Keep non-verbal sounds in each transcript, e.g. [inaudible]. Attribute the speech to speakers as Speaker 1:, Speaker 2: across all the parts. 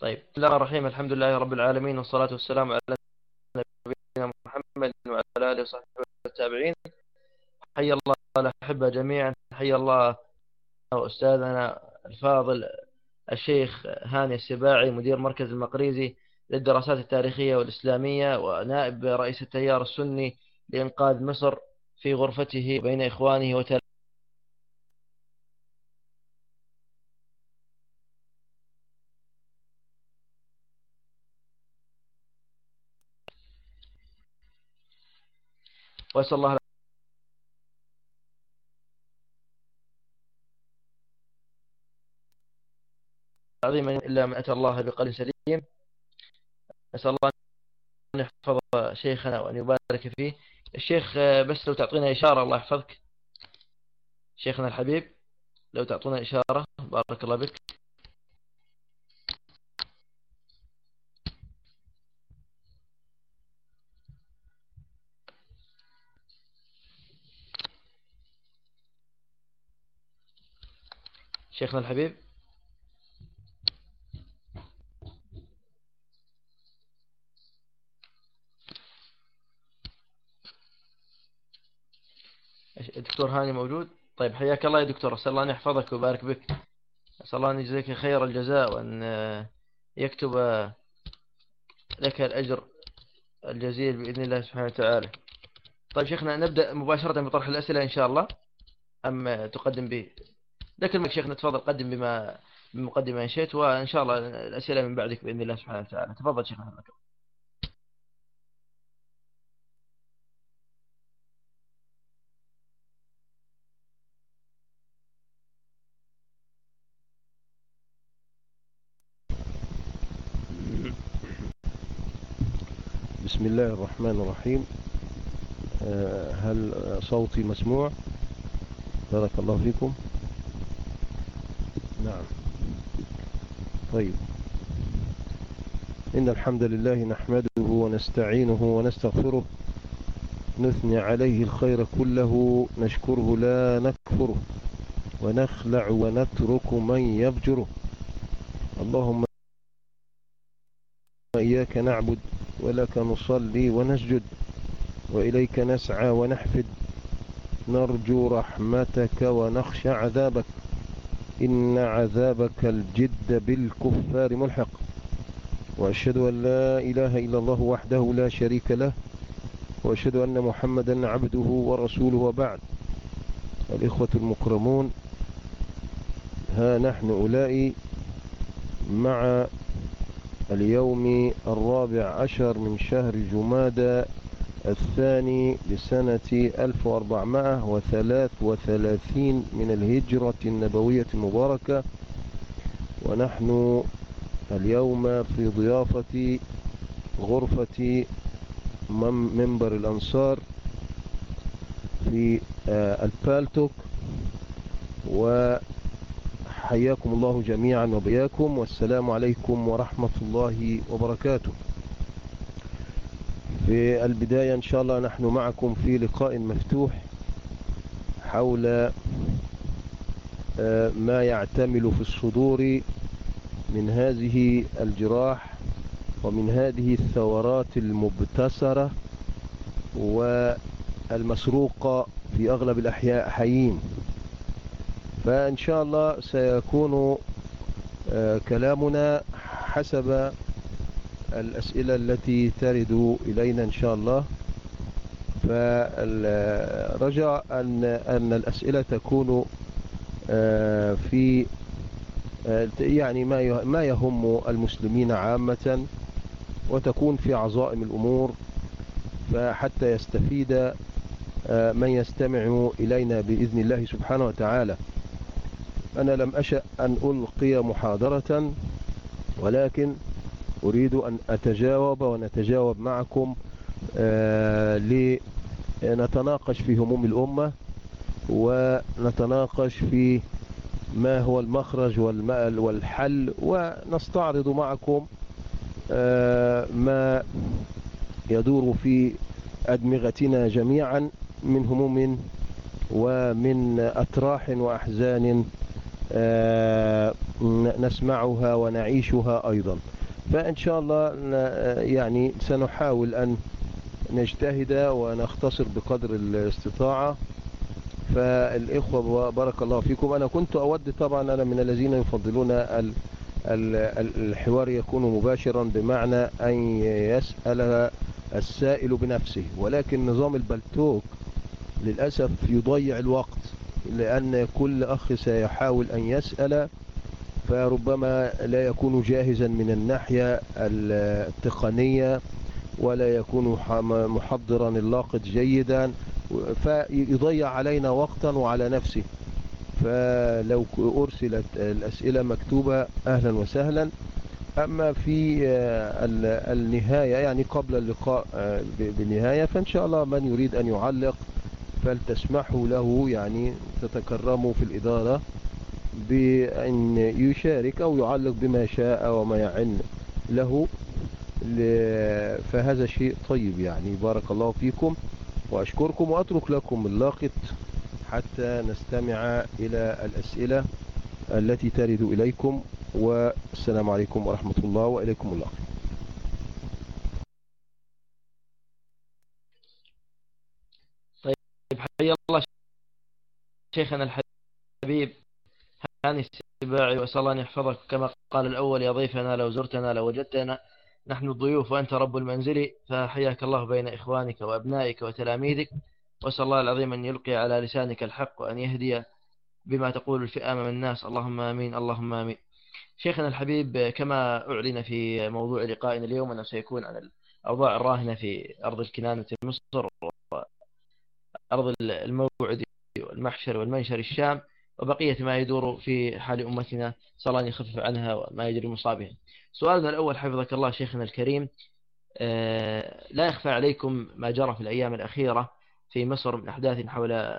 Speaker 1: طيب بسم الله الرحمن الرحيم. الحمد لله رب العالمين والصلاة والسلام على نبينا محمد وعلى آله وصحبه والتابعين. حي الله الأحبة جميعا. حي الله وأستاذنا الفاضل الشيخ هاني السباعي مدير مركز المقريزي للدراسات التاريخية والإسلامية ونائب رئيس التيار السني لإنقاذ مصر في غرفته بين إخوانه وتلاميذه. وأسأل الله العظيم إلا من أتى الله بقلب سليم. أسأل الله أن يحفظ شيخنا وأن يبارك فيه. الشيخ بس لو تعطينا إشارة الله يحفظك. شيخنا الحبيب لو تعطونا إشارة بارك الله بك. شيخنا الحبيب. دكتور هاني موجود؟ طيب حياك الله يا دكتور. أسأل الله أن يحفظك ويبارك بك. أسأل الله أن يجزيك خير الجزاء وأن يكتب لك الأجر الجزيل بإذن الله سبحانه وتعالى. طيب شيخنا نبدأ مباشرة بطرح الأسئلة إن شاء الله. أم تقدم به؟ لك المك شيخنا تفضل قدم بما بمقدمة انشيت وإن شاء الله الأسئلة من بعدك بإذن الله سبحانه وتعالى. تفضل شيخنا
Speaker 2: بسم الله الرحمن الرحيم. هل صوتي مسموع؟ بارك الله فيكم. نعم. طيب. إن الحمد لله نحمده ونستعينه ونستغفره. نثني عليه الخير كله نشكره لا نكفره ونخلع ونترك من يفجره. اللهم إياك نعبد ولك نصلي ونسجد وإليك نسعى ونحفد. نرجو رحمتك ونخشى عذابك. إن عذابك الجد بالكفار ملحق. وأشهد أن لا إله إلا الله وحده لا شريك له. وأشهد أن محمدا عبده ورسوله وبعد. الإخوة المكرمون ها نحن أولئي مع اليوم الرابع عشر من شهر جمادى الثاني لسنة 1433 من الهجرة النبوية المباركة. ونحن اليوم في ضيافة غرفة منبر الأنصار في البالتوك. وحياكم الله جميعا وبياكم. والسلام عليكم ورحمة الله وبركاته. في البداية إن شاء الله نحن معكم في لقاء مفتوح حول ما يعتمل في الصدور من هذه الجراح ومن هذه الثورات المبتسرة والمسروقة في أغلب الأحياء حيين. فإن شاء الله سيكون كلامنا حسب الأسئلة التي ترد إلينا إن شاء الله. فرجاء أن, أن الأسئلة تكون في يعني ما ما يهم المسلمين عامة وتكون في عظائم الأمور. فحتى يستفيد من يستمع إلينا بإذن الله سبحانه وتعالى. أنا لم أشأ أن ألقي محاضرة ولكن أريد أن أتجاوب ونتجاوب معكم لنتناقش في هموم الأمة ونتناقش في ما هو المخرج والمأل والحل ونستعرض معكم ما يدور في أدمغتنا جميعا من هموم ومن أتراح وأحزان آه، نسمعها ونعيشها أيضا. فإن شاء الله يعني سنحاول أن نجتهد ونختصر بقدر الاستطاعة. فالإخوة بارك الله فيكم. أنا كنت أود طبعا أنا من الذين يفضلون الحوار يكون مباشرا بمعنى أن يسأل السائل بنفسه. ولكن نظام البلتوك للأسف يضيع الوقت لأن كل أخ سيحاول أن يسأل فربما لا يكون جاهزا من الناحية التقنية ولا يكون محضرا اللاقط جيدا فيضيع علينا وقتا وعلى نفسه. فلو أرسلت الأسئلة مكتوبة أهلا وسهلا. أما في النهاية يعني قبل اللقاء بالنهاية فإن شاء الله من يريد أن يعلق فلتسمحوا له يعني تتكرموا في الإدارة. بأن يشارك أو يعلق بما شاء وما يعن له فهذا شيء طيب يعني. بارك الله فيكم وأشكركم وأترك لكم اللاقط حتى نستمع إلى الأسئلة التي ترد إليكم. والسلام عليكم ورحمة الله وإليكم الله
Speaker 1: طيب حيا الله شيخنا الحبيب. هاني السباعي وأسأل الله أن يحفظك. كما قال الأول يا ضيفنا لو زرتنا لو وجدتنا نحن الضيوف وأنت رب المنزل فحياك الله بين إخوانك وأبنائك وتلاميذك. وأسأل الله العظيم أن يلقي على لسانك الحق وأن يهدي بما تقول الفئام من الناس. اللهم آمين اللهم آمين. شيخنا الحبيب كما أعلن في موضوع لقائنا اليوم أنه سيكون عن الأوضاع الراهنة في أرض الكنانة مصر وأرض الموعد والمحشر والمنشر الشام. وبقية ما يدور في حال أمتنا. صلى الله أن يخفف عنها وما يجري مصابها. سؤالنا الأول حفظك الله شيخنا الكريم. آه، لا يخفى عليكم ما جرى في الأيام الأخيرة في مصر من أحداث حول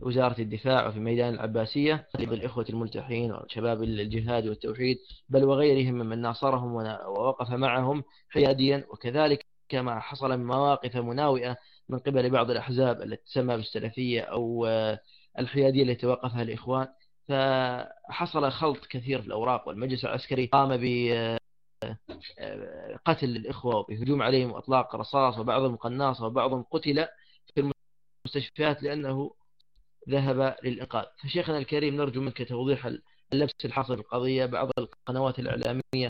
Speaker 1: وزارة الدفاع وفي ميدان العباسية الإخوة الملتحين وشباب الجهاد والتوحيد بل وغيرهم ممن ناصرهم ووقف معهم حياديا. وكذلك كما حصل من مواقف مناوئة من قبل بعض الأحزاب التي تسمى بالسلفية أو آه، الحيادية التي وقفها الإخوان. فحصل خلط كثير في الأوراق والمجلس العسكري قام ب قتل الإخوة وبهجوم عليهم وإطلاق رصاص وبعضهم قناص وبعضهم قتل في المستشفيات لأنه ذهب للإنقاذ. فشيخنا الكريم نرجو منك توضيح اللبس الحاصل في القضية بعض القنوات الإعلامية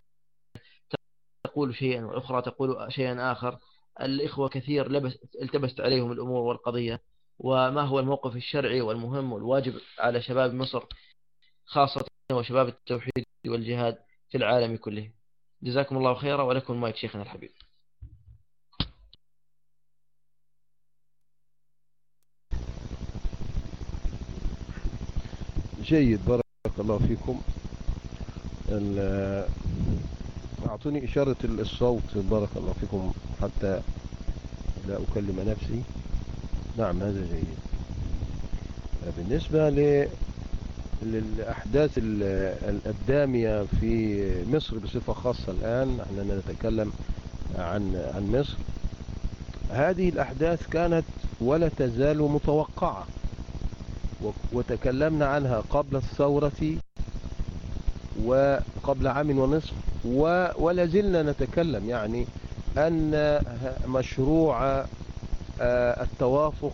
Speaker 1: تقول شيئا وأخرى تقول شيئا آخر. الإخوة كثير لبس التبست عليهم الأمور والقضية. وما هو الموقف الشرعي والمهم والواجب على شباب مصر خاصة وشباب التوحيد والجهاد في العالم كله. جزاكم الله خيرا ولكم مايك شيخنا الحبيب.
Speaker 2: جيد بارك الله فيكم. أعطوني إشارة الصوت بارك الله فيكم حتى لا أكلم نفسي. نعم هذا جيد. بالنسبة للأحداث الدامية في مصر بصفة خاصة الآن نحن نتكلم عن عن مصر. هذه الأحداث كانت ولا تزال متوقعة وتكلمنا عنها قبل الثورة وقبل عام ونصف ولا زلنا نتكلم. يعني أن مشروع التوافق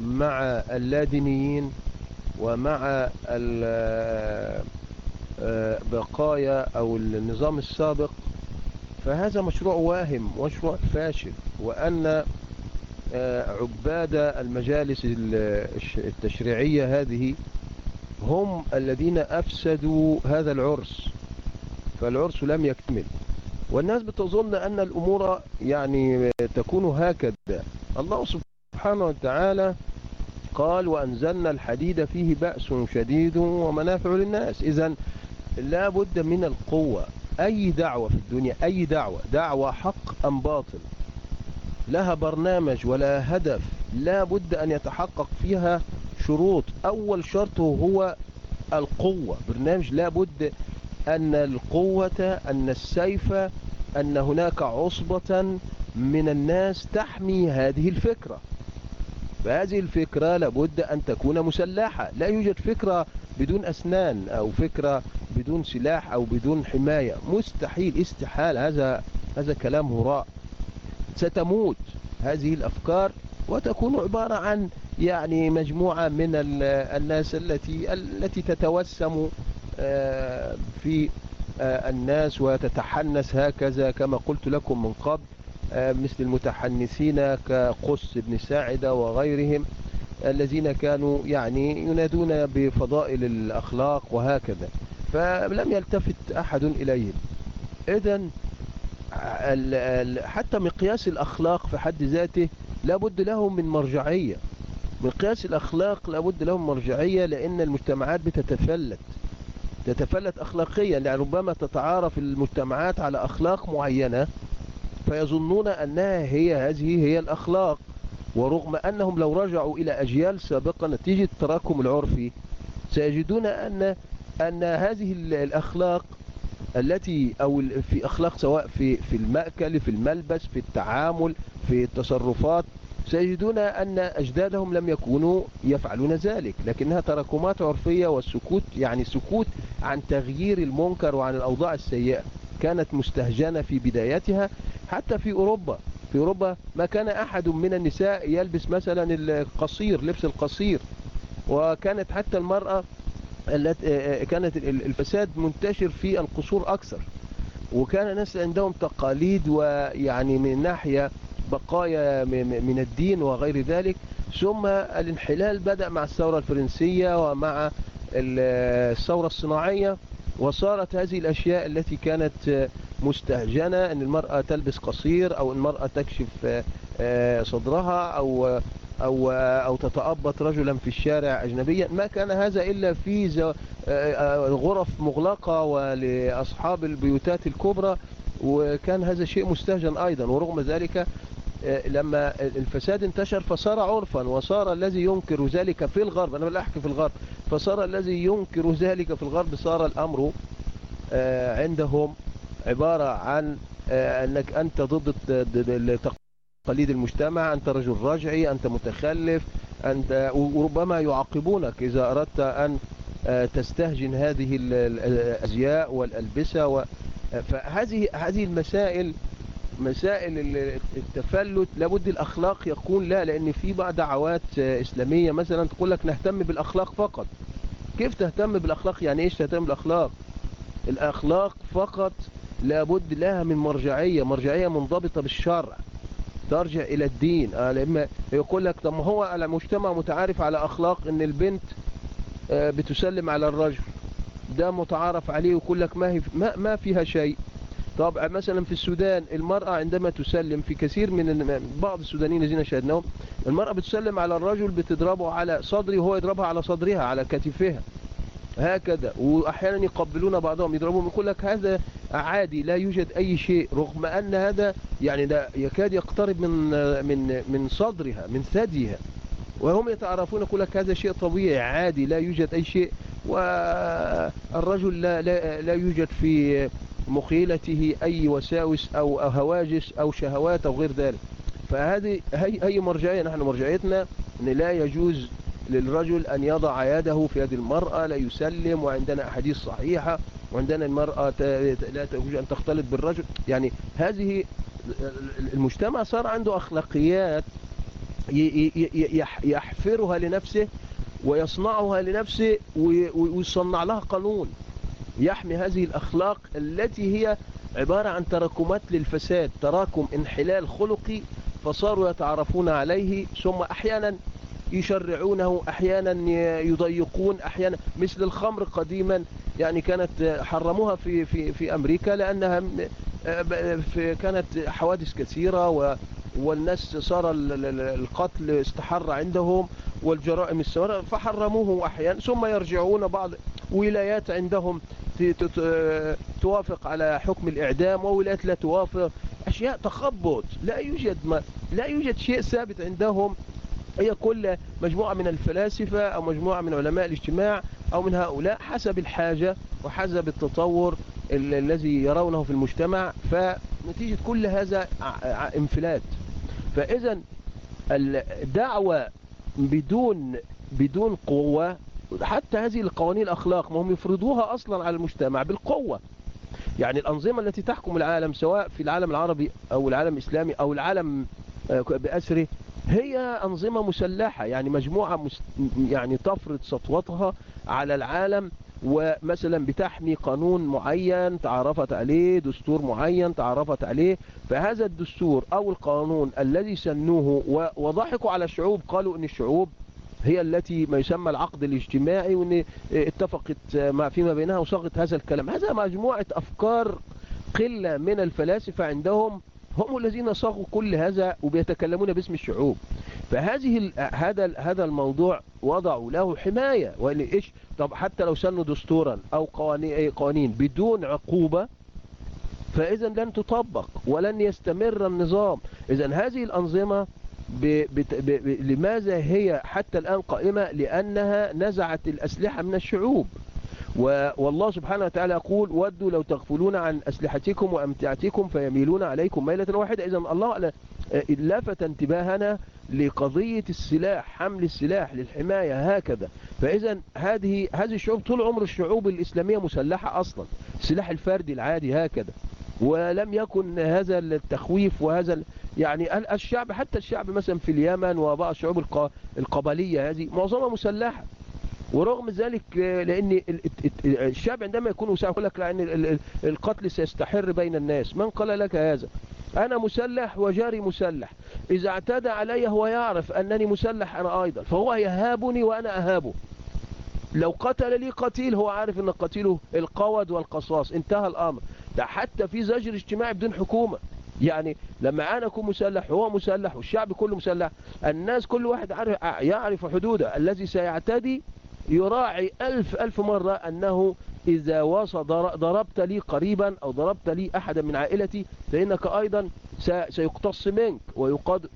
Speaker 2: مع اللادينيين ومع آه، بقايا أو النظام السابق فهذا مشروع واهم مشروع فاشل وأن آه، عباد المجالس التشريعية هذه هم الذين أفسدوا هذا العرس فالعرس لم يكتمل والناس بتظن أن الأمور يعني تكون هكذا. الله سبحانه وتعالى قال وأنزلنا الحديد فيه بأس شديد ومنافع للناس. إذا لا بد من القوة. أي دعوة في الدنيا؟ أي دعوة؟ دعوة حق أم باطل؟ لها برنامج ولا هدف. لا بد أن يتحقق فيها شروط. أول شرط هو القوة. برنامج لا بد أن القوة أن السيف أن هناك عصبة من الناس تحمي هذه الفكرة. فهذه الفكرة لابد أن تكون مسلحة. لا يوجد فكرة بدون أسنان أو فكرة بدون سلاح أو بدون حماية. مستحيل. استحال. هذا هذا كلام هراء. ستموت هذه الأفكار وتكون عبارة عن يعني مجموعة من الناس التي التي تتوسم آه، في الناس وتتحنس هكذا كما قلت لكم من قبل آه، مثل المتحنسين كقص بن ساعدة وغيرهم الذين كانوا يعني ينادون بفضائل الأخلاق وهكذا فلم يلتفت أحد إليهم. إذا حتى مقياس الأخلاق في حد ذاته لابد له من مرجعية. مقياس الأخلاق لابد له من مرجعية لأن المجتمعات بتتفلت. تتفلت أخلاقيا يعني ربما تتعارف المجتمعات على أخلاق معينة فيظنون أنها هي هذه هي الأخلاق. ورغم أنهم لو رجعوا إلى أجيال سابقة نتيجة التراكم العرفي سيجدون أن أن هذه الأخلاق التي أو في أخلاق سواء في في المأكل في الملبس في التعامل في التصرفات سيجدون أن أجدادهم لم يكونوا يفعلون ذلك لكنها تراكمات عرفية والسكوت يعني سكوت عن تغيير المنكر وعن الأوضاع السيئة كانت مستهجنة في بدايتها حتى في أوروبا في أوروبا ما كان أحد من النساء يلبس مثلا القصير لبس القصير. وكانت حتى المرأة كانت الفساد منتشر في القصور أكثر. وكان الناس عندهم تقاليد ويعني من ناحية بقايا من الدين وغير ذلك ثم الانحلال بدأ مع الثورة الفرنسية ومع الثورة الصناعية. وصارت هذه الأشياء التي كانت مستهجنة أن المرأة تلبس قصير أو المرأة تكشف آه، صدرها أو أو أو تتأبط رجلا في الشارع أجنبيا. ما كان هذا إلا في آه، آه، غرف مغلقة ولأصحاب البيوتات الكبرى. وكان هذا شيء مستهجن أيضا ورغم ذلك لما الفساد انتشر فصار عرفا وصار الذي ينكر ذلك في الغرب أنا بلا أحكي في الغرب فصار الذي ينكر ذلك في الغرب صار الأمر عندهم عبارة عن آه، أنك أنت ضد تقاليد المجتمع أنت رجل رجعي أنت متخلف أنت وربما يعاقبونك إذا أردت أن آه، تستهجن هذه الأزياء والألبسة. فهذه هذه المسائل مسائل التفلت لابد الأخلاق يكون لا لأن في بعض دعوات إسلامية مثلا تقول لك نهتم بالأخلاق فقط. كيف تهتم بالأخلاق؟ يعني إيش تهتم بالأخلاق؟ الأخلاق فقط لابد لها من مرجعية مرجعية منضبطة بالشرع. ترجع إلى الدين. آه لما يقول لك طب هو المجتمع متعارف على أخلاق إن البنت آه بتسلم على الرجل. ده متعارف عليه ويقول لك ما, هي ما, ما فيها شيء. طب مثلا في السودان المرأة عندما تسلم في كثير من بعض السودانيين الذين شاهدناهم المرأة بتسلم على الرجل بتضربه على صدره وهو يضربها على صدرها على كتفها. هكذا. وأحيانا يقبلون بعضهم يضربون يقول لك هذا عادي لا يوجد أي شيء رغم أن هذا يعني ده يكاد يقترب من من من صدرها من ثديها. وهم يتعرفون يقول لك هذا شيء طبيعي عادي لا يوجد أي شيء. والرجل لا, لا, لا يوجد في مخيلته أي وساوس أو هواجس أو شهوات أو غير ذلك. فهذه هي, هي مرجعية نحن مرجعيتنا أن لا يجوز للرجل أن يضع يده في يد المرأة لا يسلم وعندنا أحاديث صحيحة وعندنا المرأة لا تجوز أن تختلط بالرجل. يعني هذه المجتمع صار عنده أخلاقيات يحفرها لنفسه ويصنعها لنفسه ويصنع لها قانون يحمي هذه الأخلاق التي هي عبارة عن تراكمات للفساد تراكم انحلال خلقي فصاروا يتعرفون عليه ثم أحيانا يشرعونه أحيانا يضيقون أحيانا مثل الخمر قديما يعني كانت حرموها في في في أمريكا لأنها في كانت حوادث كثيرة والناس صار القتل استحر عندهم والجرائم السوارة فحرموه أحيانا. ثم يرجعون بعض ولايات عندهم توافق على حكم الإعدام وولايات لا توافق. أشياء تخبط لا يوجد ما لا يوجد شيء ثابت عندهم. هي كل مجموعة من الفلاسفة أو مجموعة من علماء الاجتماع أو من هؤلاء حسب الحاجة وحسب التطور الذي يرونه في المجتمع فنتيجة كل هذا انفلات. فإذا الدعوة بدون بدون قوة حتى هذه القوانين الأخلاق ما هم يفرضوها أصلا على المجتمع بالقوة. يعني الأنظمة التي تحكم العالم سواء في العالم العربي أو العالم الإسلامي أو العالم آه، بأسره هي أنظمة مسلحة يعني مجموعة مس يعني تفرض سطوتها على العالم ومثلا بتحمي قانون معين تعرفت عليه دستور معين تعرفت عليه فهذا الدستور أو القانون الذي سنوه وضحكوا على الشعوب قالوا أن الشعوب هي التي ما يسمى العقد الاجتماعي وإن اتفقت ما فيما بينها وصاغت هذا الكلام. هذا مجموعة أفكار قلة من الفلاسفة عندهم هم الذين صاغوا كل هذا وبيتكلمون باسم الشعوب. فهذه هذا هذا الموضوع وضعوا له حماية. إيش؟ طب حتى لو سنوا دستورا أو قوانين بدون عقوبة فاذا لن تطبق ولن يستمر النظام. اذا هذه الأنظمة ب... ب... ب... لماذا هي حتى الآن قائمة؟ لأنها نزعت الأسلحة من الشعوب. والله سبحانه وتعالى يقول ودوا لو تغفلون عن أسلحتكم وأمتعتكم فيميلون عليكم ميلة واحدة. إذا الله لفت انتباهنا لقضية السلاح حمل السلاح للحماية هكذا. فإذا هذه هذه الشعوب طول عمر الشعوب الإسلامية مسلحة أصلا السلاح الفردي العادي هكذا. ولم يكن هذا التخويف وهذا يعني الشعب حتى الشعب مثلا في اليمن وبعض الشعوب القبلية هذه معظمها مسلحة. ورغم ذلك لأن الشعب عندما يكون مسلح يقول لك لأن القتل سيستحر بين الناس. من قال لك هذا؟ أنا مسلح وجاري مسلح. إذا اعتدى علي هو يعرف أنني مسلح أنا أيضا. فهو يهابني وأنا أهابه. لو قتل لي قتيل هو عارف أن قتيله القود والقصاص. انتهى الأمر. ده حتى في زجر اجتماعي بدون حكومة. يعني لما أنا أكون مسلح وهو مسلح والشعب كله مسلح الناس كل واحد يعرف حدوده. الذي سيعتدي يراعي ألف ألف مرة أنه إذا ضربت لي قريبا أو ضربت لي أحدا من عائلتي فإنك أيضا سيقتص منك ويقاد.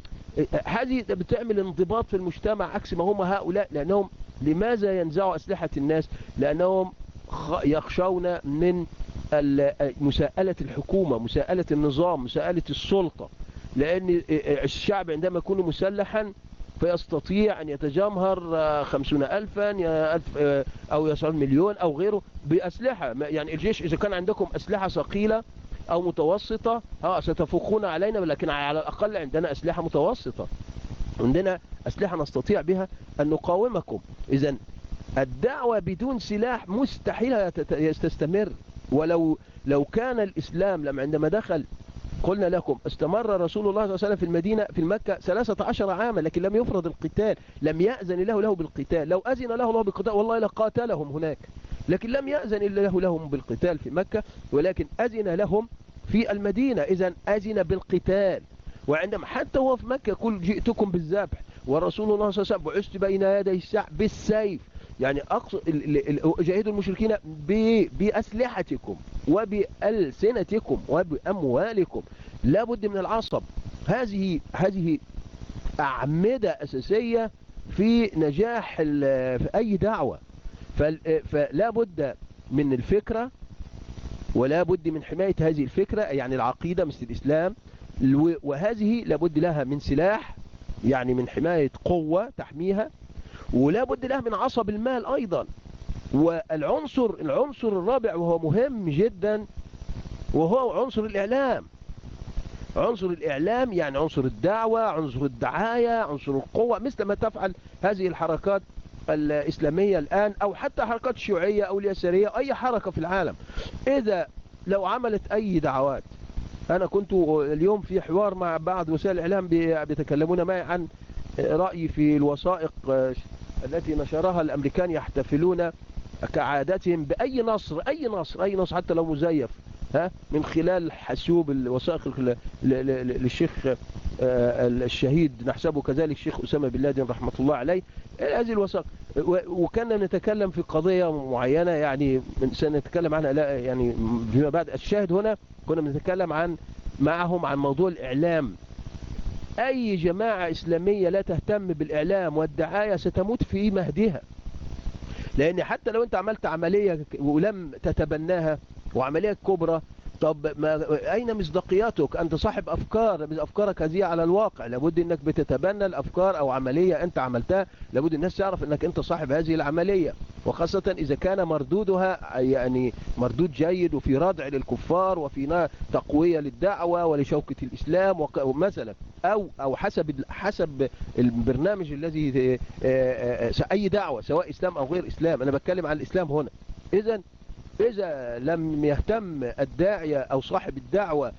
Speaker 2: هذه بتعمل انضباط في المجتمع عكس ما هم هؤلاء لأنهم لماذا ينزعوا أسلحة الناس؟ لأنهم يخشون من مساءلة الحكومة مساءلة النظام مساءلة السلطة. لأن الشعب عندما يكون مسلحا فيستطيع أن يتجمهر خمسون ألفا أو يصل مليون أو غيره بأسلحة. يعني الجيش إذا كان عندكم أسلحة ثقيلة أو متوسطة ها ستفوقون علينا لكن على الأقل عندنا أسلحة متوسطة. عندنا أسلحة نستطيع بها أن نقاومكم. إذا الدعوة بدون سلاح مستحيل تستمر. ولو لو كان الإسلام لما عندما دخل قلنا لكم استمر رسول الله صلى الله عليه وسلم في المدينة في المكة 13 عاما لكن لم يفرض القتال لم يأذن الله له بالقتال. لو أذن له الله بالقتال والله لقاتلهم هناك. لكن لم يأذن الله لهم بالقتال في مكة ولكن أذن لهم في المدينة. إذا أذن بالقتال. وعندما حتى هو في مكة يقول جئتكم بالذبح. ورسول الله صلى الله عليه وسلم بعثت بين يدي الشعب بالسيف. يعني أقصد جاهدوا المشركين بأسلحتكم وبألسنتكم وبأموالكم. لابد من العصب. هذه هذه أعمدة أساسية في نجاح في أي دعوة. فلا بد من الفكرة ولا بد من حماية هذه الفكرة يعني العقيدة مثل الإسلام. وهذه لابد لها من سلاح يعني من حماية قوة تحميها. ولا بد له من عصب المال أيضا. والعنصر العنصر الرابع وهو مهم جدا وهو عنصر الإعلام. عنصر الإعلام يعني عنصر الدعوة عنصر الدعاية عنصر القوة مثل ما تفعل هذه الحركات الإسلامية الآن أو حتى حركات الشيوعية أو اليسارية أي حركة في العالم. إذا لو عملت أي دعوات أنا كنت اليوم في حوار مع بعض وسائل الإعلام بيتكلمون معي عن رأيي في الوثائق التي نشرها الأمريكان يحتفلون كعادتهم بأي نصر أي نصر أي نصر حتى لو مزيف ها؟ من خلال حسوب الوثائق للشيخ آه، الشهيد نحسبه كذلك الشيخ أسامة بن لادن رحمة الله عليه. هذه الوثائق. وكنا نتكلم في قضية معينة يعني سنتكلم عنها لا يعني فيما بعد. الشاهد هنا كنا بنتكلم عن معهم عن موضوع الإعلام. أي جماعة إسلامية لا تهتم بالإعلام والدعاية ستموت في مهدها. لأن حتى لو أنت عملت عملية ولم تتبناها وعملية كبرى طب ما أين مصداقيتك أنت صاحب أفكار أفكارك هذه على الواقع. لابد أنك بتتبنى الأفكار أو عملية أنت عملتها. لابد الناس تعرف أنك أنت صاحب هذه العملية. وخاصة إذا كان مردودها يعني مردود جيد وفي ردع للكفار وفي تقوية للدعوة ولشوكة الإسلام مثلا أو أو حسب حسب البرنامج الذي أي دعوة سواء إسلام أو غير إسلام. أنا بتكلم عن الإسلام هنا. إذا إذا لم يهتم الداعية أو صاحب الدعوة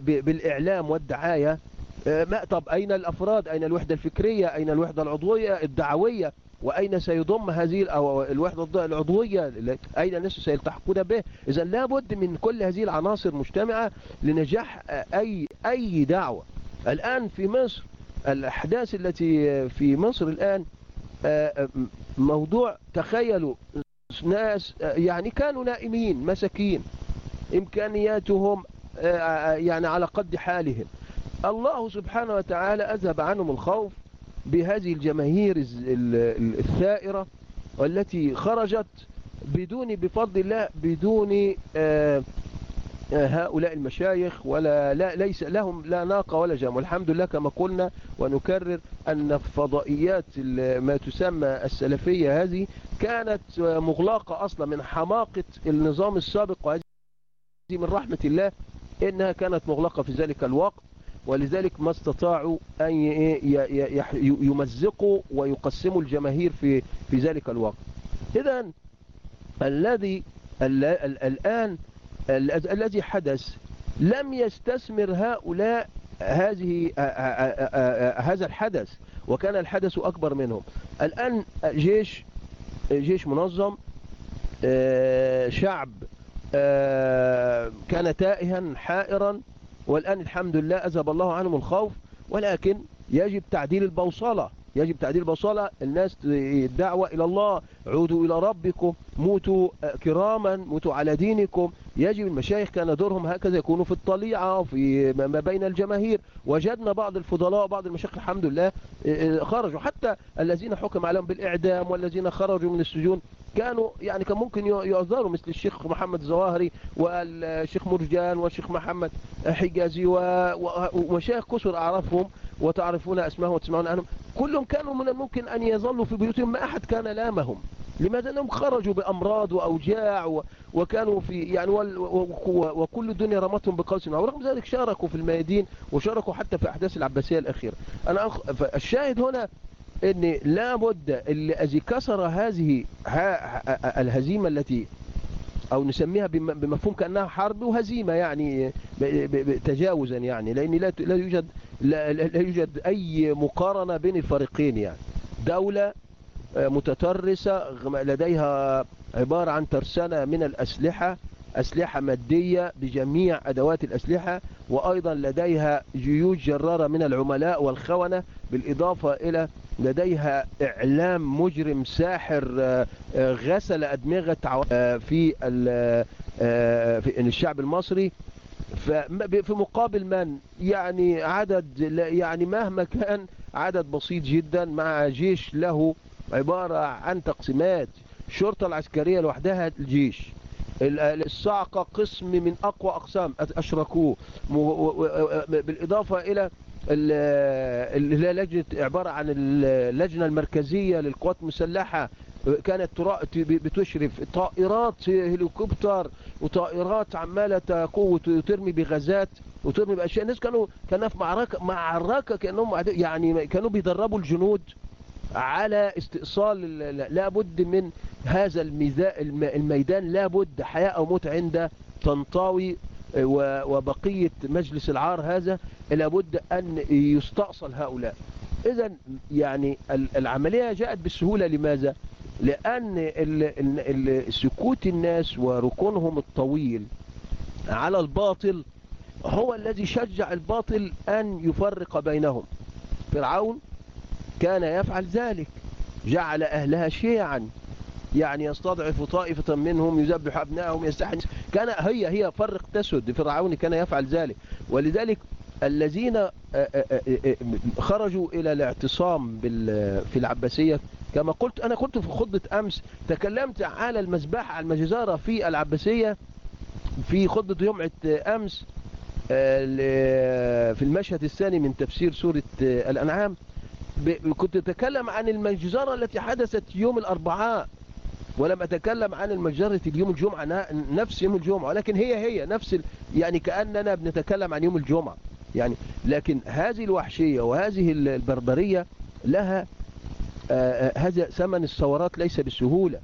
Speaker 2: بالإعلام والدعاية ما طب أين الأفراد؟ أين الوحدة الفكرية؟ أين الوحدة العضوية؟ الدعوية؟ وأين سيضم هذه الوحدة العضوية؟ أين الناس سيلتحقون به؟ إذا لابد من كل هذه العناصر مجتمعة لنجاح أي أي دعوة. الآن في مصر الأحداث التي في مصر الآن موضوع تخيلوا ناس يعني كانوا نائمين مساكين إمكانياتهم يعني على قد حالهم. الله سبحانه وتعالى أذهب عنهم الخوف بهذه الجماهير الثائرة والتي خرجت بدون بفضل الله بدون هؤلاء المشايخ ولا لا ليس لهم لا ناقة ولا جام. والحمد لله كما قلنا ونكرر أن فضائيات ما تسمى السلفية هذه كانت مغلقة أصلا من حماقة النظام السابق وهذه من رحمة الله إنها كانت مغلقة في ذلك الوقت. ولذلك ما استطاعوا أن يمزقوا ويقسموا الجماهير في في ذلك الوقت. إذا الذي الآن الذي حدث لم يستثمر هؤلاء هذه هذا الحدث وكان الحدث أكبر منهم. الآن جيش جيش منظم شعب كان تائها حائرا والآن الحمد لله أذهب الله عنهم الخوف ولكن يجب تعديل البوصلة. يجب تعديل البوصلة الناس الدعوة إلى الله عودوا إلى ربكم موتوا كراما موتوا على دينكم. يجب المشايخ كان دورهم هكذا يكونوا في الطليعة في ما بين الجماهير. وجدنا بعض الفضلاء وبعض المشايخ الحمد لله خرجوا. حتى الذين حكم عليهم بالإعدام والذين خرجوا من السجون كانوا يعني كان ممكن يعذروا مثل الشيخ محمد الزواهري والشيخ مرجان والشيخ محمد حجازي ومشايخ كسر أعرفهم وتعرفون أسمائهم وتسمعون عنهم كلهم كانوا من الممكن أن يظلوا في بيوتهم. ما أحد كان لامهم. لماذا أنهم خرجوا بأمراض وأوجاع وكانوا في يعني وكل الدنيا رمتهم بقوس ورغم ذلك شاركوا في الميادين وشاركوا حتى في أحداث العباسية الأخيرة. أنا أخ... الشاهد هنا أن لابد الذي كسر هذه الهزيمة التي أو نسميها بمفهوم كأنها حرب وهزيمة يعني تجاوزا يعني لأن لا يوجد لا, لا يوجد أي مقارنة بين الفريقين يعني. دولة متترسة لديها عبارة عن ترسانة من الأسلحة أسلحة مادية بجميع أدوات الأسلحة وأيضا لديها جيوش جرارة من العملاء والخونة بالإضافة إلى لديها إعلام مجرم ساحر غسل أدمغة في في الشعب المصري. في مقابل من؟ يعني عدد يعني مهما كان عدد بسيط جدا مع جيش له عبارة عن تقسيمات. الشرطة العسكرية لوحدها الجيش. الصعقة قسم من أقوى أقسام أشركوه. بالإضافة إلى اللي لجنة عبارة عن اللجنة المركزية للقوات المسلحة كانت بتشرف طائرات هليكوبتر وطائرات عمالة تقوة وترمي بغازات وترمي بأشياء. الناس كانوا كانوا في معركة معركة كأنهم يعني كانوا بيدربوا الجنود على استئصال لابد من هذا الميدان. لابد حياة أو موت عند طنطاوي وبقية مجلس العار هذا لابد أن يستأصل هؤلاء. إذا يعني العملية جاءت بالسهولة لماذا؟ لأن سكوت الناس وركونهم الطويل على الباطل هو الذي شجع الباطل أن يفرق بينهم. فرعون كان يفعل ذلك. جعل أهلها شيعا. يعني يستضعف طائفة منهم يذبح أبنائهم يستحن كان هي هي فرق تسد فرعون كان يفعل ذلك. ولذلك الذين خرجوا إلى الاعتصام في العباسية. كما قلت أنا قلت في خطبة أمس تكلمت على المذبحة على المجزارة في العباسية في خطبة جمعة أمس آه، في المشهد الثاني من تفسير سورة آه، الأنعام. كنت أتكلم عن المجزرة التي حدثت يوم الأربعاء. ولم أتكلم عن المجزرة اليوم الجمعة نفس يوم الجمعة ولكن هي هي نفس. يعني كأننا بنتكلم عن يوم الجمعة يعني لكن هذه الوحشية وهذه ال- البربرية لها هذا ثمن الثورات ليس بسهولة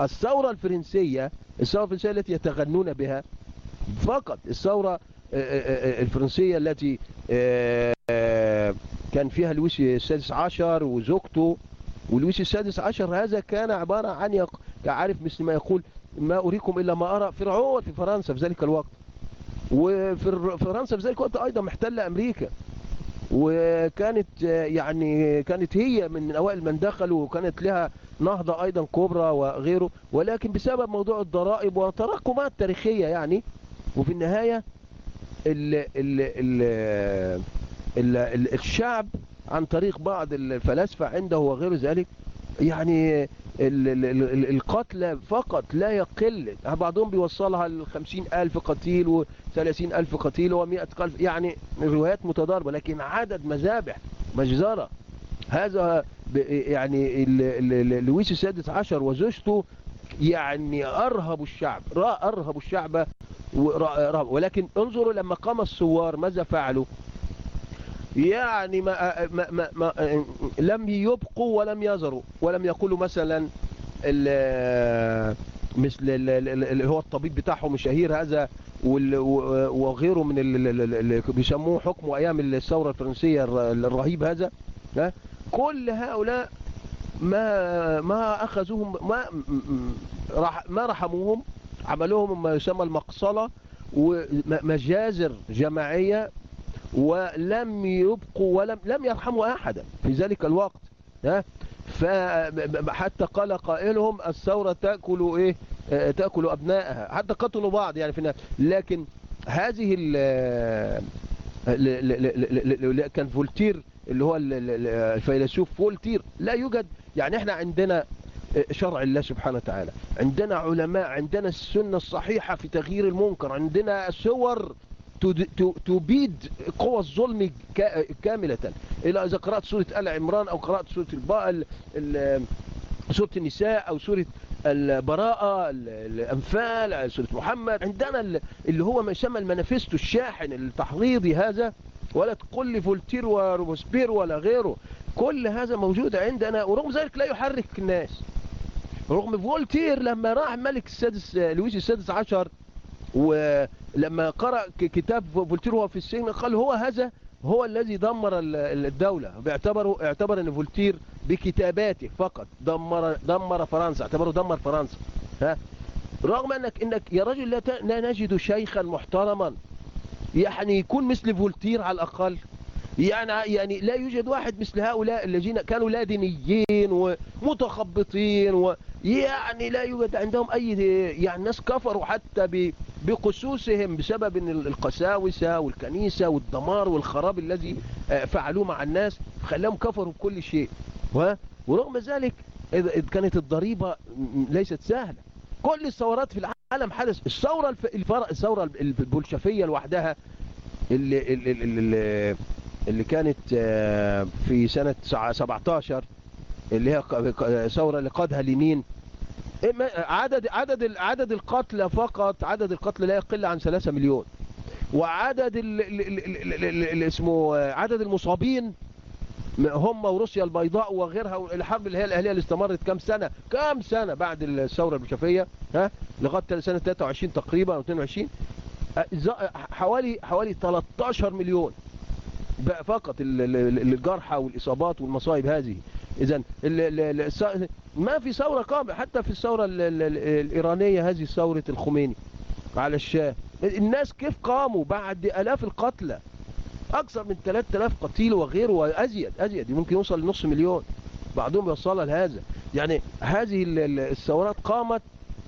Speaker 2: الثورة الفرنسية الثورة الفرنسية التي يتغنون بها فقط الثورة الفرنسية التي كان فيها لويس السادس عشر وزوجته ولويس السادس عشر هذا كان عبارة عن عارف مثل ما يقول ما أريكم إلا ما أرى فرعون في فرنسا. في ذلك الوقت. وفرنسا في ذلك الوقت أيضا محتلة أمريكا. وكانت يعني كانت هي من أوائل من دخلوا وكانت لها نهضة أيضا كبرى وغيره. ولكن بسبب موضوع الضرائب وتراكمات تاريخية يعني وفي النهاية ال ال ال ال ال الشعب عن طريق بعض الفلاسفة عنده وغير ذلك يعني ال- ال- ال- القتلى فقط لا يقل. بعضهم بيوصلها ل ألف قتيل و ألف قتيل و ألف يعني روايات متضاربة لكن عدد مذابح مجزرة. هذا يعني لويس السادس عشر وزوجته يعني أرهبوا الشعب أرهبوا الشعب. ولكن انظروا لما قام الثوار ماذا فعلوا؟ يعني ما ما ما ما لم يبقوا ولم يزروا ولم يقولوا مثلا ال- مثل ال- ال- ال- اللي هو الطبيب بتاعهم الشهير هذا وغيره من ال- ال- ال- اللي بيسموه حكم أيام الثورة الفرنسية الر- الرهيب هذا ها؟ كل هؤلاء ما ما أخذوهم ما ما رحموهم عملوهم ما يسمى المقصلة ومجازر جماعية ولم يبقوا ولم لم يرحموا أحدا في ذلك الوقت. ها؟ فحتى قال قائلهم الثورة تأكل إيه؟ آه، تأكل أبنائها. حتى قتلوا بعض يعني في. لكن هذه ال ل- كان فولتير اللي هو ال- ال- الفيلسوف فولتير. لا يوجد يعني إحنا عندنا شرع الله سبحانه وتعالى. عندنا علماء عندنا السنة الصحيحة في تغيير المنكر. عندنا سور تبيد قوى الظلم كا- كاملة. إلى إذا قرأت سورة آل عمران أو قرأت سورة الباء ال- ال- سورة النساء أو سورة البراءة ال- الأنفال سورة محمد. عندنا ال- اللي هو ما يسمى المانيفستو الشاحن التحريضي هذا. ولا تقول لي فولتير وروبسبير ولا غيره. كل هذا موجود عندنا ورغم ذلك لا يحرك الناس. رغم فولتير لما راح ملك السادس لويس السادس عشر ولما قرأ كتاب فولتير وهو في السجن قال هو هذا هو الذي دمر ال- ال- الدولة. بيعتبروا اعتبر إن فولتير بكتاباته فقط. دمر دمر فرنسا. اعتبره دمر فرنسا. ها؟ رغم انك إنك يا رجل لا, لا نجد شيخا محترما. يعني يكون مثل فولتير على الأقل. يعني يعني لا يوجد واحد مثل هؤلاء الذين كانوا لا دينيين ومتخبطين ويعني لا يوجد عندهم أي يعني ناس كفروا حتى بقسوسهم بسبب إن القساوسة والكنيسة والدمار والخراب الذي آه، فعلوه مع الناس خلاهم كفروا بكل شيء و- ورغم ذلك إذ إذ كانت الضريبة م- ليست سهلة كل الثورات في العالم حدث. الفر... الثورة البولشفية لوحدها اللي اللي, اللي, اللي كانت آه، في سنة سع- 17 اللي هي ثورة اللي قادها ما- عدد عدد عدد القتلى فقط عدد القتلى لا يقل عن 3 مليون. وعدد ال- ال- ال- ال- ال- ال- اللي اسمه آه، عدد المصابين هم وروسيا البيضاء وغيرها الحرب اللي هي الأهلية اللي استمرت كام سنة؟ كام سنة بعد الثورة البولشفيه ها؟ لغاية سنة 23 تقريبا أو 22 أ- ز- حوالي حوالي 13 مليون. فقط ال- ال- ال- الجرحى والإصابات والمصايب هذه. إذا ما في ثورة قامت حتى في الثورة ال- ال- ال- الإيرانية هذه ثورة الخميني على الشاه. الناس كيف قاموا بعد آلاف القتلى؟ أكثر من 3000 قتيل وغيره وأزيد أزيد. ممكن يوصل لنص مليون. بعضهم يوصلها لهذا. يعني هذه ال- ال- الثورات قامت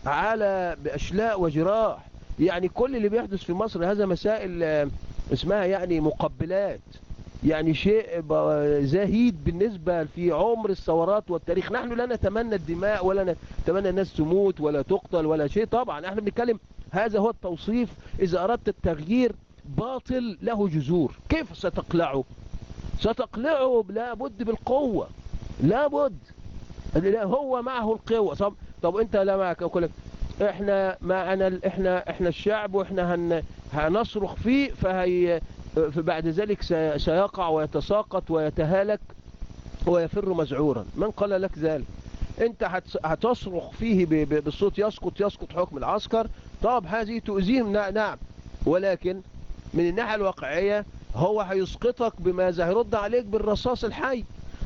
Speaker 2: على بأشلاء وجراح. يعني كل اللي بيحدث في مصر هذا مسائل آه، اسمها يعني مقبلات يعني شيء زهيد بالنسبة في عمر الثورات والتاريخ. نحن لا نتمنى الدماء ولا نتمنى الناس تموت ولا تقتل ولا شيء. طبعا إحنا بنتكلم هذا هو التوصيف. إذا أردت التغيير باطل له جذور. كيف ستقلعه؟ ستقلعه لابد بالقوة. لابد. هو معه القوة. طب, طب أنت لا معك. إحنا معنا إحنا إحنا الشعب وإحنا هن هنصرخ فيه فهي فبعد ذلك سيقع ويتساقط ويتهالك ويفر مزعورا. من قال لك ذلك؟ انت هتصرخ فيه بالصوت يسقط يسقط حكم العسكر. طب هذه تؤذيهم نعم. ولكن من الناحية الواقعية هو هيسقطك بماذا هيرد عليك بالرصاص الحي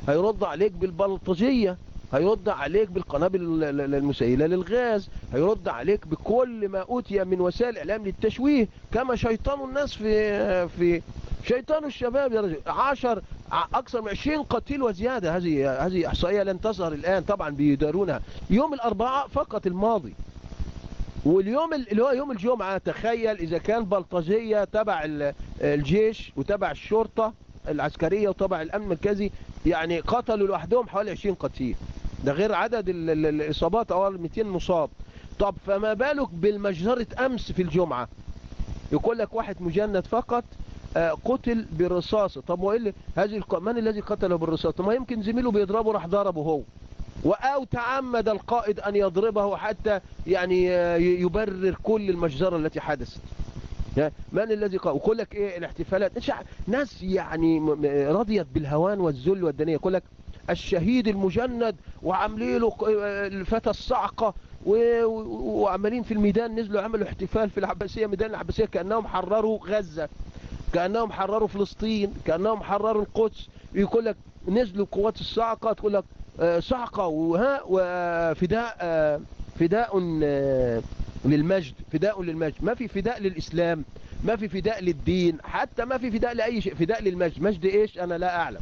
Speaker 2: هيرد عليك بالبلطجية. هيرد عليك بالقنابل المسيلة للغاز هيرد عليك بكل ما أوتي من وسائل الإعلام للتشويه كما شيطان الناس في في شيطان الشباب يا رجل. عشر أكثر من 20 قتيل وزيادة. هذه هذه إحصائية لن تظهر الآن طبعا بيدارونها. يوم الأربعاء فقط الماضي. واليوم اللي هو يوم الجمعة تخيل إذا كان بلطجية تبع الجيش وتبع الشرطة العسكرية وتبع الأمن المركزي يعني قتلوا لوحدهم حوالي 20 قتيل. ده غير عدد الإصابات أو 200 مصاب. طب فما بالك بالمجزرة أمس في الجمعة؟ يقول لك واحد مجند فقط آه، قتل برصاصة طب وإيه هذه من الذي قتله بالرصاصة؟ ما يمكن زميله بيضربه راح ضربه هو. أو تعمد القائد أن يضربه حتى يعني آه، يبرر كل المجزرة التي حدثت. من الذي قال ويقول لك إيه الاحتفالات؟ ناس يعني رضيت بالهوان والذل والدنيا. يقول لك الشهيد المجند وعاملين له آه، الفتى الصعقة وعمالين في الميدان نزلوا عملوا احتفال في العباسية ميدان العباسية كأنهم حرروا غزة كأنهم حرروا فلسطين كأنهم حرروا القدس. يقول لك نزلوا قوات الصعقة تقول لك آه، صعقة وها وفداء آه، فداء للمجد فداء للمجد. ما في فداء للإسلام ما في فداء للدين حتى ما في فداء لأي شيء. فداء للمجد. مجد إيش؟ أنا لا أعلم.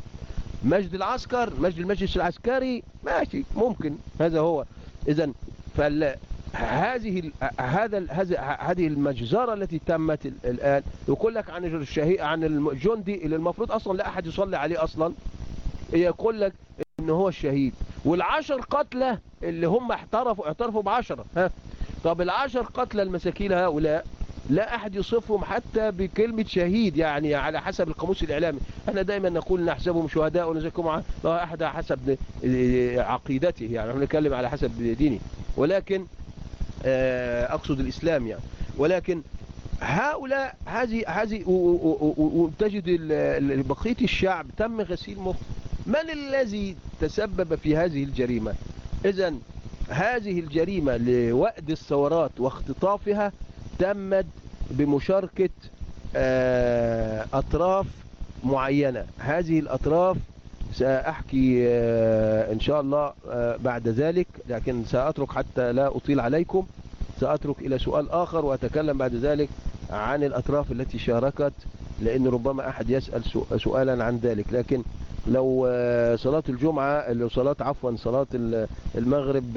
Speaker 2: مجد العسكر مجد المجلس العسكري؟ ماشي ممكن. هذا هو. إذا فال هذه هذا هذه المجزرة التي تمت الآن. يقول لك عن الشهيد عن الجندي اللي المفروض أصلا لا أحد يصلي عليه أصلا. يقول لك إن هو الشهيد. والعشر قتلى اللي هم احترفوا اعترفوا بعشرة. ها؟ طب العشر قتلى المساكين هؤلاء لا أحد يصفهم حتى بكلمة شهيد يعني على حسب القاموس الإعلامي. إحنا دايما نقول نحسبهم شهداء ونزكهم أحد حسب عقيدته يعني. إحنا نتكلم على حسب دينه. ولكن آه، أقصد الإسلام يعني. ولكن هؤلاء هذه هذه وتجد بقية الشعب تم غسيل مخ من الذي تسبب في هذه الجريمة؟ إذا هذه الجريمة لوأد الثورات واختطافها تمت بمشاركة آه، أطراف معينة. هذه الأطراف سأحكي آه، إن شاء الله آه، بعد ذلك لكن سأترك حتى لا أطيل عليكم. سأترك إلى سؤال آخر وأتكلم بعد ذلك عن الأطراف التي شاركت لأن ربما أحد يسأل سؤالا عن ذلك. لكن لو صلاة الجمعة صلاة عفوا صلاة المغرب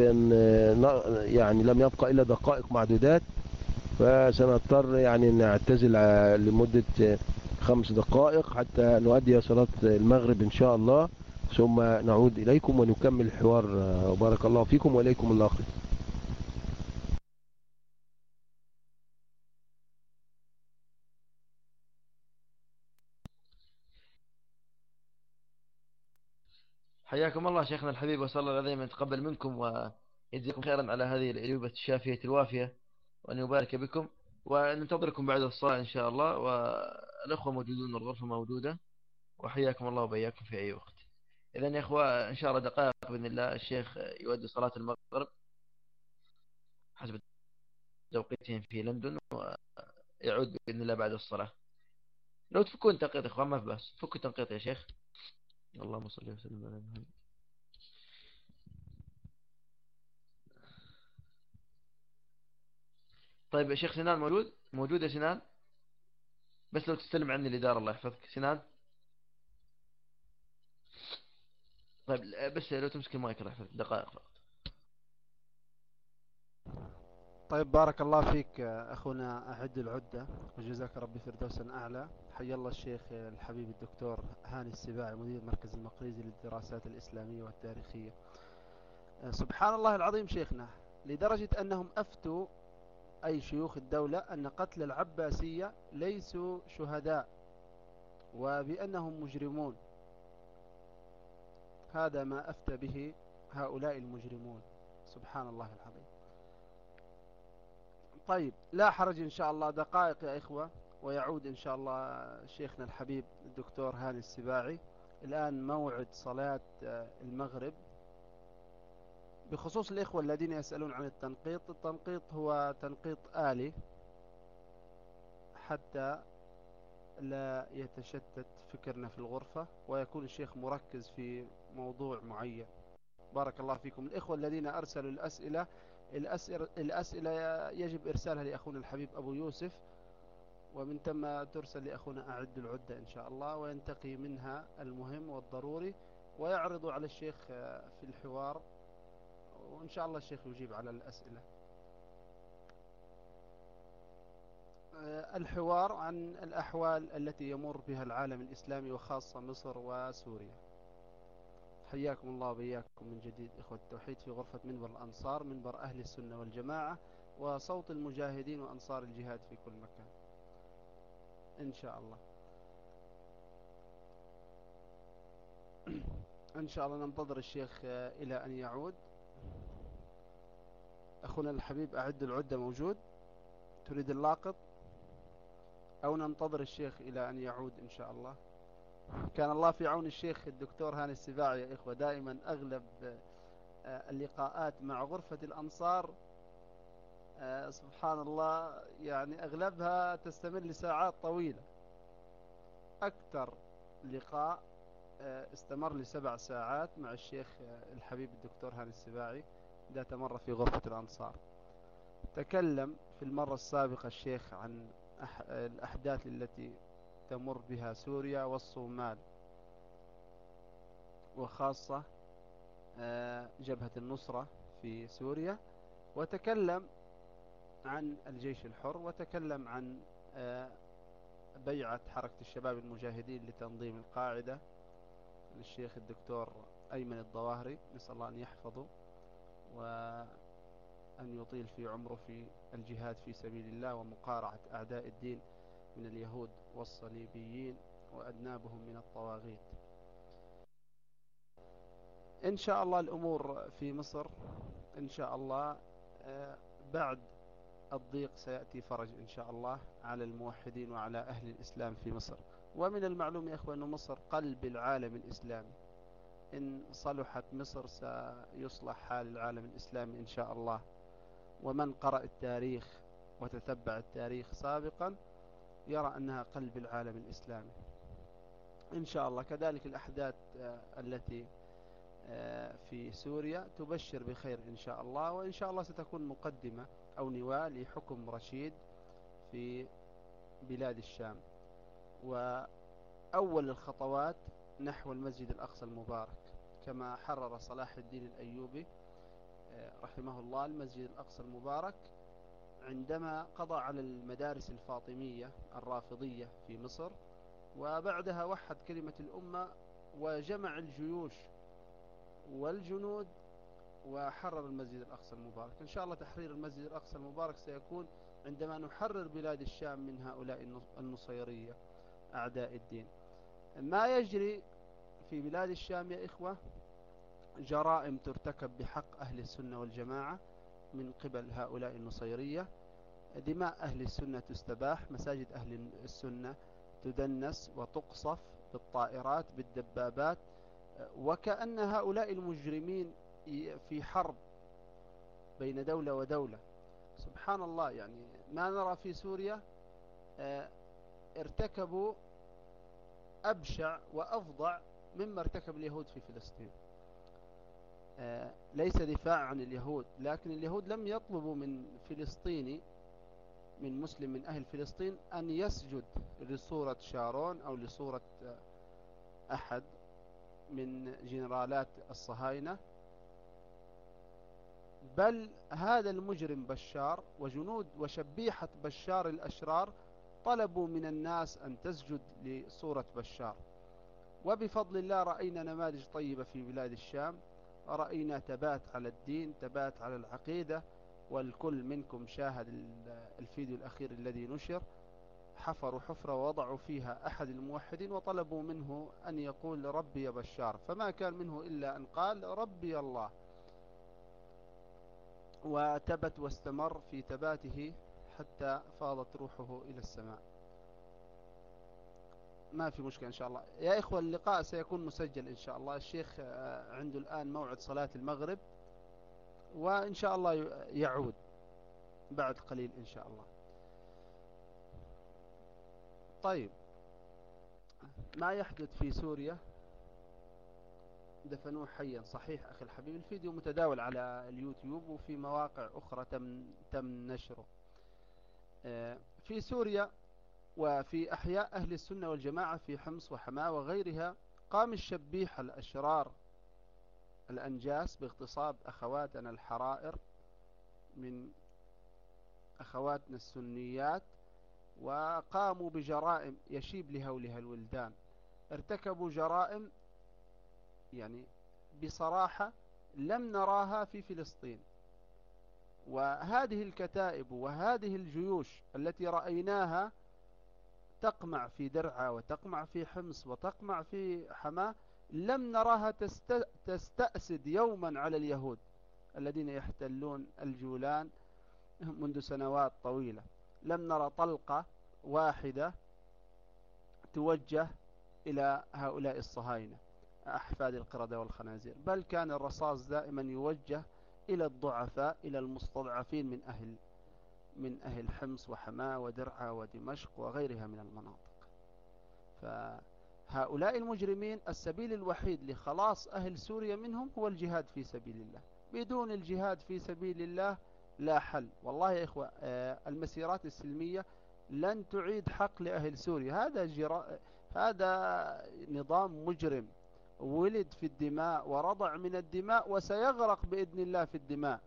Speaker 2: يعني لم يبقى إلا دقائق معدودات فسنضطر يعني نعتزل لمدة خمس دقائق حتى نؤدي صلاة المغرب إن شاء الله. ثم نعود إليكم ونكمل الحوار وبارك الله فيكم وإليكم الله خير.
Speaker 1: حياكم الله شيخنا الحبيب وصلى الله العظيم يتقبل منكم ويجزيكم خيرا على هذه الإجوبة الشافية الوافية وأن يبارك بكم وننتظركم بعد الصلاة إن شاء الله. والأخوة موجودون الغرفة موجودة وحياكم الله وبياكم في أي وقت. إذن يا أخوة إن شاء الله دقائق بإذن الله الشيخ يؤدي صلاة المغرب حسب توقيتهم في لندن ويعود بإذن الله بعد الصلاة. لو تفكون تنقيط إخوان ما في بس فكوا تنقيط يا شيخ. اللهم صل وسلم على محمد. طيب شيخ سنان موجود؟ موجود يا سنان؟ بس لو تستلم عني الإدارة الله يحفظك. سنان؟ طيب بس لو تمسك المايك يحفظك. دقائق. فقط
Speaker 3: طيب بارك الله فيك أخونا أعد العدة وجزاك ربي فردوسا أعلى. حي الله الشيخ الحبيب الدكتور هاني السباعي مدير مركز المقريزي للدراسات الإسلامية والتاريخية. سبحان الله العظيم شيخنا لدرجة أنهم أفتوا أي شيوخ الدولة أن قتل العباسية ليسوا شهداء وبأنهم مجرمون. هذا ما أفتى به هؤلاء المجرمون. سبحان الله العظيم. طيب لا حرج إن شاء الله. دقائق يا إخوة ويعود إن شاء الله شيخنا الحبيب الدكتور هاني السباعي. الآن موعد صلاة آه، المغرب. بخصوص الإخوة الذين يسألون عن التنقيط التنقيط هو تنقيط آلي حتى لا يتشتت فكرنا في الغرفة ويكون الشيخ مركز في موضوع معين. بارك الله فيكم. الإخوة الذين أرسلوا الأسئلة الأسئلة, الأسئلة يجب إرسالها لأخونا الحبيب أبو يوسف ومن ثم ترسل لأخونا أعد العدة إن شاء الله وينتقي منها المهم والضروري ويعرض على الشيخ في الحوار وإن شاء الله الشيخ يجيب على الأسئلة. الحوار عن الأحوال التي يمر بها العالم الإسلامي وخاصة مصر وسوريا. حياكم الله وبياكم من جديد إخوة التوحيد في غرفة منبر الأنصار منبر أهل السنة والجماعة وصوت المجاهدين وأنصار الجهاد في كل مكان. إن شاء الله. [clears throat] إن شاء الله ننتظر الشيخ إلى أن يعود. أخونا الحبيب أعد العدة موجود؟ تريد اللاقط؟ أو ننتظر الشيخ إلى أن يعود إن شاء الله. كان الله في عون الشيخ الدكتور هاني السباعي يا إخوة دائما أغلب آه، اللقاءات مع غرفة الأنصار آه، سبحان الله يعني أغلبها تستمر لساعات طويلة. أكثر لقاء آه، استمر لسبع ساعات مع الشيخ الحبيب الدكتور هاني السباعي ذات مرة في غرفة الأنصار. تكلم في المرة السابقة الشيخ عن الأحداث التي تمر بها سوريا والصومال وخاصة آه، جبهة النصرة في سوريا وتكلم عن الجيش الحر وتكلم عن آه، بيعة حركة الشباب المجاهدين لتنظيم القاعدة للشيخ الدكتور أيمن الظواهري. نسأل الله أن يحفظه وأن يطيل في عمره في الجهاد في سبيل الله ومقارعة أعداء الدين. من اليهود والصليبيين وأدنابهم من الطواغيت. إن شاء الله الأمور في مصر إن شاء الله آه، بعد الضيق سيأتي فرج إن شاء الله على الموحدين وعلى أهل الإسلام في مصر. ومن المعلوم يا إخوة أن مصر قلب العالم الإسلامي. إن صلحت مصر سيصلح حال العالم الإسلامي إن شاء الله. ومن قرأ التاريخ وتتبع التاريخ سابقا يرى أنها قلب العالم الإسلامي. إن شاء الله كذلك الأحداث آه، التي آه، في سوريا تبشر بخير إن شاء الله وإن شاء الله ستكون مقدمة أو نواة لحكم رشيد في بلاد الشام. وأول الخطوات نحو المسجد الأقصى المبارك كما حرر صلاح الدين الأيوبي آه، رحمه الله المسجد الأقصى المبارك عندما قضى على المدارس الفاطمية الرافضية في مصر وبعدها وحد كلمة الأمة وجمع الجيوش والجنود وحرر المسجد الأقصى المبارك. إن شاء الله تحرير المسجد الأقصى المبارك سيكون عندما نحرر بلاد الشام من هؤلاء النصيرية أعداء الدين. ما يجري في بلاد الشام يا إخوة؟ جرائم ترتكب بحق أهل السنة والجماعة. من قبل هؤلاء النصيرية. دماء أهل السنة تستباح مساجد أهل السنة تدنس وتقصف بالطائرات بالدبابات. وكأن هؤلاء المجرمين في حرب بين دولة ودولة. سبحان الله يعني ما نرى في سوريا آه، ارتكبوا أبشع وأفظع مما ارتكب اليهود في فلسطين. ليس دفاع عن اليهود لكن اليهود لم يطلبوا من فلسطيني من مسلم من أهل فلسطين أن يسجد لصورة شارون أو لصورة آه، أحد من جنرالات الصهاينة. بل هذا المجرم بشار وجنود وشبيحة بشار الأشرار طلبوا من الناس أن تسجد لصورة بشار. وبفضل الله رأينا نماذج طيبة في بلاد الشام. رأينا تبات على الدين تبات على العقيدة والكل منكم شاهد الفيديو الأخير الذي نشر. حفروا حفرة ووضعوا فيها أحد الموحدين وطلبوا منه أن يقول ربي بشار. فما كان منه إلا أن قال ربي الله. وتبت واستمر في تباته حتى فاضت روحه إلى السماء. ما في مشكلة إن شاء الله. يا إخوة اللقاء سيكون مسجل إن شاء الله. الشيخ آه، عنده الآن موعد صلاة المغرب وإن شاء الله يعود بعد قليل إن شاء الله. طيب ما يحدث في سوريا؟ دفنوه حيا. صحيح أخي الحبيب. الفيديو متداول على اليوتيوب وفي مواقع أخرى تم, تم نشره. آه، في سوريا وفي أحياء أهل السنة والجماعة في حمص وحماة وغيرها قام الشبيح الأشرار الأنجاس باغتصاب أخواتنا الحرائر من أخواتنا السنيات وقاموا بجرائم يشيب لهولها الولدان. ارتكبوا جرائم يعني بصراحة لم نراها في فلسطين. وهذه الكتائب وهذه الجيوش التي رأيناها تقمع في درعا وتقمع في حمص وتقمع في حماه لم نراها تستأسد يوما على اليهود الذين يحتلون الجولان منذ سنوات طويلة. لم نرى طلقة واحدة توجه إلى هؤلاء الصهاينة أحفاد القردة والخنازير بل كان الرصاص دائما يوجه إلى الضعفاء إلى المستضعفين من أهل من أهل حمص وحماة ودرعا ودمشق وغيرها من المناطق. فهؤلاء المجرمين السبيل الوحيد لخلاص أهل سوريا منهم هو الجهاد في سبيل الله. بدون الجهاد في سبيل الله لا حل. والله يا إخوة آه، المسيرات السلمية لن تعيد حق لأهل سوريا. هذا جرا... هذا نظام مجرم ولد في الدماء ورضع من الدماء وسيغرق بإذن الله في الدماء.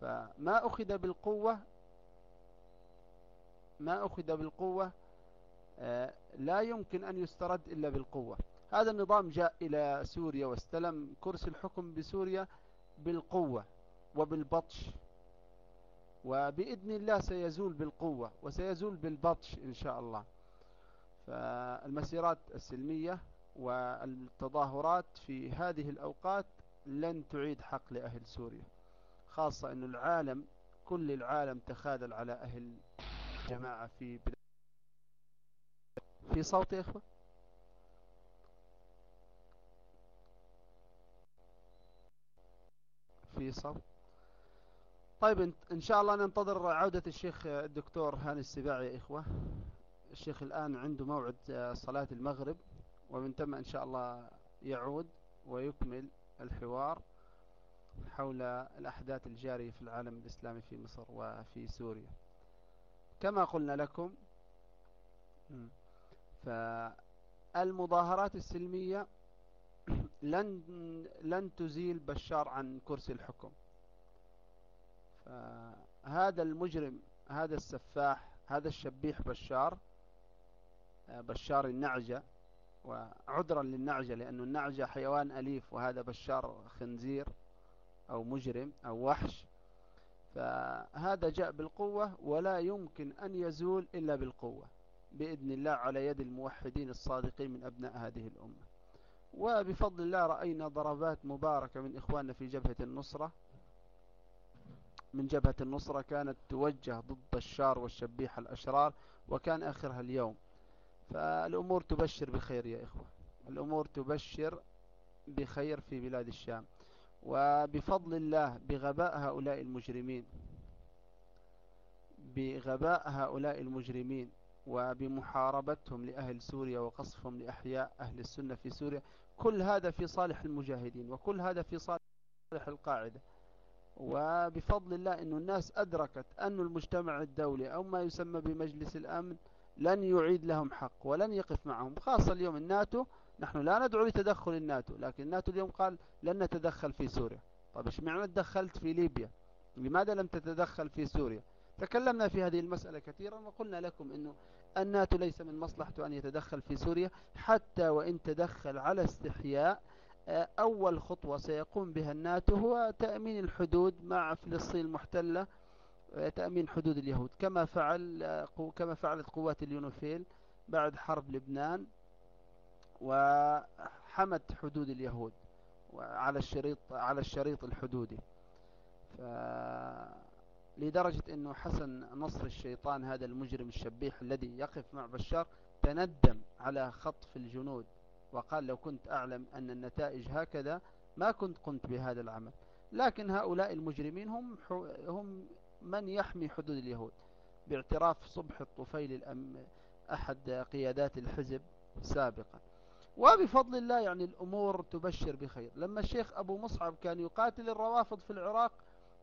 Speaker 3: فما أخذ بالقوة ما أخذ بالقوة آه، لا يمكن أن يسترد إلا بالقوة. هذا النظام جاء إلى سوريا واستلم كرسي الحكم بسوريا بالقوة وبالبطش وبإذن الله سيزول بالقوة وسيزول بالبطش إن شاء الله. فالمسيرات السلمية والتظاهرات في هذه الأوقات لن تعيد حق لأهل سوريا خاصة أن العالم كل العالم تخاذل على أهل جماعة في في صوت يا إخوة؟ في صوت. طيب إن شاء الله ننتظر عودة الشيخ الدكتور هاني السباعي يا إخوة. الشيخ الآن عنده موعد صلاة المغرب ومن ثم إن شاء الله يعود ويكمل الحوار حول الأحداث الجارية في العالم الإسلامي في مصر وفي سوريا. كما قلنا لكم. فالمظاهرات السلمية [clears throat] لن لن تزيل بشار عن كرسي الحكم. فهذا المجرم هذا السفاح هذا الشبيح بشار بشار النعجة وعذرا للنعجة لأن النعجة حيوان أليف وهذا بشار خنزير أو مجرم أو وحش. فهذا جاء بالقوة ولا يمكن أن يزول إلا بالقوة بإذن الله على يد الموحدين الصادقين من أبناء هذه الأمة. وبفضل الله رأينا ضربات مباركة من إخواننا في جبهة النصرة. من جبهة النصرة كانت توجه ضد الشار والشبيح الأشرار وكان آخرها اليوم. فالأمور تبشر بخير يا إخوة. الأمور تبشر بخير في بلاد الشام. وبفضل الله بغباء هؤلاء المجرمين. بغباء هؤلاء المجرمين وبمحاربتهم لأهل سوريا وقصفهم لأحياء أهل السنة في سوريا. كل هذا في صالح المجاهدين وكل هذا في صالح القاعدة. وبفضل الله أن الناس أدركت أن المجتمع الدولي أو ما يسمى بمجلس الأمن لن يعيد لهم حق ولن يقف معهم خاصة اليوم الناتو نحن لا ندعو لتدخل الناتو لكن الناتو اليوم قال لن نتدخل في سوريا. طيب إيش معنى تدخلت في ليبيا؟ لماذا لم تتدخل في سوريا؟ تكلمنا في هذه المسألة كثيرا وقلنا لكم أنه الناتو ليس من مصلحته أن يتدخل في سوريا حتى وإن تدخل على استحياء آه، أول خطوة سيقوم بها الناتو هو تأمين الحدود مع فلسطين المحتلة آه، تأمين حدود اليهود. كما فعل آه، كما فعلت قوات اليونوفيل بعد حرب لبنان. وحمت حدود اليهود على الشريط على الشريط الحدودي. ف لدرجة إنه حسن نصر الشيطان هذا المجرم الشبيح الذي يقف مع بشار تندم على خطف الجنود وقال لو كنت أعلم أن النتائج هكذا ما كنت قمت بهذا العمل. لكن هؤلاء المجرمين هم هم من يحمي حدود اليهود. باعتراف صبح الطفيل أحد قيادات الحزب سابقا. وبفضل الله يعني الأمور تبشر بخير. لما الشيخ أبو مصعب كان يقاتل الروافض في العراق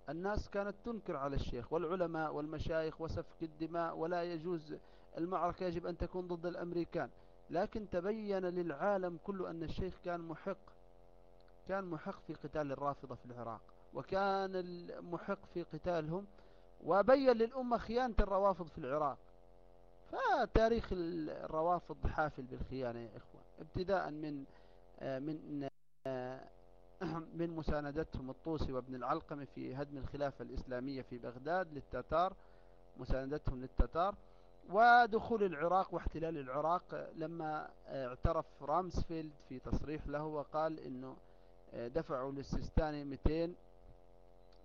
Speaker 3: الناس كانت تنكر على الشيخ والعلماء والمشايخ وسفك الدماء ولا يجوز المعركة يجب أن تكون ضد الأمريكان. لكن تبين للعالم كله أن الشيخ كان محق كان محق في قتال الرافضة في العراق وكان المحق في قتالهم وبين للأمة خيانة الروافض في العراق. فتاريخ الروافض حافل بالخيانة يا إخوة. ابتداء من آه، من آه، [clears throat] من مساندتهم الطوسي وابن العلقمة في هدم الخلافة الإسلامية في بغداد للتتار مساندتهم للتتار ودخول العراق واحتلال العراق لما اعترف رامسفيلد في تصريح له وقال إنه دفعوا للسيستاني 200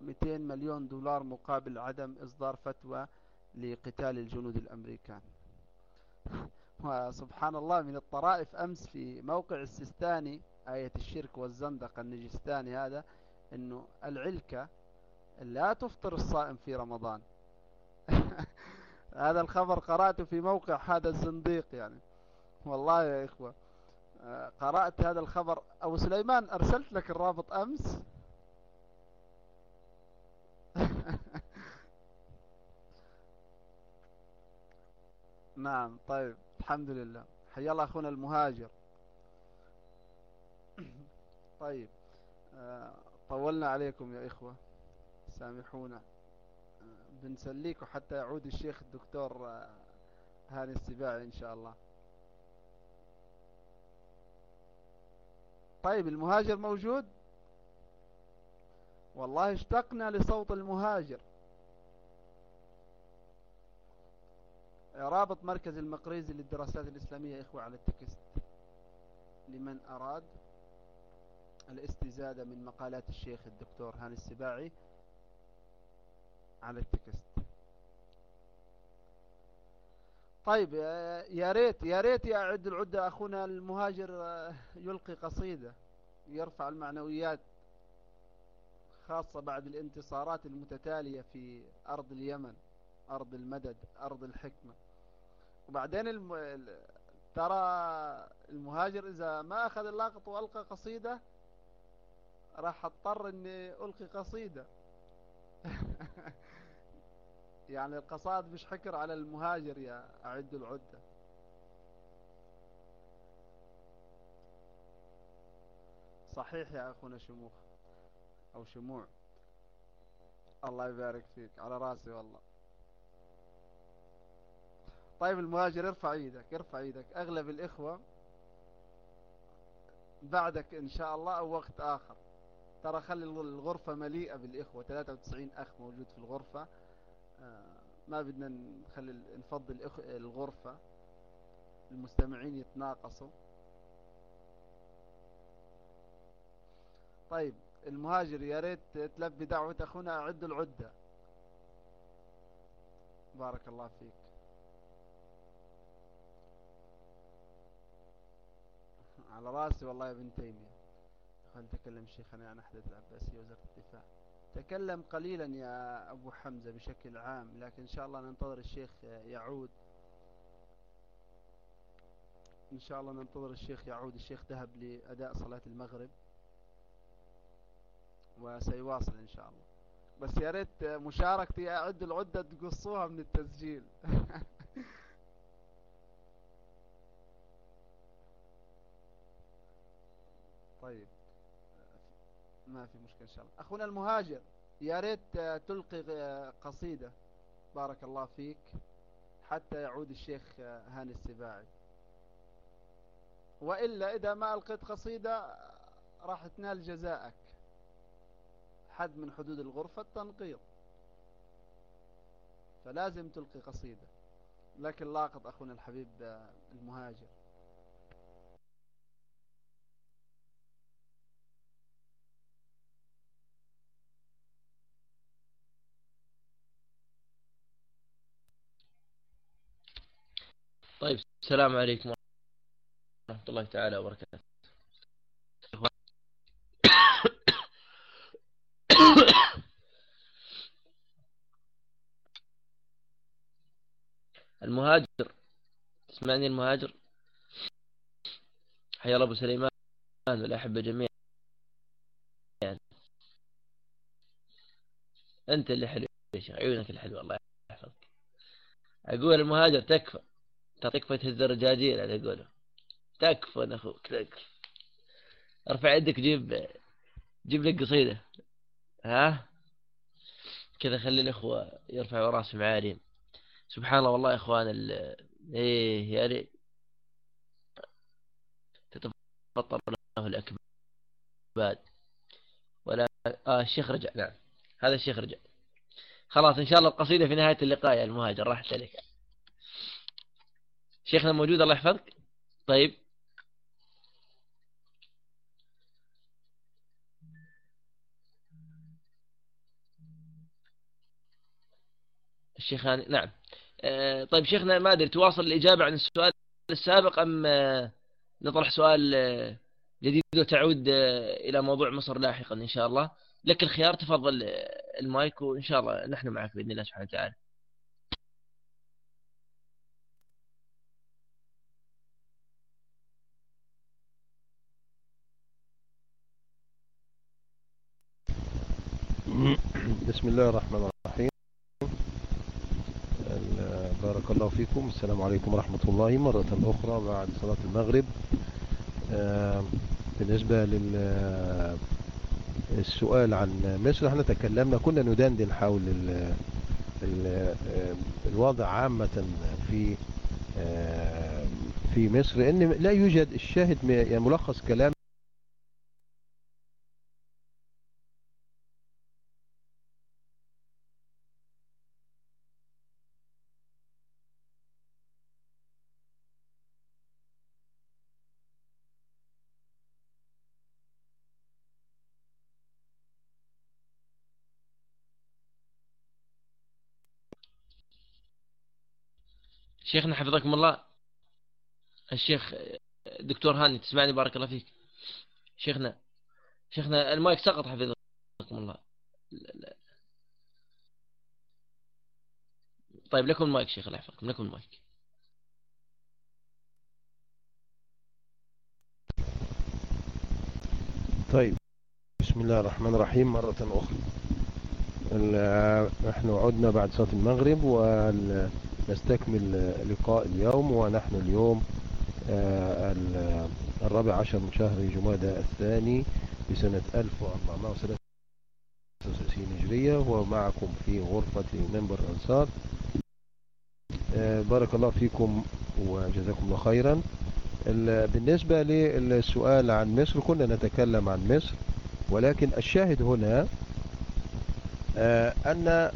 Speaker 3: 200 مليون دولار مقابل عدم إصدار فتوى لقتال الجنود الأمريكان. [laughs] وسبحان الله من الطرائف أمس في موقع السيستاني آية الشرك والزندق النجستاني هذا إنه العلكة لا تفطر الصائم في رمضان. [laughs] هذا الخبر قرأته في موقع هذا الزنديق يعني. والله يا إخوة آه، قرأت هذا الخبر. أبو سليمان أرسلت لك الرابط أمس؟ نعم طيب الحمد لله. حيا الله أخونا المهاجر. طيب آه، طولنا عليكم يا إخوة. سامحونا. بنسليكم حتى يعود الشيخ الدكتور آه، هاني السباعي إن شاء الله. طيب المهاجر موجود؟ والله اشتقنا لصوت المهاجر. رابط مركز المقريزي للدراسات الإسلامية إخوة على التكست. لمن أراد الاستزادة من مقالات الشيخ الدكتور هاني السباعي على التكست. طيب يا ريت يا ريت يعد العدة أخونا المهاجر آه، يلقي قصيدة يرفع المعنويات خاصة بعد الانتصارات المتتالية في أرض اليمن أرض المدد أرض الحكمة. وبعدين الم... ترى المهاجر إذا ما أخذ اللاقط وألقى قصيدة راح اضطر إني ألقي قصيدة. [laughs] يعني القصائد مش حكر على المهاجر يا أعد العدة. صحيح يا أخونا شموخ أو شموع. الله يبارك فيك على راسي والله. طيب المهاجر ارفع إيدك ارفع إيدك. اغلب الاخوة بعدك إن شاء الله أو وقت آخر. ترى خلي الغرفة مليئة بالإخوة. 93 أخ موجود في الغرفة. ما بدنا نخلي نفضل الغرفة. المستمعين يتناقصوا. طيب المهاجر يا ريت تلبي دعوة أخونا. أعد العدة. بارك الله فيك. على رأسي والله يا ابن تيمية. خل تكلم شيخنا عن أحدث العباسية وزارة الدفاع. تكلم قليلا يا أبو حمزة بشكل عام لكن إن شاء الله ننتظر الشيخ يعود. إن شاء الله ننتظر الشيخ يعود. الشيخ ذهب لأداء صلاة المغرب وسيواصل إن شاء الله. بس يا ريت مشاركتي أعد العدة تقصوها من التسجيل. [laughs] طيب. ما في مشكلة إن شاء الله. أخونا المهاجر يا ريت تلقي قصيدة. بارك الله فيك. حتى يعود الشيخ هاني السباعي. وإلا إذا ما ألقيت قصيدة راح تنال جزاءك حد من حدود الغرفة التنقيط فلازم تلقي قصيدة. لكن لاقط أخونا الحبيب المهاجر.
Speaker 1: طيب السلام عليكم ورحمة الله تعالى وبركاته. [coughs] المهاجر تسمعني المهاجر؟ حيا الله أبو سليمان والأحبة جميعا. أنت اللي حلو يا شيخ عيونك الحلوه الله يحفظك. أقول المهاجر تكفى. تكفى تهز الرجاجيل هذا اقوله تكفى أخوك تكفى. ارفع يدك جيب جيب لك قصيدة. ها؟ كذا خلي الأخوة يرفعوا راسهم عالين سبحان الله والله يا إخوان ال... إيه يا ريت تتفطر له الأكباد. ولا آه الشيخ رجع نعم. هذا الشيخ رجع. خلاص إن شاء الله القصيدة في نهاية اللقاء يا المهاجر راحت عليك. شيخنا موجود الله يحفظك. طيب. الشيخ نعم. آه، طيب شيخنا ما أدري تواصل الإجابة عن السؤال السابق أم آه، نطرح سؤال آه، جديد وتعود إلى موضوع مصر لاحقا إن شاء الله. لك الخيار تفضل المايك وإن شاء الله نحن معك بإذن الله سبحانه وتعالى.
Speaker 2: بسم الله الرحمن الرحيم بارك الله فيكم السلام عليكم ورحمة الله مرة أخرى بعد صلاة المغرب بالنسبة للسؤال عن مصر إحنا تكلمنا كنا ندندن حول الوضع عامة في آه، في مصر إن لا يوجد الشاهد يعني ملخص كلام
Speaker 1: شيخنا حفظكم الله. الشيخ دكتور هاني تسمعني؟ بارك الله فيك. شيخنا شيخنا المايك سقط حفظكم الله. لا لا. طيب لكم المايك شيخ الله يحفظكم. لكم المايك.
Speaker 2: طيب. بسم الله الرحمن الرحيم. مرة أخرى. نحن عدنا بعد صلاة المغرب وال نستكمل لقاء اليوم ونحن اليوم آه، الرابع عشر من شهر جمادى الثاني بسنة 1433 هجرية ومعكم في غرفة منبر الأنصار آه، بارك الله فيكم وجزاكم الله خيرا. بالنسبة للسؤال عن مصر كنا نتكلم عن مصر ولكن الشاهد هنا أن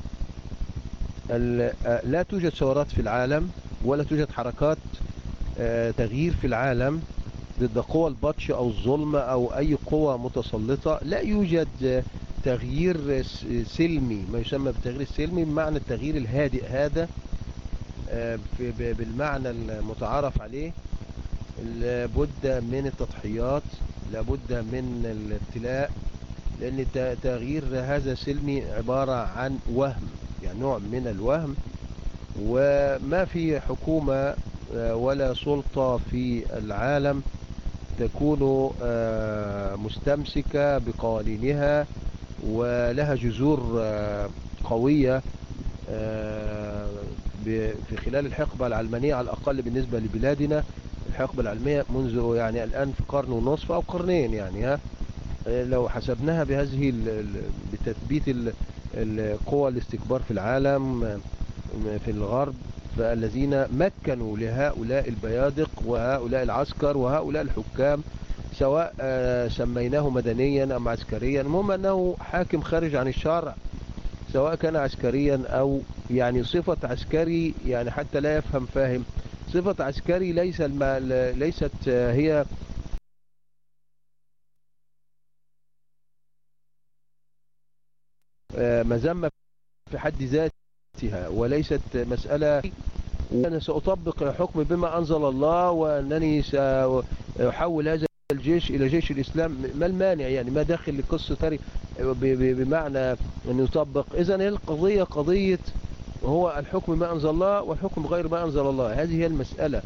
Speaker 2: آه، لا توجد ثورات في العالم ولا توجد حركات آه، تغيير في العالم ضد قوى البطش أو الظلم أو أي قوى متسلطة. لا يوجد تغيير سلمي ما يسمى بالتغيير السلمي بمعنى التغيير الهادئ هذا آه، بالمعنى المتعارف عليه. لابد من التضحيات لابد من الابتلاء. لأن تغيير هذا سلمي عبارة عن وهم يعني نوع من الوهم. وما في حكومة آه، ولا سلطة في العالم تكون آه، مستمسكة بقوانينها ولها جذور آه، قوية في خلال الحقبة العلمانية على الأقل بالنسبة لبلادنا. الحقبة العلمية منذ يعني الآن في قرن ونصف أو قرنين يعني ها. لو حسبناها بهذه بتثبيت القوى الاستكبار في العالم في الغرب فالذين مكنوا لهؤلاء البيادق وهؤلاء العسكر وهؤلاء الحكام سواء آه، سميناه مدنيا أم عسكريا المهم أنه حاكم خارج عن الشرع سواء كان عسكريا أو يعني صفة عسكري يعني حتى لا يفهم فاهم صفة عسكري ليس. ليست آه، هي مذمة في حد ذاتها وليست مسألة وأنا سأطبق الحكم بما أنزل الله وأنني سأحول هذا الجيش إلى جيش الإسلام. ما المانع يعني؟ ما داخل لقصة بمعنى أن يطبق. إذن القضية قضية هو الحكم ما أنزل الله والحكم غير ما أنزل الله. هذه هي المسألة.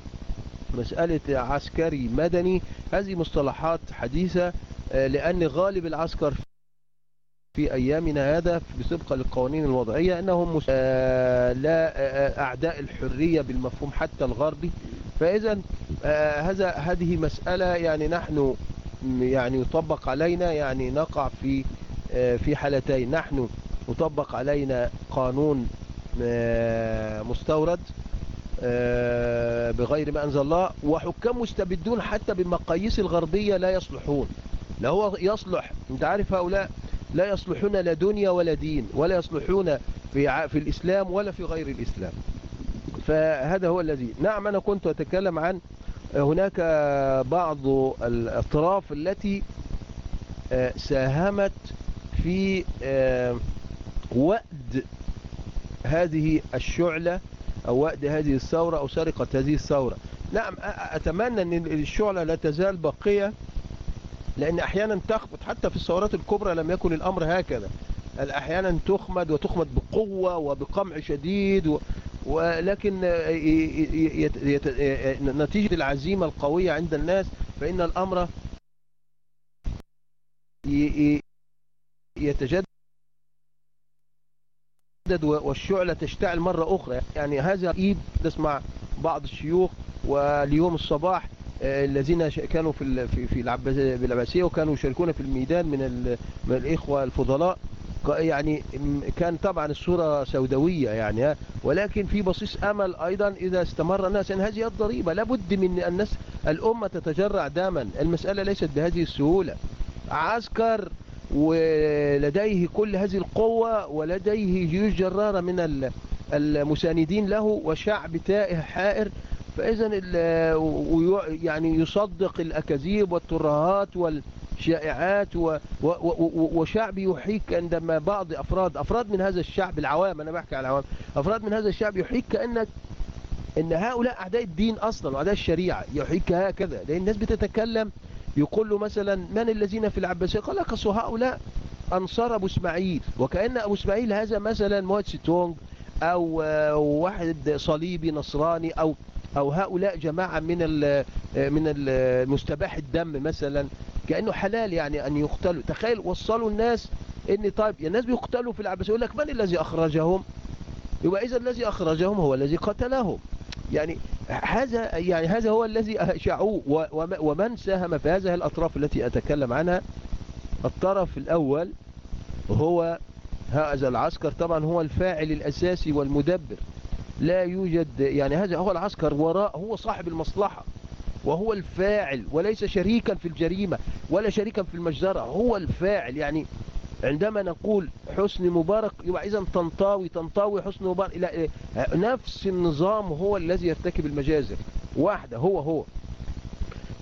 Speaker 2: مسألة عسكري مدني. هذه مصطلحات حديثة آه، لأن غالب العسكر في أيامنا هذا بسبق للقوانين الوضعية أنهم آه، لا آه، أعداء الحرية بالمفهوم حتى الغربي. فإذا هذا هذه مسألة يعني نحن يعني يطبق علينا يعني نقع في في حالتين. نحن يطبق علينا قانون مستورد آه، بغير ما أنزل الله وحكام مستبدون حتى بالمقاييس الغربية لا يصلحون. لا هو يصلح. أنت عارف هؤلاء لا يصلحون لا دنيا ولا دين ولا يصلحون في في الإسلام ولا في غير الإسلام. فهذا هو الذي نعم أنا كنت أتكلم عن هناك بعض الأطراف التي آه، ساهمت في آه، وأد هذه الشعلة أو وأد هذه الثورة أو سرقة هذه الثورة. نعم أتمنى أن الشعلة لا تزال باقية. لأن أحيانا تخبط حتى في الثورات الكبرى لم يكن الأمر هكذا. أحيانا تخمد وتخمد بقوة وبقمع شديد ولكن نتيجة العزيمة القوية عند الناس فإن الأمر يتجدد والشعلة تشتعل مرة أخرى. يعني هذا إيد تسمع بعض الشيوخ واليوم الصباح الذين كانوا في في العباسية وكانوا يشاركون في الميدان من من الإخوة الفضلاء. يعني كان طبعا الصورة سوداوية يعني ولكن في بصيص أمل أيضا إذا استمر الناس أن هذه الضريبة لابد من الناس الأمة تتجرع داما. المسألة ليست بهذه السهولة. عسكر ولديه كل هذه القوة ولديه جيوش جرارة من المساندين له وشعب تائه حائر فإذا يعني يصدق الأكاذيب والترهات والشائعات وشعب يحيك عندما بعض أفراد أفراد من هذا الشعب العوام أنا بحكي على العوام أفراد من هذا الشعب يحيك كأنك إن هؤلاء أعداء الدين أصلا وأعداء الشريعة يحيك هكذا. لأن الناس بتتكلم يقول له مثلا من الذين في العباسية؟ قال لك هؤلاء أنصار أبو إسماعيل. وكأن أبو إسماعيل هذا مثلا مواد ستونج أو واحد صليبي نصراني أو أو هؤلاء جماعة من من المستباح الدم مثلا كأنه حلال يعني أن يقتلوا. تخيل وصلوا الناس إن طيب الناس بيقتلوا في العباسية يقول لك من الذي أخرجهم؟ يبقى إذا الذي أخرجهم هو الذي قتلهم. يعني هذا يعني هذا هو الذي أشعوه ومن ساهم في هذه الأطراف التي أتكلم عنها؟ الطرف الأول هو هذا العسكر طبعا هو الفاعل الأساسي والمدبر. لا يوجد يعني هذا هو العسكر وراء هو صاحب المصلحة وهو الفاعل وليس شريكا في الجريمة ولا شريكا في المجزرة هو الفاعل. يعني عندما نقول حسن مبارك يبقى إذا تنطاوي تنطاوي حسن مبارك إلى نفس النظام هو الذي يرتكب المجازر واحدة هو هو.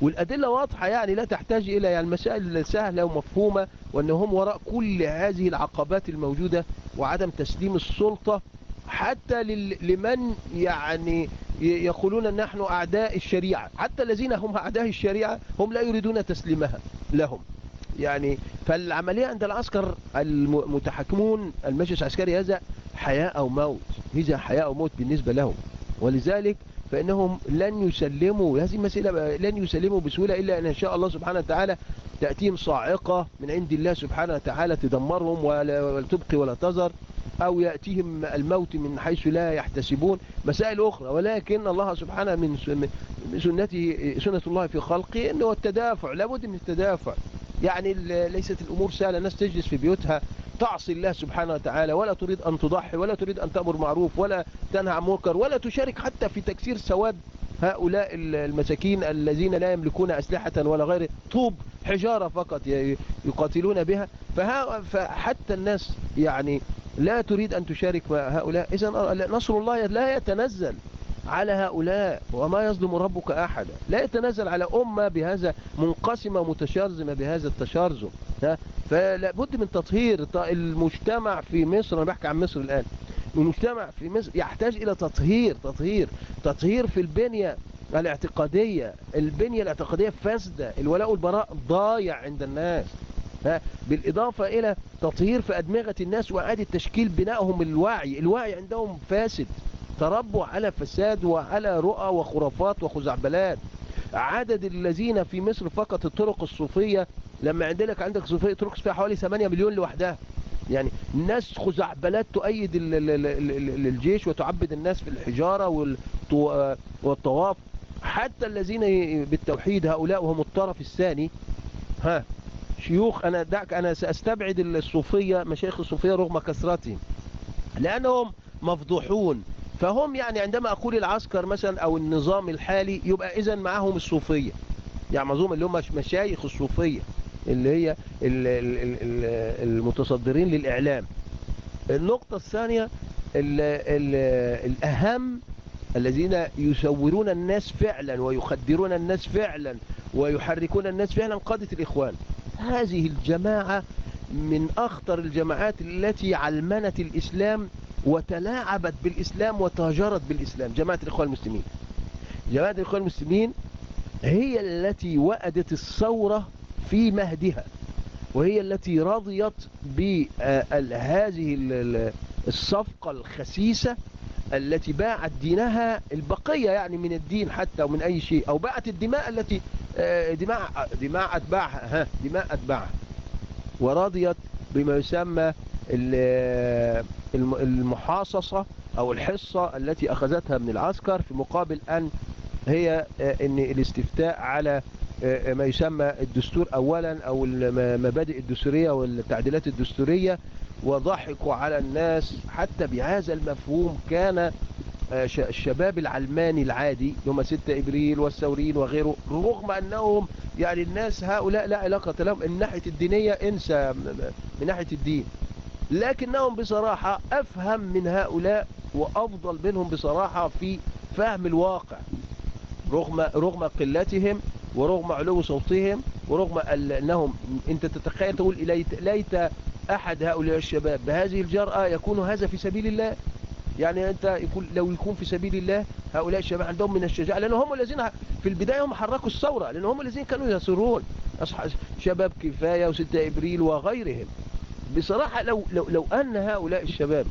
Speaker 2: والأدلة واضحة يعني لا تحتاج إلى يعني المسائل سهلة ومفهومة وأنهم وراء كل هذه العقبات الموجودة وعدم تسليم السلطة حتى لمن يعني يقولون نحن أعداء الشريعة. حتى الذين هم أعداء الشريعة هم لا يريدون تسليمها لهم. يعني فالعملية عند العسكر المتحكمون المجلس العسكري هذا حياة أو موت. هذا حياة أو موت بالنسبة لهم. ولذلك فإنهم لن يسلموا هذه المسألة لن يسلموا بسهولة إلا أن إن شاء الله سبحانه وتعالى تأتيهم صاعقة من عند الله سبحانه وتعالى تدمرهم ولا تبقي ولا تذر أو يأتيهم الموت من حيث لا يحتسبون. مسائل أخرى ولكن الله سبحانه من سنته سنة الله في خلقه أنه التدافع لابد من التدافع. يعني ليست الأمور سهلة. الناس تجلس في بيوتها تعصي الله سبحانه وتعالى. ولا تريد أن تضحي ولا تريد أن تأمر معروف ولا تنهى عن منكر ولا تشارك حتى في تكسير سواد هؤلاء المساكين الذين لا يملكون أسلحة ولا غير طوب حجارة فقط يقاتلون بها. فحتى الناس يعني لا تريد أن تشارك هؤلاء. إذا نصر الله لا يتنزل. على هؤلاء وما يظلم ربك أحدا لا يتنزل على أمة بهذا منقسمة متشرزمة بهذا التشرزم فلا بد من تطهير. المجتمع في مصر أنا بحكي عن مصر الآن. المجتمع في مصر يحتاج إلى تطهير تطهير تطهير في البنية الاعتقادية. البنية الاعتقادية فاسدة. الولاء والبراء ضايع عند الناس بالإضافة إلى تطهير في أدمغة الناس وإعادة تشكيل بنائهم الوعي. الوعي عندهم فاسد. تربوا على فساد وعلى رؤى وخرافات وخزعبلات. عدد الذين في مصر فقط الطرق الصوفية لما عندك عندك صوفية طرق فيها حوالي 8 مليون لوحدها. يعني الناس خزعبلات تؤيد الجيش وتعبد الناس في الحجارة والطواف. حتى الذين بالتوحيد هؤلاء وهم الطرف الثاني. ها شيوخ أنا دعك أنا سأستبعد الصوفية مشايخ الصوفية رغم كثرتهم. لأنهم مفضوحون. فهم يعني عندما أقول العسكر مثلا أو النظام الحالي يبقى إذا معهم الصوفية. يعني معظوم اللي هم مشايخ الصوفية اللي هي المتصدرين للإعلام. النقطة الثانية الأهم الذين يسورون الناس فعلا ويخدرون الناس فعلا ويحركون الناس فعلا قادة الإخوان. هذه الجماعة من أخطر الجماعات التي علمنت الإسلام وتلاعبت بالإسلام وتاجرت بالإسلام جماعة الإخوان المسلمين. جماعة الإخوان المسلمين هي التي وأدت الثورة في مهدها وهي التي رضيت بهذه الصفقة الخسيسة التي باعت دينها البقية يعني من الدين حتى ومن أي شيء أو باعت الدماء التي آه، دماء, دماء أتباعها ها دماء أتباعها. ورضيت بما يسمى المحاصصة أو الحصة التي أخذتها من العسكر في مقابل أن هي آه، أن الاستفتاء على آه، ما يسمى الدستور أولا أو المبادئ الدستورية والتعديلات الدستورية وضحكوا على الناس حتى بهذا المفهوم كان آه، الشباب العلماني العادي هم 6 إبريل والثوريين وغيره رغم أنهم يعني الناس هؤلاء لا علاقة لهم من ناحية الدينية إنسى من ناحية الدين. لكنهم بصراحة أفهم من هؤلاء وأفضل منهم بصراحة في فهم الواقع رغم رغم قلتهم ورغم علو صوتهم ورغم أنهم أنت تتخيل تقول ليت, ليت أحد هؤلاء الشباب بهذه الجرأة يكون هذا في سبيل الله؟ يعني أنت يكون لو يكون في سبيل الله هؤلاء الشباب عندهم من الشجاعة لأن هم الذين في البداية هم حركوا الثورة لأن هم الذين كانوا يسرون. شباب كفاية وستة إبريل وغيرهم. بصراحة لو, لو, لو أن هؤلاء الشباب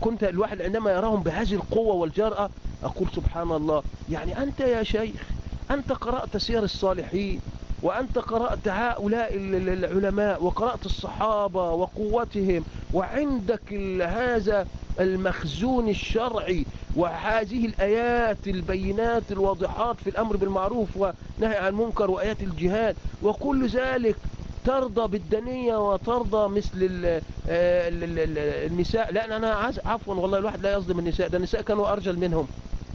Speaker 2: كنت الواحد عندما يراهم بهذه القوة والجرأة أقول سبحان الله يعني أنت يا شيخ أنت قرأت سير الصالحين. وأنت قرأت هؤلاء العلماء وقرأت الصحابة وقوتهم وعندك هذا المخزون الشرعي وهذه الآيات البينات الواضحات في الأمر بالمعروف ونهي عن المنكر وآيات الجهاد وكل ذلك ترضى بالدنية وترضى مثل النساء. لا أنا عفوا والله الواحد لا يظلم النساء ده النساء كانوا أرجل منهم.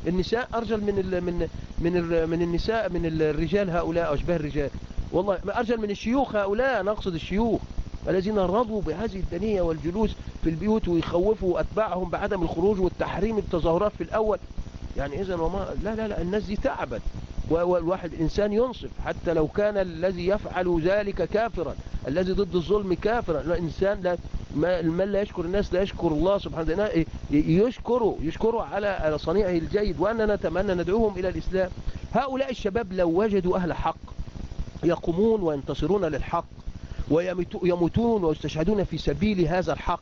Speaker 2: النساء أرجل من ال من من ال من النساء من الرجال هؤلاء أشباه الرجال. والله أرجل من الشيوخ هؤلاء أنا أقصد الشيوخ الذين رضوا بهذه الدنية والجلوس في البيوت ويخوفوا أتباعهم بعدم الخروج والتحريم التظاهرات في الأول. يعني إذا وما لا لا لا الناس دي تعبت. والواحد إنسان ينصف حتى لو كان الذي يفعل ذلك كافرا الذي ضد الظلم كافرا. الإنسان لا من لا يشكر الناس لا يشكر الله سبحانه وتعالى يشكره يشكره على صنيعه الجيد وأننا نتمنى ندعوهم إلى الإسلام. هؤلاء الشباب لو وجدوا أهل حق يقومون وينتصرون للحق ويموتون ويستشهدون في سبيل هذا الحق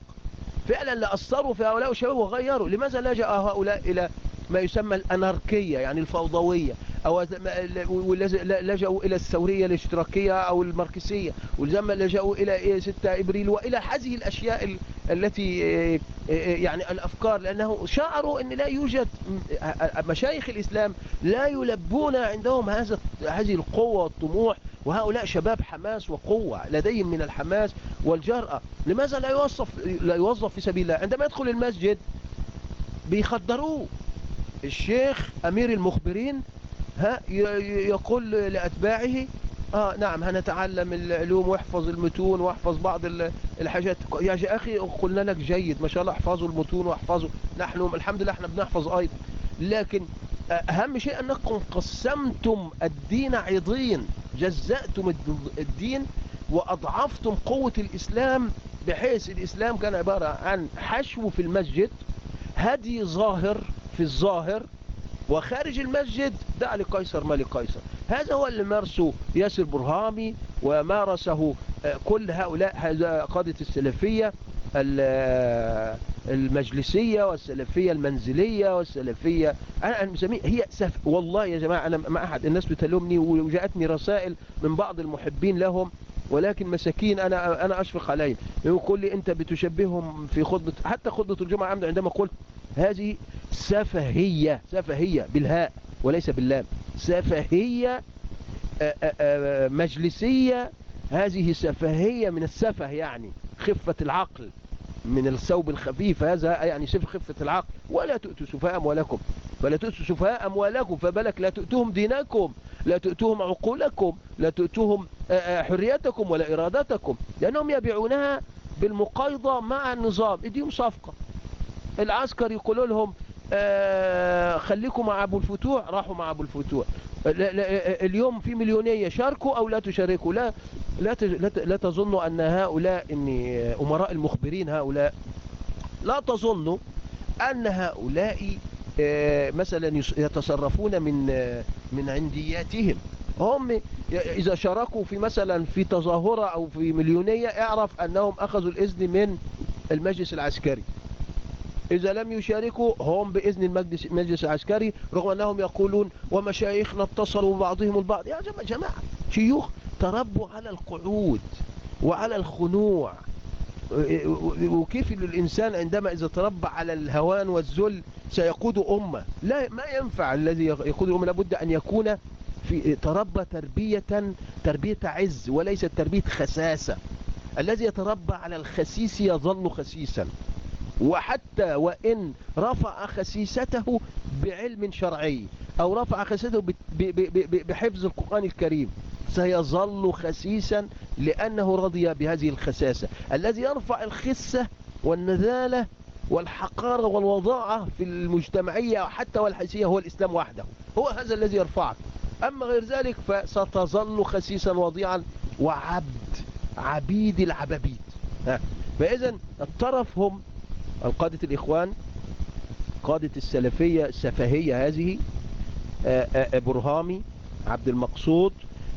Speaker 2: فعلا لأثروا في هؤلاء الشباب وغيروا. لماذا لجأ هؤلاء إلى ما يسمى الأناركية يعني الفوضوية أو لجأوا إلى الثورية الاشتراكية أو الماركسية ولما لجأوا إلى 6 إبريل وإلى هذه الأشياء التي آه، آه، يعني الأفكار لأنه شعروا أن لا يوجد مشايخ الإسلام لا يلبون عندهم هذا هذه القوة والطموح وهؤلاء شباب حماس وقوة لديهم من الحماس والجرأة. لماذا لا يوظف لا يوظف في سبيل الله؟ عندما يدخل المسجد بيخدروه. الشيخ أمير المخبرين ها يقول لأتباعه آه نعم هنتعلم العلوم واحفظ المتون واحفظ بعض الحاجات. يا أخي قلنا لك جيد ما شاء الله احفظوا المتون واحفظوا. نحن الحمد لله إحنا بنحفظ أيضا. لكن أهم شيء أنكم قسمتم الدين عضين جزأتم الدين وأضعفتم قوة الإسلام بحيث الإسلام كان عبارة عن حشو في المسجد هدي ظاهر في الظاهر وخارج المسجد دع لقيصر ما لقيصر. هذا هو اللي مارسه ياسر برهامي ومارسه آه، كل هؤلاء قادة السلفية المجلسية والسلفية المنزلية والسلفية. أنا مسمية هي سف والله يا جماعة أنا ما أحد الناس بتلومني وجاءتني رسائل من بعض المحبين لهم ولكن مساكين أنا أنا أشفق عليهم. يقول لي أنت بتشبههم في خطبة حتى خطبة الجمعة عندما قلت هذه سفهية سفهية بالهاء وليس باللام. سفهية مجلسية. هذه سفهية من السفه يعني خفة العقل. من الثوب الخفيف هذا يعني صفر خفة العقل. ولا تؤتوا سفهاء أموالكم. فلا تؤتوا سفهاء أموالكم فبلك لا تؤتوهم دينكم لا تؤتوهم عقولكم لا تؤتوهم حريتكم ولا إرادتكم. لأنهم يبيعونها بالمقايضة مع النظام. اديهم صفقة العسكر يقولوا لهم آه خليكم مع أبو الفتوح راحوا مع أبو الفتوح. اليوم في مليونية شاركوا أو لا تشاركوا. لا لا لا تظنوا أن هؤلاء إن أمراء المخبرين هؤلاء. لا تظنوا أن هؤلاء آه، مثلا يتصرفون من آه، من عندياتهم. هم إذا شاركوا في مثلا في تظاهرة أو في مليونية اعرف أنهم أخذوا الإذن من المجلس العسكري. إذا لم يشاركوا هم بإذن المجلس, المجلس العسكري رغم أنهم يقولون ومشايخنا اتصلوا ببعضهم البعض. يا جماعة شيوخ تربوا على القعود وعلى الخنوع. وكيف الإنسان عندما إذا تربى على الهوان والذل سيقود أمة؟ لا ما ينفع الذي يقود أمة. لابد أن يكون في تربى تربية تربية عز وليست تربية خساسة. الذي يتربى على الخسيس يظل خسيسا. وحتى وإن رفع خسيسته بعلم شرعي أو رفع خسيسته بحفظ القرآن الكريم سيظل خسيسا لأنه رضي بهذه الخساسة. الذي يرفع الخسة والنذالة والحقارة والوضاعة في المجتمعية حتى والحيثية هو الإسلام وحده. هو هذا الذي يرفعك أما غير ذلك فستظل خسيسا وضيعا وعبد عبيد العبابيد. فإذا الطرف هم القادة الإخوان قادة السلفية السفهية هذه آه، آه، برهامي عبد المقصود.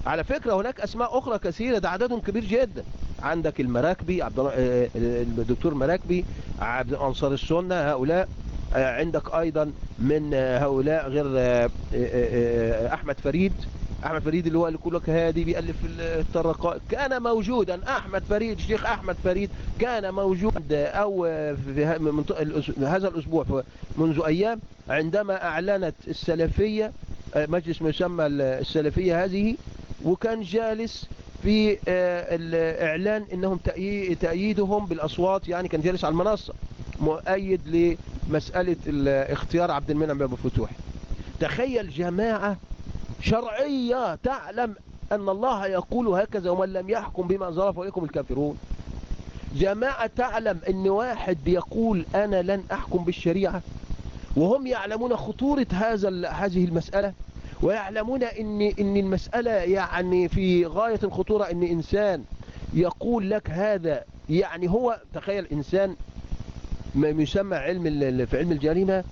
Speaker 2: على فكرة هناك أسماء أخرى كثيرة ده عددهم كبير جدا. عندك المراكبي عبد آه، الدكتور مراكبي عبد أنصار السنة هؤلاء. عندك أيضا من هؤلاء غير أحمد فريد. أحمد فريد اللي هو اللي يقول لك هادي بيألف الطرقات كان موجودا. أحمد فريد الشيخ أحمد فريد كان موجود أو في هذا الأسبوع منذ أيام عندما أعلنت السلفية مجلس مسمى السلفية هذه وكان جالس في آه، الإعلان إنهم تأييدهم بالأصوات يعني كان جالس على المنصة مؤيد لمسألة اختيار عبد المنعم ابو فتوح. تخيل جماعة شرعية تعلم أن الله يقول هكذا ومن لم يحكم بما أنزل فإليكم الكافرون. جماعة تعلم أن واحد بيقول أنا لن أحكم بالشريعة وهم يعلمون خطورة هذا هذه المسألة ويعلمون إن إن المسألة يعني في غاية الخطورة أن إنسان يقول لك هذا يعني هو تخيل إنسان ما يسمى علم في علم الجريمة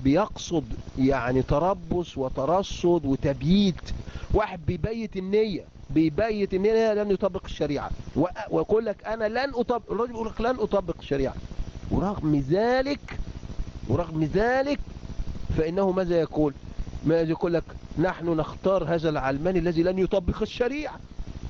Speaker 2: بيقصد يعني تربص وترصد وتبييت. واحد بيبيت النية بيبيت النية لن يطبق الشريعة. ويقول لك أنا لن أطبق الرجل يقول لك لن أطبق الشريعة. ورغم ذلك ورغم ذلك فإنه ماذا يقول؟ ماذا يقول لك؟ نحن نختار هذا العلماني الذي لن يطبق الشريعة.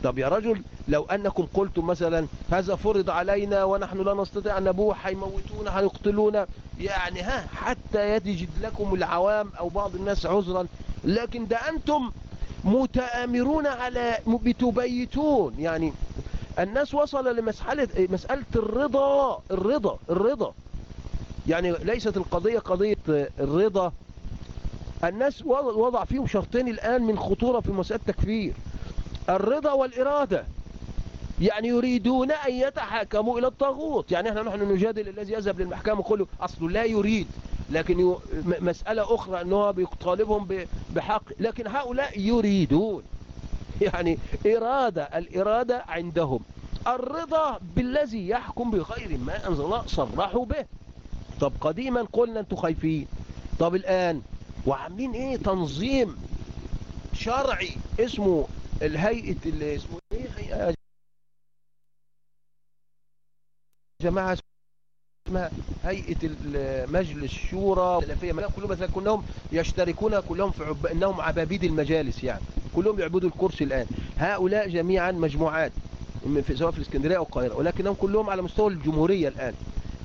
Speaker 2: طب يا رجل لو أنكم قلتم مثلا هذا فرض علينا ونحن لا نستطيع أن نبوح هيموتونا هيقتلونا يعني ها حتى يجد لكم العوام أو بعض الناس عذرا. لكن ده أنتم متآمرون على بتبيتون. يعني الناس وصل لمسألة مسألة الرضا الرضا الرضا. يعني ليست القضية قضية الرضا. الناس وضع فيهم شرطين الآن من خطورة في مسألة التكفير. الرضا والإرادة. يعني يريدون أن يتحاكموا إلى الطاغوت. يعني إحنا نحن نجادل الذي يذهب للمحكمة كله أصله لا يريد. لكن مسألة أخرى أنه بيطالبهم بحق. لكن هؤلاء يريدون. [laughs] يعني إرادة الإرادة عندهم. الرضا بالذي يحكم بغير ما أنزل الله صرحوا به. طب قديما قلنا أنتم خايفين. طب الآن وعاملين إيه؟ تنظيم شرعي اسمه الهيئة اللي اسمه إيه؟ هيئة جماعة اسمها هيئة مجلس الشورى السلفية كلهم مثلا كلهم يشتركون كلهم في عب... إنهم عبابيد المجالس يعني. كلهم يعبدوا الكرسي الآن. هؤلاء جميعا مجموعات في سواء في الاسكندرية أو القاهرة. ولكنهم كلهم على مستوى الجمهورية الآن.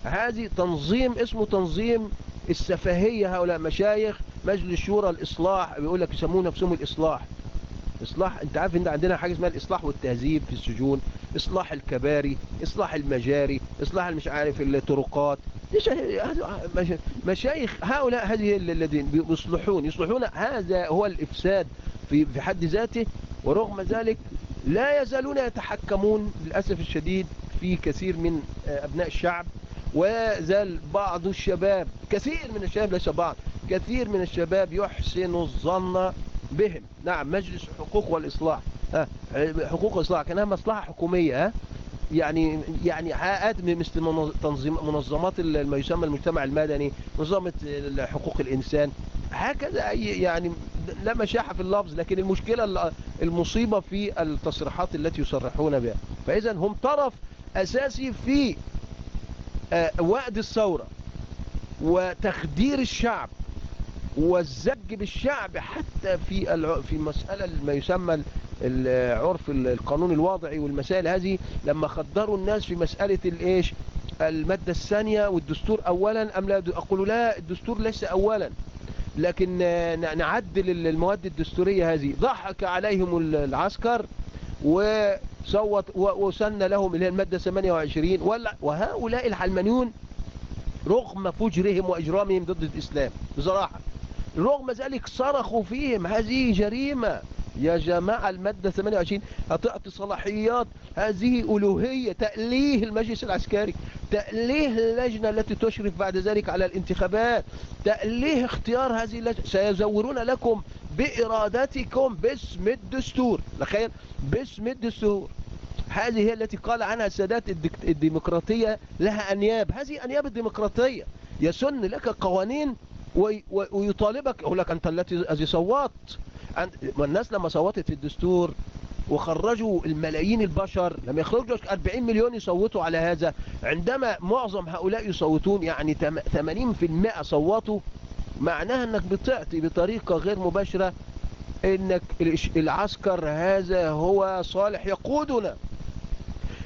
Speaker 2: هذه تنظيم اسمه تنظيم السفاهية هؤلاء مشايخ مجلس شورى الإصلاح بيقول لك يسمون نفسهم الإصلاح. إصلاح أنت عارف إن عندنا حاجة اسمها الإصلاح والتهذيب في السجون إصلاح الكباري إصلاح المجاري إصلاح المش عارف الطرقات. مشايخ هؤلاء هذه الذين يصلحون يصلحون هذا هو الإفساد في في حد ذاته. ورغم ذلك لا يزالون يتحكمون للأسف الشديد في كثير من أبناء الشعب. وزال بعض الشباب كثير من الشباب ليس بعض كثير من الشباب يحسن الظن بهم. نعم مجلس حقوق والإصلاح. ها حقوق الإصلاح كانها مصلحة حكومية ها. يعني يعني حققت مثل تنظيم منظمات ما يسمى المجتمع المدني منظمة حقوق الإنسان. هكذا يعني لا مشاحة في اللفظ لكن المشكلة المصيبة في التصريحات التي يصرحون بها. فإذا هم طرف أساسي في وقد الثورة وتخدير الشعب. والزج بالشعب حتى في في مسألة ما يسمى العرف القانون الواضعي والمسائل هذه لما خدروا الناس في مسألة الايش المادة الثانية والدستور اولا أم لا؟ أقول لا الدستور ليس اولا. لكن نعدل المواد الدستورية هذه. ضحك عليهم العسكر وصوت وسن لهم اللي هي المادة 28 وهؤلاء الحلمانيون رغم فجرهم وإجرامهم ضد الإسلام بصراحة. رغم ذلك صرخوا فيهم هذه جريمة. يا جماعة المادة 28 هتعطي صلاحيات. هذه ألوهية تأليه المجلس العسكري تأليه اللجنة التي تشرف بعد ذلك على الانتخابات تأليه اختيار هذه اللجنة. سيزورون لكم بإرادتكم باسم الدستور. تخيل باسم الدستور. هذه هي التي قال عنها السادات الديمقراطية لها أنياب. هذه أنياب الديمقراطية. يسن لك قوانين ويطالبك. يقول لك أنت التي صوت. الناس لما صوتت في الدستور وخرجوا الملايين البشر لما يخرجوا 40 مليون يصوتوا على هذا عندما معظم هؤلاء يصوتون يعني 80% صوتوا معناها أنك بتعطي بطريقة غير مباشرة إنك العسكر هذا هو صالح يقودنا.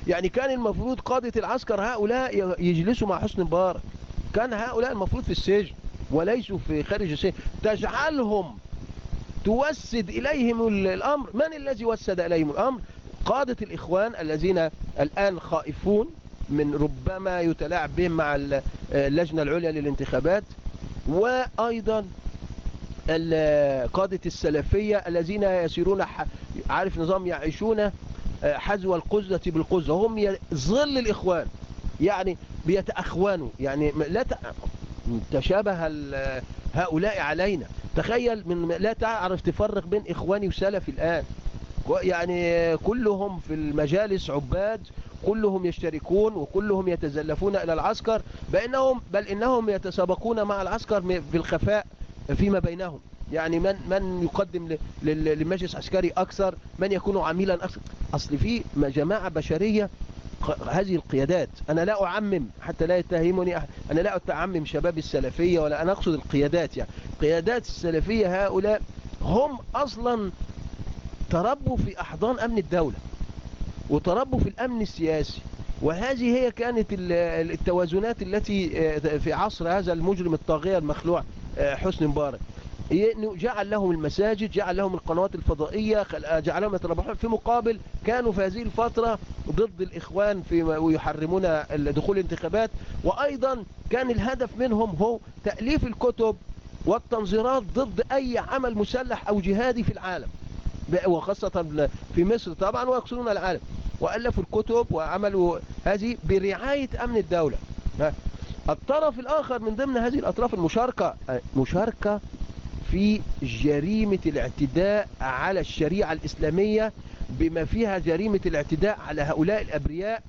Speaker 2: يعني كان المفروض قادة العسكر هؤلاء يجلسوا مع حسن مبارك. كان هؤلاء المفروض في السجن. وليسوا في خارج السجن تجعلهم توسد إليهم الأمر. من الذي وسد إليهم الأمر؟ قادة الإخوان الذين الآن خائفون من ربما يتلاعب بهم مع اللجنة العليا للانتخابات. وأيضا قادة السلفية الذين يسيرون عارف نظام يعيشون حذو القزة بالقزة. هم ظل الإخوان يعني بيتأخوانوا. يعني لا تشابه هؤلاء علينا. تخيل من لا تعرف تفرق بين إخواني وسلفي الآن. يعني كلهم في المجالس عباد كلهم يشتركون وكلهم يتزلفون إلى العسكر بأنهم بل إنهم يتسابقون مع العسكر بالخفاء فيما بينهم. يعني من من يقدم للمجلس العسكري أكثر من يكون عميلا أكثر. أصل في جماعة بشرية هذه القيادات. أنا لا أعمم حتى لا يتهمني أنا لا أتعمم شباب السلفية ولا أنا أقصد القيادات يعني. قيادات السلفية هؤلاء هم أصلا تربوا في أحضان أمن الدولة وتربوا في الأمن السياسي. وهذه هي كانت التوازنات التي في عصر هذا المجرم الطاغية المخلوع حسن مبارك. جعل لهم المساجد جعل لهم القنوات الفضائية جعلهم يتربحون في مقابل كانوا في هذه الفترة ضد الإخوان في ويحرمون دخول الانتخابات. وأيضا كان الهدف منهم هو تأليف الكتب والتنظيرات ضد أي عمل مسلح أو جهادي في العالم. وخاصة في مصر طبعا ويقصدون العالم. وألفوا الكتب وعملوا هذه برعاية أمن الدولة. الطرف الآخر من ضمن هذه الأطراف المشاركة مشاركة في جريمة الاعتداء على الشريعة الإسلامية بما فيها جريمة الاعتداء على هؤلاء الأبرياء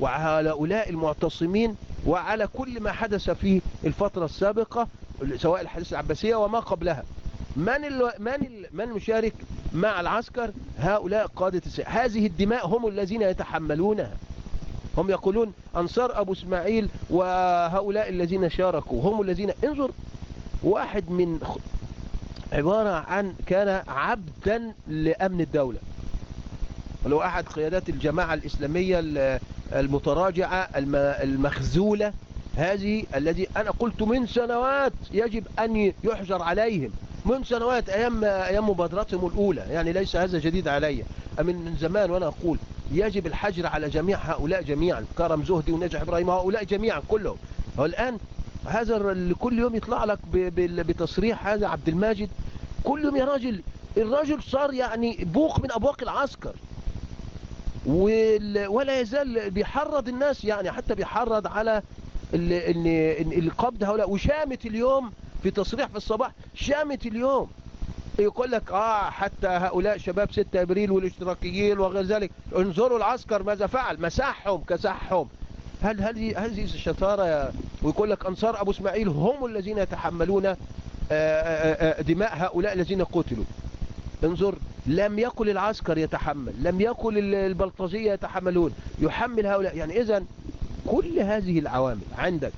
Speaker 2: وعلى هؤلاء المعتصمين وعلى كل ما حدث في الفترة السابقة سواء الحديث العباسية وما قبلها. من من ال من مشارك مع العسكر؟ هؤلاء قادة السياسة هذه الدماء هم الذين يتحملونها. هم يقولون أنصار أبو إسماعيل وهؤلاء الذين شاركوا هم الذين انظر واحد من عبارة عن كان عبدا لأمن الدولة. ولو أحد قيادات الجماعة الإسلامية المتراجعة المخزولة هذه الذي أنا قلت من سنوات يجب أن يحجر عليهم. من سنوات أيام, أيام مبادرتهم الأولى. يعني ليس هذا جديد علي. من زمان وأنا أقول يجب الحجر على جميع هؤلاء جميعا. كرم زهدي ونجح إبراهيم هؤلاء جميعا كلهم. والآن هذا اللي كل يوم يطلع لك بتصريح هذا عبد الماجد. كل يوم يا راجل الراجل صار يعني بوق من أبواق العسكر. ولا يزال بيحرض الناس يعني حتى بيحرض على القبض هؤلاء. وشامت اليوم في تصريح في الصباح شامت اليوم. يقول لك آه حتى هؤلاء شباب 6 أبريل والاشتراكيين وغير ذلك. انظروا العسكر ماذا فعل مسحهم كسحهم. هل هذه هذه الشطارة ويقول لك أنصار أبو إسماعيل هم الذين يتحملون آه، آه، آه، دماء هؤلاء الذين قتلوا. انظر لم يقل العسكر يتحمل لم يقل البلطجية يتحملون يحمل هؤلاء. يعني إذا كل هذه العوامل عندك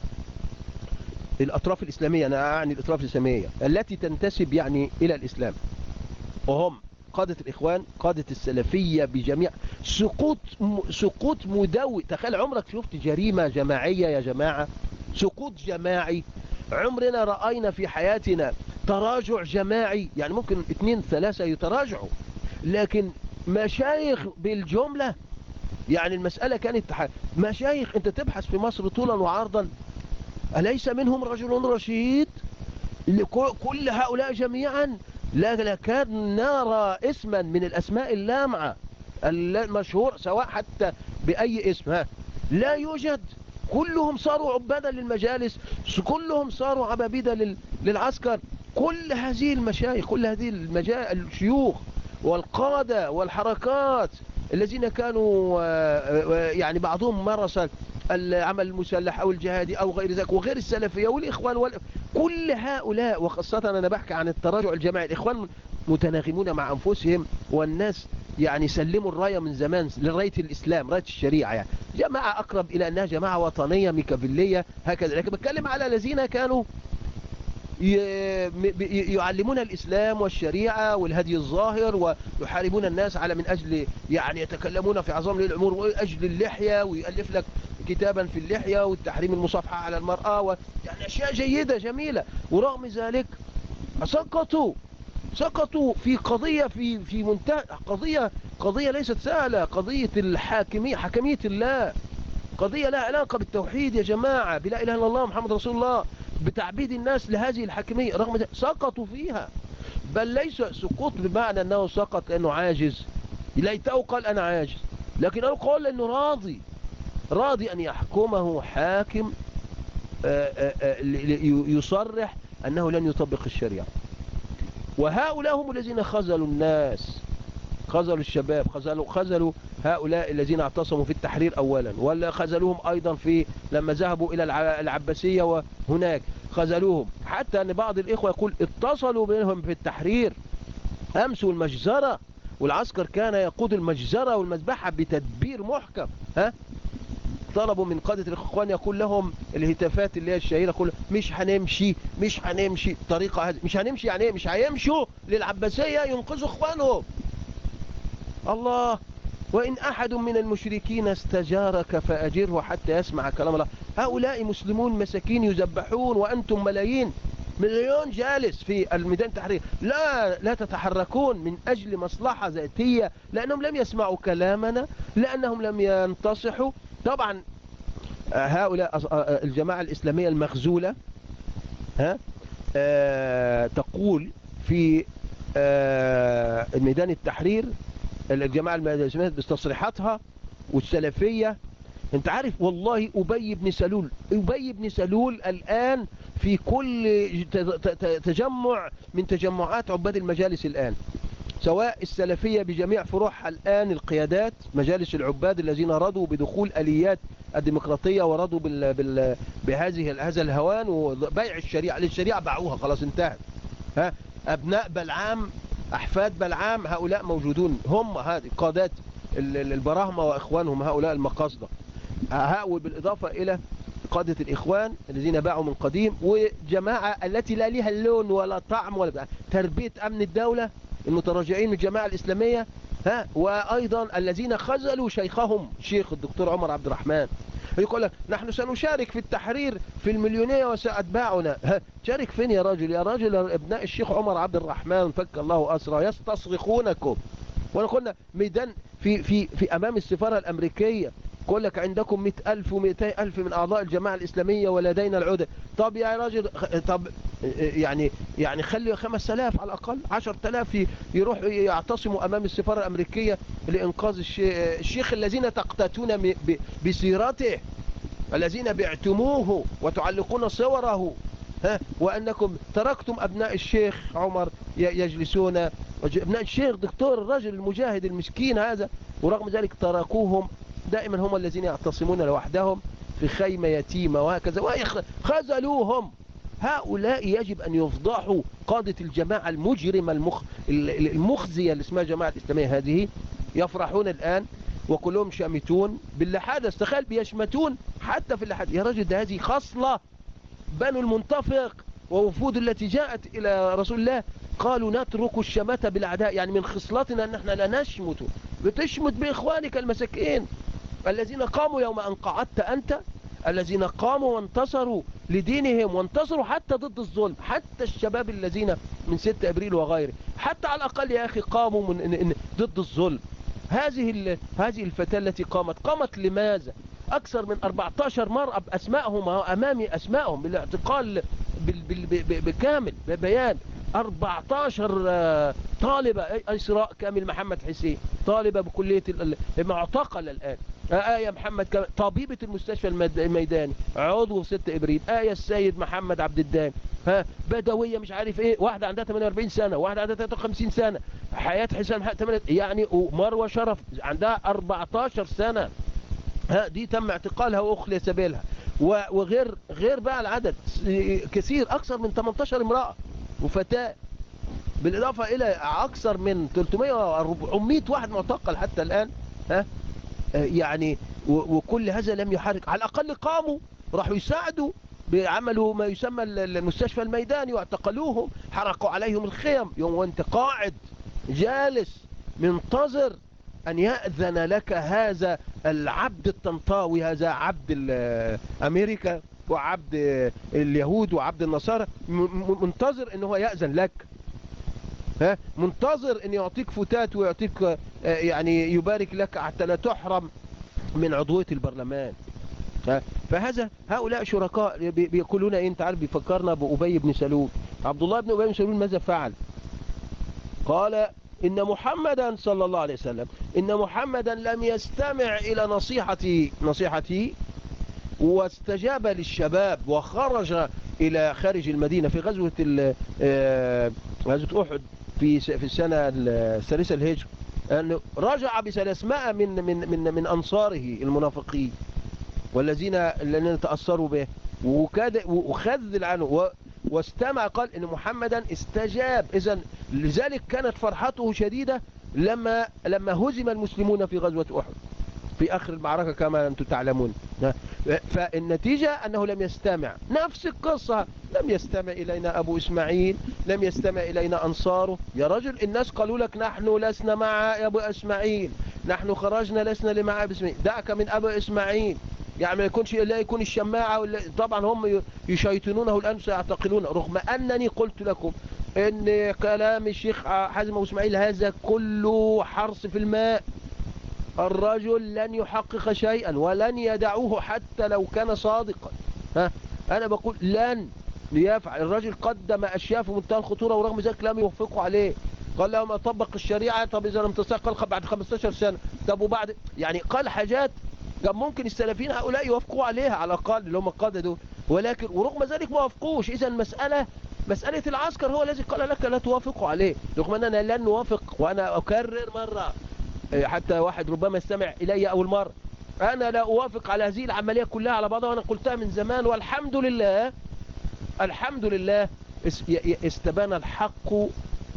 Speaker 2: الأطراف الإسلامية أنا أعني الأطراف الإسلامية التي تنتسب يعني إلى الإسلام وهم قادة الإخوان قادة السلفية بجميع سقوط سقوط مدوي. تخيل عمرك شفت جريمة جماعية يا جماعة؟ سقوط جماعي. عمرنا رأينا في حياتنا تراجع جماعي. يعني ممكن اثنين ثلاثة يتراجعوا. لكن مشايخ بالجملة يعني المسألة كانت مشايخ انت تبحث في مصر طولا وعرضا. أليس منهم رجل رشيد؟ كل هؤلاء جميعا لا لكاد نرى اسما من الأسماء اللامعة المشهور سواء حتى بأي اسم ها. لا يوجد. كلهم صاروا عبادا للمجالس كلهم صاروا عبابدة للعسكر. كل هذه المشايخ كل هذه الشيوخ والقادة والحركات الذين كانوا آه، آه، يعني بعضهم مارس العمل المسلح أو الجهادي أو غير ذلك وغير السلفية والإخوان وال... كل هؤلاء وخاصة أنا بحكي عن التراجع الجماعي الإخوان متناغمون مع أنفسهم والناس يعني سلموا الراية من زمان لراية الإسلام راية الشريعة يعني. جماعة أقرب إلى أنها جماعة وطنية ميكافيلية هكذا. لكن بتكلم على الذين كانوا يعلمون الإسلام والشريعة والهدي الظاهر ويحاربون الناس على من أجل يعني يتكلمون في عظام الأمور وأجل اللحية ويؤلف لك كتابا في اللحية والتحريم المصافحة على المرأة و... يعني أشياء جيدة جميلة. ورغم ذلك سقطوا سقطوا في قضية في في منتهى قضية قضية ليست سهلة قضية الحاكمية حكمية الله. قضية لا علاقة بالتوحيد يا جماعة بلا إله إلا الله محمد رسول الله بتعبيد الناس لهذه الحاكمية رغم سقطوا فيها. بل ليس سقوط بمعنى أنه سقط لأنه عاجز. ليته قال أنا عاجز لكن أنا قال أنه راضي. راضي أن يحكمه حاكم آه، آه، آه، يصرح أنه لن يطبق الشريعة. وهؤلاء هم الذين خذلوا الناس. خذلوا الشباب خذلوا, خذلوا هؤلاء الذين اعتصموا في التحرير أولا ولا خذلوهم أيضا في لما ذهبوا إلى العباسية وهناك خذلوهم حتى أن بعض الإخوة يقول اتصلوا بهم في التحرير. أمسوا المجزرة والعسكر كان يقود المجزرة والمذبحة بتدبير محكم ها؟ طلبوا من قادة الإخوان يقول لهم الهتافات اللي هي الشهيرة كلها مش هنمشي مش هنمشي. طريقة هذه مش هنمشي يعني إيه؟ مش هيمشوا للعباسية ينقذوا إخوانهم. الله وإن أحد من المشركين استجارك فأجره حتى يسمع كلام الله. هؤلاء مسلمون مساكين يذبحون وأنتم ملايين. مليون جالس في الميدان التحرير لا لا تتحركون من أجل مصلحة ذاتية لأنهم لم يسمعوا كلامنا لأنهم لم ينتصحوا. طبعا هؤلاء الجماعة الإسلامية المخزولة ها آه تقول في آه الميدان التحرير الجماعة الإسلامية بتصريحاتها والسلفية. انت عارف والله أبي بن سلول أبي بن سلول الآن في كل تجمع من تجمعات عباد المجالس الآن سواء السلفية بجميع فروعها الآن القيادات مجالس العباد الذين رضوا بدخول أليات الديمقراطية ورضوا بال بال بهذه هذا الهوان وبيع الشريعة للشريعة باعوها خلاص انتهت. ها؟ أبناء بلعام أحفاد بلعام هؤلاء موجودون. هم قادات البراهمة وإخوانهم هؤلاء المقاصدة. هؤلاء بالإضافة إلى قادة الإخوان الذين باعوا من قديم وجماعة التي لا لها اللون ولا طعم ولا تربية أمن الدولة المتراجعين من الجماعة الإسلامية ها وأيضا الذين خزلوا شيخهم شيخ الدكتور عمر عبد الرحمن. يقول لك نحن سنشارك في التحرير في المليونية وسأتباعنا. ها شارك فين يا راجل يا راجل أبناء الشيخ عمر عبد الرحمن فك الله أسرى يستصرخونكم ونقولنا ميدان في, في, في أمام السفارة الأمريكية. يقول لك عندكم مئة ألف ومئتي ألف من أعضاء الجماعة الإسلامية ولدينا العودة طب يا راجل طب يعني يعني خلي خمس آلاف على الأقل عشر آلاف يروحوا يعتصموا أمام السفارة الأمريكية لإنقاذ الشيخ الذين تقتاتون بسيرته الذين بعتموه وتعلقون صوره. ها؟ وأنكم تركتم أبناء الشيخ عمر يجلسون. أبناء الشيخ دكتور الرجل المجاهد المسكين هذا ورغم ذلك تركوهم دائما هم الذين يعتصمون لوحدهم في خيمة يتيمة وهكذا خذلوهم هؤلاء يجب أن يفضحوا قادة الجماعة المجرمة المخ... المخزية اللي اسمها جماعة الإسلامية هذه. يفرحون الآن وكلهم شامتون. باللي حدث تخيل بيشمتون حتى في اللي يا رجل ده هذه خصلة. بنو المنتفق ووفود التي جاءت إلى رسول الله قالوا نترك الشماتة بالأعداء. يعني من خصلتنا أن إحنا لا نشمت. بتشمت بإخوانك المساكين. الذين قاموا يوم أن قعدت أنت الذين قاموا وانتصروا لدينهم وانتصروا حتى ضد الظلم حتى الشباب الذين من 6 أبريل وغيره حتى على الأقل يا أخي قاموا من ضد الظلم. هذه هذه الفتاة التي قامت قامت لماذا؟ أكثر من 14 مرأة بأسمائهم أمامي أسمائهم بالاعتقال بكامل ببيان. 14 آه، طالبة. إسراء كامل محمد حسين طالبة بكلية معتقلة الآن. آية محمد طبيبة المستشفى الميداني عضو 6 إبريل. آية السيد محمد عبد الدان. ها بدوية مش عارف إيه واحدة عندها 48 سنة واحدة عندها 53 سنة. حياة حسام يعني ومروة شرف عندها 14 سنة. ها دي تم اعتقالها وأخلي سبيلها. وغير غير بقى العدد كثير أكثر من 18 امرأة. وفتاة بالإضافة إلى أكثر من 300 400 واحد معتقل حتى الآن ها؟ يعني وكل هذا لم يحرك. على الأقل قاموا راحوا يساعدوا بعملوا ما يسمى المستشفى الميداني واعتقلوهم حرقوا عليهم الخيم. يوم وانت قاعد جالس منتظر أن يأذن لك هذا العبد الطنطاوي هذا عبد أمريكا وعبد اليهود وعبد النصارى منتظر إن هو يأذن لك. ها؟ منتظر إن يعطيك فتات ويعطيك آه، يعني يبارك لك حتى لا تحرم من عضوية البرلمان. فهذا هؤلاء شركاء بيقولون إيه؟ أنت عارف بيفكرنا بأبي بن سلول. عبد الله بن أبي بن سلول ماذا فعل؟ قال إن محمدا صلى الله عليه وسلم إن محمدا لم يستمع إلى نصيحتي نصيحتي واستجاب للشباب وخرج إلى خارج المدينة في غزوة آه، غزوة أحد في في السنة الثالثة الهجر أنه رجع بثلاثمائة من من من من أنصاره المنافقين والذين الذين تأثروا به وكاد وخذل عنه واستمع قال إن محمدا استجاب. اذا لذلك كانت فرحته شديدة لما لما هزم المسلمون في غزوة أحد في آخر المعركة كما أنتم تعلمون. فالنتيجة أنه لم يستمع. نفس القصة. لم يستمع إلينا أبو إسماعيل لم يستمع إلينا أنصاره. يا رجل الناس قالوا لك نحن لسنا مع أبو إسماعيل. نحن خرجنا لسنا لمع أبو إسماعيل. دعك من أبو إسماعيل. يعني ما يكونش لا يكون الشماعة ولا طبعا هم يشيطنونه الآن سيعتقلون. رغم أنني قلت لكم إن كلام الشيخ حازم أبو إسماعيل هذا كله حرص في الماء. الرجل لن يحقق شيئا ولن يدعوه حتى لو كان صادقا. ها؟ أنا بقول لن ليفعل الرجل قدم أشياء في منتهى الخطورة ورغم ذلك لم يوفقوا عليه. قال لهم أطبق الشريعة؟ طب إذا لم تستحق قال بعد 15 سنة. طب وبعد؟ يعني قال حاجات كان ممكن السلفيين هؤلاء يوافقوا عليها على الأقل اللي هم القادة دول. ولكن ورغم ذلك ما وافقوش. إذا المسألة مسألة العسكر هو الذي قال لك لا توافقوا عليه. رغم أننا لن نوافق وأنا أكرر مرة. حتى واحد ربما يستمع إلي أول مرة. أنا لا أوافق على هذه العملية كلها على بعضها. وأنا قلتها من زمان. والحمد لله الحمد لله استبان الحق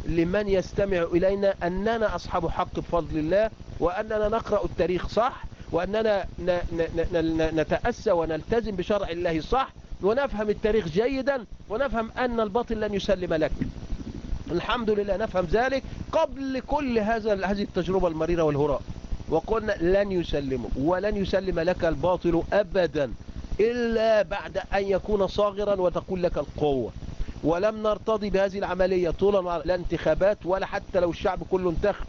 Speaker 2: لمن يستمع إلينا أننا أصحاب حق بفضل الله وأننا نقرأ التاريخ صح؟ وأننا نتأسى ونلتزم بشرع الله صح ونفهم التاريخ جيدا ونفهم أن الباطل لن يسلم لك. الحمد لله نفهم ذلك قبل كل هذا هذه التجربة المريرة والهراء. وقلنا لن يسلمه ولن يسلم لك الباطل أبدا إلا بعد أن يكون صاغرا وتقول لك القوة. ولم نرتضي بهذه العملية طولا لا انتخابات ولا حتى لو الشعب كله انتخب.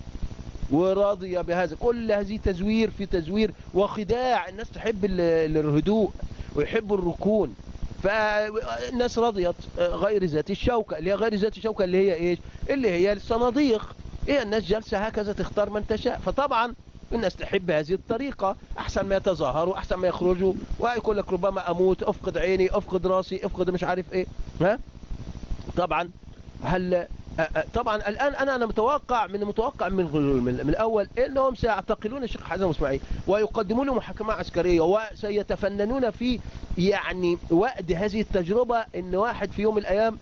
Speaker 2: وراضي بهذا. كل هذه تزوير في تزوير وخداع. الناس تحب الهدوء ويحبوا الركون. فالناس رضيت غير ذات الشوكة. اللي هي غير ذات الشوكة اللي هي إيش؟ اللي هي الصناديق. هي الناس جالسة هكذا تختار من تشاء. فطبعا الناس تحب هذه الطريقة. أحسن ما يتظاهروا أحسن ما يخرجوا. ويقول لك ربما أموت أفقد عيني أفقد راسي أفقد مش عارف إيه. ها؟ طبعا هل طبعا الآن أنا أنا متوقع من المتوقع من من الأول إنهم سيعتقلون الشيخ حسن إسماعيل ويقدمون له محاكمة عسكرية وسيتفننون في يعني وقت هذه التجربة إن واحد في يوم من الأيام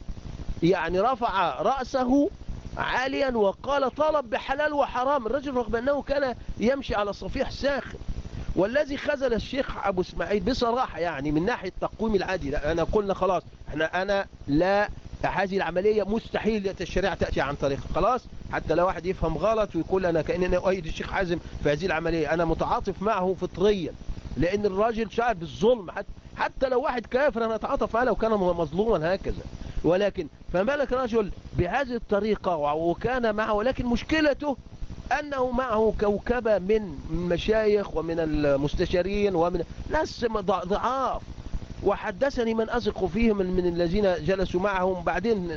Speaker 2: يعني رفع رأسه عاليا وقال طلب بحلال وحرام. الرجل رغم أنه كان يمشي على صفيح ساخن والذي خزل الشيخ أبو إسماعيل بصراحة يعني من ناحية التقويم العادي أنا قلنا خلاص إحنا أنا لا هذه العملية مستحيل الشريعة تأتي عن طريق. خلاص؟ حتى لو واحد يفهم غلط ويقول أنا كأنني أؤيد الشيخ حازم في هذه العملية. أنا متعاطف معه فطريا. لأن الراجل شعب بالظلم. حتى, حتى لو واحد كافر أنا أتعاطف معه لو كان مظلوما هكذا. ولكن فمالك رجل بهذه الطريقة وكان معه. ولكن مشكلته أنه معه كوكبة من المشايخ ومن المستشارين ومن ناس ضعاف. وحدثني من أثق فيهم من الذين جلسوا معهم. بعدين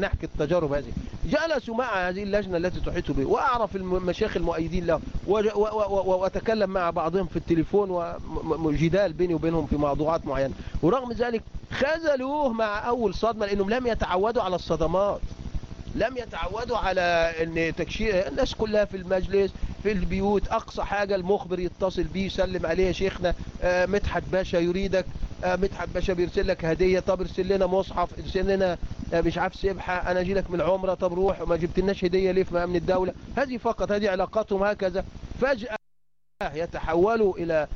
Speaker 2: نحكي التجارب هذه. جلسوا مع هذه اللجنة التي تحيط به. وأعرف المشايخ المؤيدين له. وأتكلم مع بعضهم في التليفون وجدال بيني وبينهم في موضوعات معينة. ورغم ذلك خذلوه مع أول صدمة لأنهم لم يتعودوا على الصدمات. لم يتعودوا على إن تكشير الناس كلها في المجلس في البيوت. أقصى حاجة المخبر يتصل بيه يسلم عليه يا شيخنا آه مدحت باشا يريدك. آه مدحت باشا بيرسل لك هدية. طب ارسل لنا مصحف ارسل لنا آه مش عارف سبحة. أنا أجي لك من العمرة. طب روح. وما جبتلناش هدية ليه في امن الدولة؟ هذه فقط هذه علاقاتهم هكذا. فجأة يتحولوا إلى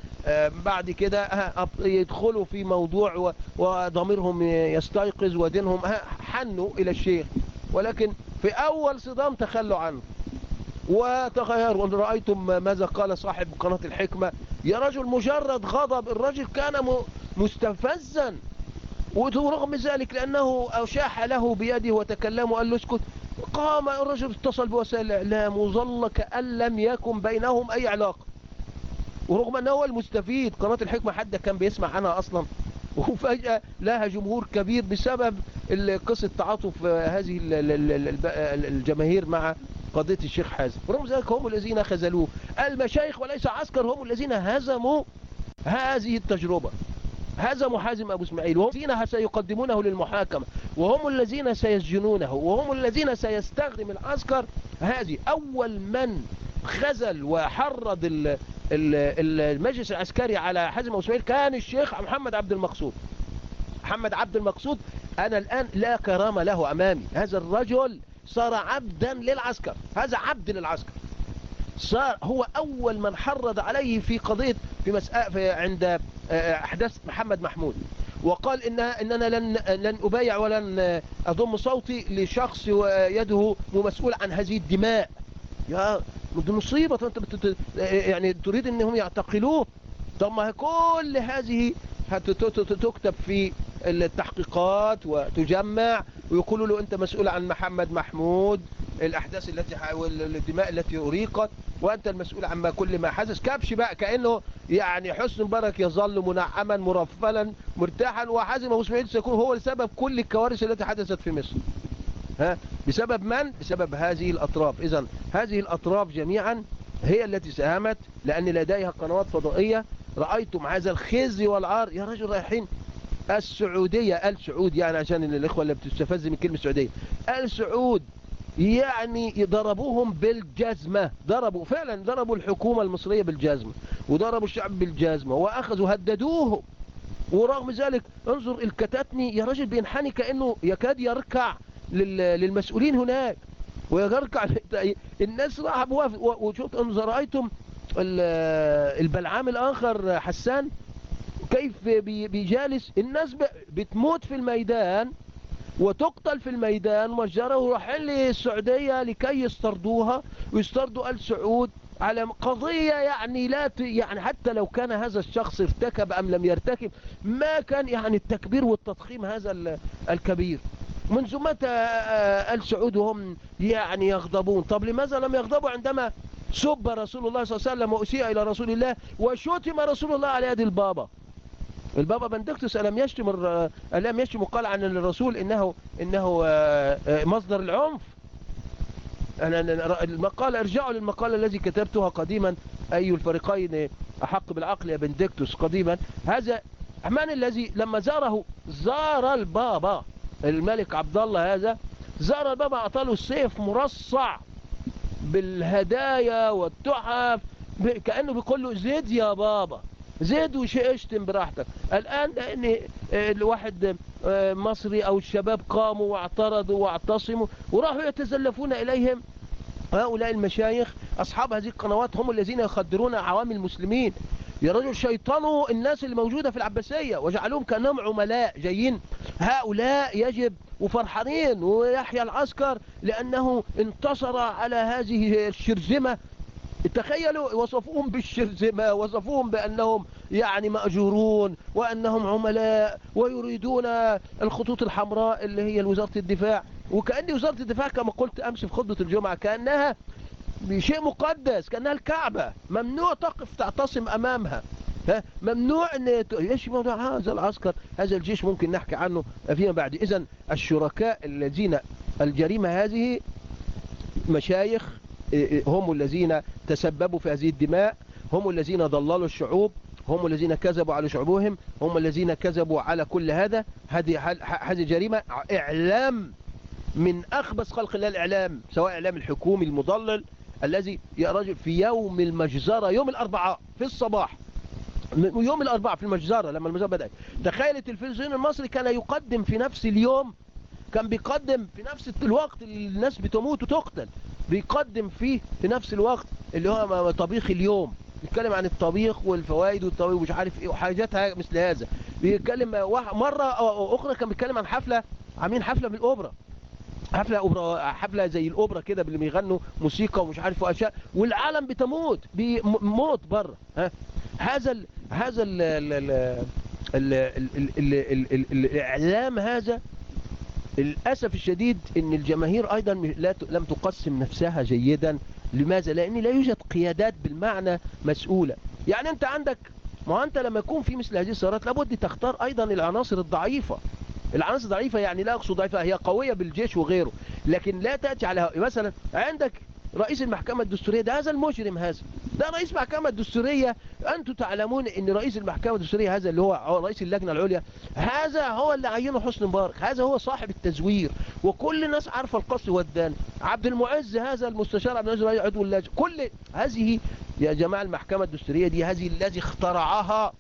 Speaker 2: بعد كده يدخلوا في موضوع وضميرهم يستيقظ ودينهم. حنوا إلى الشيخ. ولكن في أول صدام تخلوا عنه. وتغيروا وإن رأيتم ماذا قال صاحب قناة الحكمة يا رجل مجرد غضب الرجل كان مستفزا. ورغم ذلك لأنه أشاح له بيده وتكلم وقال له اسكت قام الرجل اتصل بوسائل الإعلام وظل كأن لم يكن بينهم أي علاقة. ورغم أنه هو المستفيد قناة الحكمة حد كان بيسمع عنها أصلا. [laughs] وفجأة لها جمهور كبير بسبب قصة تعاطف هذه الجماهير مع قضية الشيخ حازم. ورغم ذلك هم الذين خذلوه. المشايخ وليس عسكر هم الذين هزموا هذه التجربة. هزموا حازم أبو إسماعيل. وهم الذين سيقدمونه للمحاكمة. وهم الذين سيسجنونه. وهم الذين سيستخدم العسكر هذه. أول من خزل وحرض المجلس العسكري على حازم أبو إسماعيل كان الشيخ محمد عبد المقصود. محمد عبد المقصود أنا الآن لا كرامة له أمامي. هذا الرجل صار عبدا للعسكر. هذا عبد للعسكر. صار هو أول من حرض عليه في قضية في مسألة في عند أحداث محمد محمود. وقال إنها إننا لن لن أبايع ولن أضم صوتي لشخص يده مسؤول عن هذه الدماء. يا دي مصيبة. أنت. يعني تريد أنهم يعتقلوه؟ طب ما كل هذه هت- ت- ت- تكتب في التحقيقات وتجمع ويقولوا له أنت مسؤول عن محمد محمود الأحداث التي والدماء التي أريقت وأنت المسؤول عما كل ما حدث. كبش بقى كأنه يعني حسن مبارك يظل منعما مرفلا مرتاحا وحازم أبو اسماعيل سيكون هو السبب كل الكوارث التي حدثت في مصر. ها؟ بسبب من؟ بسبب هذه الأطراف. اذا هذه الأطراف جميعا هي التي ساهمت لأن لديها قنوات فضائية. رأيتم هذا الخزي والعار. يا رجل رايحين السعودية آل سعود يعني عشان الإخوة اللي بتستفز من كلمة سعودية. آل سعود يعني ضربوهم بالجزمة ضربوا فعلا ضربوا الحكومة المصرية بالجزمة وضربوا الشعب بالجزمة وأخذوا هددوهم. ورغم ذلك انظر الكتاتني يا راجل بينحني كأنه يكاد يركع لل- للمسؤولين هناك ويركع [laughs] الناس راح وشوف انظر رأيتم ال- البلعام الآخر حسان؟ كيف بي- بيجالس. الناس بتموت في الميدان وتقتل في الميدان مجرى ورايحين للسعودية لكي يستردوها ويستردوا آل سعود على قضية يعني لا ت... يعني حتى لو كان هذا الشخص ارتكب أم لم يرتكب ما كان يعني التكبير والتضخيم هذا ال- الكبير. منذ متى آل سعود وهم يعني يغضبون؟ طب لماذا لم يغضبوا عندما سب رسول الله صلى الله عليه وسلم وأسيء إلى رسول الله وشتم رسول الله على يد البابا؟ البابا بندقتس ألم يشتم ألم يشتم وقال عن الرسول إنه إنه آه، آه، مصدر العنف؟ أنا المقال ارجعوا للمقال الذي كتبتها قديما أي الفريقين أحق بالعقل يا بندقتس قديما. هذا من الذي لما زاره زار البابا الملك عبد الله هذا زار البابا أعطاله السيف مرصع بالهدايا والتحف كأنه بيقول له زيد يا بابا. زيد وش اشتم براحتك؟ الآن لأن آه، الواحد آه، مصري أو الشباب قاموا واعترضوا واعتصموا وراحوا يتزلفون إليهم. هؤلاء المشايخ أصحاب هذه القنوات هم الذين يخدرون عوام المسلمين. يا رجل شيطنوا الناس اللي موجودة في العباسية وجعلوهم كأنهم عملاء جايين. هؤلاء يجب وفرحانين ويحيى العسكر لأنه انتصر على هذه الشرذمة تخيلوا وصفوهم بالشرذمة وصفوهم بأنهم يعني مأجورون وأنهم عملاء ويريدون الخطوط الحمراء اللي هي وزارة الدفاع. وكأن وزارة الدفاع كما قلت أمس في خطبة الجمعة كأنها شيء مقدس كأنها الكعبة. ممنوع تقف تعتصم أمامها. ها؟ ممنوع إن إيش موضوع؟ هذا العسكر هذا الجيش ممكن نحكي عنه فيما بعد. اذا الشركاء الذين الجريمة هذه مشايخ هم الذين تسببوا في هذه الدماء هم الذين ضللوا الشعوب هم الذين كذبوا على شعوبهم هم الذين كذبوا على كل هذا. هذه هذه جريمة إعلام من أخبث خلق الله الإعلام سواء إعلام الحكومي المضلل الذي يا رجل في يوم المجزرة يوم الأربعاء في الصباح. يوم الأربعاء في المجزرة لما المجزرة بدأت. تخيل التلفزيون المصري كان يقدم في نفس اليوم كان بيقدم في نفس الوقت اللي الناس بتموت وتقتل. بيقدم فيه في نفس الوقت اللي هو طبيخ اليوم. بيتكلم عن الطبيخ والفوائد والطبيخ ومش عارف إيه وحاجات مثل هذا. بيتكلم مرة أخرى كان بيتكلم عن حفلة عاملين حفلة بالأوبرا حفلة أوبرا حفلة زي الأوبرا كده اللي بيغنوا موسيقى ومش عارف وأشياء. والعالم بتموت بموت بره ها؟ هذا ال هذا ال ال ال ال ال ال ال ال الإعلام هذا للأسف الشديد إن الجماهير ت- لم تقسم نفسها جيدا. لماذا؟ لأن لا يوجد قيادات بالمعنى مسؤولة. يعني أنت عندك ما أنت لما يكون في مثل هذه الثورات لابد تختار أيضا العناصر الضعيفة. العناصر الضعيفة يعني لا أقصد ضعيفة هي قوية بالجيش وغيره لكن لا تأتي على مثلا عندك رئيس المحكمة الدستورية ده هذا المجرم هذا. ده رئيس المحكمة الدستورية. أنتم تعلمون أن رئيس المحكمة الدستورية هذا اللي هو رئيس اللجنة العليا هذا هو اللي عينه حسني مبارك. هذا هو صاحب التزوير. وكل الناس عارفة القصد والدان عبد المعز هذا المستشار عبد المعز عضو اللجنة. كل هذه يا جماعة المحكمة الدستورية دي هذه الذي اخترعها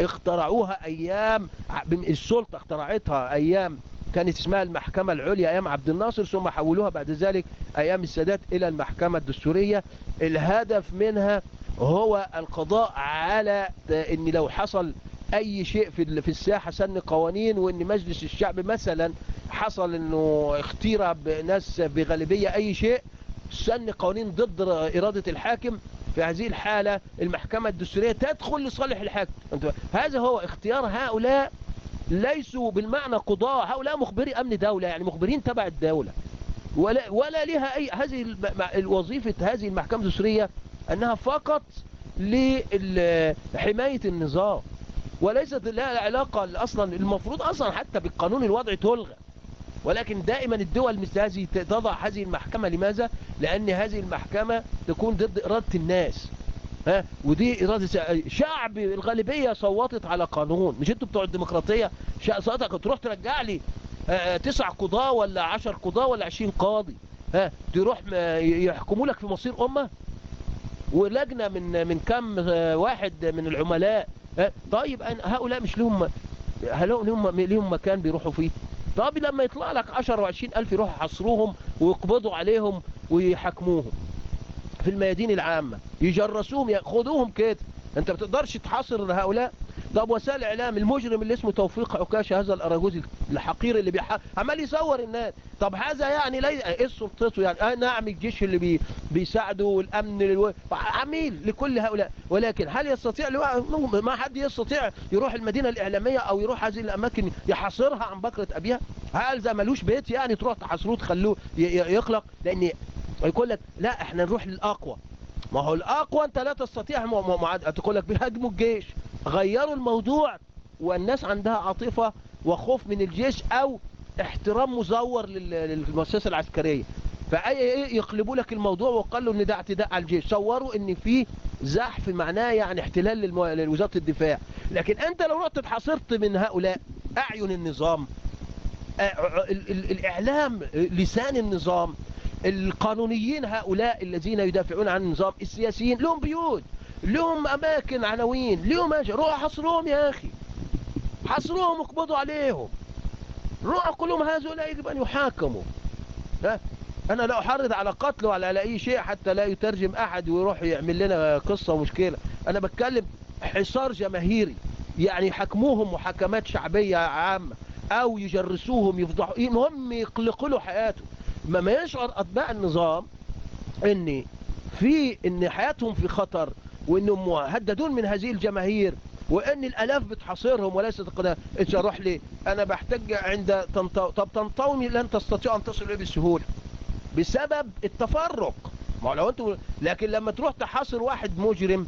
Speaker 2: اخترعوها أيام السلطة اخترعتها أيام كانت اسمها المحكمة العليا أيام عبد الناصر ثم حولوها بعد ذلك أيام السادات إلى المحكمة الدستورية. الهدف منها هو القضاء على إن لو حصل أي شيء في في الساحة سن قوانين وإن مجلس الشعب مثلا حصل إنه اختير بناس بغالبية أي شيء سن قوانين ضد إرادة الحاكم. في هذه الحالة المحكمة الدستورية تدخل لصالح الحاكم. هذا هو اختيار هؤلاء ليسوا بالمعنى قضاء. هؤلاء مخبري أمن دولة يعني مخبرين تبع الدولة. ولا, ولا لها أي هذه الوظيفة هذه المحكمة الدستورية أنها فقط لحماية النظام وليست لها علاقة أصلا المفروض أصلا حتى بالقانون الوضعي تلغى. ولكن دائما الدول مثل هذه تضع هذه المحكمة. لماذا؟ لأن هذه المحكمة تكون ضد إرادة الناس. ها؟ ودي إرادة شع- شعب الغالبية صوتت على قانون. مش أنتوا بتوع الديمقراطية؟ صوتك تروح ترجع لي آه، تسع قضاة ولا عشر قضاة ولا عشرين قاضي. ها؟ تروح م- يحكموا لك في مصير أمة؟ ولجنة من من كم آه، واحد من العملاء؟ طيب هؤلاء مش لهم هؤلاء لهم لهم مكان بيروحوا فيه. طب لما يطلع لك 10 و20 ألف يروحوا يحصروهم ويقبضوا عليهم ويحاكموهم. في الميادين العامة. يجرسوهم ياخدوهم كده انت ما بتقدرش تحاصر هؤلاء. طب وسائل الإعلام المجرم اللي اسمه توفيق عكاشة هذا الأراجوزي الحقير اللي بيح... عمال يصور الناس. طب هذا يعني لي... إيه سلطته يعني آه نعم الجيش اللي بي... بيساعده والأمن للو... عميل لكل هؤلاء. ولكن هل يستطيع لو... ما حد يستطيع يروح المدينة الإعلامية أو يروح هذه الأماكن يحاصرها عن بكرة أبيها؟ هل ده ملوش بيت يعني تروح تحاصروه تخلوه ي... ي- يقلق لأن يقول لك لا إحنا نروح للأقوى. ما هو الأقوى أنت لا تستطيع م- م- معاد- تقول لك بيهاجموا الجيش. غيروا الموضوع والناس عندها عاطفة وخوف من الجيش أو احترام مزور لل- للمؤسسة العسكرية. فأي يقلبوا لك الموضوع وقالوا إن ده اعتداء على الجيش. صوروا إن في زحف معناه يعني احتلال للمو... لوزارة الدفاع. لكن أنت لو رحت اتحاصرت من هؤلاء أعين النظام ال- ال- الإعلام لسان النظام القانونيين هؤلاء الذين يدافعون عن النظام السياسيين لهم بيوت لهم أماكن عناوين لهم روحوا حصروهم يا أخي. حصروهم واقبضوا عليهم. روحوا كلهم هؤلاء يجب أن يحاكموا. ها؟ أنا لا أحرض على قتل ولا على أي شيء حتى لا يترجم أحد ويروح يعمل لنا قصة ومشكلة. أنا بتكلم حصار جماهيري. يعني يحكموهم محاكمات شعبية عامة أو يجرسوهم يفضحوا المهم يقلقوا له حياته ما يشعر أتباع النظام إن في إن حياتهم في خطر وانهم مهددون من هذه الجماهير وإن الألاف بتحاصرهم وليست القناه إيش أروح لي أنا بحتاج عند طنطاوي طب طنطاوي لن تستطيعوا أن تصلوا اليه بسهولة. بسبب التفرق. ما لو أنتوا لكن لما تروح تحاصر واحد مجرم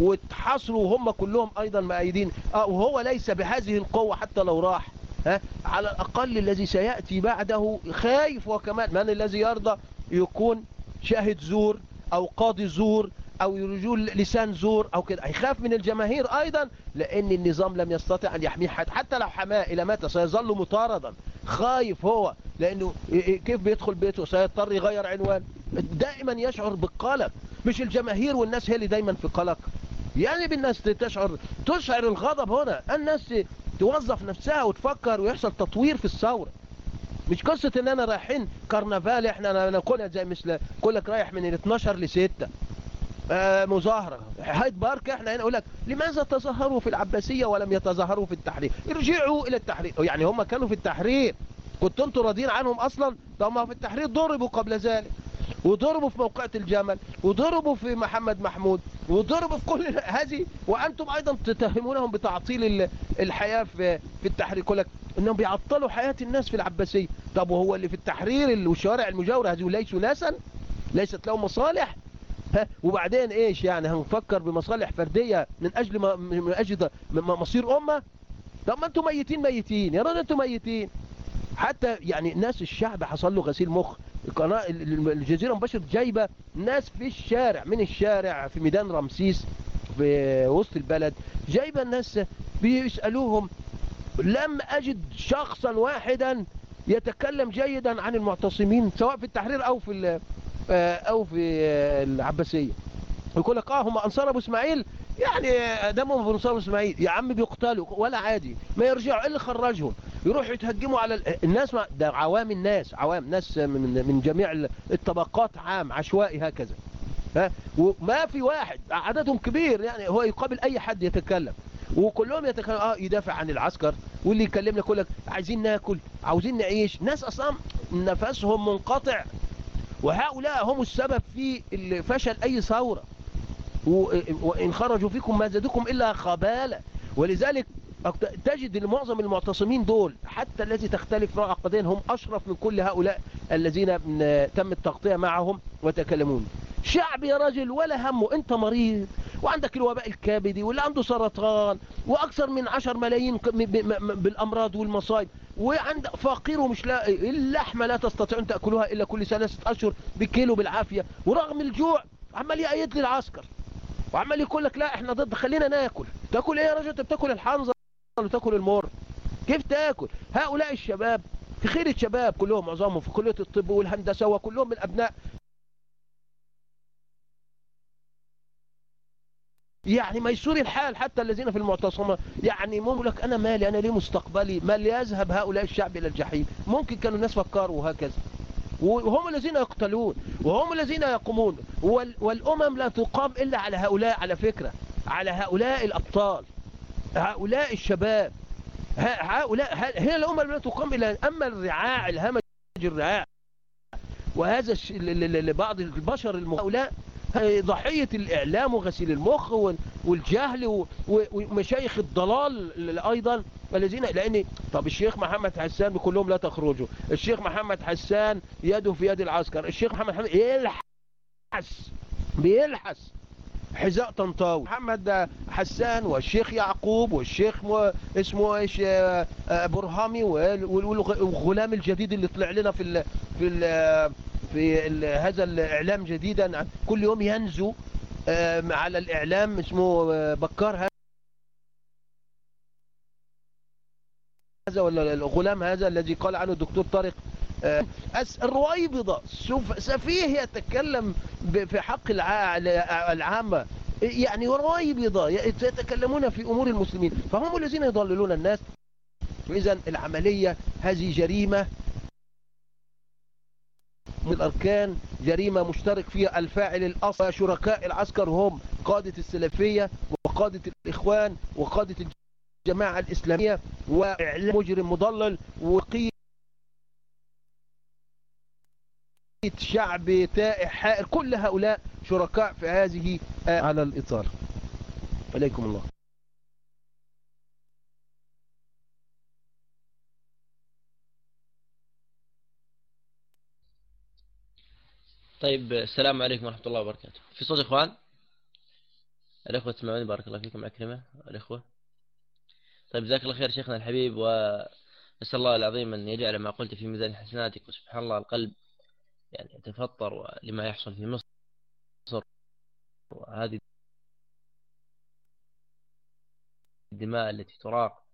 Speaker 2: وتحاصروا هم كلهم أيضا مؤيدين آه وهو ليس بهذه القوة حتى لو راح ها على الأقل الذي سيأتي بعده خايف وكمان من الذي يرضى؟ يكون شاهد زور أو قاضي زور أو رجول لسان زور أو كده. هيخاف من الجماهير أيضا لأن النظام لم يستطع أن يحميه حتى, لو حماه إلى متى سيظل مطاردا. خايف هو لأنه كيف بيدخل بيته؟ سيضطر يغير عنوان. دائما يشعر بالقلق. مش الجماهير والناس هي اللي دايما في قلق. يعني بالناس تشعر تشعر الغضب هنا. الناس توظف نفسها وتفكر ويحصل تطوير في الثورة. مش قصة إن أنا رايحين كرنفال إحنا نقولها زي مثل كل لك رايح من ال 12 ل 6 آه مظاهرة. هايد بارك إحنا هنا نقول لك لماذا تظاهروا في العباسية ولم يتظاهروا في التحرير؟ ارجعوا إلى التحرير. يعني هم كانوا في التحرير. كنتوا أنتوا راضيين عنهم أصلا؟ طب ما في التحرير ضربوا قبل ذلك. وضربوا في موقعة الجمل وضربوا في محمد محمود وضربوا في كل [laughs] هذه وأنتم أيضا تتهمونهم بتعطيل الحياة في التحرير. يقول لك إنهم بيعطلوا حياة الناس في العباسية. طب وهو اللي في التحرير والشوارع المجاورة هذه ليسوا ناسا؟ ليست لهم مصالح؟ ها؟ وبعدين إيش يعني؟ هنفكر بمصالح فردية من أجل ما من أجل مصير أمة؟ طب ما أنتم ميتين ميتين يا راجل أنتم ميتين. حتى يعني ناس الشعب حصل له غسيل مخ القناة الجزيرة مباشر جايبة ناس في الشارع من الشارع في ميدان رمسيس في وسط البلد جايبة الناس بيسألوهم لم أجد شخصا واحدا يتكلم جيدا عن المعتصمين سواء في التحرير أو في أو في العباسية. يقول لك آه هم أنصار أبو إسماعيل يعني دمهم أبو إسماعيل. يا عم بيقتلوا ولا عادي. ما يرجعوا اللي خرجهم يروحوا يتهجموا على الناس ما ده عوام الناس عوام ناس من من جميع الطبقات عام عشوائي هكذا. ها؟ وما في واحد عددهم كبير يعني هو يقابل أي حد يتكلم. وكلهم يتكلم آه يدافع عن العسكر واللي يكلمنا يقول لك عايزين ناكل عاوزين نعيش. ناس أصلا نفسهم منقطع. وهؤلاء هم السبب في فشل أي ثورة. وإن خرجوا فيكم ما زادكم إلا خبالة ولذلك تجد ان معظم المعتصمين دول حتى الذي تختلف نوع عقديا هم أشرف من كل هؤلاء الذين تم التغطية معهم وتكلمون. شعب يا راجل ولا همه انت مريض وعندك الوباء الكبدي واللي عنده سرطان وأكثر من عشر ملايين بالأمراض والمصايب وعند فقير ومش لاقي اللحمة لا تستطيعون تأكلوها إلا كل ثلاثة أشهر بكيلو بالعافية ورغم الجوع عمال يأيد لي العسكر وعمال يقول لك لا إحنا ضد خلينا ناكل. تاكل إيه يا راجل أنت بتاكل الحنظل وتاكل المر. كيف تاكل؟ هؤلاء الشباب في خير الشباب كلهم معظمهم في كلية الطب والهندسة وكلهم من أبناء. يعني ميسور الحال حتى الذين في المعتصمة. يعني ممكن لك أنا مالي أنا ليه مستقبلي. ما ليذهب هؤلاء الشعب إلى الجحيم. ممكن كانوا الناس فكروا وهكذا. وهم الذين يقتلون وهم الذين يقومون والأمم لا تقام إلا على هؤلاء على فكرة على هؤلاء الأبطال هؤلاء الشباب هؤلاء هي الأمم لا تقام إلا أما الرعاع الهمج الرعاع وهذا لبعض البشر هؤلاء ضحية الإعلام وغسيل المخ والجهل ومشايخ الضلال أيضا الذين لأن طب الشيخ محمد حسان بيقول لهم لا تخرجوا. الشيخ محمد حسان يده في يد العسكر. الشيخ محمد حسان يلحس بيلحس. حذاء طنطاوي. محمد حسان والشيخ يعقوب والشيخ اسمه إيش؟ آه، آه، برهامي والغلام الجديد اللي طلع لنا في ال في ال في هذا الإعلام جديدا. كل يوم ينزو على الإعلام اسمه آه، بكار هذا. ولا الغلام هذا الذي قال عنه الدكتور طارق آه، الرويبضة. سفيه يتكلم في حق العامة. يعني رويبضة يتكلمون في أمور المسلمين. فهم الذين يضللون الناس. إذا العملية هذه جريمة. من الأركان جريمة مشترك فيها الفاعل الأصل شركاء العسكر هم قادة السلفية وقادة الإخوان وقادة الجماعة الإسلامية وإعلام مجرم مضلل وقية شعب تائح حائر. كل هؤلاء شركاء في هذه على الإطار. عليكم الله.
Speaker 1: طيب السلام عليكم ورحمة الله وبركاته. في صوت إخوان؟ الإخوة تسمعوني؟ بارك الله فيكم أكرمة الإخوة. طيب جزاك الله خير شيخنا الحبيب وأسأل الله العظيم أن يجعل ما قلت في ميزان حسناتك وسبحان الله القلب يعني يتفطر لما يحصل في مصر. وهذه الدماء التي تراق.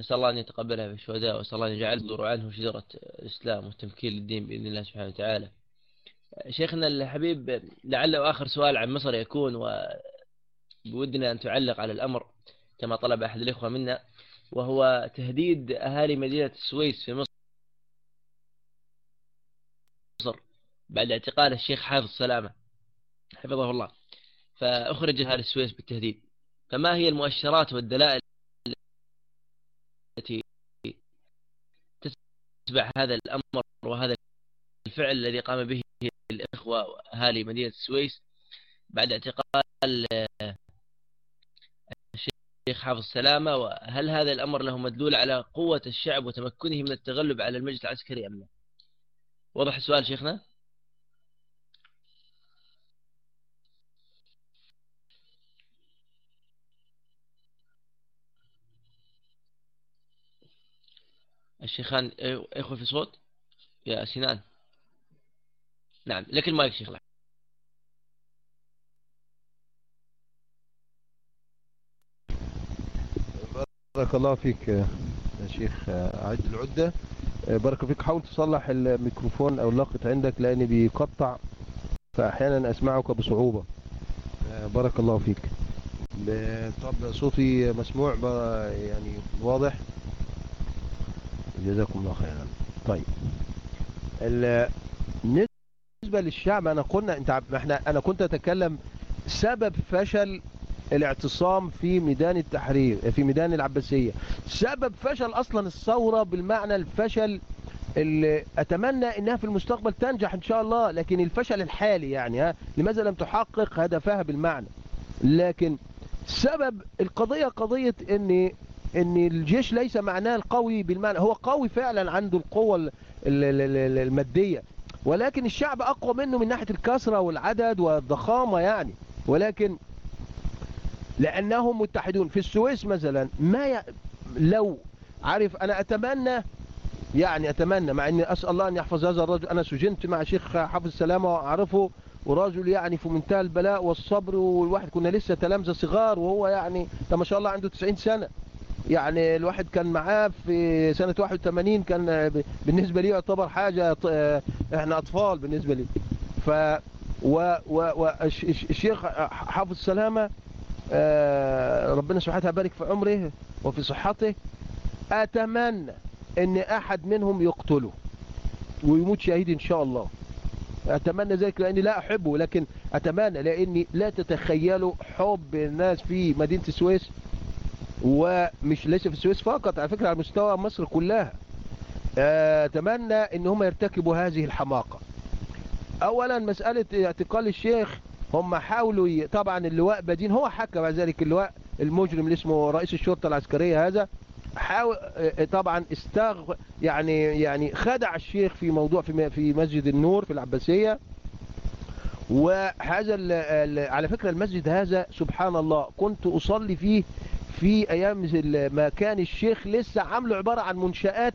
Speaker 1: نسأل الله أن يتقبلها في الشهداء وأسأل الله أن يجعل عنه شجرة الإسلام والتمكين للدين بإذن الله سبحانه وتعالى. شيخنا الحبيب لعل آخر سؤال عن مصر يكون وبودنا أن تعلق على الأمر كما طلب أحد الإخوة منا وهو تهديد أهالي مدينة السويس في مصر. بعد اعتقال الشيخ حافظ سلامة حفظه الله فأخرج أهالي السويس بالتهديد. فما هي المؤشرات والدلائل التي تتبع هذا الأمر وهذا الفعل الذي قام به الإخوة وأهالي مدينة السويس بعد اعتقال آه، الشيخ حافظ سلامة وهل هذا الأمر له مدلول على قوة الشعب وتمكنه من التغلب على المجلس العسكري أم لا؟ واضح السؤال شيخنا؟ الشيخان إخوة في صوت؟ يا سنان. نعم لك المايك شيخ
Speaker 2: بارك الله فيك يا شيخ عيد العدة. بارك فيك. حاول تصلح الميكروفون أو اللقط عندك لأن بيقطع فأحيانا أسمعك بصعوبة. بارك الله فيك. طب صوتي مسموع يعني واضح؟ جزاكم الله خيرا. طيب. بالنسبة للشعب أنا قلنا أنت إحنا أنا كنت أتكلم سبب فشل الاعتصام في ميدان التحرير في ميدان العباسية. سبب فشل أصلا الثورة بالمعنى الفشل اللي أتمنى أنها في المستقبل تنجح إن شاء الله لكن الفشل الحالي يعني ها لماذا لم تحقق؟ هدفها بالمعنى. لكن سبب القضية قضية إن إن الجيش ليس معناه القوي بالمعنى هو قوي فعلا عنده القوة ال- ال- ال- ال- المادية. ولكن الشعب أقوى منه من ناحية الكثرة والعدد والضخامة يعني. ولكن لأنهم متحدون. في السويس مثلا ما ي... لو عارف أنا أتمنى يعني أتمنى مع إني أسأل الله أن يحفظ هذا الرجل. أنا سجنت مع شيخ حافظ السلامه وأعرفه ورجل يعني في منتهى البلاء والصبر والواحد كنا لسه تلامذة صغار وهو يعني ما شاء الله عنده 90 سنة. يعني الواحد كان معاه في سنة 81 كان بالنسبة لي يعتبر حاجة آه، إحنا أطفال بالنسبة لي. ف و الشيخ حافظ السلامة آه، ربنا سبحانه وتعالى يبارك في عمره وفي صحته أتمنى إن أحد منهم يقتله ويموت شهيد إن شاء الله. أتمنى ذلك لأني لا أحبه لكن أتمنى لأني لا تتخيلوا حب الناس في مدينة السويس ومش ليس في السويس فقط على فكرة على مستوى مصر كلها. أتمنى إن هم يرتكبوا هذه الحماقة. اولا مسألة اعتقال الشيخ هم حاولوا ي... طبعا اللواء بدين هو حكى بعد ذلك اللواء المجرم اللي اسمه رئيس الشرطة العسكرية هذا. حاول آه، طبعا استغ يعني يعني خدع الشيخ في موضوع في في مسجد النور في العباسية. وهذا ال- على فكرة المسجد هذا سبحان الله كنت أصلي فيه في أيام ما كان الشيخ لسه عامله عبارة عن منشآت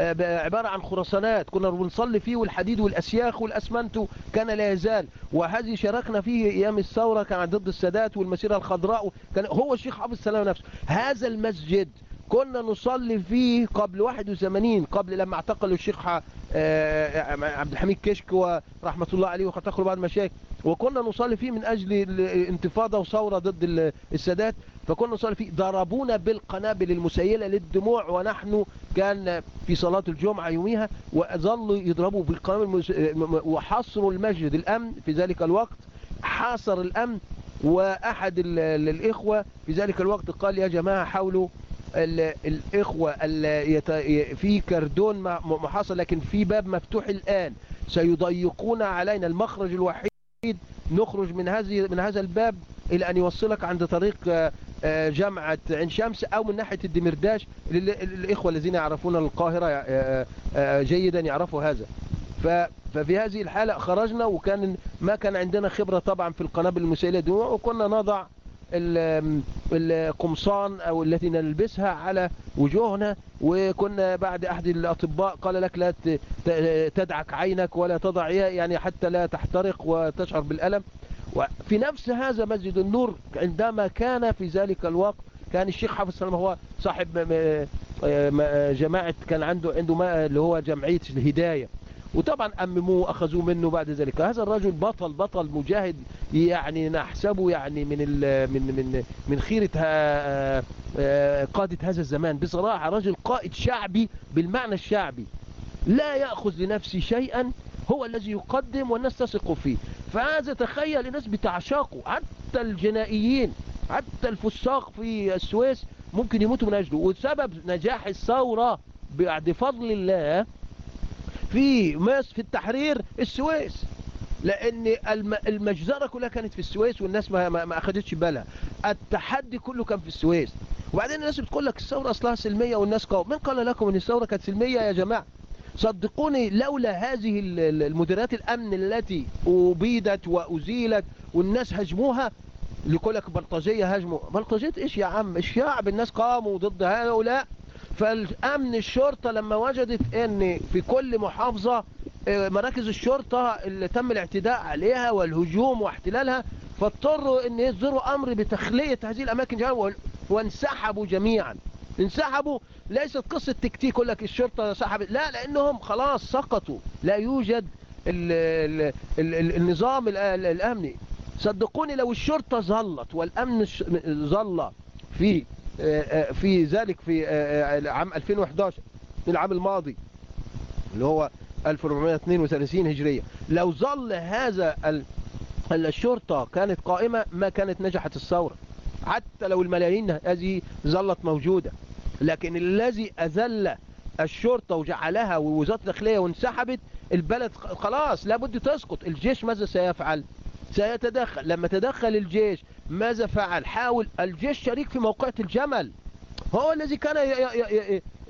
Speaker 2: آه، عبارة عن خرسانات. كنا بنصلي فيه والحديد والأسياخ والأسمنت كان لا يزال. وهذه شاركنا فيه أيام الثورة كان ضد السادات والمسيرة الخضراء كان هو الشيخ حافظ السلام نفسه. هذا المسجد كنا نصلي فيه قبل 81 قبل لما اعتقلوا الشيخ ح- آه، عبد الحميد كشك ورحمة الله عليه واعتقلوا بعض المشايخ وكنا نصلي فيه من أجل الانتفاضة وثورة ضد ال- السادات. فكنا نصلي فيه. ضربونا بالقنابل المسيلة للدموع ونحن كان في صلاة الجمعة يوميها وظلوا يضربوا بالقنابل م- وحصروا المسجد الأمن في ذلك الوقت. حاصر الأمن وأحد ال- ال- الإخوة في ذلك الوقت قال يا جماعة حاولوا الإخوة في كردون محاصر لكن في باب مفتوح الآن. سيضيقون علينا. المخرج الوحيد نخرج من هذه من هذا الباب إلى أن يوصلك عند طريق آه، آه، جامعة عين شمس أو من ناحية الدمرداش الإخوة الذين يعرفون القاهرة آه، جيدا يعرفوا هذا. ففي هذه الحالة خرجنا وكان ما كان عندنا خبرة طبعا في القنابل المسيلة دموع وكنا نضع القمصان أو التي نلبسها على وجوهنا وكنا بعد أحد الأطباء قال لك لا تدعك عينك ولا تضع يعني حتى لا تحترق وتشعر بالألم. وفي نفس هذا مسجد النور عندما كان في ذلك الوقت كان الشيخ حافظ السلام هو صاحب جماعة كان عنده عنده اللي هو جمعية الهداية. وطبعا أمموه أخذوه منه بعد ذلك. هذا الرجل بطل بطل مجاهد يعني نحسبه يعني من من من من خيرة ها- آه، قادة هذا الزمان. بصراحة رجل قائد شعبي بالمعنى الشعبي. لا يأخذ لنفسه شيئا هو الذي يقدم والناس تثق فيه. فهذا تخيل الناس بتعشاقه حتى الجنائيين حتى الفساق في السويس ممكن يموتوا من أجله. وسبب نجاح الثورة بعد فضل الله في مصر في التحرير السويس. الم- المجزرة كلها كانت في السويس والناس ما, ما, اخدتش بالها. التحدي كله كان في السويس. وبعدين الناس بتقول لك الثورة أصلها سلمية والناس قوم من قال لكم إن الثورة كانت سلمية يا جماعة؟ صدقوني لولا هذه ال- ال- المديريات الأمن التي أبيدت وأزيلت والناس هجموها اللي يقول لك بلطجية هجموا بلطجية إيش يا عم؟ الشعب الناس قاموا ضد هؤلاء. فالأمن الشرطة لما وجدت إن في كل محافظة آه، مراكز الشرطة اللي تم الاعتداء عليها والهجوم واحتلالها فاضطروا إن يصدروا أمر بتخلية هذه الأماكن جميعا وانسحبوا جميعا. انسحبوا ليست قصة تكتيك لك الشرطة سحبت لا لأنهم خلاص سقطوا. لا يوجد ال ال ال ال النظام ال- ال- الأمني. صدقوني لو الشرطة ظلت والأمن الش- ظل في آه، في ذلك في آه، آه، عام 2011 العام الماضي اللي هو 1432 هجرية. لو ظل هذا ال- الشرطة كانت قائمة ما كانت نجحت الثورة. حتى لو الملايين هذه ظلت موجودة. لكن الذي أذل الشرطة وجعلها ووزارة الداخلية وانسحبت البلد خلاص لابد تسقط. الجيش ماذا سيفعل؟ سيتدخل. لما تدخل الجيش ماذا فعل؟ حاول الجيش شريك في موقعة الجمل. هو الذي كان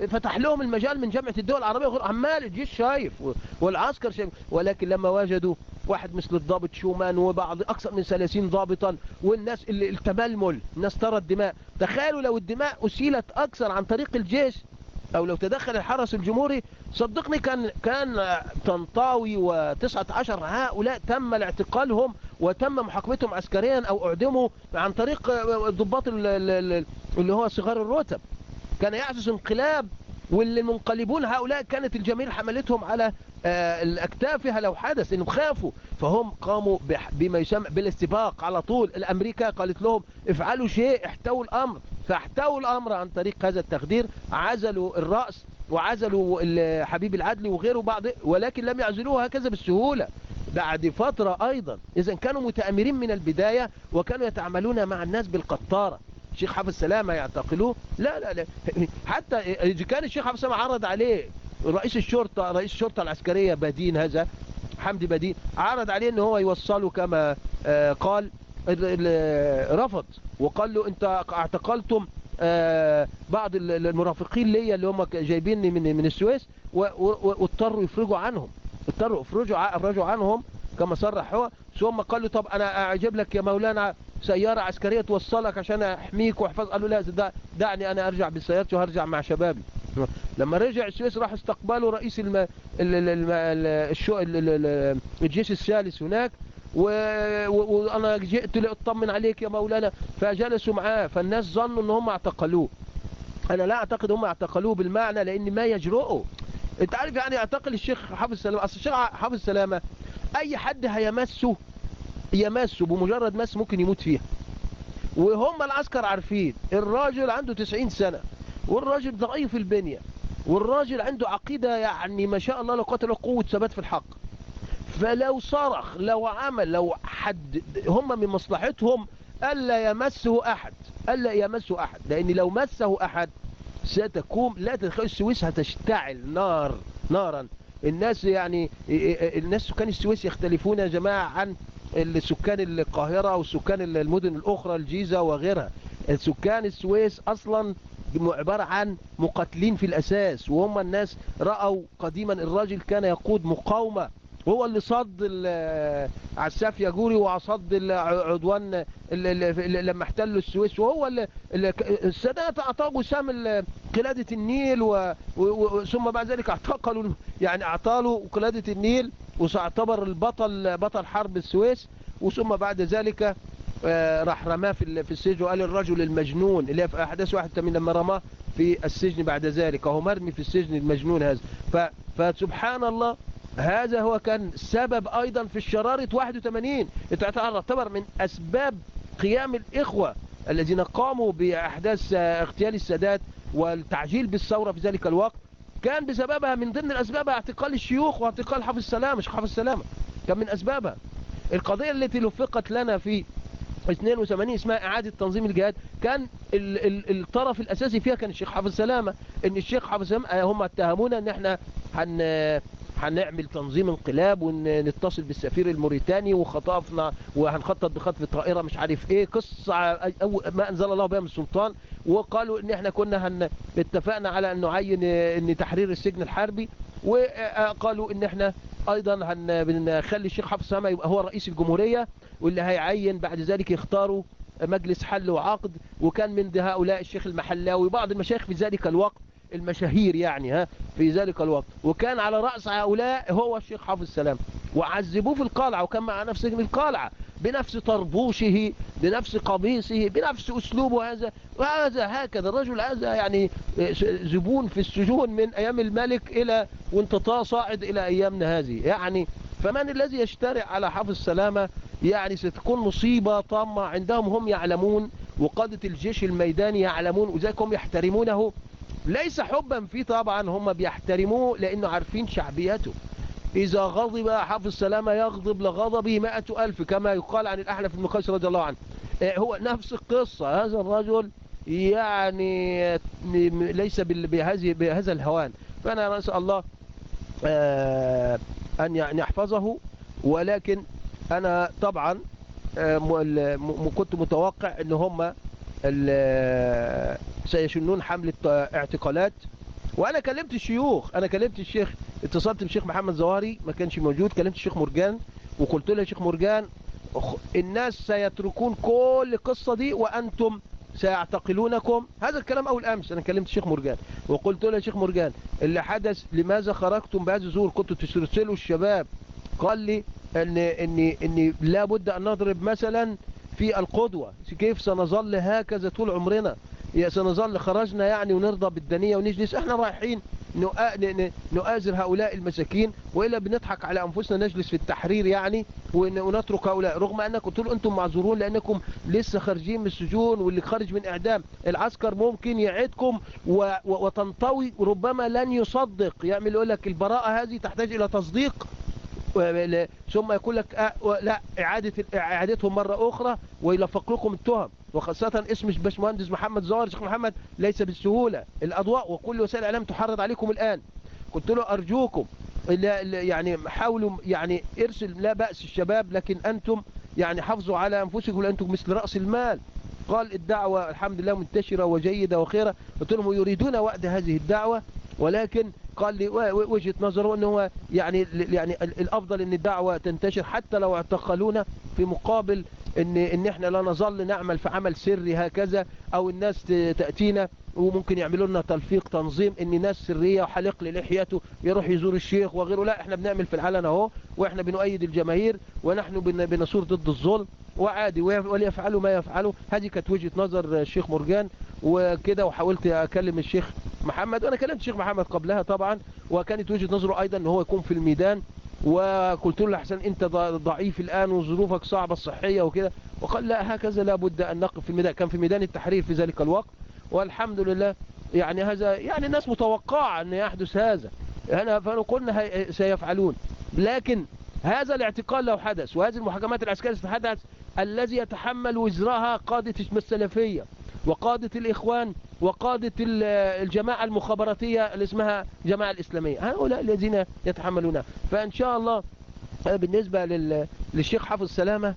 Speaker 2: فتح لهم المجال من جامعة الدول العربية. وغير عمال الجيش شايف والعسكر شايف. ولكن لما وجدوا واحد مثل الضابط شومان وبعض أكثر من 30 ضابطا والناس اللي التململ الناس ترى الدماء تخيلوا لو الدماء أسيلت أكثر عن طريق الجيش أو لو تدخل الحرس الجمهوري. صدقني كان كان طنطاوي وتسعة عشر هؤلاء تم اعتقالهم وتم محاكمتهم عسكريا أو أعدموا عن طريق الضباط ال- ال- ال- اللي هو صغار الرتب كان يحدث انقلاب واللي منقلبون هؤلاء كانت الجماهير حملتهم على آه، الأكتافها لو حدث إنهم خافوا. فهم قاموا بما يسمى بالاستباق على طول. الأمريكا قالت لهم افعلوا شيء احتووا الأمر. فاحتووا الأمر عن طريق هذا التخدير عزلوا الرأس. وعزلوا حبيب العدلي وغيره بعض ولكن لم يعزلوه هكذا بالسهولة. بعد فترة أيضا. إذا كانوا متأمرين من البداية وكانوا يتعاملون مع الناس بالقطارة. الشيخ حافظ سلامة يعتقلوه. لا لا لا. [laughs] حتى إذا كان الشيخ حافظ سلامة عرض عليه رئيس الشرطة رئيس الشرطة العسكرية بدين هذا حمدي بدين عرض عليه ان هو يوصله كما آه، قال ال- ال- رفض. وقال له أنت اعتقلتم بعض ال- ال- المرافقين ليا اللي هم جايبيني من من السويس واضطروا يفرجوا عنهم. اضطروا يفرجوا افرجوا عنهم كما صرح هو. ثم قال له طب أنا أجيب لك يا مولانا سيارة عسكرية توصلك عشان أحميك واحفظ قال له لا دع- دعني أنا أرجع بسيارتي وهرجع مع شبابي. لما رجع السويس راح استقباله رئيس. الجيش الثالث هناك. و- و- وأنا جئت لأطمن عليك يا مولانا. فجلسوا معاه فالناس ظنوا إن هم اعتقلوه. أنا لا أعتقد هم اعتقلوه بالمعنى لأن ما يجرؤوا أنت عارف يعني اعتقل الشيخ حافظ سلامة؟ أصل الشيخ حافظ سلامة أي حد هيمسه يمسه بمجرد مس ممكن يموت فيها. وهم العسكر عارفين الراجل عنده 90 سنة والراجل ضعيف البنية والراجل عنده عقيدة يعني ما شاء الله لو قتل قوة ثبات في الحق. فلو صرخ لو عمل لو حد هم من مصلحتهم ألا يمسه أحد ألا يمسه أحد. لأن لو مسه أحد ستكون لا تتخيل السويس هتشتعل نار نارا. الناس يعني الناس سكان السويس يختلفون يا جماعة عن السكان القاهرة وسكان المدن الأخرى الجيزة وغيرها. سكان السويس أصلا عبارة عن مقاتلين في الأساس وهم الناس رأوا قديما الراجل كان يقود مقاومة. هو اللي صد عساف ياجوري وصد ال- لما احتلوا السويس وهو اللي السادات اعطاه وسام قلادة النيل. ثم بعد ذلك اعتقلوا يعني اعطاله قلادة النيل واعتبر البطل بطل حرب السويس وثم بعد ذلك آه، راح رماه في ال- في السجن وقال الرجل المجنون اللي في أحداث 81 لما رماه في السجن بعد ذلك وهو مرمي في السجن المجنون هذا. فسبحان الله هذا هو كان سبب أيضا في الشرارة 81 تعتبر من أسباب قيام الإخوة الذين قاموا بأحداث آه، اغتيال السادات والتعجيل بالثورة في ذلك الوقت. كان بسببها من ضمن الأسباب اعتقال الشيوخ واعتقال حافظ السلامة شيخ حافظ السلامة. كان من أسبابها. القضية التي لفقت لنا في 82 اسمها إعادة تنظيم الجهاد كان ال ال الطرف الأساسي فيها كان الشيخ حافظ سلامة إن الشيخ حافظ سلامة آه، هم اتهمونا إن إحنا هن هنعمل تنظيم انقلاب ونتصل بالسفير الموريتاني وخطفنا وهنخطط بخطف طائرة مش عارف إيه. قصة ما أنزل الله بها من السلطان. وقالوا إن إحنا كنا هن اتفقنا على أن نعين إن تحرير السجن الحربي. وقالوا إن إحنا أيضا هن بنخلي الشيخ حافظ سلامة يبقى هو رئيس الجمهورية واللي هيعين بعد ذلك يختاروا مجلس حل وعقد. وكان من هؤلاء الشيخ المحلاوي. بعض المشايخ في ذلك الوقت المشاهير يعني ها في ذلك الوقت. وكان على رأس هؤلاء هو الشيخ حافظ سلام وعذبوه في القلعة وكان معنا في سجن القلعة بنفس طربوشه بنفس قميصه بنفس أسلوبه هذا. وهذا هكذا الرجل هذا يعني زبون في السجون من أيام الملك إلى وانتطاع صاعد إلى أيامنا هذه. يعني فمن الذي يشترع على حافظ سلامة يعني ستكون مصيبة طامة. عندهم هم يعلمون وقادة الجيش الميداني يعلمون وذلك هم يحترمونه. ليس حبا فيه طبعا هم بيحترموه لأنه عارفين شعبيته. إذا غضب حافظ سلامة يغضب لغضبه مائة ألف كما يقال عن الأحنف بن قيس رضي الله عنه. آه، هو نفس القصة. هذا الرجل يعني ليس بهذه بهذا الهوان. فأنا نسأل الله آه، أن يعني يحفظه. ولكن أنا طبعا آه، كنت متوقع إن هم سيشنون حملة اعتقالات. وأنا كلمت الشيوخ أنا كلمت الشيخ اتصلت بالشيخ محمد زواري ما كانش موجود كلمت الشيخ مرجان وقلت له يا شيخ مرجان الناس سيتركون كل القصة دي وأنتم سيعتقلونكم. هذا الكلام أول أمس أنا كلمت الشيخ مرجان وقلت له يا شيخ مرجان اللي حدث لماذا خرجتم بهذه الظهور كنتوا ترسلوا الشباب. قال لي ان ان ان لابد أن نضرب مثلا في القدوة. كيف سنظل هكذا طول عمرنا؟ سنظل خرجنا يعني ونرضى بالدنيا ونجلس. إحنا رايحين نؤازر هؤلاء المساكين وإلا بنضحك على أنفسنا نجلس في التحرير يعني ون- ونترك هؤلاء. رغم أنك قلت له أنتم معذورون لأنكم لسه خارجين من السجون واللي خارج من إعدام. العسكر ممكن يعيدكم وتنطوي. ربما لن يصدق. يعمل يقول لك البراءة هذه تحتاج إلى تصديق. ثم يقول لك و- لا إعادة إعادتهم مرة أخرى ويلفق لكم التهم. وخاصة اسم باشمهندس محمد زوار شيخ محمد ليس بالسهولة. الأضواء وكل وسائل الإعلام تحرض عليكم الآن. قلت له أرجوكم لا- يعني حاولوا يعني ارسل لا بأس الشباب لكن أنتم يعني حافظوا على أنفسكم لأنتم مثل رأس المال. قال الدعوة الحمد لله منتشرة وجيدة وخيرة. قلت لهم يريدون وقت هذه الدعوة؟ ولكن قال لي وجهة نظره هو يعني يعني ال- الأفضل إن الدعوة تنتشر حتى لو اعتقلونا في مقابل ان إن إحنا لا نظل نعمل في عمل سري هكذا أو الناس تأتينا وممكن يعملوا لنا تلفيق تنظيم إن ناس سرية وحلق للحيته يروح يزور الشيخ وغيره. لا إحنا بنعمل في العلن أهو وإحنا بنؤيد الجماهير ونحن بن- بنصور ضد الظلم وعادي. وليفعلوا ما يفعلوا. هذه كانت وجهة نظر الشيخ مرجان. وكده وحاولت أكلم الشيخ محمد وأنا كلمت الشيخ محمد قبلها طبعا وكانت وجهة نظره أيضا إن هو يكون في الميدان وقلت له أحسن أنت ضعيف الآن وظروفك صعبة الصحية وكده وقال لا هكذا لابد أن نقف في الميدان. كان في ميدان التحرير في ذلك الوقت والحمد لله يعني هذا يعني الناس متوقعة أن يحدث هذا. أنا فقلنا سيفعلون. لكن هذا الاعتقال لو حدث وهذه المحاكمات العسكرية ستحدث الذي يتحمل وزرها قادة السلفية وقادة الإخوان وقادة ال- الجماعة المخابراتية اللي اسمها جماعة الإسلامية. هؤلاء الذين يتحملونها فإن شاء الله آه، بالنسبة لل- للشيخ حافظ سلامة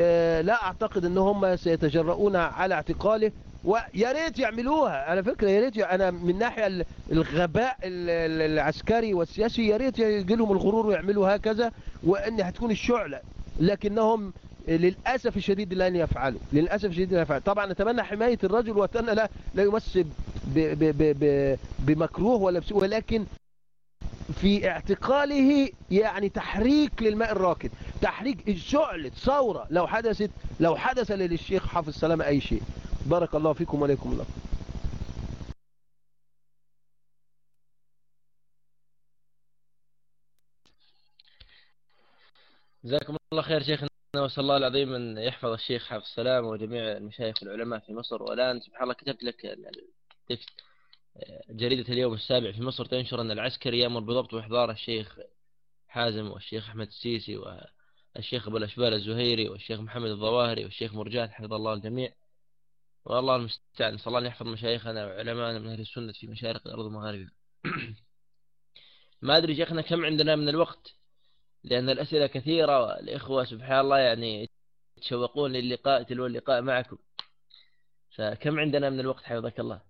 Speaker 2: آه، لا أعتقد أن هم سيتجرؤون على اعتقاله. ويا ريت يعملوها. على فكرة يا ريت أنا من ناحية ال- الغباء ال- ال- العسكري والسياسي يا ريت يجي لهم الغرور ويعملوا هكذا وأن هتكون الشعلة. لكنهم للأسف الشديد لن يفعلوا للأسف الشديد لن يفعلوا. طبعا نتمنى حماية الرجل وأتمنى لا لا يمس بمكروه ولا بسوء ولكن في اعتقاله يعني تحريك للماء الراكد تحريك شعلة ثورة. لو حدثت لو حدث للشيخ حافظ سلامة أي شيء. بارك الله فيكم وعليكم الله
Speaker 1: جزاكم الله خير شيخنا. وأسأل الله العظيم أن يحفظ الشيخ حافظ السلام وجميع المشايخ والعلماء في مصر. والآن سبحان الله كتبت لك تكست جريدة اليوم السابع في مصر. تنشر أن العسكري يأمر بضبط وإحضار الشيخ حازم والشيخ أحمد السيسي والشيخ أبو الأشبال الزهيري والشيخ محمد الظواهري والشيخ مرجان حفظ الله الجميع. والله المستعان. نسأل الله أن يحفظ مشايخنا وعلماءنا من أهل السنة في مشارق الأرض ومغاربها. [clears throat] ما أدري شيخنا كم عندنا من الوقت؟ لأن الأسئلة كثيرة والإخوة سبحان الله يعني يتشوقون للقاء تلو اللقاء معكم. فكم عندنا من الوقت حفظك الله؟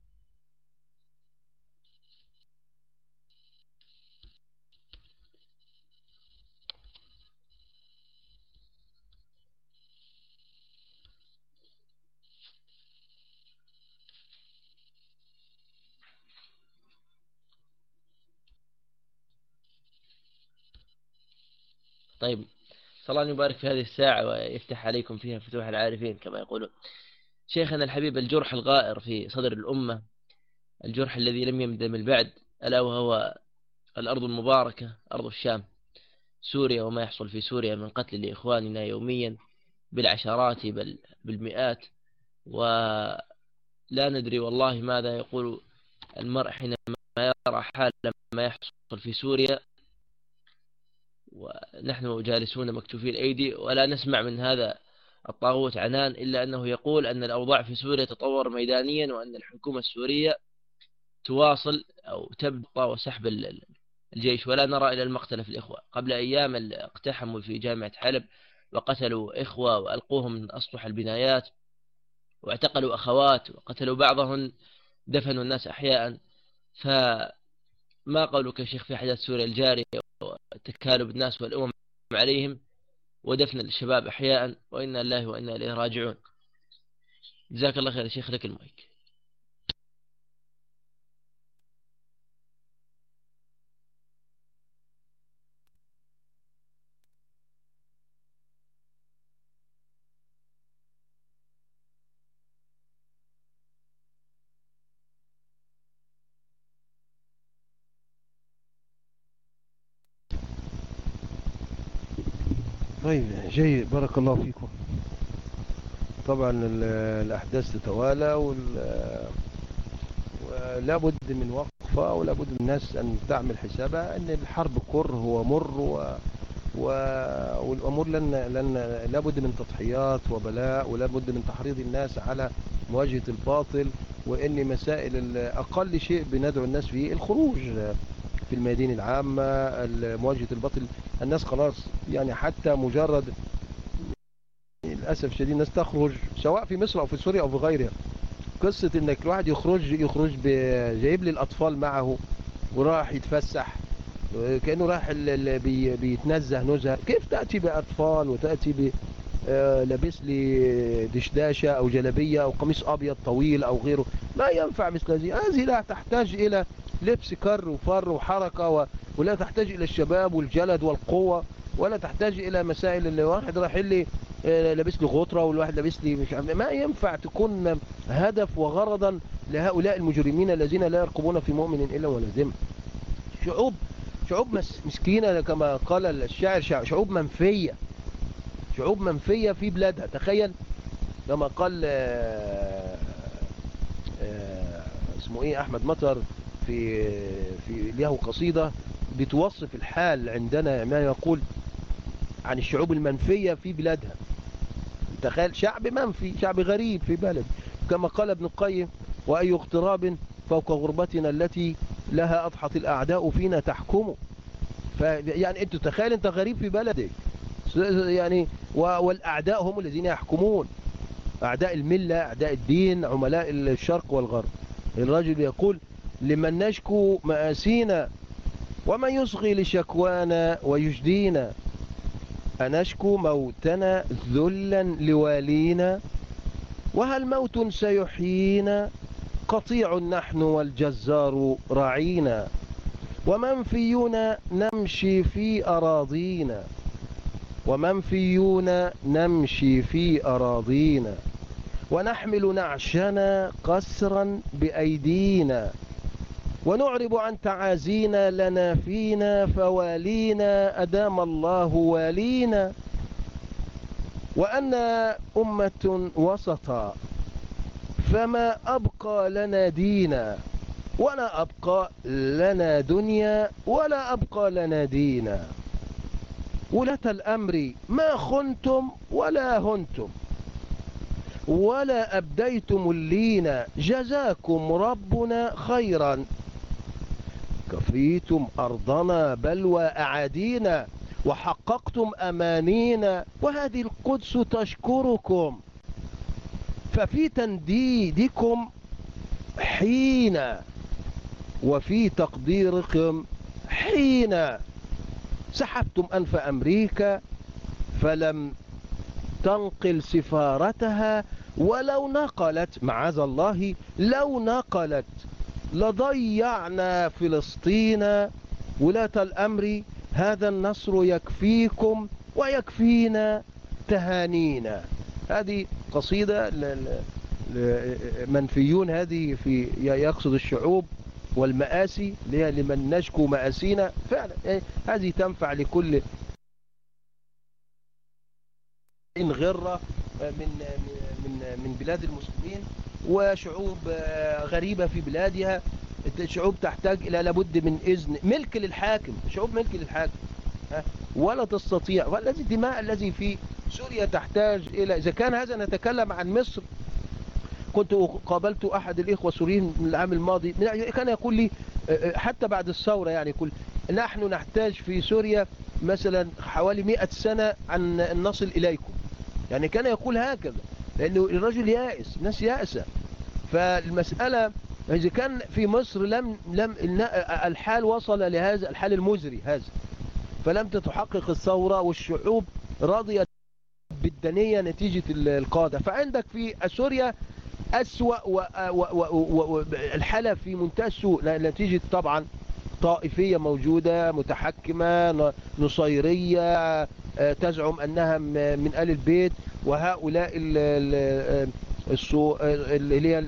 Speaker 1: طيب صلى الله أن يبارك في هذه الساعة ويفتح عليكم فيها فتوح العارفين. كما يقولون شيخنا الحبيب الجرح الغائر في صدر الأمة الجرح الذي لم يمدم البعد ألا وهو الأرض المباركة أرض الشام سوريا وما يحصل في سوريا من قتل لإخواننا يوميا بالعشرات بل بالمئات. ولا ندري والله ماذا يقول المرء حينما يرى حال ما يحصل في سوريا. ونحن جالسون مكتوفي الأيدي ولا نسمع من هذا الطاغوت عنان إلا أنه يقول أن الأوضاع في سوريا تطور ميدانيا وأن الحكومة السورية تواصل أو تبقى وسحب الجيش ولا نرى إلى المقتل في الإخوة. قبل أيام اقتحموا في جامعة حلب وقتلوا إخوة وألقوهم من أسطح البنايات واعتقلوا أخوات وقتلوا بعضهم دفنوا الناس أحياء. فما قولك يا شيخ في حدث سوريا الجارية وتكالب الناس والأمم عليهم ودفن الشباب أحياء وإنا الله وإنا إليه راجعون. جزاك الله خير يا شيخ لك المايك.
Speaker 2: طيب جيد. بارك الله فيكم. طبعا الأحداث تتوالى ولا بد من وقفة ولا بد من الناس أن تعمل حسابها أن الحرب كره ومر و... و... والأمور لن... لن... لا بد من تضحيات وبلاء ولا بد من تحريض الناس على مواجهة الباطل وأن مسائل أقل شيء بندعو الناس فيه الخروج. في الميادين العامة مواجهة الباطل الناس خلاص يعني حتى مجرد للأسف شديد الناس تخرج سواء في مصر أو في سوريا أو في غيرها. قصة إنك الواحد يخرج يخرج جايب لي الأطفال معه وراح يتفسح كأنه راح بي بيتنزه نزهة كيف تأتي بأطفال وتأتي ب لابس لي دشداشة أو جلبية أو قميص أبيض طويل أو غيره؟ ما ينفع مثل هذه. هذه لا تحتاج إلى لبس كر وفر وحركة ولا تحتاج إلى الشباب والجلد والقوة ولا تحتاج إلى مسائل اللي واحد راح لي آه، لابس لي غطرة والواحد لابس لي مش عارف ما ينفع تكون هدف وغرضا لهؤلاء المجرمين الذين لا يرقبون في مؤمن إلا ولا ذمة. شعوب شعوب مسكينة كما قال الشاعر شعوب منفية. شعوب منفية في بلادها. تخيل كما قال آه، آه، اسمه إيه أحمد مطر في في له قصيدة بتوصف الحال عندنا. ما يقول عن الشعوب المنفية في بلادها. تخيل شعب منفي شعب غريب في بلد كما قال ابن القيم وأي اغتراب فوق غربتنا التي لها أضحت الأعداء فينا تحكمه. يعني انت تخيل انت غريب في بلدك. يعني والأعداء هم الذين يحكمون. أعداء الملة أعداء الدين عملاء الشرق والغرب. الرجل يقول لمن نشكو مآسينا ومن يصغي لشكوانا ويجدينا. أنشكو موتنا ذلا لوالينا؟ وهل موت سيحيينا؟ قطيع نحن والجزار راعينا. ومنفيون نمشي في أراضينا. ومنفيون نمشي في أراضينا. ونحمل نعشنا قسرا بأيدينا. ونعرب عن تعازينا لنا فينا فوالينا أدام الله والينا. وأن أمة وسطا فما أبقى لنا دينا ولا أبقى لنا دنيا ولا أبقى لنا دينا. ولاة الأمر ما خنتم ولا هنتم. ولا أبديتم اللين جزاكم ربنا خيرا. كفيتم أرضنا بل وأعادينا وحققتم أمانينا وهذه القدس تشكركم. ففي تنديدكم حين وفي تقديركم حين سحبتم أنف أمريكا فلم تنقل سفارتها ولو نقلت معاذ الله لو نقلت لضيعنا فلسطين ولاة الأمر هذا النصر يكفيكم ويكفينا تهانينا. هذه قصيدة منفيون هذه في يقصد الشعوب والمآسي لمن نشكو مآسينا. فعلا إيه، هذه تنفع لكل غرة من من من بلاد المسلمين وشعوب آه، غريبة في بلادها. شعوب تحتاج إلى لابد من إذن ملك للحاكم شعوب ملك للحاكم ولا تستطيع والذي الدماء الذي في سوريا تحتاج إلى إذا كان هذا نتكلم عن مصر كنت قابلت أحد الإخوة السوريين من العام الماضي كان يقول لي حتى بعد الثورة يعني كل نحن نحتاج في سوريا مثلا حوالي مئة سنة عن نصل إليكم. يعني كان يقول هكذا لأنه الرجل يائس الناس يائسة. فالمسألة إذا كان في مصر لم لم الحال وصل لهذا الحال المزري هذا. فلم تتحقق الثورة والشعوب راضية بالدنية نتيجة القادة. فعندك في سوريا أسوأ والحالة في منتهى السوء نتيجة طبعا طائفية موجودة متحكمة نصيرية تزعم أنها من آل البيت وهؤلاء اللي هي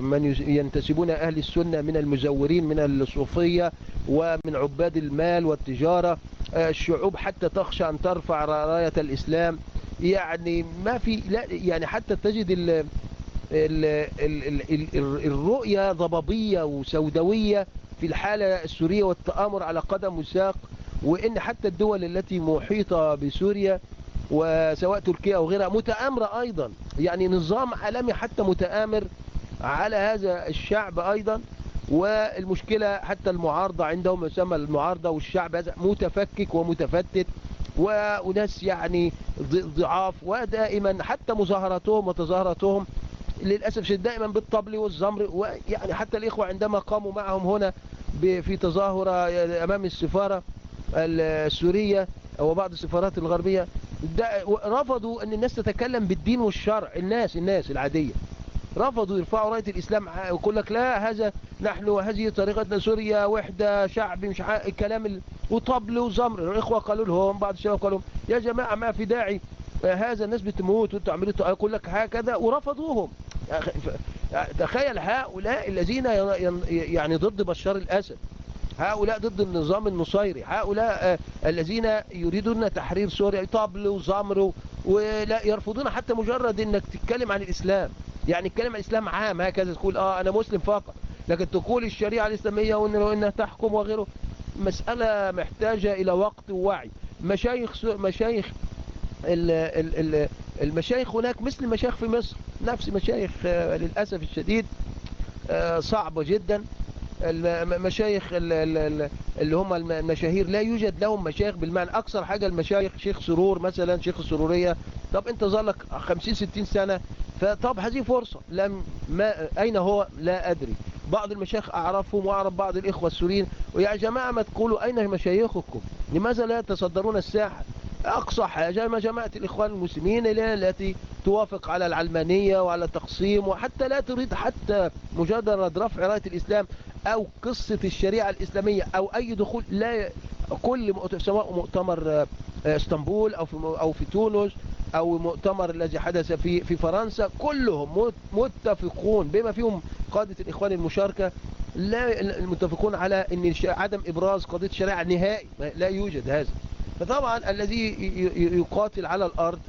Speaker 2: من ينتسبون أهل السنة من المزورين من الصوفية ومن عباد المال والتجارة. الشعوب حتى تخشى أن ترفع راية الإسلام. يعني ما في لا يعني حتى تجد ال الرؤية ضبابية وسوداوية في الحالة السورية والتآمر على قدم وساق وإن حتى الدول التي محيطة بسوريا وسواء تركيا أو غيرها متآمرة أيضا. يعني نظام عالمي حتى متآمر على هذا الشعب أيضا. والمشكلة حتى المعارضة عندهم يسمى المعارضة والشعب هذا متفكك ومتفتت وناس يعني ضعاف ودائما حتى مظاهراتهم وتظاهراتهم للأسف دائما بالطبل والزمر ويعني حتى الإخوة عندما قاموا معهم هنا في تظاهرة أمام السفارة السورية وبعض السفارات الغربية رفضوا أن الناس تتكلم بالدين والشرع الناس الناس العادية. رفضوا يرفعوا راية الإسلام ويقول لك لا هذا نحن وهذه طريقتنا سوريا وحدة شعب مش الكلام ال... وطبل وزمر. الإخوة قالوا لهم بعض الشباب قالوا يا جماعة ما في داعي هذا الناس بتموت وأنتوا عملوا يقول لك هكذا ورفضوهم. تخيل هؤلاء الذين يعني ضد بشار الأسد. هؤلاء ضد النظام النصيري. هؤلاء الذين يريدون تحرير سوريا. طبل وزمر ولا يرفضون حتى مجرد إنك تتكلم عن الإسلام. يعني تتكلم عن الإسلام عام. هكذا تقول آه أنا مسلم فقط. لكن تقول الشريعة الإسلامية وان لو انها تحكم وغيره. مسألة محتاجة إلى وقت ووعي. مشايخ مشايخ المشايخ هناك مثل المشايخ في مصر نفس مشايخ للأسف الشديد صعبة جدا. المشايخ اللي هم المشاهير لا يوجد لهم مشايخ بالمعنى. أكثر حاجة المشايخ شيخ سرور مثلا شيخ السرورية طب أنت ظلك 50 60 سنة فطب هذه فرصة. لم ما أين هو؟ لا أدري. بعض المشايخ أعرفهم وأعرف بعض الإخوة السوريين. ويا جماعة ما تقولوا أين مشايخكم؟ لماذا لا يتصدرون الساحة؟ أقصى حاجة ما جماعة الإخوان المسلمين التي توافق على العلمانية وعلى التقسيم وحتى لا تريد حتى مجرد رفع راية الإسلام أو قصة الشريعة الإسلامية أو أي دخول لا كل سواء مؤتمر إسطنبول أو في أو في تونس أو المؤتمر الذي حدث في في فرنسا كلهم متفقون بما فيهم قادة الإخوان المشاركة لا المتفقون على أن عدم إبراز قضية الشريعة نهائي لا يوجد هذا. فطبعا الذي يقاتل على الأرض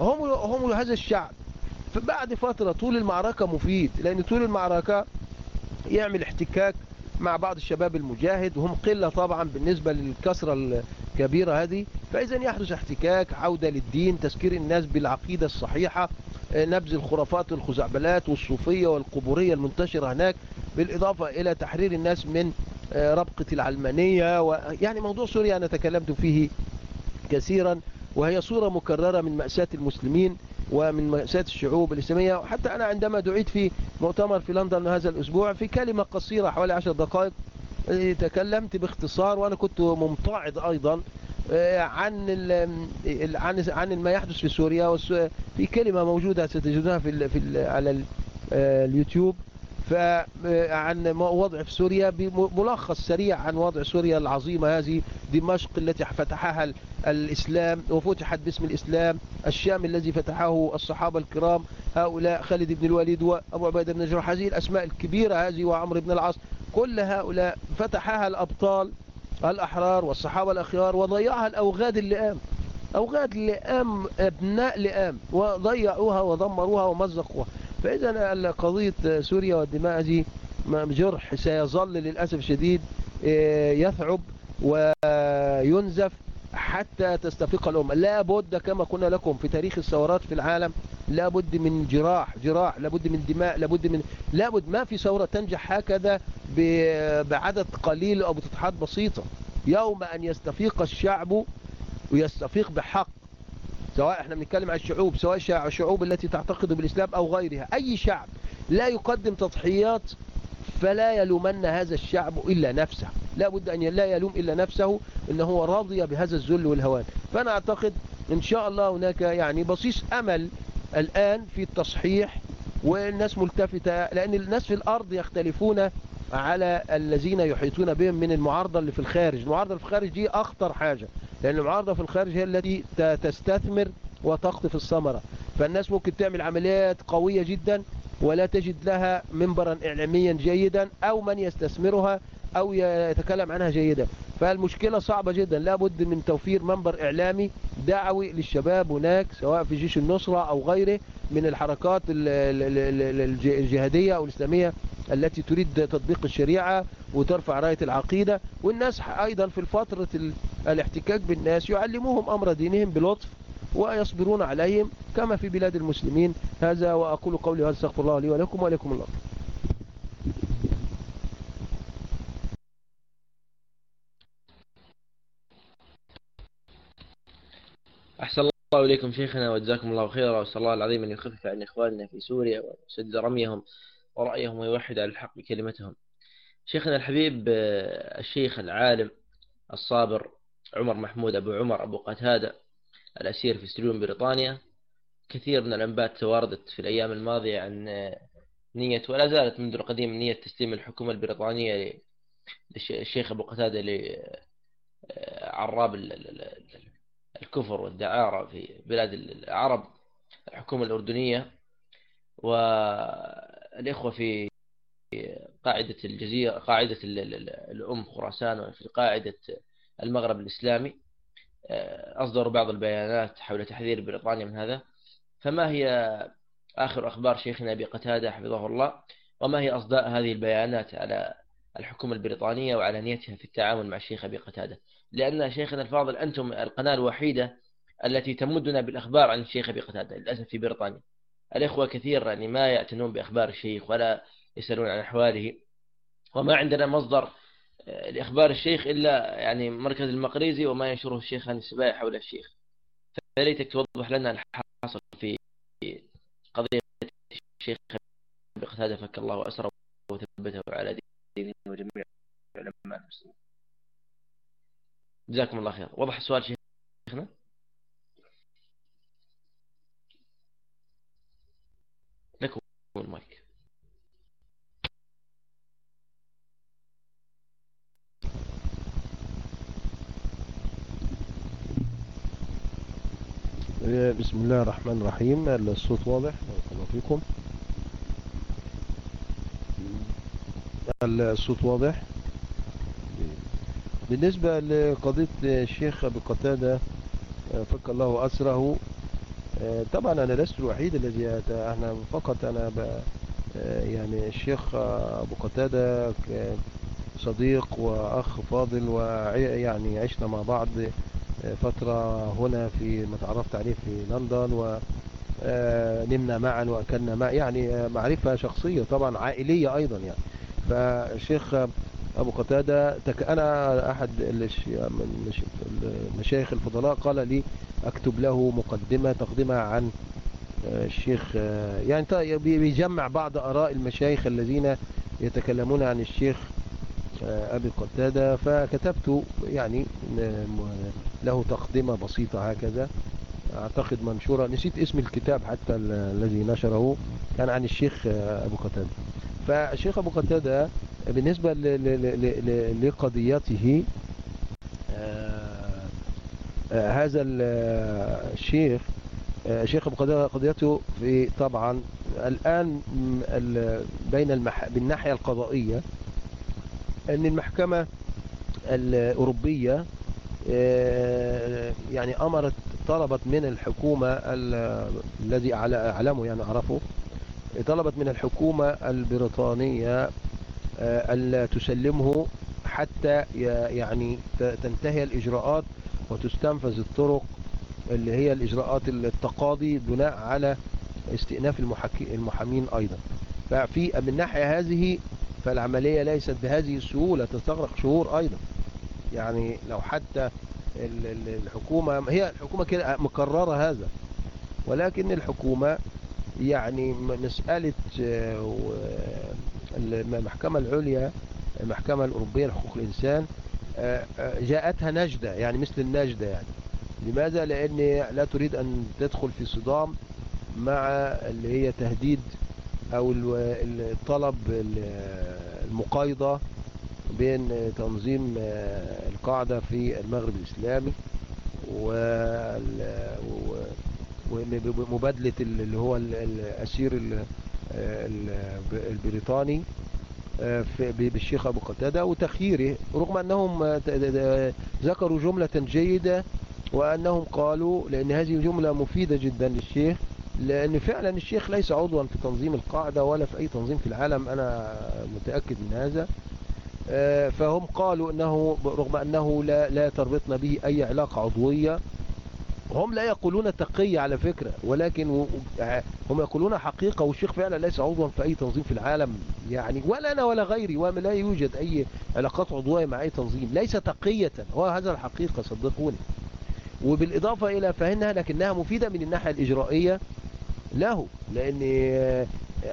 Speaker 2: هم هم هذا الشعب. فبعد فترة طول المعركة مفيد لأن طول المعركة يعمل احتكاك مع بعض الشباب المجاهد وهم قلة طبعا بالنسبة للكسرة الكبيرة هذه. فإذا يحدث احتكاك عودة للدين تذكير الناس بالعقيدة الصحيحة. نبذ الخرافات والخزعبلات والصوفية والقبورية المنتشرة هناك بالإضافة إلى تحرير الناس من ربقة العلمانية ويعني موضوع سوريا أنا تكلمت فيه كثيرا وهي صورة مكررة من مأساة المسلمين ومن مأساة الشعوب الإسلامية. وحتى أنا عندما دعيت في مؤتمر في لندن هذا الأسبوع في كلمة قصيرة حوالي عشر دقائق تكلمت باختصار وأنا كنت ممتعض أيضا عن عن عن ما يحدث في سوريا في كلمة موجودة ستجدونها في في على اليوتيوب. فعن وضع في سوريا بملخص سريع عن وضع سوريا العظيمة هذه دمشق التي فتحها الإسلام وفتحت باسم الإسلام الشام الذي فتحه الصحابة الكرام هؤلاء خالد بن الوليد وأبو عبيدة بن الجراح هذه الأسماء الكبيرة هذه وعمر بن العاص كل هؤلاء فتحها الأبطال الأحرار والصحابة الأخيار وضيعها الأوغاد اللئام. أوغاد لئام أبناء لئام وضيعوها ودمروها ومزقوها. فإذا قضية سوريا والدماء دي جرح سيظل للأسف الشديد يثعب وينزف حتى تستفيق الأمة. لا بد كما قلنا لكم في تاريخ الثورات في العالم لابد من جراح جراح لابد من دماء لابد من لابد ما في ثورة تنجح هكذا بعدد قليل أو بتضحيات بسيطة. يوم أن يستفيق الشعب ويستفيق بحق سواء إحنا بنتكلم عن الشعوب سواء الشعوب التي تعتقد بالإسلام أو غيرها أي شعب لا يقدم تضحيات فلا يلومن هذا الشعب إلا نفسه. لا بد أن لا يلوم إلا نفسه إن هو راضي بهذا الذل والهوان. فأنا أعتقد إن شاء الله هناك يعني بصيص أمل الآن في التصحيح والناس ملتفتة لأن الناس في الأرض يختلفون على الذين يحيطون بهم من المعارضة اللي في الخارج. المعارضة اللي في الخارج دي أخطر حاجة لأن المعارضة في الخارج هي التي تستثمر وتقطف الثمرة. فالناس ممكن تعمل عمليات قوية جدا ولا تجد لها منبرا إعلاميا جيدا أو من يستثمرها أو يتكلم عنها جيدا. فالمشكلة صعبة جدا. لابد من توفير منبر إعلامي دعوي للشباب هناك سواء في جيش النصرة أو غيره من الحركات الجهادية أو الإسلامية التي تريد تطبيق الشريعة وترفع راية العقيدة. والناس أيضا في الفترة الاحتكاك بالناس يعلموهم أمر دينهم بلطف ويصبرون عليهم كما في بلاد المسلمين. هذا وأقول قولي هذا استغفر الله لي ولكم ولكم الله.
Speaker 1: أحسن الله إليكم شيخنا وجزاكم الله خيرا وأسأل الله العظيم أن يخفف عن إخواننا في سوريا ويسد رميهم ورأيهم ويوحد على الحق بكلمتهم. شيخنا الحبيب الشيخ العالم الصابر عمر محمود أبو عمر أبو قتادة الأسير في سجون بريطانيا. كثير من الأنباء تواردت في الأيام الماضية عن نية ولا زالت منذ القديم نية تسليم الحكومة البريطانية للشيخ أبو قتادة لعراب الكفر والدعارة في بلاد العرب الحكومة الأردنية والإخوة في قاعدة الجزيرة قاعدة الأم خراسان وفي قاعدة المغرب الإسلامي. آه، أصدروا بعض البيانات حول تحذير بريطانيا من هذا. فما هي آخر أخبار شيخنا أبي قتادة حفظه الله؟ وما هي أصداء هذه البيانات على الحكومة البريطانية وعلى نيتها في التعامل مع الشيخ أبي قتادة؟ لأن شيخنا الفاضل أنتم القناة الوحيدة التي تمدنا بالأخبار عن الشيخ أبي قتادة للأسف في بريطانيا. الإخوة كثير يعني ما يعتنون بأخبار الشيخ ولا يسألون عن أحواله. وما عندنا مصدر آه، لإخبار الشيخ إلا يعني مركز المقريزي وما ينشره الشيخ عن السباع حول الشيخ. فليتك توضح لنا الحاصل في قضية الشيخ أبي قتادة فك الله أسره وثبته على دينه وجميع علماء المسلمين. جزاكم الله خير. وضح السؤال شيخنا. لكم المايك.
Speaker 2: بسم الله الرحمن الرحيم. الصوت واضح. الله فيكم. الصوت واضح. بالنسبة لقضية الشيخ أبي قتادة فك الله أسره. طبعا أنا لست الوحيد الذي أنا فقط أنا يعني الشيخ أبو قتادة صديق وأخ فاضل ويعني عشنا مع بعض فترة هنا في ما تعرفت عليه في لندن ونمنا معا وأكلنا معا يعني معرفة شخصية طبعا عائلية أيضا يعني. فالشيخ أبو قتادة أنا أحد المشايخ الفضلاء قال لي أكتب له مقدمة تقدمها عن الشيخ يعني بيجمع بعض أراء المشايخ الذين يتكلمون عن الشيخ أبي قتادة فكتبت يعني له تقدمة بسيطة هكذا أعتقد منشورة. نسيت اسم الكتاب حتى الذي نشره كان عن الشيخ أبو قتادة. فالشيخ أبو قتادة بالنسبة لقضيته هذا الشيخ الشيخ أبو قتادة قضيته في طبعا الآن بين المح... بالناحية القضائية أن المحكمة الأوروبية يعني أمرت طلبت من الحكومة الذي أعلمه يعني أعرفه طلبت من الحكومة البريطانية ألا تسلمه حتى يعني تنتهي الإجراءات وتستنفذ الطرق اللي هي الإجراءات التقاضي بناء على استئناف المحامين أيضا. ففي من ناحية هذه فالعملية ليست بهذه السهولة تستغرق شهور أيضا. يعني لو حتى الحكومة هي الحكومة كده مكررة هذا ولكن الحكومة يعني مسألة آه، المحكمة العليا المحكمة الأوروبية لحقوق الإنسان آه، آه، جاءتها نجدة يعني مثل النجدة يعني لماذا؟ لأن لا تريد أن تدخل في صدام مع اللي هي تهديد أو الطلب المقايضة بين تنظيم القاعدة في المغرب الإسلامي ومبادلة اللي هو الأسير البريطاني آه، بالشيخ أبو قتادة وتخييره رغم أنهم ذكروا جملة جيدة وأنهم قالوا لأن هذه جملة مفيدة جدا للشيخ لأن فعلا الشيخ ليس عضوا في تنظيم القاعدة ولا في أي تنظيم في العالم أنا متأكد من هذا. آه، فهم قالوا أنه رغم أنه لا, لا تربطنا به أي علاقة عضوية هم لا يقولون تقية على فكرة ولكن هم يقولون حقيقة والشيخ فعلا ليس عضوا في أي تنظيم في العالم يعني ولا أنا ولا غيري ولا يوجد أي علاقات عضوية مع أي تنظيم ليس تقية. هو هذا الحقيقة صدقوني. وبالإضافة إلى فهمها لكنها مفيدة من الناحية الإجرائية له لأن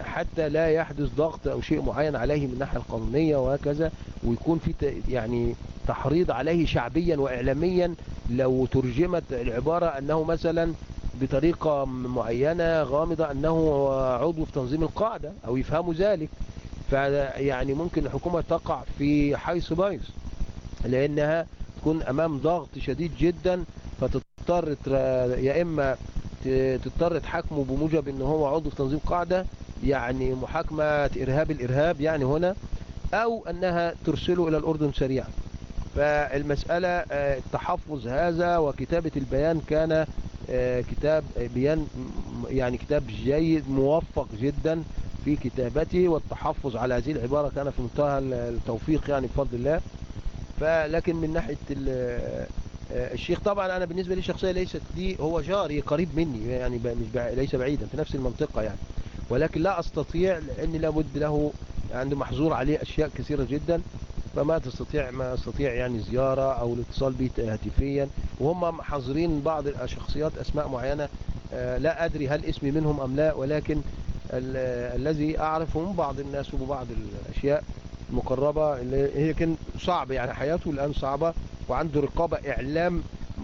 Speaker 2: حتى لا يحدث ضغط أو شيء معين عليه من الناحية القانونية وهكذا ويكون في يعني تحريض عليه شعبيا وإعلاميا لو ترجمت العبارة أنه مثلا بطريقة معينة غامضة أنه عضو في تنظيم القاعدة أو يفهموا ذلك. فيعني ممكن الحكومة تقع في حيث بايظ لأنها تكون أمام ضغط شديد جدا فتضطر يا إما تضطر تحاكمه بموجب إن هو عضو في تنظيم قاعدة يعني محاكمة إرهاب الإرهاب يعني هنا أو أنها ترسله إلى الأردن سريعا. فالمسألة آه، التحفظ هذا وكتابة البيان كان آه، كتاب بيان يعني كتاب جيد موفق جدا في كتابته والتحفظ على هذه العبارة كان في منتهى التوفيق يعني بفضل الله. فلكن من ناحية الشيخ طبعا أنا بالنسبة لي شخصية ليست لي هو جاري قريب مني يعني مش ليس بعيدا في نفس المنطقة يعني. ولكن لا أستطيع لأن لابد له عنده محظور عليه أشياء كثيرة جدا فما تستطيع ما أستطيع يعني زيارة أو الاتصال به هاتفيا. وهم حاضرين بعض الشخصيات أسماء معينة آه، لا أدري هل اسمي منهم أم لا ولكن الذي أعرفه من بعض الناس وبعض الأشياء المقربة اللي هي كان صعب يعني حياته الآن صعبة. وعنده رقابة إعلام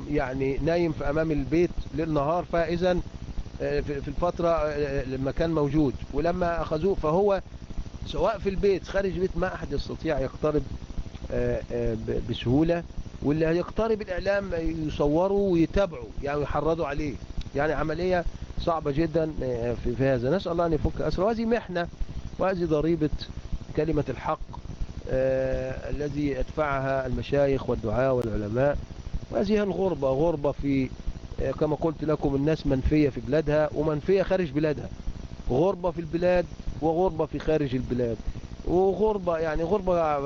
Speaker 2: يعني نايم في أمام البيت للنهار فإذا آه، في الفترة آه، لما كان موجود. ولما أخذوه فهو سواء في البيت خارج البيت ما أحد يستطيع يقترب آه، آه، بسهولة واللي هيقترب الإعلام يصوروا ويتابعوا يعني يحرضوا عليه. يعني عملية صعبة جدا آه، في هذا. نسأل الله أن يفك أسره. وهذه محنة وهذه ضريبة كلمة الحق. الذي يدفعها المشايخ والدعاء والعلماء. وهذه الغربة غربة في كما قلت لكم الناس منفية في بلادها ومنفية خارج بلادها. غربة في البلاد وغربة في خارج البلاد. وغربة يعني غربة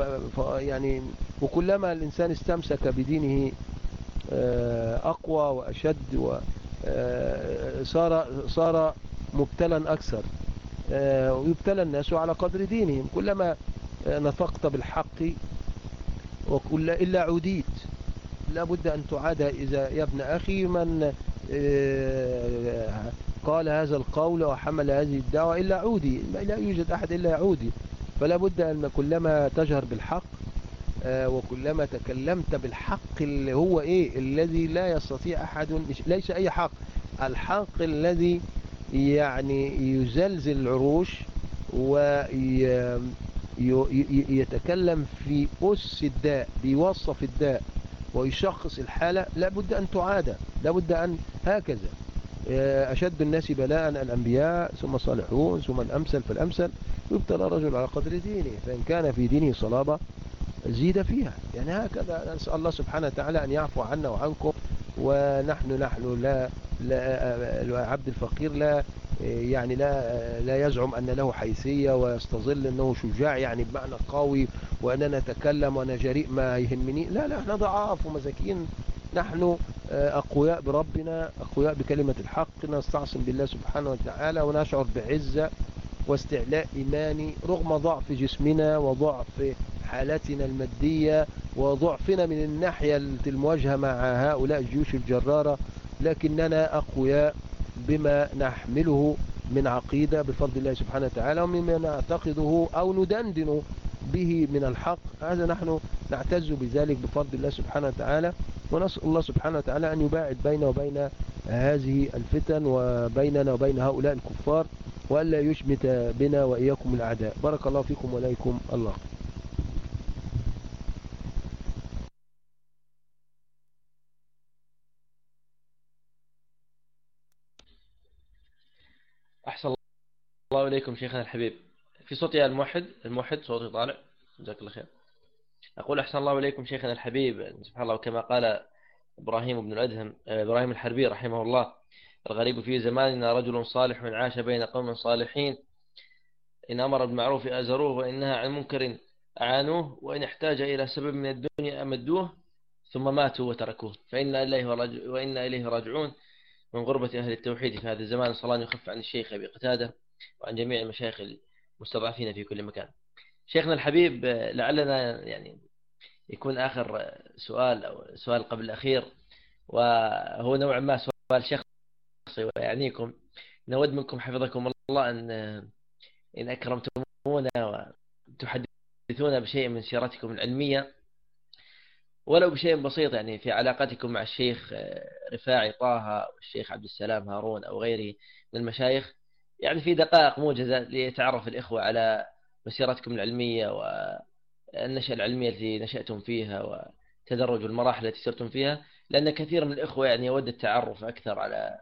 Speaker 2: يعني وكلما الإنسان استمسك بدينه آه، أقوى وأشد وصار آه، صار مبتلا أكثر. آه، ويبتلى الناس على قدر دينهم. كلما نطقت بالحق وكل إلا عديت لابد أن تعاد إذا يا ابن أخي من قال هذا القول وحمل هذه الدعوة إلا عودي. لا يوجد أحد إلا عودي. فلا بد أن كلما تجهر بالحق آه، وكلما تكلمت بالحق اللي هو إيه الذي لا يستطيع أحد ليس أي حق. الحق الذي يعني يزلزل العروش ويتكلم في أس الداء بيوصف الداء ويشخص الحالة لابد أن تعاد لابد أن هكذا. آه، أشد الناس بلاء الأنبياء ثم الصالحون ثم الأمثل فالأمثل يبتلى الرجل على قدر دينه فإن كان في دينه صلابة زيد فيها. يعني هكذا نسأل الله سبحانه وتعالى أن يعفو عنا وعنكم ونحن نحن لا, لا العبد الفقير لا يعني لا لا يزعم أن له حيثية ويستظل أنه شجاع يعني بمعنى قوي وأننا نتكلم وأنا جريء ما يهمني. لا لا إحنا ضعاف ومساكين. نحن أقوياء بربنا أقوياء بكلمة الحق. نستعصم بالله سبحانه وتعالى ونشعر بعزة واستعلاء إيماني رغم ضعف جسمنا وضعف حالتنا المادية وضعفنا من الناحية المواجهة مع هؤلاء الجيوش الجرارة لكننا أقوياء بما نحمله من عقيدة بفضل الله سبحانه وتعالى ومما نعتقده أو ندندن به من الحق. هذا نحن نعتز بذلك بفضل الله سبحانه وتعالى ونسأل الله سبحانه وتعالى أن يباعد بيننا وبين هذه الفتن وبيننا وبين هؤلاء الكفار وألا يشمت بنا وإياكم الأعداء. بارك الله فيكم وليكم الله.
Speaker 1: أحسن الله إليكم شيخنا الحبيب. في صوتي الموحد الموحد صوتي طالع. جزاك الله خير. أقول أحسن الله إليكم شيخنا الحبيب سبحان الله كما قال إبراهيم بن الأدهم إبراهيم الحربي رحمه الله الغريب في زماننا رجل صالح عاش بين قوم صالحين. إن أمر بالمعروف أزروه وإن نهى عن منكر أعانوه وإن احتاج إلى سبب من الدنيا أمدوه ثم ماتوا وتركوه. فإن إليه وإن إليه راجعون. من غربة أهل التوحيد في هذا الزمان صلى يخف عن الشيخ أبي قتادة وعن جميع المشايخ المستضعفين في كل مكان. شيخنا الحبيب لعلنا يعني يكون آخر سؤال أو سؤال قبل الأخير وهو نوعا ما سؤال شخصي ويعنيكم. نود منكم حفظكم الله أن إن أكرمتمونا وتحدثونا بشيء من سيرتكم العلمية. ولو بشيء بسيط يعني في علاقتكم مع الشيخ رفاعي طه والشيخ عبد السلام هارون أو غيره من المشايخ يعني في دقائق موجزة ليتعرف الإخوة على مسيرتكم العلمية والنشأة العلمية التي نشأتم فيها وتدرج المراحل التي سرتم فيها لأن كثير من الإخوة يعني يود التعرف أكثر على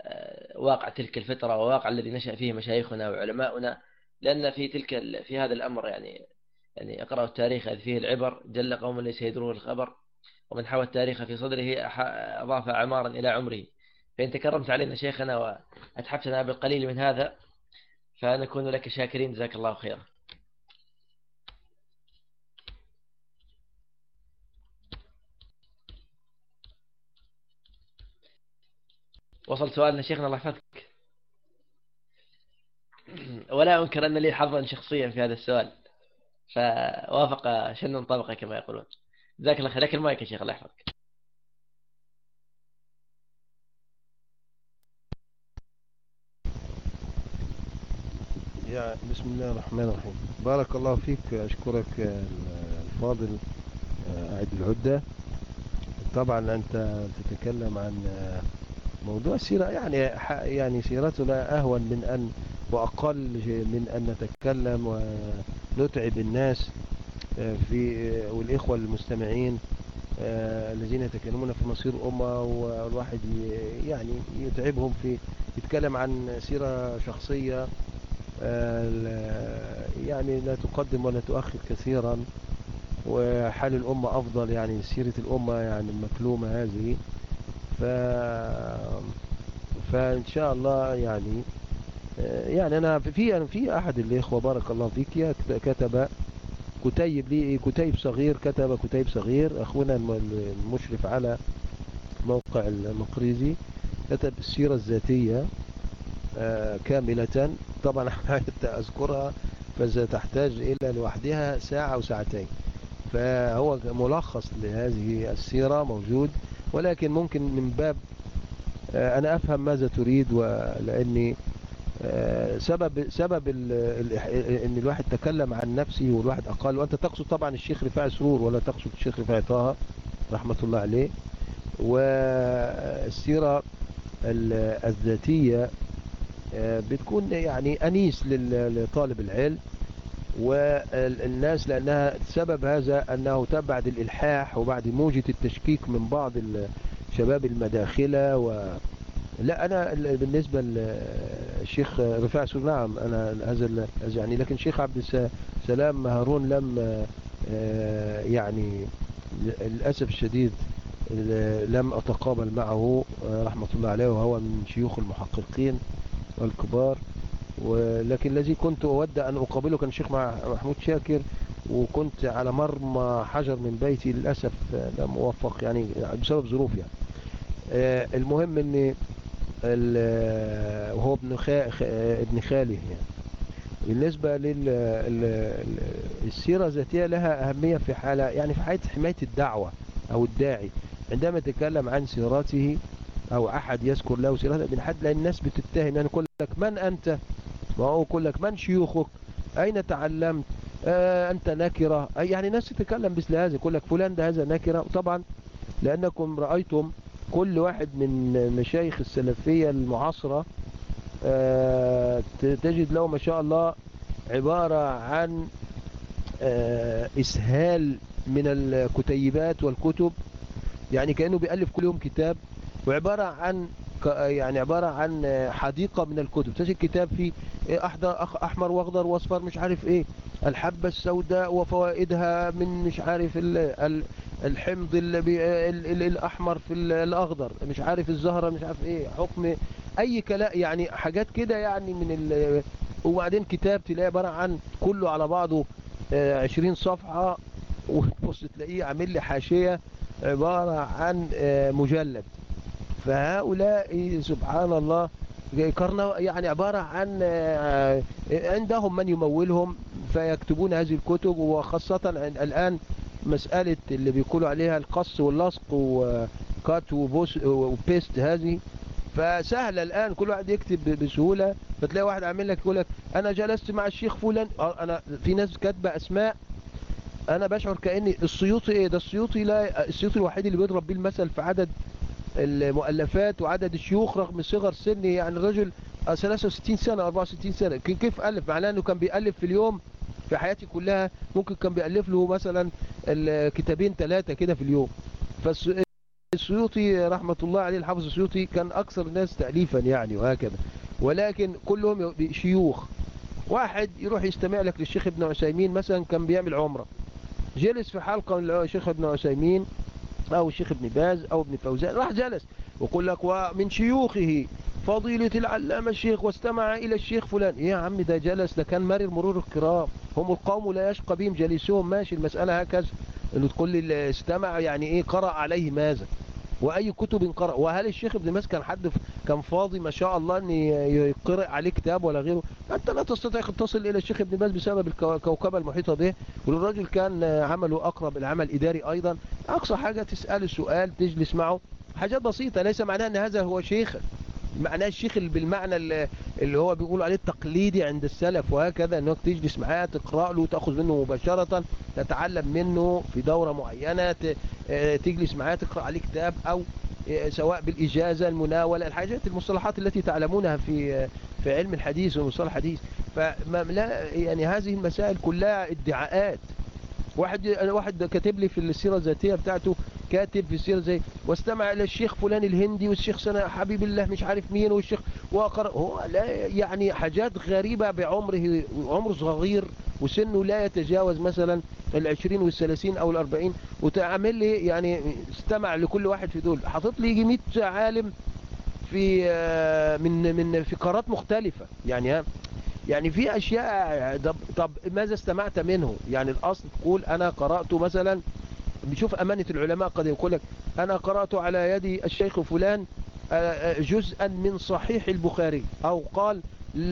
Speaker 1: آه، واقع تلك الفترة وواقع الذي نشأ فيه مشايخنا وعلماؤنا لأن في تلك في هذا الأمر يعني يعني اقرأوا التاريخ هذه فيه العبر جل قوم ليس يدرون الخبر ومن حوى التاريخ في صدره أضاف أعمارا إلى عمره. فإن تكرمت علينا شيخنا وأتحفتنا بالقليل من هذا فنكون لك شاكرين. جزاك الله خيرا. وصل سؤالنا شيخنا الله يحفظك. [clears throat] ولا أنكر أن لي حظا شخصيا في هذا السؤال. فوافق شن طبقة كما يقولون. جزاك الله خير. لكن المايك يا شيخ الله يحفظك.
Speaker 2: بسم الله الرحمن الرحيم. بارك الله فيك أشكرك الفاضل أعد العدة. طبعا أنت تتكلم عن موضوع السيرة يعني يعني سيرتنا أهون من أن وأقل من أن نتكلم ونتعب الناس في والإخوة المستمعين الذين يتكلمون في مصير أمة والواحد يعني يتعبهم في يتكلم عن سيرة شخصية يعني لا تقدم ولا تؤخر كثيرا وحال الأمة أفضل يعني سيرة الأمة يعني المكلومة هذه. ف فإن شاء الله يعني يعني أنا في في أحد الإخوة بارك الله فيك كتب كتيب لي كتيب صغير كتب كتيب صغير أخونا المشرف على موقع المقريزي كتب السيرة الذاتية كاملة. طبعا [laughs] حتى أذكرها فستحتاج إلى لوحدها ساعة أو ساعتين. فهو ملخص لهذه السيرة موجود ولكن ممكن من باب أنا أفهم ماذا تريد ولأني سبب سبب إن الواحد تكلم عن نفسه والواحد اقال وأنت تقصد طبعا الشيخ رفاعي سرور ولا تقصد الشيخ رفاعي طه رحمة الله عليه؟ والسيرة الذاتية بتكون يعني أنيس لطالب العلم والناس لأنها سبب هذا أنه بعد الإلحاح وبعد موجة التشكيك من بعض شباب المداخلة و لا أنا بالنسبة للشيخ رفاع سور نعم أنا هذا يعني لكن الشيخ عبد السلام هارون لم يعني للأسف الشديد لم أتقابل معه رحمة الله عليه وهو من شيوخ المحققين الكبار. ولكن الذي كنت أود أن أقابله كان الشيخ محمود شاكر وكنت على مرمى حجر من بيتي للأسف لم أوفق يعني بسبب ظروف يعني آه، المهم ان وهو ابن خا... ابن خاله يعني. بالنسبة للسيرة الذاتية لها أهمية في حالة يعني في حالة حماية الدعوة أو الداعي. عندما تكلم عن سيرته أو أحد يذكر له سيرته من حد لأن الناس بتتهم يعني يقول لك من أنت؟ ما هو يقول لك من شيوخك؟ أين تعلمت؟ آه أنت نكرة. يعني ناس تتكلم مثل هذا يقول لك فلان ده هذا نكرة. طبعا لأنكم رأيتم كل واحد من مشايخ السلفية المعاصرة آه تجد له ما شاء الله عبارة عن آه إسهال من الكتيبات والكتب يعني كأنه بيألف كل يوم كتاب وعبارة عن يعني عبارة عن حديقة من الكتب. تجد كتاب فيه أحمر وأخضر وأصفر مش عارف إيه الحبة السوداء وفوائدها من مش عارف الحمض الأحمر في الأخضر مش عارف الزهرة مش عارف إيه حكم أي كلام يعني حاجات كده يعني من ال وبعدين كتاب تلاقي عبارة عن كله على بعضه 20 صفحة وتبص تلاقيه عامل لي حاشية عبارة عن مجلد. فهؤلاء سبحان الله كرنا يعني عبارة عن عندهم من يمولهم فيكتبون هذه الكتب وخاصة الآن مسألة اللي بيقولوا عليها القص واللصق وكات وبيست هذه فسهل الآن كل واحد يكتب بسهولة فتلاقي واحد عامل لك يقول لك أنا جلست مع الشيخ فلان أنا في ناس كاتبة أسماء أنا بشعر كأني السيوطي إيه؟ ده السيوطي لا السيوطي الوحيد اللي بيضرب بيه المثل في عدد المؤلفات وعدد الشيوخ رغم صغر سنه يعني الرجل 63 سنة 64 سنة كيف ألف؟ معناه أنه كان بيألف في اليوم في حياتي كلها ممكن كان بيألف له مثلا الكتابين ثلاثة كده في اليوم. فالسيوطي رحمة الله عليه الحافظ السيوطي كان أكثر الناس تأليفا يعني وهكذا. ولكن كلهم شيوخ. واحد يروح يستمع لك للشيخ ابن عثيمين مثلا كان بيعمل عمرة. جلس في حلقة من الشيخ ابن عثيمين أو الشيخ ابن باز أو ابن فوزان راح جلس. ويقول لك ومن شيوخه فضيلة العلامة الشيخ واستمع إلى الشيخ فلان. إيه يا عم ده جلس ده كان مرر مرور الكرام. هم القوم لا يشقى بهم جليسهم. ماشي المسألة هكذا. إنه تقول لي استمع يعني إيه قرأ عليه ماذا؟ وأي كتب قرأ. وهل الشيخ ابن ماز كان حد كان فاضي؟ ما شاء الله ان يقرأ عليه كتاب ولا غيره. انت لا تستطيع أن تصل إلى الشيخ ابن ماز بسبب الكوكبة المحيطة به. والراجل كان عمله أقرب العمل إداري أيضا. أقصى حاجة تسأله سؤال تجلس معه. حاجات بسيطة ليس معناه إن هذا هو شيخ. معناه الشيخ بالمعنى اللي هو بيقول عليه التقليدي عند السلف وهكذا انك تجلس معاه تقرأ له تأخذ منه مباشرة تتعلم منه في دورة معينة تجلس معاه تقرأ عليه كتاب أو سواء بالإجازة المناولة الحاجات المصطلحات التي تعلمونها في في علم الحديث ومصطلح الحديث. فلا يعني هذه المسائل كلها ادعاءات. واحد واحد كاتب لي في السيرة الذاتية بتاعته كاتب في السيرة زي واستمع إلى الشيخ فلان الهندي والشيخ سنة حبيب الله مش عارف مين والشيخ وقرأ هو لا يعني حاجات غريبة بعمره عمره صغير وسنه لا يتجاوز مثلا العشرين والثلاثين أو الأربعين. وتعمل لي يعني استمع لكل واحد في دول. حاطط لي يجي 100 عالم في من من في قارات مختلفة. يعني يعني في أشياء طب ماذا استمعت منه؟ يعني الأصل تقول أنا قرأت مثلا بشوف أمانة العلماء قد يقول لك أنا قرأت على يد الشيخ فلان جزءا من صحيح البخاري أو قال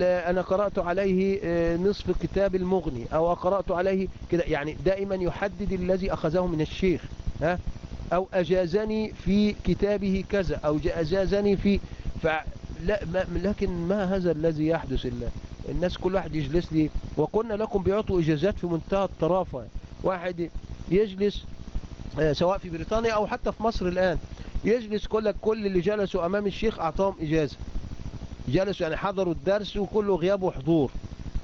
Speaker 2: أنا قرأت عليه نصف كتاب المغني أو قرأت عليه كده. يعني دائما يحدد الذي أخذه من الشيخ ها؟ أو أجازني في كتابه كذا أو أجازني في فلا ما لكن ما هذا الذي يحدث الله الناس كل واحد يجلس لي وقلنا لكم بيعطوا إجازات في منتهى الطرافة واحد يجلس سواء في بريطانيا أو حتى في مصر الآن يجلس كل كل اللي جلسوا أمام الشيخ أعطاهم إجازة. جلسوا يعني حضروا الدرس وكله غياب وحضور.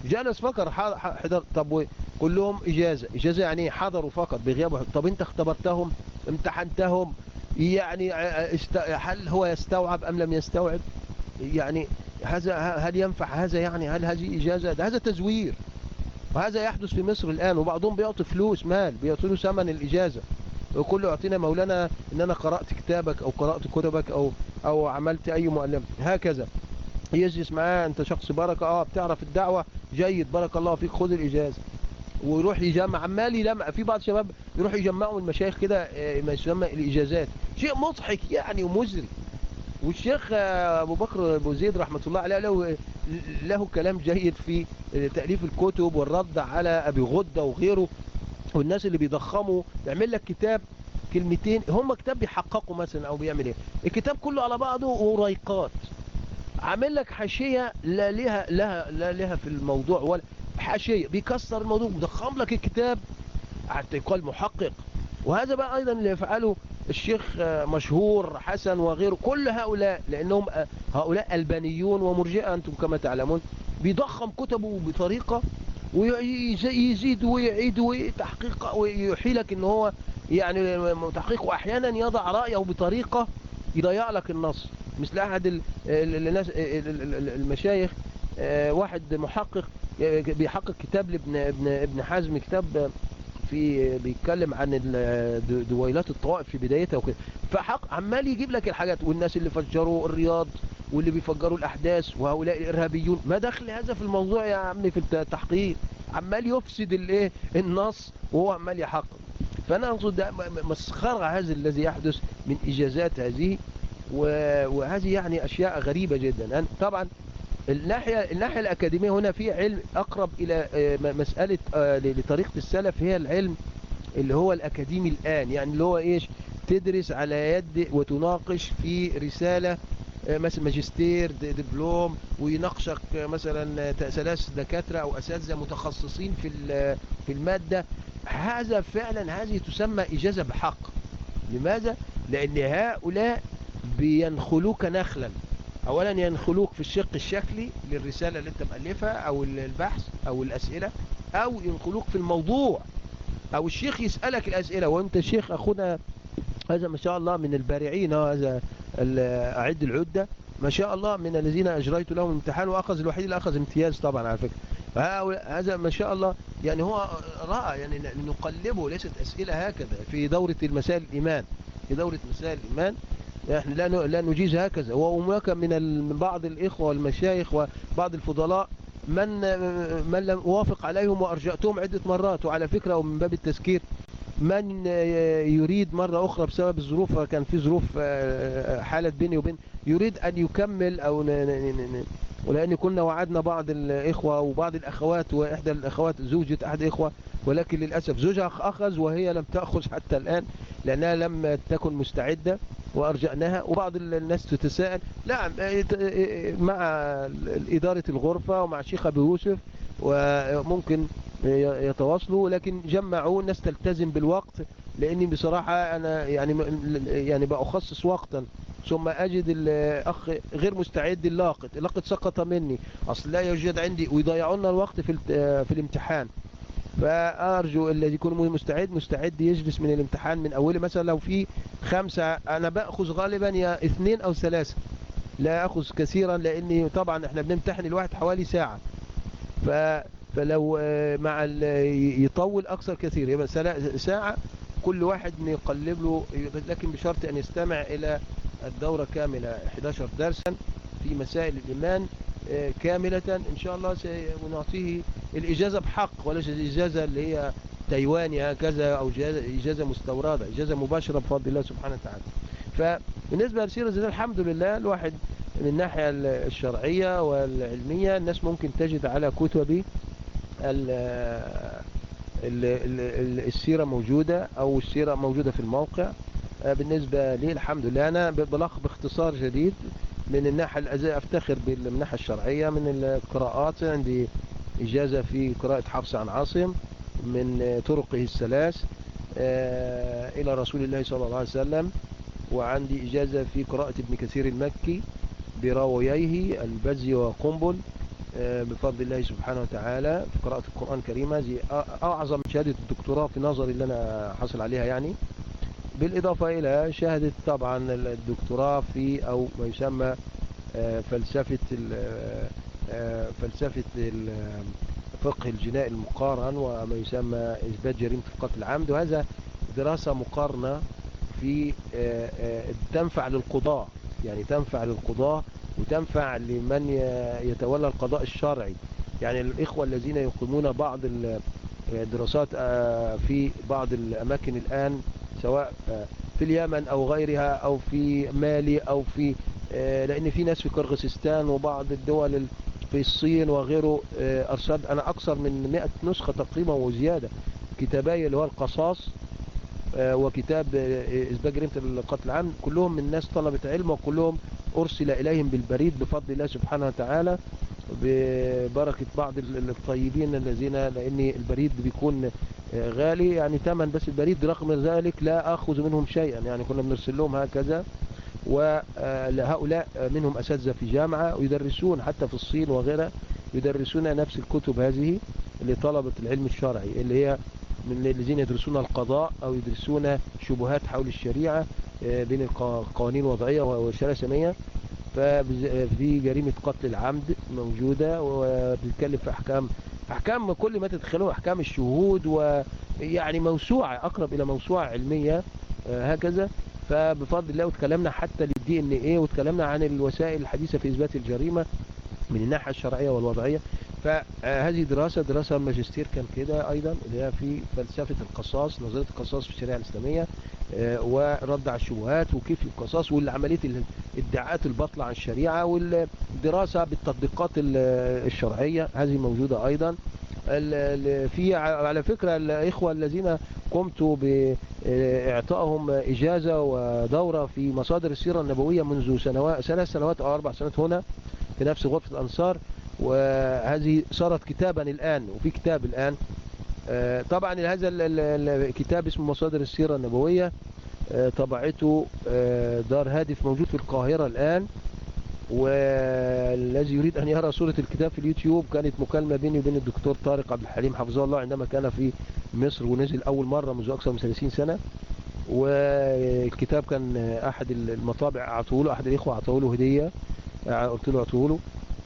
Speaker 2: جلس فقط حضر طب كلهم إجازة. إجازة يعني حضروا فقط بغياب وحضور. طب أنت اختبرتهم؟ امتحنتهم؟ يعني هل هو يستوعب أم لم يستوعب؟ يعني هذا هل ينفع هذا يعني هل هذه إجازة؟ هذا تزوير. وهذا يحدث في مصر الآن وبعضهم بيعطي فلوس مال بيعطي له ثمن الإجازة. وكل يعطينا مولانا ان أنا قرأت كتابك أو قرأت كتبك أو أو عملت أي مؤلم هكذا. يجلس معاه أنت شخص بركة آه بتعرف الدعوة. جيد بارك الله فيك خذ الإجازة. ويروح يجمع عمال يلمع في بعض الشباب يروح يجمعوا المشايخ كده آه، ما يسمى الإجازات. شيء مضحك يعني ومزري. والشيخ أبو بكر أبو زيد رحمة الله عليه له, له كلام جيد في تأليف الكتب والرد على أبي غدة وغيره. والناس اللي بيضخموا يعمل لك كتاب كلمتين هم كتاب بيحققوا مثلا أو بيعمل إيه؟ الكتاب كله على بعضه وريقات. عامل لك حاشية لا لها لها لا لها في الموضوع ولا حاشية بيكسر الموضوع مضخم لك الكتاب. حتى يقال محقق. وهذا بقى أيضا اللي يفعله الشيخ مشهور حسن وغيره كل هؤلاء لأنهم هؤلاء ألبانيون ومرجئة أنتم كما تعلمون بيضخم كتبه بطريقة ويزيد ويعيد وتحقيق ويحيلك إن هو يعني تحقيق واحيانا يضع رأيه بطريقة يضيع لك النص. مثل الناس المشايخ آه، واحد محقق بيحقق كتاب لابن ابن ابن حزم كتاب في بيتكلم عن دويلات الطوائف في بدايتها وكده. فحق عمال يجيب لك الحاجات والناس اللي فجروا الرياض واللي بيفجروا الأحداث وهؤلاء الإرهابيون. ما دخل هذا في الموضوع يا عمي في التحقيق. عمال يفسد الايه النص وهو عمال يحقق. فأنا أقصد مسخرة هذا الذي يحدث من إجازات هذه وهذه يعني أشياء غريبة جدا. طبعا الناحية, الناحية الأكاديمية هنا في علم أقرب إلى آه، مسألة آه، لطريقة السلف هي العلم اللي هو الأكاديمي الآن. يعني اللي هو إيش؟ تدرس على يد وتناقش في رسالة آه، مثلا ماجستير دبلوم ويناقشك مثلا ثلاث دكاترة أو أساتذة متخصصين في في المادة. هذا فعلا هذه تسمى إجازة بحق. لماذا؟ لأن هؤلاء بينخلوك نخلا. أولا ينخلوك في الشق الشكلي للرسالة اللي أنت مألفها أو البحث أو الأسئلة أو ينخلوك في الموضوع أو الشيخ يسألك الأسئلة وأنت شيخ أخونا هذا ما شاء الله من البارعين هذا أعد العدة. ما شاء الله من الذين أجريت لهم امتحان وأخذ الوحيد اللي أخذ امتياز طبعا على فكرة. هذا ما شاء الله يعني هو رأى يعني نقلبه ليست أسئلة هكذا في دورة المسائل الإيمان. في دورة مسائل الإيمان إحنا لا لا نجيز هكذا. وهناك من بعض الإخوة والمشايخ وبعض الفضلاء من من لم أوافق عليهم وأرجأتهم عدة مرات. وعلى فكرة ومن باب التذكير من يريد مرة أخرى بسبب الظروف كان في ظروف آه، حالة بيني وبين يريد أن يكمل أو ولأن كنا وعدنا بعض الإخوة وبعض الأخوات وإحدى الأخوات زوجة أحد إخوة ولكن للأسف زوجها أخذ وهي لم تأخذ حتى الآن لأنها لم تكن مستعدة وأرجعناها وبعض الناس تتساءل نعم مع إدارة الغرفة ومع الشيخ أبو يوسف وممكن يتواصلوا لكن جمعوا الناس تلتزم بالوقت لأني بصراحة أنا يعني يعني بأخصص وقتا ثم أجد الأخ غير مستعد اللاقط اللاقط سقط مني. أصل لا يوجد عندي ويضيعون الوقت في, في الامتحان. فأرجو الذي يكون مستعد مستعد يجلس من الامتحان من أوله مثلا لو في خمسة أنا بأخذ غالبا يا اثنين أو ثلاثة. لا أخذ كثيرا لأني طبعا إحنا بنمتحن الواحد حوالي ساعة. ف فلو مع يطول أكثر كثير. يبقى ساعة كل واحد يقلب له لكن بشرط أن يستمع إلى الدورة كاملة. 11 درسا في مسائل الإيمان آه، كاملة. إن شاء الله سنعطيه الإجازة بحق وليس الإجازة اللي هي تايواني هكذا أو إجازة مستوردة إجازة مباشرة بفضل الله سبحانه وتعالى. فبالنسبة لسيرة الحمد لله الواحد من الناحية الشرعية والعلمية الناس ممكن تجد على كتب السيرة موجودة أو السيرة موجودة في الموقع. آه، بالنسبة لي الحمد لله أنا بلخ باختصار جديد من الناحية أفتخر بالناحية الشرعية من القراءات. عندي إجازة في قراءة حفص عن عاصم من طرقه الثلاث آه، إلى رسول الله صلى الله عليه وسلم وعندي إجازة في قراءة ابن كثير المكي. براوييه البزي وقنبل آه، بفضل الله سبحانه وتعالى في قراءة القرآن الكريم. هذه أعظم شهادة الدكتوراه في نظري اللي أنا حصل عليها يعني. بالإضافة إلى شهدت طبعا الدكتوراه في أو ما يسمى آه، فلسفة آه، فلسفة فقه الجناء المقارن وما يسمى إثبات جريمة القتل العمد. وهذا دراسة مقارنة في تنفع للقضاء. يعني تنفع للقضاء وتنفع لمن يتولى القضاء الشرعي. يعني الإخوة الذين يقيمون بعض دراسات آه، في بعض الأماكن الآن سواء آه، في اليمن أو غيرها أو في مالي أو في آه، لأن في ناس في كرغستان وبعض الدول ال- في الصين وغيره أرشد أنا أكثر من 100 نسخة تقريبا وزيادة. كتابي اللي هو القصاص وكتاب آه، إثبات جريمة القتل العام. كلهم من ناس طلبة علم وكلهم أرسل إليهم بالبريد بفضل الله سبحانه وتعالى ببركة بعض ال- الطيبين الذين لأن البريد بيكون آه، غالي. يعني ثمن بس البريد رغم ذلك لا أخذ منهم شيئا. يعني كنا بنرسل لهم هكذا وهؤلاء منهم أساتذة في جامعة ويدرسون حتى في الصين وغيرها يدرسون نفس الكتب هذه لطلبة العلم الشرعي اللي هي من الذين يدرسون القضاء أو يدرسون شبهات حول الشريعة آه، بين الق- القوانين الوضعية والشريعة الإسلامية ففي جريمة قتل العمد موجودة وبتتكلم في أحكام أحكام كل ما تتخيلوه أحكام الشهود ويعني موسوعة أقرب إلى موسوعة علمية آه، هكذا. فبفضل الله وتكلمنا حتى للدي إن إيه وتكلمنا عن الوسائل الحديثة في إثبات الجريمة من الناحية الشرعية والوضعية. فهذه دراسة دراسة ماجستير كان كده أيضا اللي هي في فلسفة القصاص نظرية القصاص في الشريعة الإسلامية آه، ورد على الشبهات وكيف القصاص والعملية الادعاءات الباطلة عن الشريعة والدراسة بالتطبيقات ال- الشرعية هذه موجودة أيضا. في على فكرة الإخوة الذين قمت بإعطائهم إجازة ودورة في مصادر السيرة النبوية منذ سنوات ثلاث سنوات أو أربع سنوات هنا في نفس غرفة الأنصار وهذه صارت كتابا الآن وفي كتاب الآن. آه، طبعا هذا ال- ال- الكتاب اسمه مصادر السيرة النبوية. آه، طبعته آه، دار هادف موجود في القاهرة الآن. والذي يريد أن يرى صورة الكتاب في اليوتيوب كانت مكالمة بيني وبين الدكتور طارق عبد الحليم حفظه الله عندما كان في مصر ونزل أول مرة منذ أكثر من 30 سنة. والكتاب كان أحد المطابع أعطوه له أحد الإخوة أعطوه له هدية قلت له أعطوه له.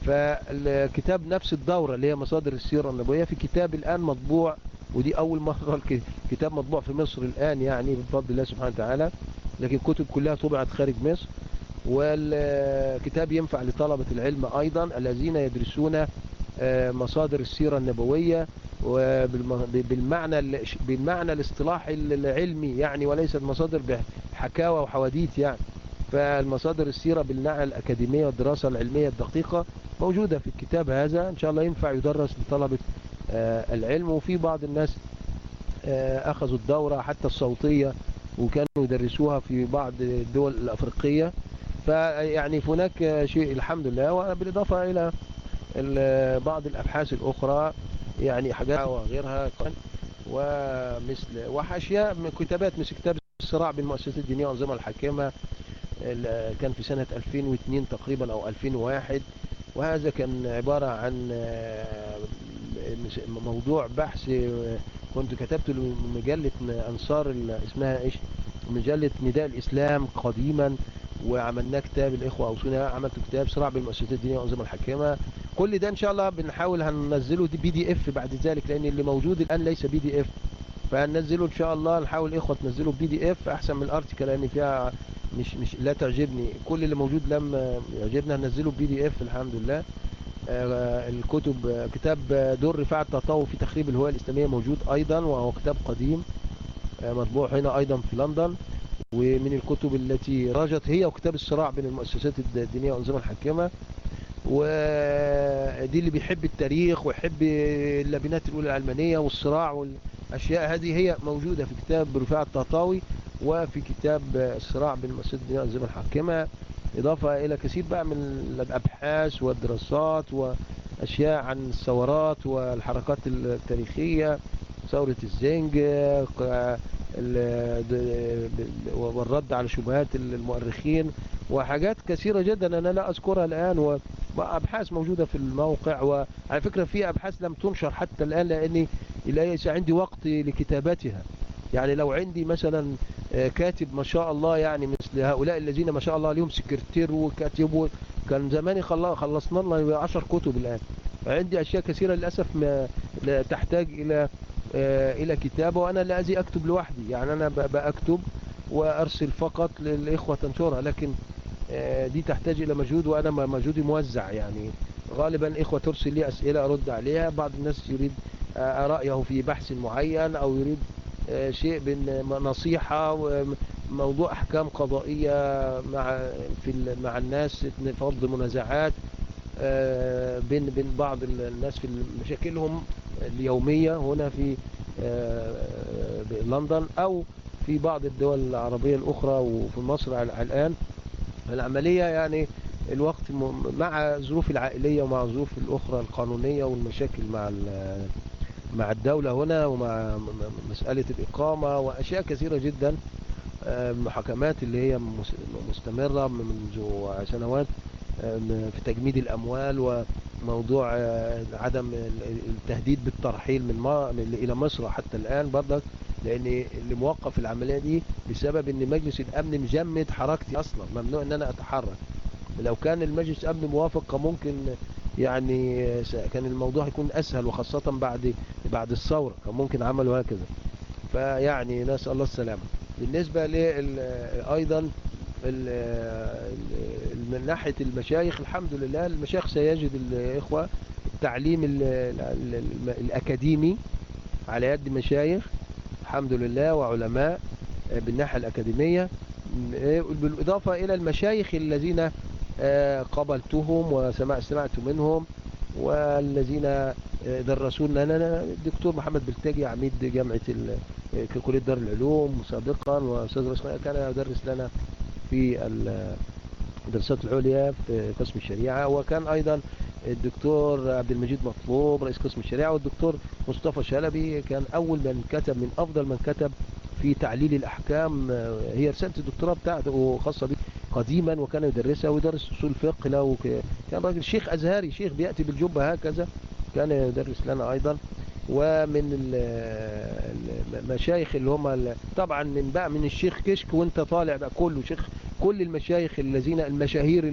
Speaker 2: فالكتاب نفس الدورة اللي هي مصادر السيرة النبوية. في كتاب الآن مطبوع ودي أول مرة [laughs] الكتاب مطبوع في مصر الآن يعني بفضل الله سبحانه وتعالى لكن الكتب كلها طبعت خارج مصر. والكتاب ينفع لطلبة العلم أيضا الذين يدرسون آه، مصادر السيرة النبوية وبالمعنى بالمعنى الاصطلاحي العلمي يعني وليست مصادر بحكاوى وحواديت يعني. فالمصادر السيرة بالناحية الأكاديمية والدراسة العلمية الدقيقة موجودة في الكتاب هذا. إن شاء الله ينفع يدرس لطلبة آه، العلم. وفي بعض الناس آه، أخذوا الدورة حتى الصوتية وكانوا يدرسوها في بعض الدول الأفريقية. فيعني هناك شيء الحمد لله. وبالإضافة إلى بعض الأبحاث الأخرى يعني حاجات وغيرها ومثل وحاشياء من كتابات مثل كتاب الصراع بين المؤسسات الدينية والأنظمة الحاكمة. ال- كان في سنة 2002 تقريبا أو 2001 وهذا كان عبارة عن آه، موضوع بحث آه، كنت كتبته لمجلة أنصار اسمها إيش؟ مجلة نداء الإسلام قديما وعملنا كتاب الإخوة أوصونا عملت كتاب صراع بين المؤسسات الدينية والأنظمة الحاكمة. كل ده إن شاء الله بنحاول هننزله دي PDF بعد ذلك لأن اللي موجود الآن ليس PDF. فهننزله إن شاء الله. نحاول الإخوة تنزله PDF أحسن من ال article لأن فيها مش مش لا تعجبني. كل اللي موجود لم يعجبنا هننزله بي دي إف الحمد لله. آه، الكتب آه، كتاب آه، دور رفاعة التطور في تخريب الهوية الإسلامية موجود أيضا وهو كتاب قديم مطبوع هنا أيضا في لندن. ومن الكتب التي رجت هي وكتاب الصراع بين المؤسسات الدينية والأنظمة الحاكمة. ودي اللي بيحب التاريخ ويحب اللبنات الأولى العلمانية والصراع والأشياء هذه هي موجودة في كتاب رفاعة التطاوي وفي كتاب الصراع بين المؤسسات الدينية والأنظمة الحاكمة إضافة إلى كثير بقى من الأبحاث والدراسات وأشياء عن الثورات والحركات التاريخية ثورة الزنج د- والرد على شبهات المؤرخين وحاجات كثيرة جدا أنا لا أذكرها الآن وأبحاث موجودة في الموقع وعلى فكرة في أبحاث لم تنشر حتى الآن لأني ليس عندي وقت لكتابتها. يعني لو عندي مثلا آه، كاتب ما شاء الله يعني مثل هؤلاء الذين ما شاء الله لهم سكرتير وكاتب كان زماني خلصنا لنا 10 كتب الآن. عندي أشياء كثيرة للأسف ما تحتاج إلى آه، إلى كتابة وأنا لا أزي أكتب لوحدي. يعني أنا بأكتب وأرسل فقط للإخوة تنشرها لكن آه، دي تحتاج إلى مجهود وأنا مجهودي موزع. يعني غالبا إخوة ترسل لي أسئلة أرد عليها. بعض الناس يريد آه، رأيه في بحث معين أو يريد شيء نصيحة موضوع أحكام قضائية مع في مع الناس فض منازعات. آه، بين بين بعض الناس في مشاكلهم اليومية هنا في لندن أو في بعض الدول العربية الأخرى وفي مصر الآن. العملية يعني الوقت مع الظروف العائلية ومع الظروف الأخرى القانونية والمشاكل مع مع الدولة هنا ومع مسألة الإقامة وأشياء كثيرة جدا. محاكمات اللي هي مستمرة منذ سنوات في تجميد الأموال وموضوع آه، عدم التهديد بالترحيل من إلى مصر حتى الآن برضك لأن اللي موقف العملية دي بسبب أن مجلس الأمن مجمد حركتي أصلا ممنوع أن أنا أتحرك. لو كان المجلس الأمن موافق كان ممكن يعني كان الموضوع يكون أسهل وخاصة بعد بعد الثورة كان ممكن عملوا هكذا. فيعني نسأل الله السلامة. بالنسبة أيضا من ناحية المشايخ الحمد لله المشايخ سيجد الإخوة التعليم الأكاديمي على يد مشايخ الحمد لله وعلماء بالناحية الأكاديمية. بالإضافة إلى المشايخ الذين آه، قبلتهم وسمعت منهم والذين درسوا لنا الدكتور محمد بلتاجي عميد جامعة كلية دار العلوم سابقا وأستاذ كان يدرس لنا في الدراسات العليا في قسم الشريعة وكان أيضا الدكتور عبد المجيد مطلوب رئيس قسم الشريعة والدكتور مصطفى شلبي كان أول من كتب من أفضل من كتب في تعليل الأحكام. هي رسالة الدكتوراه بتاعته خاصة به قديما وكان يدرسها ويدرس أصول الفقه له كان راجل شيخ أزهري شيخ بيأتي بالجبة هكذا كان يدرس لنا أيضا. ومن المشايخ اللي هم طبعا من بقى من الشيخ كشك وانت طالع بقى كله شيخ كل المشايخ الذين المشاهير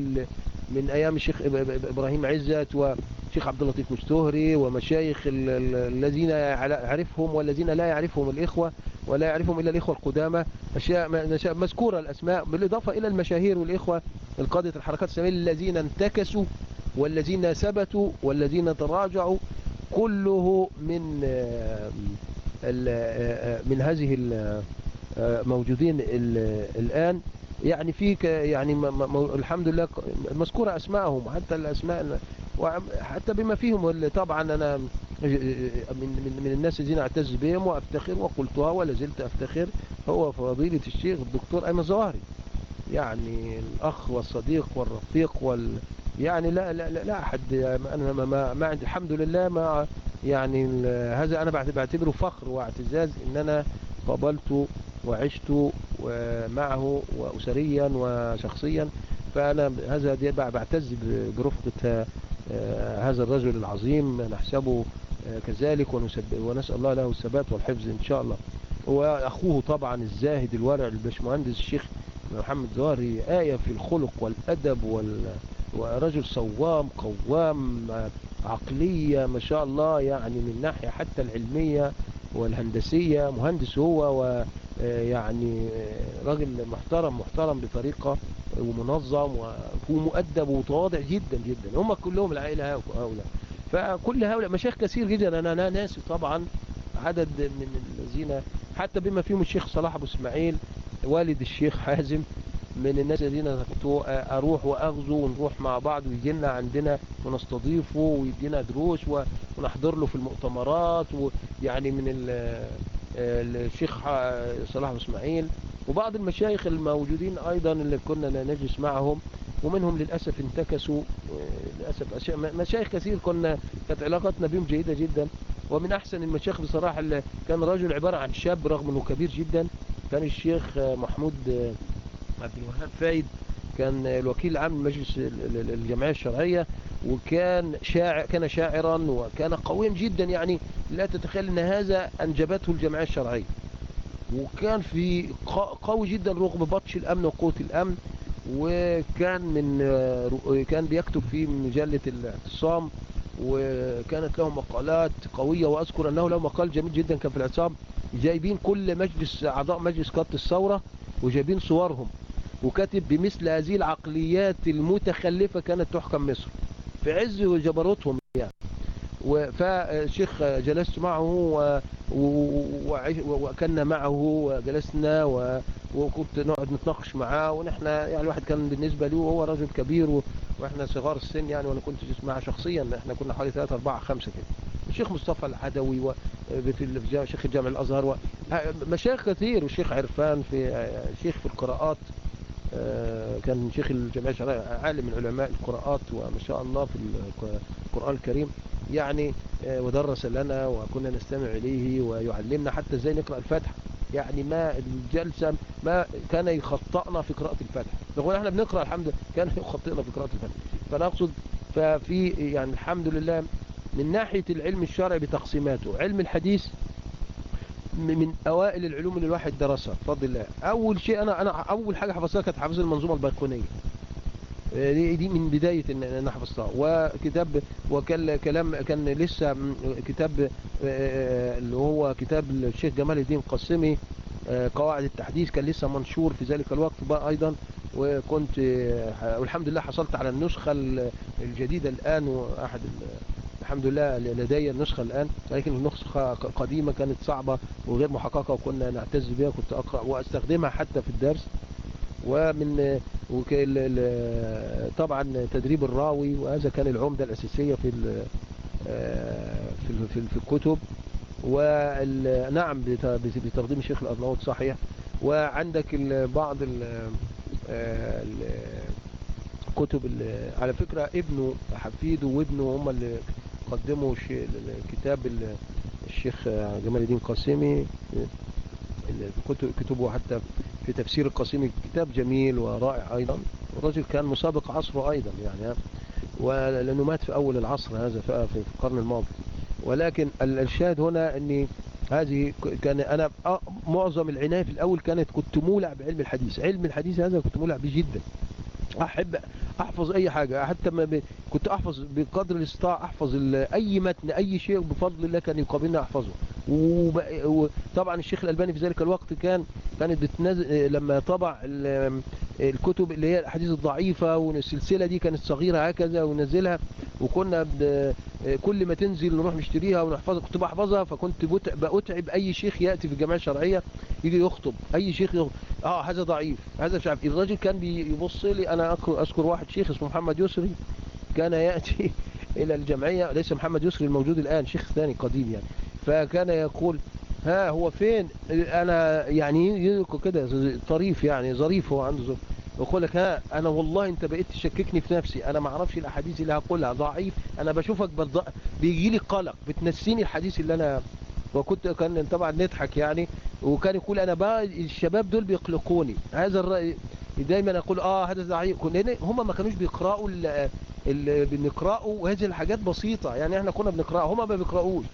Speaker 2: من أيام الشيخ إبراهيم عزت وشيخ عبد اللطيف مستهري ومشايخ الذين يعرفهم والذين لا يعرفهم الإخوة ولا يعرفهم إلا الإخوة القدامى. أشياء مذكورة الأسماء بالإضافة إلى المشاهير والإخوة القادة الحركات الاسلاميه الذين انتكسوا والذين ثبتوا والذين تراجعوا كله من آه، آه، من هذه الموجودين آه، الآن. يعني في يعني الحمد لله مذكورة أسمائهم حتى الأسماء حتى بما فيهم طبعا أنا من من الناس الذين أعتز بهم وأفتخر وقلتها ولا زلت أفتخر هو فضيلة الشيخ الدكتور أيمن زواهري يعني الأخ والصديق والرفيق وال يعني لا لا لا, لا أحد أنا ما, ما, ما عندي الحمد لله ما يعني هذا أنا بعتبره فخر واعتزاز إن أنا قابلته وعشت معه وأسريا وشخصيا فأنا هذا بعتز برفقة آه، هذا الرجل العظيم. نحسبه آه، كذلك ونسأل الله له الثبات والحفظ إن شاء الله. وأخوه طبعا الزاهد الورع البشمهندس الشيخ محمد زهري آية في الخلق والأدب وال ورجل صوام قوام عقلية ما شاء الله يعني من ناحية حتى العلمية. والهندسية مهندس هو ويعني راجل محترم محترم بطريقة ومنظم ومؤدب ومتواضع جدا جدا. هم كلهم العائلة هؤلاء فكل هؤلاء مشايخ كثير جدا. أنا ناسي طبعا عدد من الذين حتى بما فيهم الشيخ صلاح أبو إسماعيل والد الشيخ حازم من الناس الذين كنت أروح وأغزو ونروح مع بعض ويجي لنا عندنا ونستضيفه ويدينا دروس ونحضر له في المؤتمرات ويعني من الشيخ صلاح إسماعيل وبعض المشايخ الموجودين أيضا اللي كنا نجلس معهم ومنهم للأسف انتكسوا للأسف مشايخ كثير كنا كانت علاقتنا بهم جيدة جدا. ومن أحسن المشايخ بصراحة اللي كان رجل عبارة عن شاب رغم أنه كبير جدا كان الشيخ محمود عبد الوهاب فايد كان الوكيل العام لمجلس الجمعية الشرعية وكان شاعر كان شاعرا وكان قويا جدا يعني لا تتخيل أن هذا أنجبته الجمعية الشرعية. وكان في قوي جدا رغم بطش الأمن وقوة الأمن وكان من كان بيكتب في مجلة الاعتصام وكانت له مقالات قوية وأذكر أنه له مقال جميل جدا كان في الاعتصام جايبين كل مجلس أعضاء مجلس قادة الثورة وجايبين صورهم. وكاتب بمثل هذه العقليات المتخلفة كانت تحكم مصر. في عز جبروتهم يعني. فالشيخ جلست معه وكنا معه وجلسنا وكنت نقعد نتناقش معاه ونحن يعني الواحد كان بالنسبة له وهو رجل كبير وإحنا صغار السن يعني وأنا كنت معه شخصيا. إحنا كنا حوالي 3 4 5 كده. الشيخ مصطفى العدوي و- في ال- في جا- شيخ الجامع الأزهر مشايخ كثير. والشيخ عرفان في شيخ في القراءات. كان شيخ الجامعة الشرعية عالم من علماء القراءات وما شاء الله في الق- القرآن الكريم. يعني آه، ودرس لنا وكنا نستمع إليه ويعلمنا حتى إزاي نقرأ الفاتحة. يعني ما الجلسة ما كان يخطئنا في قراءة الفاتحة. ان إحنا بنقرأ الحمد لله كان [laughs] يخطئنا في قراءة الفاتحة. فأنا أقصد ففي يعني الحمد لله من ناحية العلم الشرعي بتقسيماته. علم الحديث من أوائل العلوم اللي الواحد درسها بفضل الله. أول شيء أنا أنا أول حاجة حفظتها كانت حفظ المنظومة البيقونيه دي دي من بداية إن أنا حفظتها وكتاب وكان كلام كان لسه كتاب آه، اللي هو كتاب الشيخ جمال الدين قاسمي آه، قواعد التحديث كان لسه منشور في ذلك الوقت بقى أيضا. وكنت آه، والحمد لله حصلت على النسخة ال- الجديدة الآن وأحد ال- الحمد لله لدي النسخة الآن. لكن النسخة قديمة كانت صعبة وغير محققة وكنا نعتز بها كنت أقرأ وأستخدمها حتى في الدرس. ومن ال- طبعا تدريب الراوي وهذا كان العمدة الأساسية في آه، في في ال- في الكتب. ونعم بتقديم الشيخ الأرناؤوط صحيح. وعندك بعض ال- آه، على فكرة ابنه حفيده وابنه هم اللي قدموا الكتاب ال- الشيخ جمال الدين قاسمي. الكتب- كتبه حتى في تفسير القاسمي كتاب جميل ورائع أيضا. الرجل كان مسابق عصره أيضا يعني. ولأنه مات في أول العصر هذا في القرن الماضي. ولكن ال- الشاهد هنا أني هذه كان أنا أ- معظم العناية في الأول كانت كنت مولع بعلم الحديث. علم الحديث هذا كنت مولع به جدا. أحب أحفظ أي حاجة. حتى ما ب... كنت أحفظ بقدر الاستطاعة أحفظ ال... أي متن أي شيء بفضل الله كان يقابلني أحفظه. وب... وطبعا الشيخ الألباني في ذلك الوقت كان كانت بتنزل لما طبع ال... الكتب اللي هي الأحاديث الضعيفة والسلسله دي كانت صغيرة هكذا ونزلها وكنا ب... كل ما تنزل نروح نشتريها ونحفظها. كنت بحفظها فكنت بت... بأتعب أي شيخ يأتي في الجمعيه الشرعية يجي يخطب. أي شيخ يخطب. آه هذا ضعيف هذا مش عارف. الراجل كان بيبص لي أنا أذكر, أذكر واحد شيخ اسمه محمد يسري كان يأتي [laughs] إلى الجمعية ليس محمد يسري الموجود الآن شيخ ثاني قديم يعني. فكان يقول ها هو فين؟ أنا يعني كده طريف يعني ظريف هو عنده ظريف يقول لك ها أنا والله أنت بقيت تشككني في نفسي. أنا ما أعرفش الأحاديث اللي هقولها ضعيف. أنا بشوفك. بيجي لي قلق بتنسيني الحديث اللي أنا وكنت كان طبعا نضحك يعني وكان يقول أنا بقى الشباب دول بيقلقوني. هذا الرأي دايما أقول آه هذا ضعيف لأن هم ما كانوش بيقرأوا اللي بنقراه وهذه الحاجات بسيطة. يعني إحنا كنا بنقرأ هم ما بيقرأوش.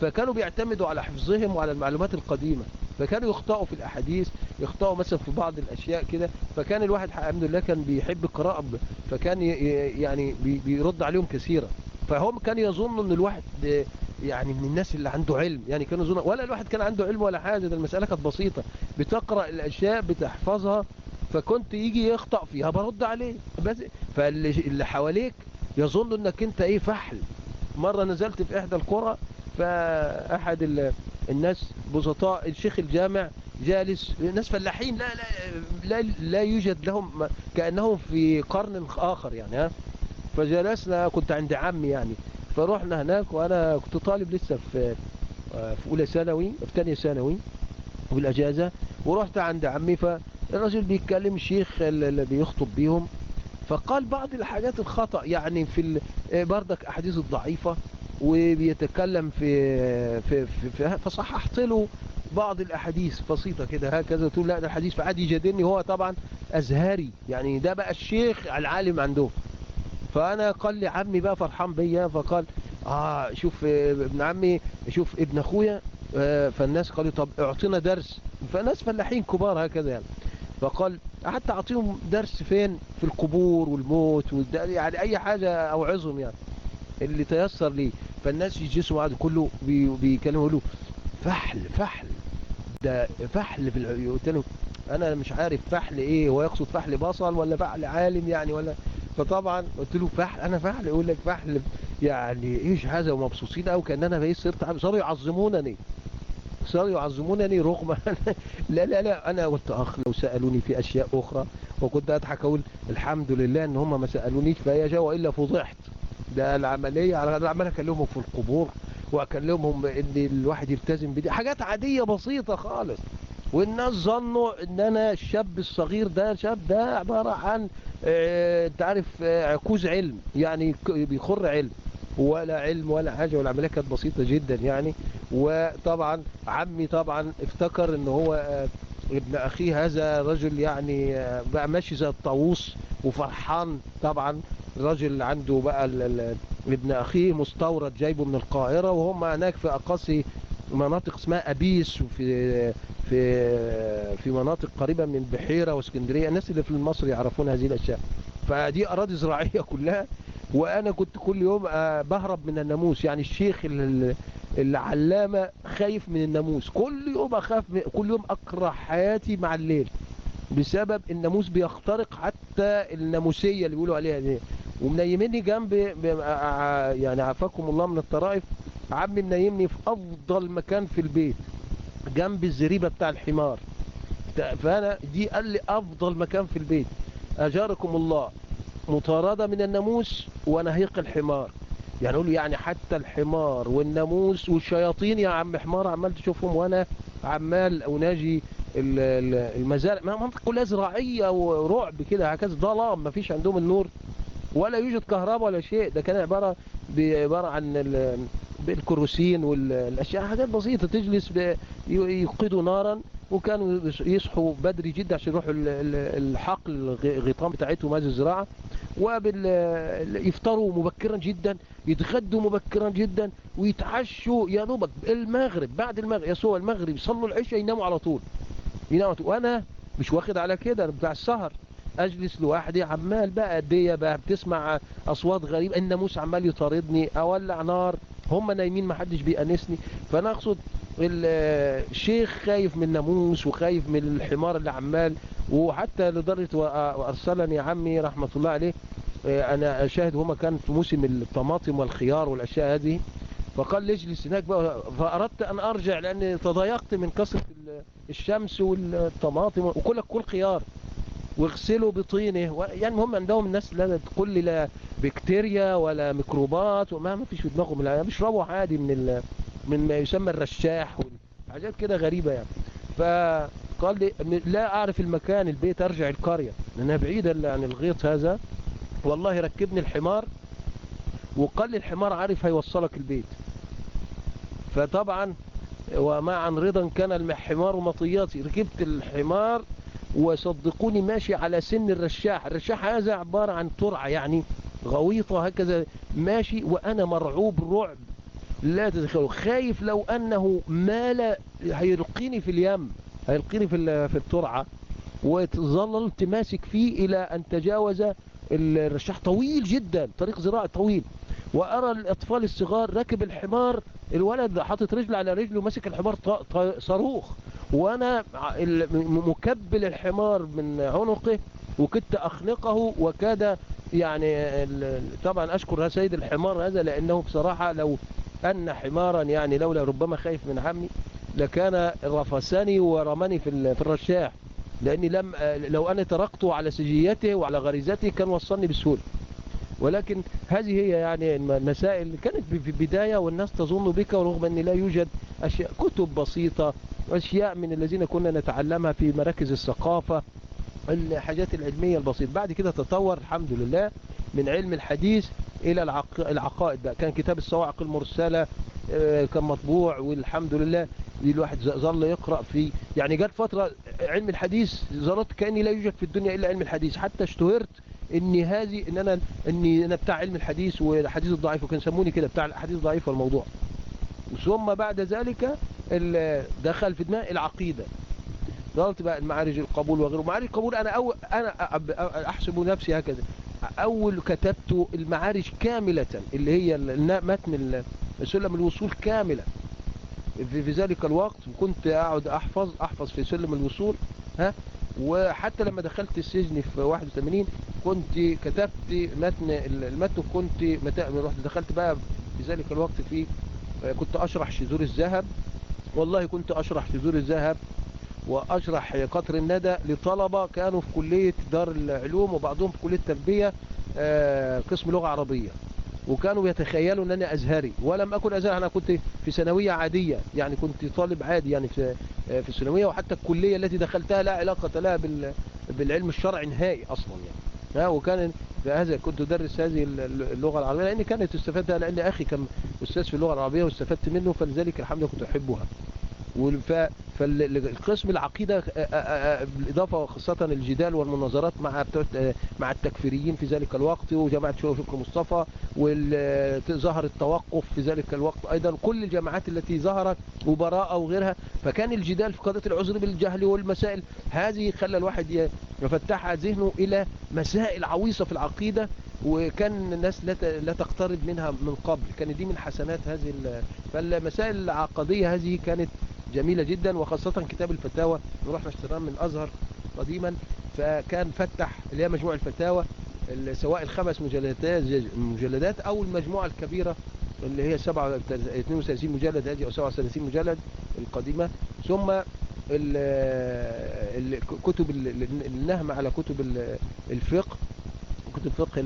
Speaker 2: فكانوا بيعتمدوا على حفظهم وعلى المعلومات القديمة. فكانوا يخطئوا في الأحاديث يخطئوا مثلا في بعض الأشياء كده. فكان الواحد الحمد لله كان بيحب القراءة فكان يعني بيرد عليهم كثيرا. فهم كانوا يظنوا إن الواحد يعني من الناس اللي عنده علم. يعني كانوا يظنوا ولا الواحد كان عنده علم ولا حاجة. ده المسألة كانت بسيطة. بتقرأ الأشياء بتحفظها فكنت يجي يخطأ فيها. برد عليه. بس فاللي حواليك يظن إنك أنت إيه فحل. مرة نزلت في إحدى القرى فأحد الناس بسطاء الشيخ الجامع جالس. ناس فلاحين. لا لا لا, لا يوجد لهم كأنهم في قرن آخر يعني ها. فجلسنا كنت عند عمي يعني. فروحنا هناك وأنا كنت طالب لسه في في أولى ثانوي في ثانية ثانوي بالاجازه ورحت عند عمي فالراجل بيتكلم الشيخ اللي بيخطب بيهم. فقال بعض الحاجات الخطأ يعني في بردك أحاديث الضعيفة وبيتكلم في, في, في, في فصححت له بعض الأحاديث بسيطة كده هكذا تقول لا ده الحديث فقعد يجادلني هو طبعا أزهري. يعني ده بقى الشيخ العالم عندهم فأنا قال لي عمي بقى فرحان بيا فقال آه شوف ابن عمي شوف ابن أخويا. آه فالناس قالوا طب اعطينا درس. فناس فلاحين كبار هكذا يعني. فقال حتى أعطيهم درس فين؟ في القبور والموت يعني أي حاجة أوعظهم يعني. اللي تيسر لي. فالناس يجلسوا بعد كله بي بيكلموا له فحل فحل. ده فحل في قلت له أنا مش عارف فحل إيه هو يقصد فحل بصل ولا فحل عالم يعني ولا؟ فطبعا قلت له فحل أنا فحل يقول لك فحل يعني إيش هذا؟ ومبسوطين قوي كان أنا بقيت صرت صاروا يعظمونني. صاروا يعظمونني رغم [laughs] لا لا لا أنا قلت أخ لو سألوني في أشياء أخرى وكنت أضحك أقول الحمد لله إن هم ما سألونيش فهي جا وإلا فضحت. ده العملية على عمال أكلمهم في القبور. وأكلمهم إن الواحد يلتزم بدي. حاجات عادية بسيطة خالص. والناس ظنوا إن أنا الشاب الصغير ده شاب ده عبارة عن آه، أنت عارف آه، عكوز علم. يعني بيخر علم. ولا علم ولا حاجة. والعملية كانت بسيطة جدا يعني. وطبعا عمي طبعا افتكر إن هو آه، ابن أخيه هذا رجل يعني بقى ماشي زي الطاووس وفرحان طبعا. راجل عنده بقى ابن أخيه مستورد جايبه من القاهرة وهم هناك في اقاصي مناطق اسمها أبيس وفي في في مناطق قريبة من البحيره وإسكندرية. الناس اللي في مصر يعرفون هذه الأشياء. فدي أراضي زراعية [laughs] كلها. وأنا كنت كل يوم آه، بهرب من الناموس. يعني الشيخ ال- العلامة خايف من الناموس. كل يوم أخاف من- كل يوم أكره حياتي مع الليل. بسبب الناموس بيخترق حتى الناموسية اللي بيقولوا عليها دي. ومنيمني جنب ب- ع- يعني عافاكم الله من الطرائف. عمي منيمني في أفضل مكان في البيت جنب الزريبة بتاع الحمار. فأنا دي قال لي أفضل مكان في البيت. أجاركم الله مطاردة من الناموس ونهيق الحمار. يعني يقول يعني حتى الحمار والناموس والشياطين يا عم حمار عمال تشوفهم وأنا عمال ال- المزارع ما منطقة كلها زراعية ورعب كده هكذا ظلام ما فيش عندهم النور ولا يوجد كهرباء ولا شيء. ده كان عبارة عبارة عن ال- بالكروسين والأشياء حاجات بسيطة تجلس ب- ي- يوقدوا نارا وكانوا يص- يصحوا بدري جدا عشان يروحوا ال- ال- الحقل الغيطان بتاعتهم هذه الزراعة. وبال يفطروا مبكرا جدا يتغدوا مبكرا جدا ويتعشوا يا دوبك المغرب بعد المغرب يسوع المغرب يصلوا العشاء يناموا على طول. طول. وأنا مش واخد على كده أنا بتاع السهر. أجلس لوحدي عمال بقى الدية بقى؟ بتسمع أصوات غريبة. الناموس عمال يطاردني أولع نار. هم نايمين ما حدش بيأنسني. فأنا أقصد ال- الشيخ خايف من الناموس وخايف من الحمار اللي عمال. وحتى لدرجة وأ- وارسلني عمي رحمة الله عليه. أنا أشاهد هما كان في موسم الطماطم والخيار والأشياء هذه. فقال لي اجلس هناك بقى فأردت أن أرجع لأن تضايقت من كثره ال- الشمس والطماطم وكلك كل خيار. واغسله بطينه يعني هم عندهم الناس لا تقول لا بكتيريا ولا ميكروبات وما ما فيش في دماغهم لا بيشربوا عادي من ال... من ما يسمى الرشاح وحاجات كده غريبة يعني. فقال لي لا أعرف المكان البيت أرجع القرية. لانها بعيده عن الغيط هذا. والله ركبني الحمار. وقال الحمار عارف هيوصلك البيت. فطبعا ومعا رضا كان الحمار مطياتي. ركبت الحمار وصدقوني ماشي على سن الرشاح. الرشاح هذا عبارة عن ترعة يعني غويطة هكذا ماشي وأنا مرعوب رعب. لا تتخيلوا. خايف لو أنه مال هيلقيني في اليم هيلقيني في في الترعة. وظللت ماسك فيه إلى أن تجاوز الرشاح. طويل جدا طريق زراعي طويل. وأرى الأطفال الصغار راكب الحمار الولد حاطط رجل على رجله ماسك الحمار صاروخ. م- مكبل الحمار من عنقه وكدت أخنقه وكاد يعني طبعا أشكر سيد الحمار هذا لأنه بصراحة لو أن حمارا يعني لولا ربما خايف من عمي لكان رفسني ورماني في ال- في الرشاح. لأني لم لو أنا تركته على سجيته وعلى غريزته كان وصلني بسهولة. ولكن هذه هي يعني الم- المسائل كانت في البداية والناس تظن بك ورغم أن لا يوجد أشياء كتب بسيطة أشياء من الذين كنا نتعلمها في مراكز الثقافة. الحاجات العلمية البسيطة. بعد كده تطور الحمد لله من علم الحديث إلى العق... العقائد بقى. كان كتاب الصواعق المرسلة آه، كان مطبوع والحمد لله. الواحد ظل يقرأ فيه يعني جت فترة علم الحديث ظلت كأني لا يوجد في الدنيا إلا علم الحديث. حتى اشتهرت إني هذه إن أنا إني أنا بتاع علم الحديث والحديث الضعيف وكان يسموني كده بتاع الحديث الضعيف والموضوع. ثم بعد ذلك دخل في دماغي العقيدة. ظلت بقى المعارج القبول وغيره. معارج القبول أنا أول أنا أب- أحسب نفسي هكذا. أول كتبت المعارج كاملة اللي هي متن سلم الوصول كاملة. في, ذلك الوقت كنت أقعد احفظ أحفظ في سلم الوصول ها؟ وحتى لما دخلت السجن في 81 كنت كتبت متن المتن كنت رحت دخلت بقى في ذلك الوقت في كنت أشرح شذور الذهب. والله كنت أشرح شذور الذهب. وأشرح قطر الندى لطلبة كانوا في كلية دار العلوم وبعضهم في كلية تربية آه، قسم لغة عربية. وكانوا يتخيلوا ان أنا أزهري. ولم أكن ازهري أنا كنت في ثانوية عادية. يعني كنت طالب عادي يعني في في الثانوية. وحتى الكلية التي دخلتها لا علاقة لها بال بالعلم الشرعي نهائي أصلا يعني. ها وكان هذا كنت أدرس هذه اللغة العربية لأن كانت استفدتها لأن أخي كان أستاذ في اللغة العربية واستفدت منه فلذلك الحمد لله كنت والف- فالقسم العقيدة آه، آه، آه، بالإضافة خاصة الجدال والمناظرات مع مع التكفيريين في ذلك الوقت وجماعة شكر مصطفى وظهر التوقف في ذلك الوقت أيضا كل الجماعات التي ظهرت وبراءة وغيرها فكان الجدال في قضية العذر بالجهل والمسائل هذه خلى الواحد يفتح ذهنه إلى مسائل عويصة في العقيدة وكان الناس لا تقترب منها من قبل. كانت دي من حسنات هذه ال- فالمسائل العقدية هذه كانت جميلة جدا وخاصة كتاب الفتاوى. رحنا اشتراه من الأزهر قديما. فكان فتح اللي هي مجموع الفتاوى ال- سواء الخمس مجلدات مجلدات أو المجموعة الكبيرة اللي هي 32 مجلد هذه أو 37 مجلد القديمة. ثم ال- ال- كتب ال- ال- النهم على كتب ال- الفقه. كتب فقه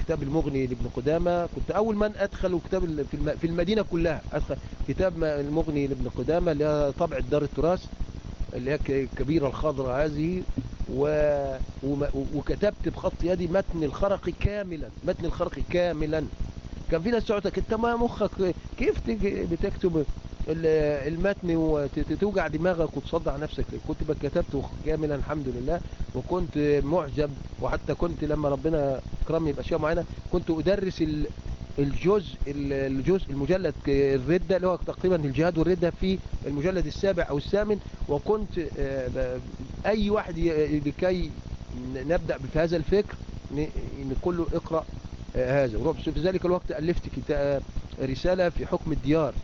Speaker 2: كتاب المغني لابن قدامة. كنت أول من أدخل كتاب في الم- في المدينة كلها. أدخل كتاب المغني لابن قدامة اللي هي طبع دار التراث اللي هي الكبيرة الخضراء هذه. و... وكتبت بخط يدي متن الخرقي كاملا متن الخرقي كاملا. كان في ناس تقعد انت ما مخك كيف بتكتب ال- المتن وتوجع دماغك وتصدع نفسك؟ كنت كتبته كاملا الحمد لله. وكنت معجب وحتى كنت لما ربنا كرمني بأشياء معينة كنت أدرس ال- الجزء الجزء المجلد الردة اللي هو تقريبا الجهاد والردة في المجلد السابع أو الثامن. وكنت آه، أي واحد لكي نبدأ في هذا الفكر ن- نقول له اقرأ هذا. ورحت في ذلك الوقت ألفت كتاب رسالة في حكم الديار.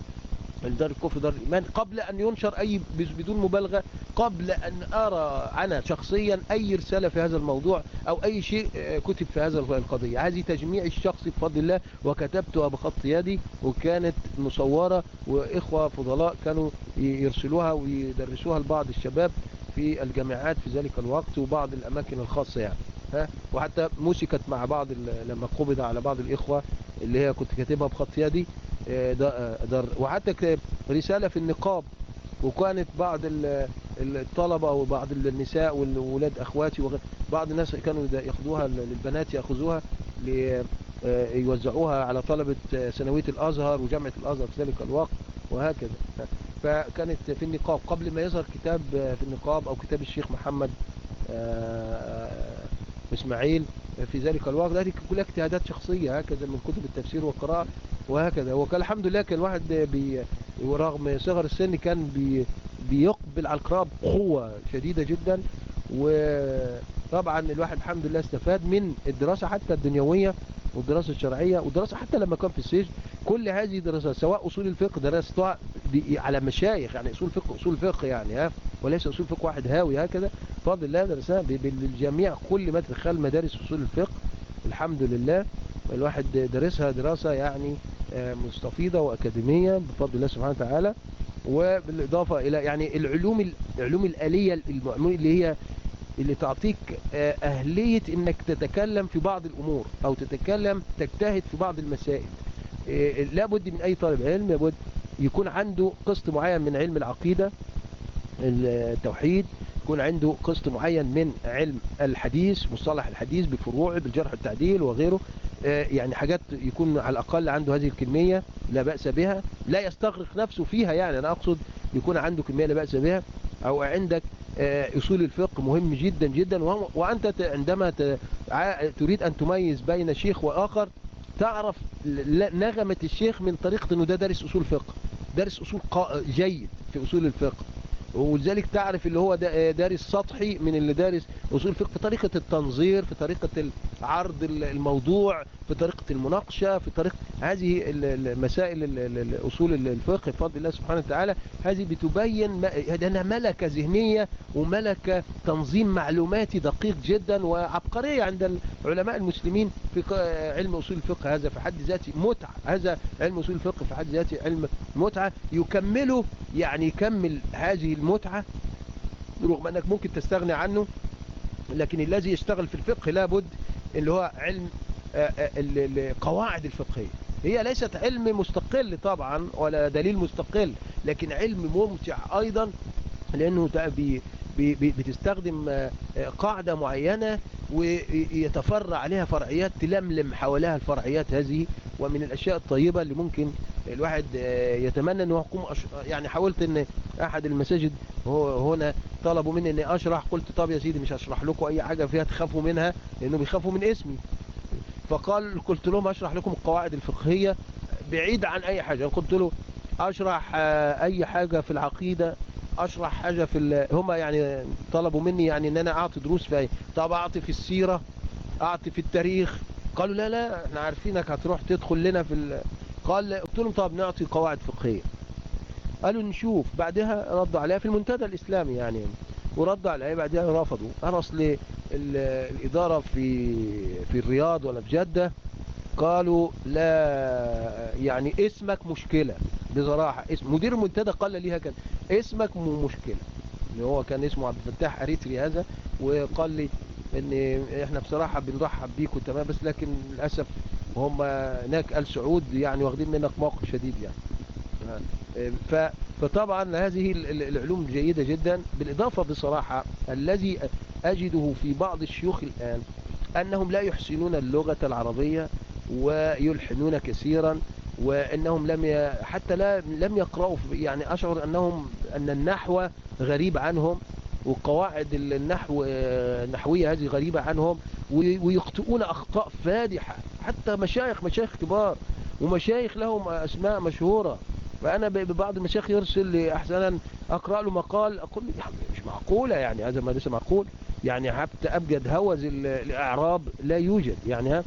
Speaker 2: دار الكفر دار الإيمان. قبل أن ينشر أي بدون مبالغة قبل أن أرى أنا شخصيا أي رسالة في هذا الموضوع أو أي شيء آه، كتب في هذا القضية. هذه تجميع الشخصي بفضل الله وكتبتها بخط يدي وكانت مصورة وإخوة فضلاء كانوا يرسلوها ويدرسوها لبعض الشباب في الجامعات في ذلك الوقت وبعض الأماكن الخاصة يعني. ها؟ وحتى مسكت مع بعض لما قبض على بعض الإخوة اللي هي كنت كاتبها بخط يدي آه، آه، وحتى ك- رسالة في النقاب. وكانت بعض ال- ال- الطلبة وبعض النساء والولاد أخواتي بعض الناس كانوا ل- للبنات يأخذوها لي- آه، على طلبة ثانوية الأزهر وجامعة الأزهر في ذلك الوقت وهكذا. فكانت في النقاب. قبل ما يظهر كتاب في النقاب أو كتاب الشيخ محمد إسماعيل في ذلك الوقت. هذه كلها اجتهادات شخصية هكذا من كتب التفسير والقراءة وهكذا. وكان الحمد لله كان الواحد ورغم صغر السن كان بي بيقبل على القراءة بقوة شديدة جدا. وطبعا الواحد الحمد لله استفاد من الدراسة حتى الدنيوية والدراسة الشرعية والدراسة حتى لما كان في السجن. كل هذه دراسات سواء أصول الفقه درستها على مشايخ يعني أصول فقه أصول فقه يعني ها وليس أصول فقه واحد هاوي هكذا. بفضل الله درسناها ب- بالجميع كل ما تدخل مدارس أصول الفقه الحمد لله. الواحد درسها دراسة يعني آه، مستفيضة وأكاديمية بفضل الله سبحانه وتعالى. وبالإضافة إلى يعني العلوم العلوم الآلية اللي هي اللي تعطيك آه، أهلية إنك تتكلم في بعض الأمور أو تتكلم تجتهد في بعض المسائل. آه، لابد من أي طالب علم لابد يكون عنده قسط معين من علم العقيدة التوحيد يكون عنده قسط معين من علم الحديث مصطلح الحديث بفروعه بالجرح والتعديل وغيره. آه، يعني حاجات يكون على الأقل عنده هذه الكمية لا بأس بها. لا يستغرق نفسه فيها يعني أنا أقصد يكون عنده كمية لا بأس بها. أو عندك آه، أصول الفقه مهم جدا جدا. وأنت عندما تريد أن تميز بين شيخ وآخر تعرف نغمة الشيخ من طريقة أنه ده دارس أصول فقه. دارس أصول جيد في أصول الفقه. ولذلك تعرف اللي هو دا- دارس سطحي من اللي دارس أصول الفقه في طريقة التنظير في طريقة عرض ال- الموضوع في طريقة المناقشة في طريقة هذه ال- ال- المسائل ال- الفقه بفضل الله سبحانه وتعالى. هذه بتبين لانها ملكة ذهنية وملكة تنظيم معلوماتي دقيق جدا وعبقرية عند العلماء المسلمين في علم أصول الفقه هذا. في حد ذاته متعة. هذا علم أصول الفقه في حد ذاته علم متعة. يكمله يعني يكمل هذه المتعة رغم أنك ممكن تستغني عنه لكن الذي يشتغل في الفقه لابد اللي هو علم آه، آه، ال- ال- القواعد الفقهية. هي ليست علم مستقل طبعا ولا دليل مستقل لكن علم ممتع بي بي- بتستخدم آه، آه، قاعدة معينة ويتفرع عليها فرعيات تلملم حواليها الفرعيات هذه ومن الأشياء الطيبة اللي ممكن الواحد آه، يتمنى إنه يقوم أش... يعني حاولت إن أحد المساجد هنا طلبوا مني إني أشرح قلت طب يا سيدي مش هشرح لكم أي حاجة فيها تخافوا منها لأنه بيخافوا من اسمي. فقال قلت لهم اشرح لكم القواعد الفقهية بعيد عن أي حاجة. قلت له أشرح آه، أي حاجة في العقيدة أشرح حاجة في ال... هم يعني طلبوا مني يعني إن أنا أعطي دروس في طب أعطي في السيرة أعطي في التاريخ. قالوا لا لا إحنا عارفينك هتروح تدخل لنا في ال... قال قلت لهم طب نعطي قواعد فقهية. قالوا نشوف. بعدها ردوا عليها في المنتدى الإسلامي يعني وردوا عليها بعدها رفضوا. أنا أصل ال- الإدارة في في الرياض ولا في جدة قالوا لا يعني اسمك مشكلة. بصراحة اسم مدير المنتدى قال لي هكذا اسمك مشكلة. اللي هو كان اسمه عبد الفتاح اريتري هذا وقال لي إن إحنا بصراحة بنرحب بيكم تمام بس لكن للأسف هم هناك آل سعود يعني واخدين منك موقف شديد يعني. فطبعا هذه ال- ال- العلوم جيدة جدا. بالإضافة بصراحة الذي أجده في بعض الشيوخ الآن أنهم لا يحسنون اللغة العربية ويلحنون كثيرا وأنهم لم ي... حتى لا لم يقرأوا يعني أشعر أنهم أن النحو غريب عنهم وقواعد النحو النحوية هذه غريبة عنهم وي- ويخطئون أخطاء فادحة حتى مشايخ مشايخ كبار ومشايخ لهم أسماء مشهورة. فأنا ب- ببعض المشايخ يرسل لي أحسنا أقرأ له مقال أقول له مش معقولة يعني هذا ما ليس معقول يعني حتى أبجد هوز ال- الإعراب لا يوجد يعني ها؟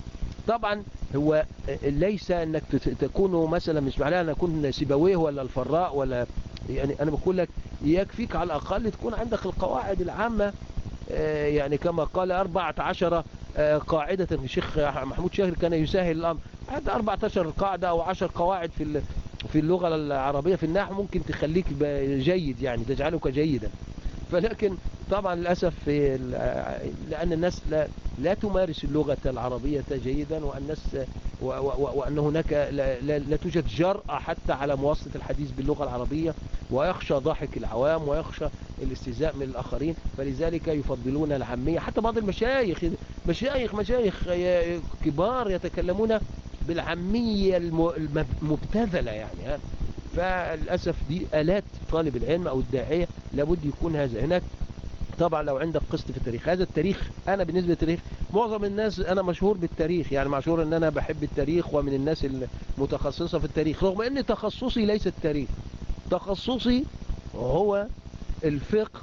Speaker 2: طبعا هو ليس أنك تت- تكون مثلا مش معناها أن أكون سيبويه ولا الفراء ولا يعني أنا بقول لك يكفيك على الأقل تكون عندك القواعد العامة آه، يعني كما قال 14 آه، قاعدة. الشيخ محمود شاهر كان يسهل الأمر. حتى 14 قاعدة أو 10 قواعد في في اللغة العربية في النحو ممكن تخليك جيد يعني تجعلك جيدا. فلكن طبعا للأسف في لأن الناس لا, لا تمارس اللغة العربية جيدا والناس و- و- وأن هناك لا, لا, لا توجد جرأة حتى على مواصلة الحديث باللغة العربية ويخشى ضحك العوام ويخشى الاستهزاء من الآخرين. فلذلك يفضلون العامية حتى بعض المشايخ مشايخ مشايخ كبار يتكلمون بالعامية الم- الم- المبتذلة يعني ها. فللأسف دي آلات طالب العلم أو الداعية لابد يكون هذا. هناك طبعا لو عندك قسط في التاريخ. هذا التاريخ أنا بالنسبة للتاريخ معظم الناس أنا مشهور بالتاريخ. يعني مشهور أن أنا بحب التاريخ ومن الناس المتخصصة في التاريخ رغم أن تخصصي ليس التاريخ. تخصصي هو الفقه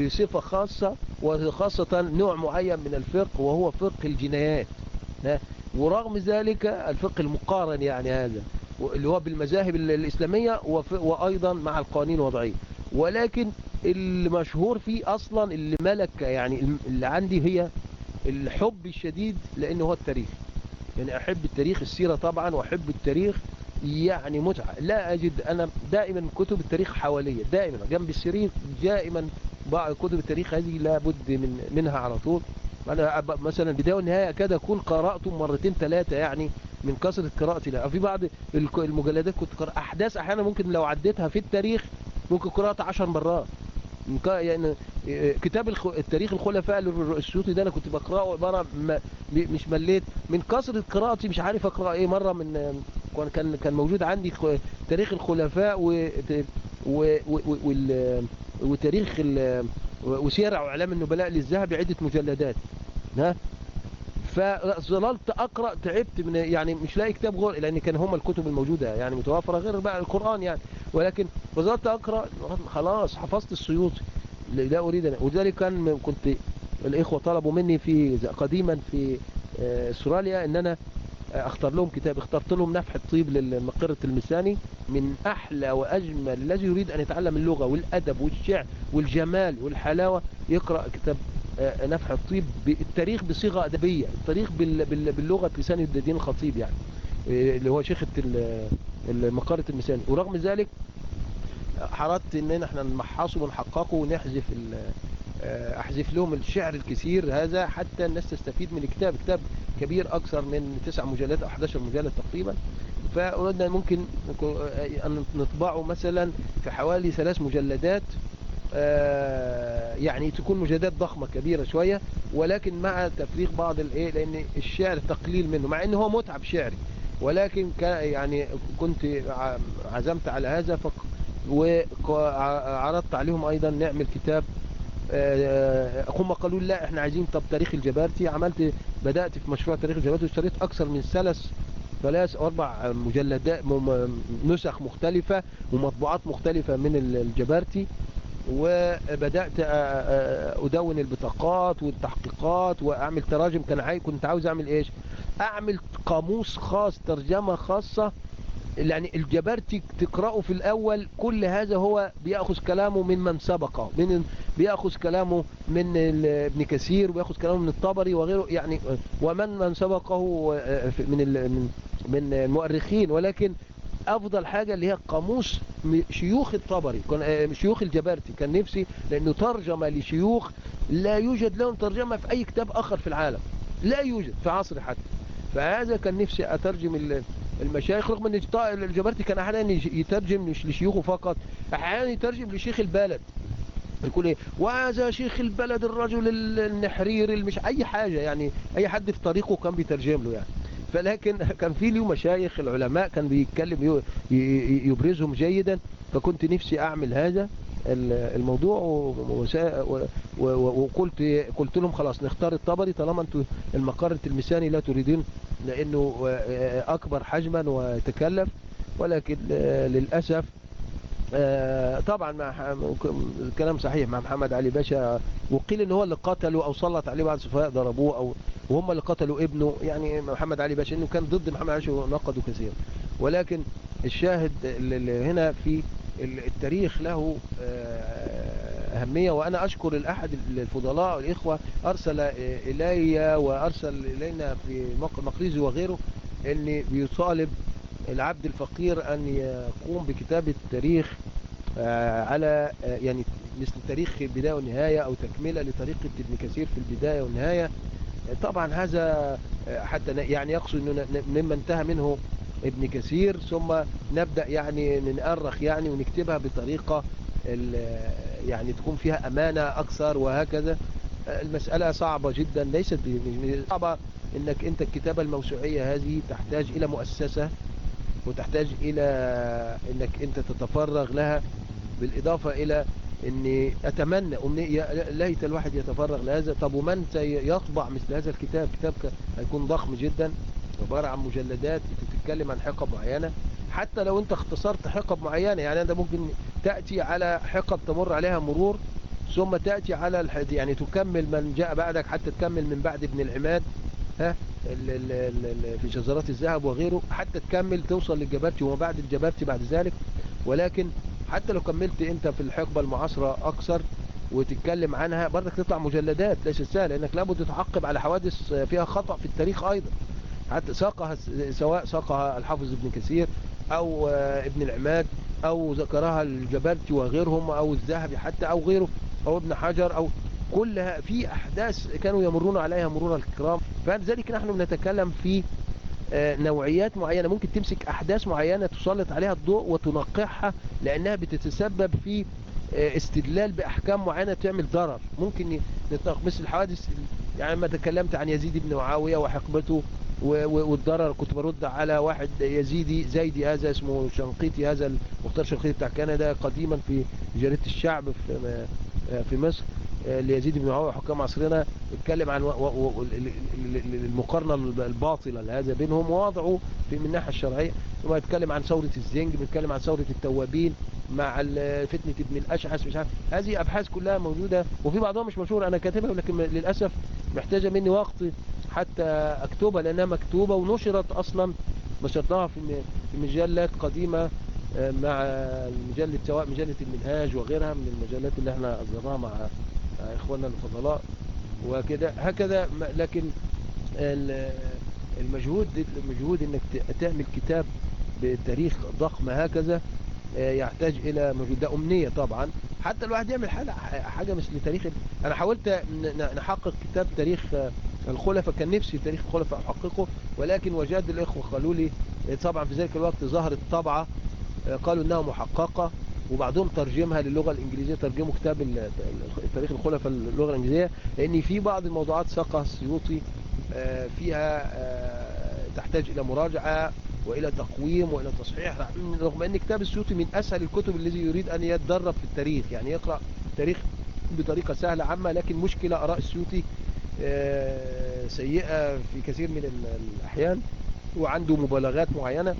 Speaker 2: بصفة خاصة وخاصة نوع معين من الفقه وهو فقه الجنايات؟ ورغم ذلك الفقه المقارن يعني هذا اللي هو بالمذاهب ال- الإسلامية وأيضا مع القوانين الوضعية. ولكن المشهور فيه أصلا اللي ملك يعني اللي عندي هي الحب الشديد لأنه هو التاريخ. يعني أحب التاريخ السيرة طبعا وأحب التاريخ يعني متعة. لا أجد أنا دائما كتب التاريخ حواليا دائما جنب السرير دائما بعض كتب التاريخ هذه لابد من منها على طول. أنا مثلا بداية والنهاية أكاد أكون قرأته مرتين ثلاثة يعني من كثرة قراءتي لها. في بعض المجلدات كنت قرأ أحداث أحيانا ممكن لو عديتها في التاريخ ممكن قراءة عشر مرات. يعني آه، كتاب. التاريخ الخلفاء السيوطي ده أنا كنت بقرأه عبارة مش مليت من كثرة قراءتي مش عارف أقرأ إيه مرة من آه، كان كان موجود عندي. تاريخ الخلفاء و... وتاريخ. وسير أعلام النبلاء للذهبي عدة مجلدات ها فظللت أقرأ تعبت من يعني مش لاقي كتاب غير لأن كان هم الكتب الموجودة يعني متوفره غير بقى القرآن يعني. ولكن فضلت أقرأ خلاص حفظت السيوطي لا أريد أنا وذلك كان كنت الإخوة طلبوا مني في قديما في آه، أستراليا إن أنا أختار لهم كتاب. اخترت لهم نفح الطيب للمقرة المساني من أحلى وأجمل الذي يريد أن يتعلم اللغة والأدب والشعر والجمال والحلاوة. يقرأ كتاب نفح الطيب بالتاريخ بصيغة أدبية التاريخ باللغة لسان الدين الخطيب يعني آه، اللي هو شيخة المقرة المساني ورغم ذلك حرصت إن إحنا نمحصه ونحققه ونحذف آه، أحذف لهم الشعر الكثير هذا حتى الناس تستفيد من الكتاب. كتاب كبير أكثر من 9 مجلدات أو 11 مجلد تقريبا. فقلنا ممكن آه، أن نطبعه مثلا في حوالي ثلاث مجلدات. آه، يعني تكون مجلدات ضخمة كبيرة شوية ولكن مع تفريغ بعض الايه لأن الشعر تقليل منه مع إن هو متعب شعري. ولكن يعني كنت عزمت على هذا وعرضت عليهم أيضا نعمل كتاب آه، هم قالوا لا إحنا عايزين طب تاريخ الجبارتي. عملت بدأت في مشروع تاريخ الجبارتي واشتريت أكثر من ثلاث ثلاث أربع مجلدات نسخ مختلفة ومطبوعات مختلفة من الجبارتي. وبدأت أدون البطاقات والتحقيقات وأعمل تراجم كان عاي كنت عاوز أعمل إيش؟ أعمل قاموس خاص ترجمة خاصة. يعني الجبرتي تقرأه في الأول كل هذا هو بيأخذ كلامه من من سبقه من بيأخذ كلامه من ابن كثير وبيأخذ كلامه من الطبري وغيره. يعني ومن من سبقه من من المؤرخين. ولكن أفضل حاجة اللي هي قاموس شيوخ الطبري. شيوخ الجبرتي. كان نفسي لأنه ترجمة لشيوخ لا يوجد لهم ترجمة في أي كتاب آخر في العالم. لا يوجد في عصر حتى. فهذا كان نفسي أترجم المشايخ رغم إن الجبرتي كان أحيانا يترجم لشيوخه فقط أحيانا يترجم لشيخ البلد. يقول إيه وهذا شيخ البلد الرجل النحرير مش أي حاجة يعني أي حد في طريقه كان بيترجم له يعني. فلكن كان في له مشايخ العلماء كان بيتكلم يبرزهم جيدا فكنت نفسي أعمل هذا الموضوع وقلت قلت لهم خلاص نختار الطبري طالما أنتوا المقارة المساني لا تريدين لأنه أكبر حجما وتكلف ولكن للأسف طبعا مع الكلام صحيح مع محمد علي باشا. وقيل إن هو اللي قتله أو سلط عليه بعض السفهاء ضربوه أو وهم اللي قتلوا ابنه. يعني محمد علي باشا إنه كان ضد محمد علي باشا ونقده كثير. ولكن الشاهد اللي هنا في التاريخ له آه، أهمية. وأنا أشكر الأحد الفضلاء والإخوة أرسل إلي وأرسل إلينا في مقريزي وغيره أن بيطالب العبد الفقير أن يقوم بكتابة تاريخ آه، على آه، يعني مثل تاريخ بداية ونهاية أو تكملة لطريقة ابن كثير في البداية والنهاية. طبعا هذا حتى يعني يقصد أنه مما انتهى منه ابن كثير ثم نبدأ يعني نأرخ يعني ونكتبها بطريقة يعني تكون فيها أمانة أكثر وهكذا. المسألة صعبة جدا ليست صعبة إنك أنت الكتابة الموسوعية هذه تحتاج إلى مؤسسة وتحتاج إلى إنك أنت تتفرغ لها بالإضافة إلى إني أتمنى ليت الواحد يتفرغ لهذا. طب ومن سيطبع مثل هذا الكتاب؟ كتاب هيكون ضخم جدا عبارة عن مجلدات بتتكلم عن حقب معينة. حتى لو أنت اختصرت حقب معينة يعني أنت ممكن تأتي على حقب تمر عليها مرور ثم تأتي على الحد يعني تكمل من جاء بعدك حتى تكمل من بعد ابن العماد. ها في شجرات الذهب وغيره حتى تكمل توصل للجبرتي وما بعد الجبرتي بعد ذلك. ولكن حتى لو كملت انت في الحقبة المعاصرة أكثر وتتكلم عنها برضك تطلع مجلدات ليس سهل لأنك لابد تتعقب على حوادث فيها خطأ في التاريخ أيضا. حتى ساقها سواء ساقها الحافظ ابن كثير أو ابن العماد أو ذكرها الجبرتي وغيرهم أو الذهبي حتى أو غيره أو ابن حجر أو كلها في أحداث كانوا يمرون عليها مرور الكرام. فلذلك نحن بنتكلم في آه، نوعيات معينة. ممكن تمسك أحداث معينة تسلط عليها الضوء وتنقحها لأنها بتتسبب في آه، استدلال بأحكام معينة تعمل ضرر. ممكن مثل الحوادث يعني لما تكلمت عن يزيد بن معاوية وحقبته والضرر كنت برد على واحد يزيدي زيدي هذا اسمه شنقيطي هذا المختار شنقيطي بتاع كندا قديما في جريدة الشعب في في مصر آه، ليزيد بن معاوية حكام عصرنا. اتكلم عن و- و- و- ال- ال- ال- المقارنة الباطلة لهذا بينهم ووضعوا في من الناحية الشرعية. ثم يتكلم عن ثورة الزنج بيتكلم عن ثورة التوابين مع فتنة ابن الأشعث مش عارف. هذه أبحاث كلها موجودة وفي بعضها مش مشهورة أنا كاتبها ولكن للأسف محتاجة مني وقت حتى أكتبها مكتوبة ونشرت أصلا نشرناها في مجلات قديمة آه، مع مجلة سواء مجلة المنهاج وغيرها من المجلات اللي إحنا أصدرناها مع إخواننا الفضلاء وكده هكذا لكن ال- المجهود المجهود إنك تعمل كتاب بتاريخ ضخم هكذا يحتاج إلى مجهود ده أمنية طبعا. حتى الواحد يعمل حاجة حاجة مثل تاريخ أنا حاولت نحقق كتاب تاريخ آه، الخلفاء. كان نفسي تاريخ الخلفاء أحققه ولكن وجاد الإخوة قالوا لي طبعا في ذلك الوقت ظهرت طبعة آه، قالوا إنها محققة وبعضهم ترجمها للغة الإنجليزية ترجموا كتاب تاريخ الخلفاء للغة الإنجليزية لأن في بعض الموضوعات ساقها السيوطي آه، فيها تحتاج إلى مراجعة وإلى تقويم وإلى تصحيح. رغم أن كتاب السيوطي من أسهل الكتب الذي يريد أن يتدرب في التاريخ يعني يقرأ تاريخ بطريقة سهلة عامة لكن مشكلة آراء السيوطي آه، سيئة في كثير من ال- الأحيان وعنده مبالغات معينة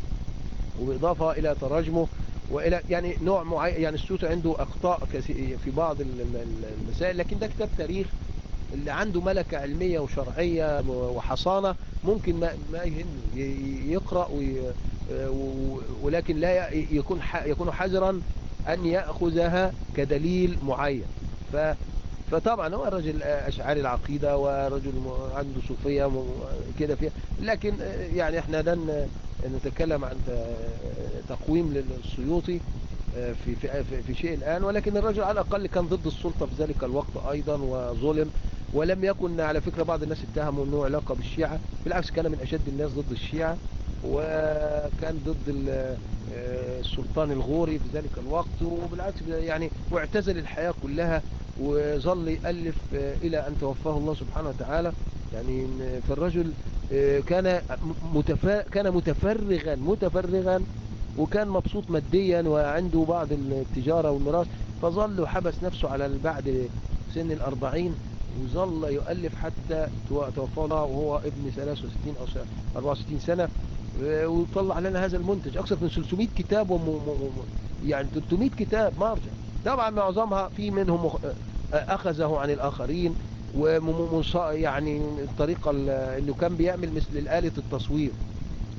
Speaker 2: وبالاضافه إلى تراجمه وإلى يعني نوع معين يعني السيوطي عنده كثير في بعض ال- ال- المسائل لكن ده كتاب تاريخ اللي عنده ملكة علمية وشرعية وحصانة ممكن ما يقرأ ولكن لا يكون يكون حذرا أن يأخذها كدليل معين. ف فطبعا هو الرجل أشعاري العقيدة ورجل عنده صوفية كده فيها. لكن يعني إحنا لن نتكلم عن تقويم للسيوطي. في في في- شيء الآن ولكن الرجل على الأقل كان ضد السلطة في ذلك الوقت أيضا وظلم ولم يكن على فكرة بعض الناس اتهموا إنه علاقة بالشيعة بالعكس كان من أشد الناس ضد الشيعة وكان ضد ال- السلطان الغوري في ذلك الوقت وبالعكس يعني واعتزل الحياة كلها وظل يألف إلى أن توفاه الله سبحانه وتعالى. يعني فالرجل آه، كان متفرغا متفرغا وكان مبسوط ماديا وعنده بعض التجارة والميراث فظل وحبس نفسه على بعد سن الأربعين وظل يؤلف حتى تو- توفاه الله وهو ابن 63 أو س- 64 سنة. و- وطلع لنا هذا المنتج أكثر من 300 كتاب يعني 300 كتاب مرجع طبعا معظمها في منهم مخ- أخذه عن الآخرين ومن يعني الطريقة ال- انه كان بيعمل مثل آلة التصوير.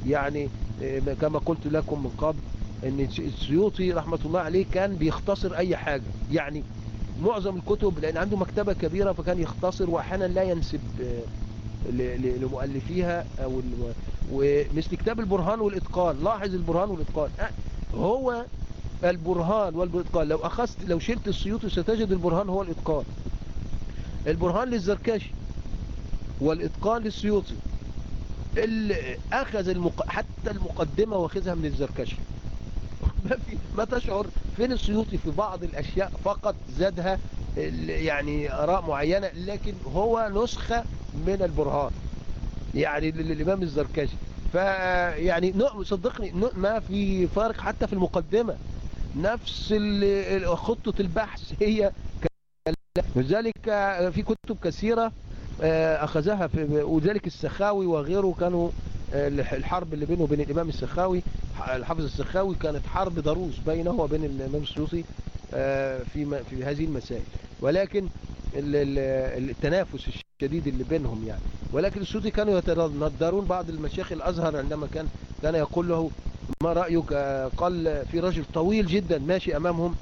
Speaker 2: يعني آه، كما قلت لكم من قبل إن السيوطي رحمة الله عليه كان بيختصر أي حاجة. يعني معظم الكتب لأن عنده مكتبة كبيرة فكان يختصر وأحيانا لا ينسب آه، لمؤلفيها أو ومثل كتاب البرهان والإتقان لاحظ البرهان والإتقان. هو البرهان والإتقان. لو أخذت لو شلت السيوطي ستجد البرهان هو الإتقان. البرهان للزركشي والإتقان للسيوطي. أخذ المق... حتى المقدمة واخذها من الزركشي [laughs] ما في ما تشعر فين السيوطي في بعض الأشياء فقط زادها يعني آراء معينة لكن هو نسخة من البرهان يعني لل- للإمام الزركشي. فيعني صدقني ما في فارق حتى في المقدمة. نفس خطة البحث هي لذلك في كتب كثيرة أخذها في وذلك السخاوي وغيره كانوا آه، الحرب اللي بينه وبين الإمام السخاوي الحافظ السخاوي كانت حرب ضروس بينه وبين الإمام السيوطي آه، في في هذه المسائل. ولكن ال- ال- التنافس الشديد اللي بينهم يعني. ولكن السيوطي كانوا يتندرون بعض المشايخ الأزهر عندما كان كان يقول له ما رأيك؟ آه، قال في رجل طويل جدا ماشي أمامهم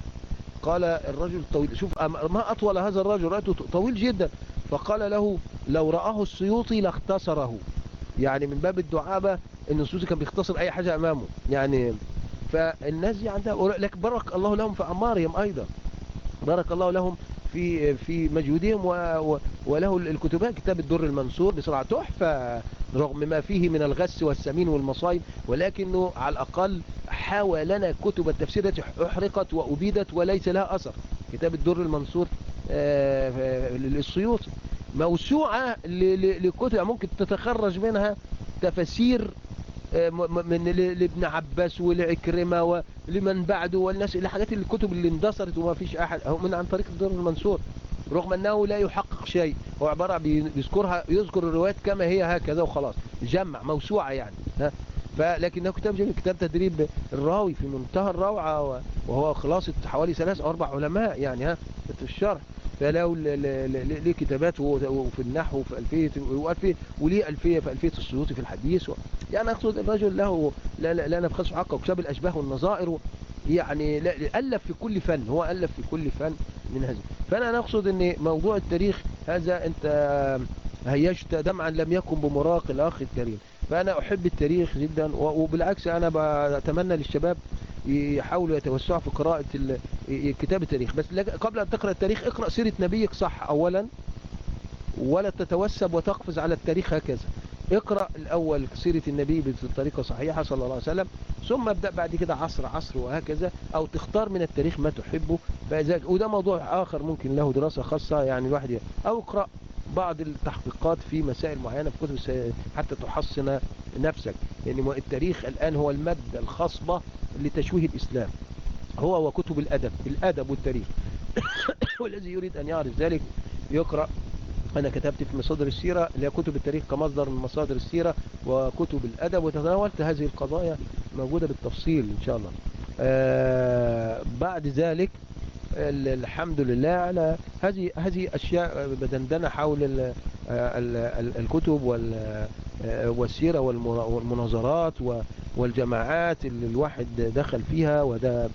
Speaker 2: قال الرجل الطويل شوف ما أطول هذا الرجل؟ رأيته طويل جدا. فقال له لو رآه السيوطي لاختصره. يعني من باب الدعابة إن السيوطي كان بيختصر أي حاجة أمامه. يعني فالناس دي عندها لكن بارك الله لهم في اعمارهم أيضا. بارك الله لهم في في مجهودهم وله الكتبان كتاب الدر المنصور بصراحة تحفة رغم ما فيه من الغس والسمين والمصايب ولكنه على الأقل حاول لنا كتب التفسير التي أحرقت وأبيدت وليس لها أثر. كتاب الدر المنصور آه، آه، للسيوطي موسوعة لكتب ممكن تتخرج منها تفسير من لابن عباس ولعكرمة ولمن بعده والناس الحاجات الكتب اللي اندثرت وما فيش أحد. من عن طريق الدر المنصور. رغم أنه لا يحقق شيء. هو عبارة بيذكرها يذكر الروايات كما هي هكذا وخلاص. جمع موسوعة يعني. ها؟ فلكنه كتاب جميل كتاب تدريب الراوي في منتهى الروعة وهو خلاصة حوالي ثلاث أو أربع علماء يعني ها؟ في الشرح. ل- ليه كتابات وفي النحو في ألفية وألفية وليه ألفية في ألفية السيوطي في الحديث. يعني أقصد الرجل له لا لا, لا نبخس حقه وكتاب الأشباه والنظائر. يعني ألف في كل فن هو ألف في كل فن من هذا فأنا نقصد أن موضوع التاريخ هذا أنت هيجت دمعا لم يكن بمراق الأخ الكريم فأنا أحب التاريخ جدا وبالعكس أنا بتمنى للشباب يحاولوا يتوسعوا في قراءة كتاب التاريخ. بس قبل أن تقرأ التاريخ اقرأ سيرة نبيك صح أولا؟ ولا تتوسب وتقفز على التاريخ هكذا. اقرأ الأول سيرة النبي بطريقة صحيحة صلى الله عليه وسلم ثم ابدأ بعد كده عصر عصر وهكذا أو تختار من التاريخ ما تحبه. فإذا وده موضوع آخر ممكن له دراسة خاصة يعني الواحد أو اقرأ بعض التحقيقات في مسائل معينة في كتب حتى تحصن نفسك. يعني مو- التاريخ الآن هو المادة الخصبة لتشويه الإسلام. هو وكتب الأدب الأدب والتاريخ. [coughs] والذي يريد أن يعرف ذلك يقرأ أنا كتبت في مصادر السيرة اللي هي كتب التاريخ كمصدر من مصادر السيرة وكتب الأدب وتناولت هذه القضايا موجودة بالتفصيل إن شاء الله. آه بعد ذلك الحمد لله على هذه هذه أشياء بدندنة حول ال ال ال الكتب وال والسيرة والمنا- والمناظرات والجماعات اللي الواحد دخل فيها وده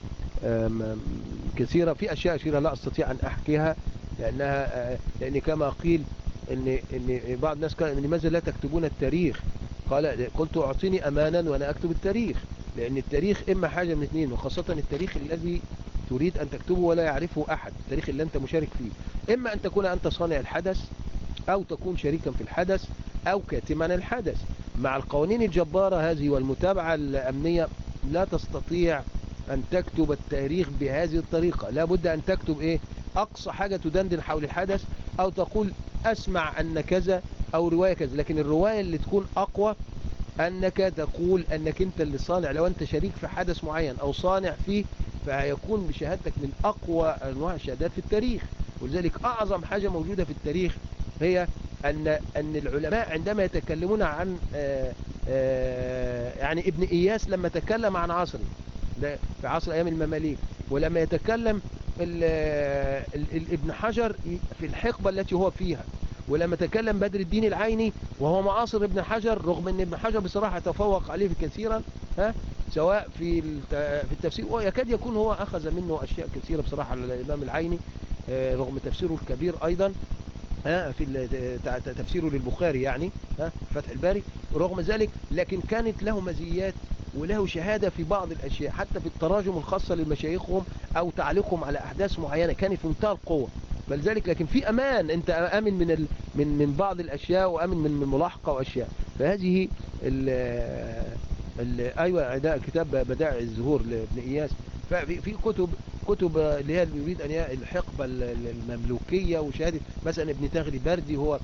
Speaker 2: كثيرة. في أشياء كثيرة لا أستطيع أن أحكيها لأنها آه، لأن كما قيل إن إن بعض الناس قال لماذا لا تكتبون التاريخ؟ قال قلت أعطيني أمانا وأنا أكتب التاريخ لأن التاريخ إما حاجة من اثنين وخاصة التاريخ الذي تريد أن تكتبه ولا يعرفه أحد التاريخ اللي أنت مشارك فيه. إما أن تكون أنت صانع الحدث أو تكون شريكا في الحدث أو كاتما الحدث. مع القوانين الجبارة هذه والمتابعة الأمنية لا تستطيع أن تكتب التاريخ بهذه الطريقة. لا بد أن تكتب إيه؟ أقصى حاجة تدندن حول الحدث أو تقول أسمع أن كذا أو رواية كذا. لكن الرواية اللي تكون أقوى أنك تقول أنك أنت اللي صانع لو أنت شريك في حدث معين أو صانع فيه فهيكون بشهادتك من أقوى أنواع الشهادات في التاريخ. ولذلك أعظم حاجة موجودة في التاريخ هي أن أن العلماء عندما يتكلمون عن آآ آآ يعني ابن إياس لما تكلم عن عصره ده في عصر أيام المماليك. ولما يتكلم ابن حجر في الحقبة التي هو فيها. ولما تكلم بدر الدين العيني وهو معاصر ابن حجر رغم إن ابن حجر بصراحة تفوق عليه كثيرا ها سواء في في التفسير ويكاد يكون هو أخذ منه أشياء كثيرة بصراحة على الإمام العيني آه، رغم تفسيره الكبير أيضا. في تفسيره للبخاري يعني فتح الباري. رغم ذلك لكن كانت له مزيات وله شهادة في بعض الأشياء حتى في التراجم الخاصة لمشايخهم أو تعليقهم على أحداث معينة. كانت في منتهى القوة. فلذلك لكن في أمان. أنت آمن من ال من من بعض الأشياء وآمن من من ملاحقة وأشياء. فهذه أيوة ده كتاب بدائع الزهور لابن إياس. ففي في كتب كتب اللي هي اللي يريد أن ي- الحقبة ال- ال- المملوكية وشهادة مثلا ابن تغري بردي هو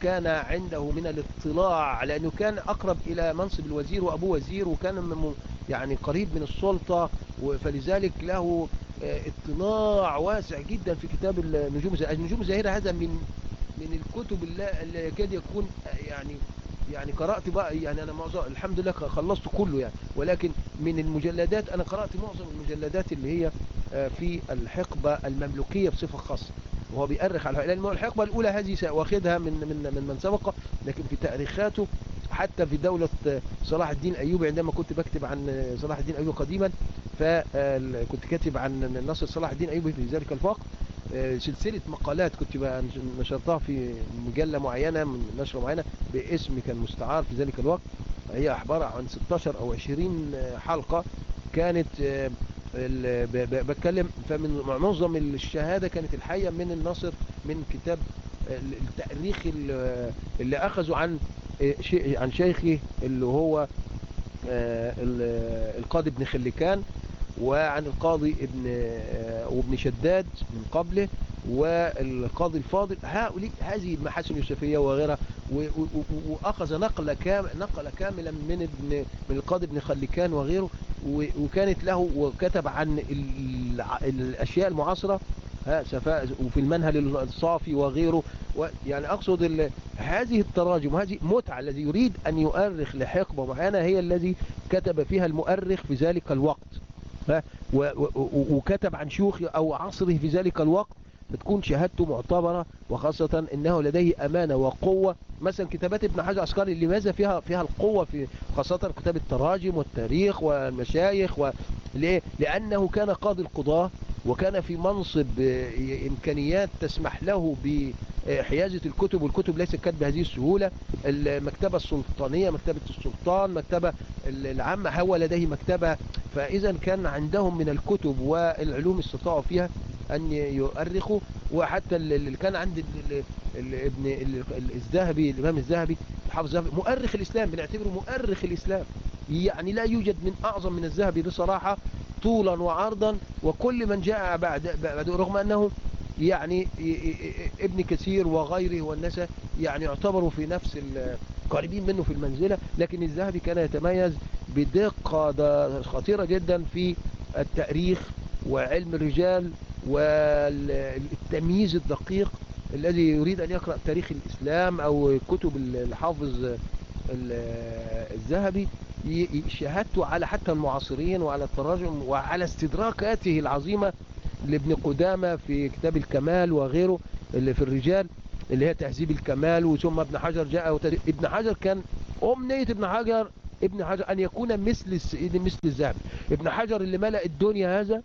Speaker 2: كان عنده من الاطلاع لأنه كان أقرب إلى منصب الوزير وأبوه وزير وكان يعني قريب من السلطة و- فلذلك له آه، اطلاع واسع جدا في كتاب النجوم الزاهرة النجوم الزاهرة هذا من من الكتب اللي اللي يكاد يكون آه، يعني يعني قرأت بقى يعني أنا معظم الحمد لله خلصت كله يعني. ولكن من المجلدات أنا قرأت معظم المجلدات اللي هي آه، في الحقبة المملوكية بصفة خاصة. وهو بيأرخ على لأن الحقبة الأولى هذه واخدها من من من من سبق لكن في تأريخاته حتى في دولة آه، صلاح الدين الأيوبي عندما كنت بكتب عن آه، صلاح الدين الأيوبي قديما فكنت كاتب عن نصر صلاح الدين الأيوبي في ذلك آه، سلسلة مقالات كنت نشرتها في مجلة معينة من نشرة معينة باسم كان مستعار في ذلك الوقت. هي عبارة عن 16 أو 20 حلقة. كانت آه، بتكلم فمن معظم الشهادة كانت الحقيقة من الناصر من كتاب ال- التأريخ ال- اللي أخذوا عن آه، عن شيخه اللي هو آه، ال- القاضي ابن خلكان. وعن القاضي ابن آه، وابن شداد من قبله والقاضي الفاضل هؤلاء هذه المحاسن اليوسفية وغيرها وأخذ نقل كام نقل كاملا من ابن من القاضي ابن خلكان وغيره وكانت له وكتب عن ال- الأشياء المعاصرة وفي المنهل الصافي وغيره يعني أقصد. هذه التراجم وهذه متعة الذي يريد أن يؤرخ لحقبة معينة هي الذي كتب فيها المؤرخ في ذلك الوقت. وكتب عن شيوخ أو عصره في ذلك الوقت بتكون شهادته معتبرة وخاصة إنه لديه أمانة وقوة. مثلا كتابات ابن حجر عسكري لماذا فيها فيها القوة في خاصة كتاب التراجم والتاريخ والمشايخ و... ليه؟ لأنه كان قاضي القضاة وكان في منصب إمكانيات تسمح له بحيازة الكتب والكتب ليست كانت بهذه السهولة. المكتبة السلطانية مكتبة السلطان مكتبة العامة هو لديه مكتبة. فإذا كان عندهم من الكتب والعلوم استطاعوا فيها أن يؤرخوا وحتى اللي كان عند ابن الذهبي الإمام الذهبي الحافظ الذهبي مؤرخ الإسلام بنعتبره مؤرخ الإسلام. يعني لا يوجد من أعظم من الذهبي بصراحة طولا وعرضا وكل من جاء بعد, رغم أنه يعني ابن كثير وغيره والناس يعني يعتبروا في نفس قريبين منه في المنزلة لكن الذهبي كان يتميز بدقة خطيرة جدا في التأريخ وعلم الرجال والتمييز الدقيق الذي يريد أن يقرأ تاريخ الإسلام أو كتب الحافظ الذهبي شهادته على حتى المعاصرين وعلى التراجم وعلى استدراكاته العظيمة لابن قدامة في كتاب الكمال وغيره اللي في الرجال اللي هي تهذيب الكمال وثم ابن حجر جاء ابن حجر كان أمنية ابن حجر ابن حجر أن يكون مثل مثل الذهبي. ابن حجر اللي ملأ الدنيا هذا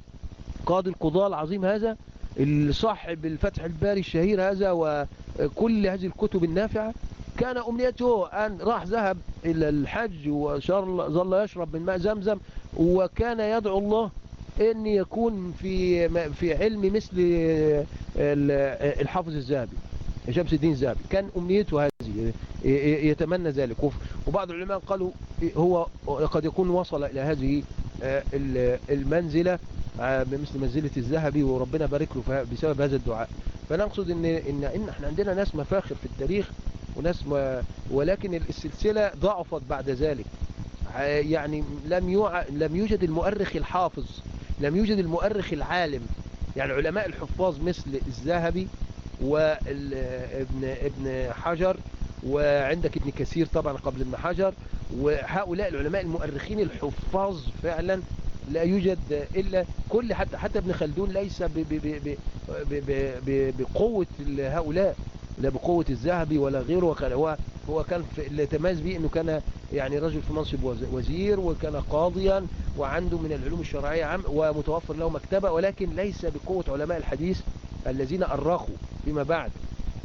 Speaker 2: قاضي القضاء العظيم هذا صاحب الفتح الباري الشهير هذا وكل هذه الكتب النافعة. كان أمنيته أن راح ذهب إلى الحج وظل يشرب من ماء زمزم وكان يدعو الله أن يكون في في علم مثل الحافظ الذهبي. شمس الدين الذهبي كان أمنيته هذه يتمنى ذلك. وبعض العلماء قالوا هو قد يكون وصل إلى هذه المنزلة بمثل منزلة الذهبي وربنا بارك له بسبب هذا الدعاء. فنقصد ان ان إن إحنا عندنا ناس مفاخر في التاريخ وناس ما ولكن السلسلة ضعفت بعد ذلك. يعني لم يوع... لم يوجد المؤرخ الحافظ لم يوجد المؤرخ العالم. يعني علماء الحفاظ مثل الذهبي وابن ابن حجر وعندك ابن كثير طبعا قبل ابن حجر وهؤلاء العلماء المؤرخين الحفاظ فعلا لا يوجد إلا كل حتى حتى ابن خلدون ليس بقوة هؤلاء لا بقوة الذهبي ولا غيره. هو هو كان اللي به إنه كان يعني رجل في منصب وزير وكان قاضيا وعنده من العلوم الشرعية عام ومتوفر له مكتبة ولكن ليس بقوة علماء الحديث الذين أرخوا فيما بعد.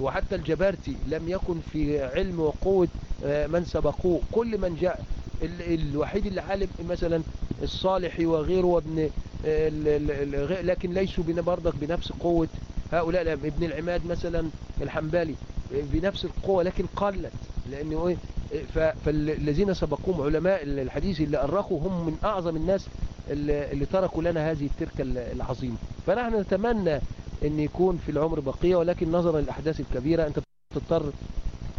Speaker 2: وحتى الجبارتي لم يكن في علم وقوة من سبقوه. كل من جاء الوحيد اللي عالم مثلا الصالحي وغيره وابن لكن ليسوا برضك بنفس قوة هؤلاء ابن العماد مثلا الحنبالي بنفس القوة لكن قلت لأنه إيه فالذين سبقوهم علماء الحديث اللي أرخوا هم من أعظم الناس اللي تركوا لنا هذه التركة العظيمة. فنحن نتمنى أن يكون في العمر بقية ولكن نظرا للأحداث الكبيرة أنت تضطر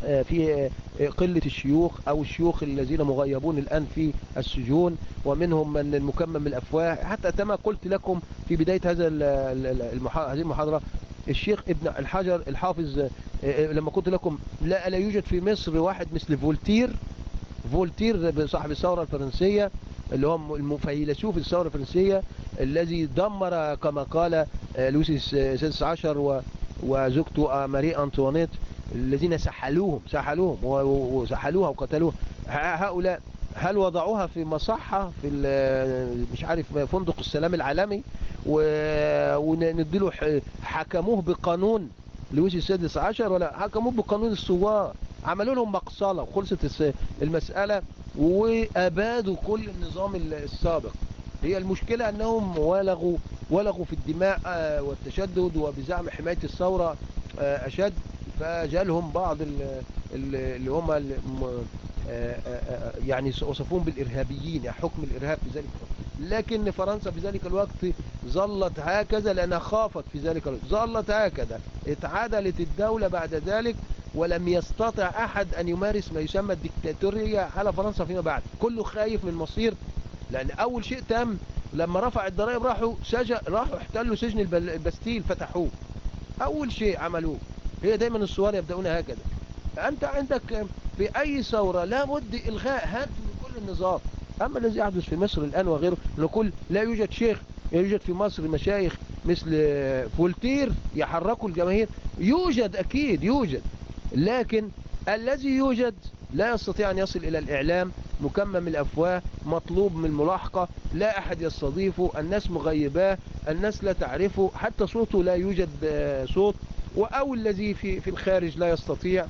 Speaker 2: في قلة الشيوخ أو الشيوخ الذين مغيبون الآن في السجون ومنهم من المكمم الأفواه حتى كما قلت لكم في بداية هذا هذه المحاضرة الشيخ ابن الحجر الحافظ لما قلت لكم لا لا يوجد في مصر واحد مثل فولتير فولتير صاحب الثورة الفرنسية اللي هم الفيلسوف الثورة الفرنسية الذي دمر كما قال لويس السادس عشر وزوجته ماري أنطوانيت الذين سحلوهم سحلوهم وسحلوها وقتلوها. هؤلاء هل وضعوها في مصحة في مش عارف فندق السلام العالمي؟ ونديله حكموه بقانون لويس السادس عشر ولا حكموه بقانون الثوار؟ عملوا لهم مقصلة وخلصت المسألة وأبادوا كل النظام السابق. هي المشكلة أنهم ولغوا ولغوا في الدماء والتشدد وبزعم حماية الثورة أشد. فجالهم بعض اللي هم يعني وصفوهم بالإرهابيين يعني حكم الإرهاب في ذلك لكن فرنسا في ذلك الوقت ظلت هكذا لأنها خافت في ذلك الوقت. ظلت هكذا. اتعادلت الدولة بعد ذلك ولم يستطع أحد أن يمارس ما يسمى الدكتاتورية على فرنسا فيما بعد. كله خايف من مصير لأن أول شيء تم لما رفع الضرائب راحوا سجن راحوا احتلوا سجن البستيل فتحوه. أول شيء عملوه. هي دايما الثوار يبدأون هكذا. أنت عندك في أي ثورة لابد إلغاء هدم كل النظام. أما الذي يحدث في مصر الآن وغيره نقول لا يوجد شيخ يوجد في مصر مشايخ مثل فولتير يحركوا الجماهير. يوجد أكيد يوجد. لكن الذي يوجد لا يستطيع أن يصل إلى الإعلام مكمم الأفواه مطلوب من الملاحقة لا أحد يستضيفه الناس مغيباه الناس لا تعرفه حتى صوته لا يوجد آه، صوت أو الذي في في الخارج لا يستطيع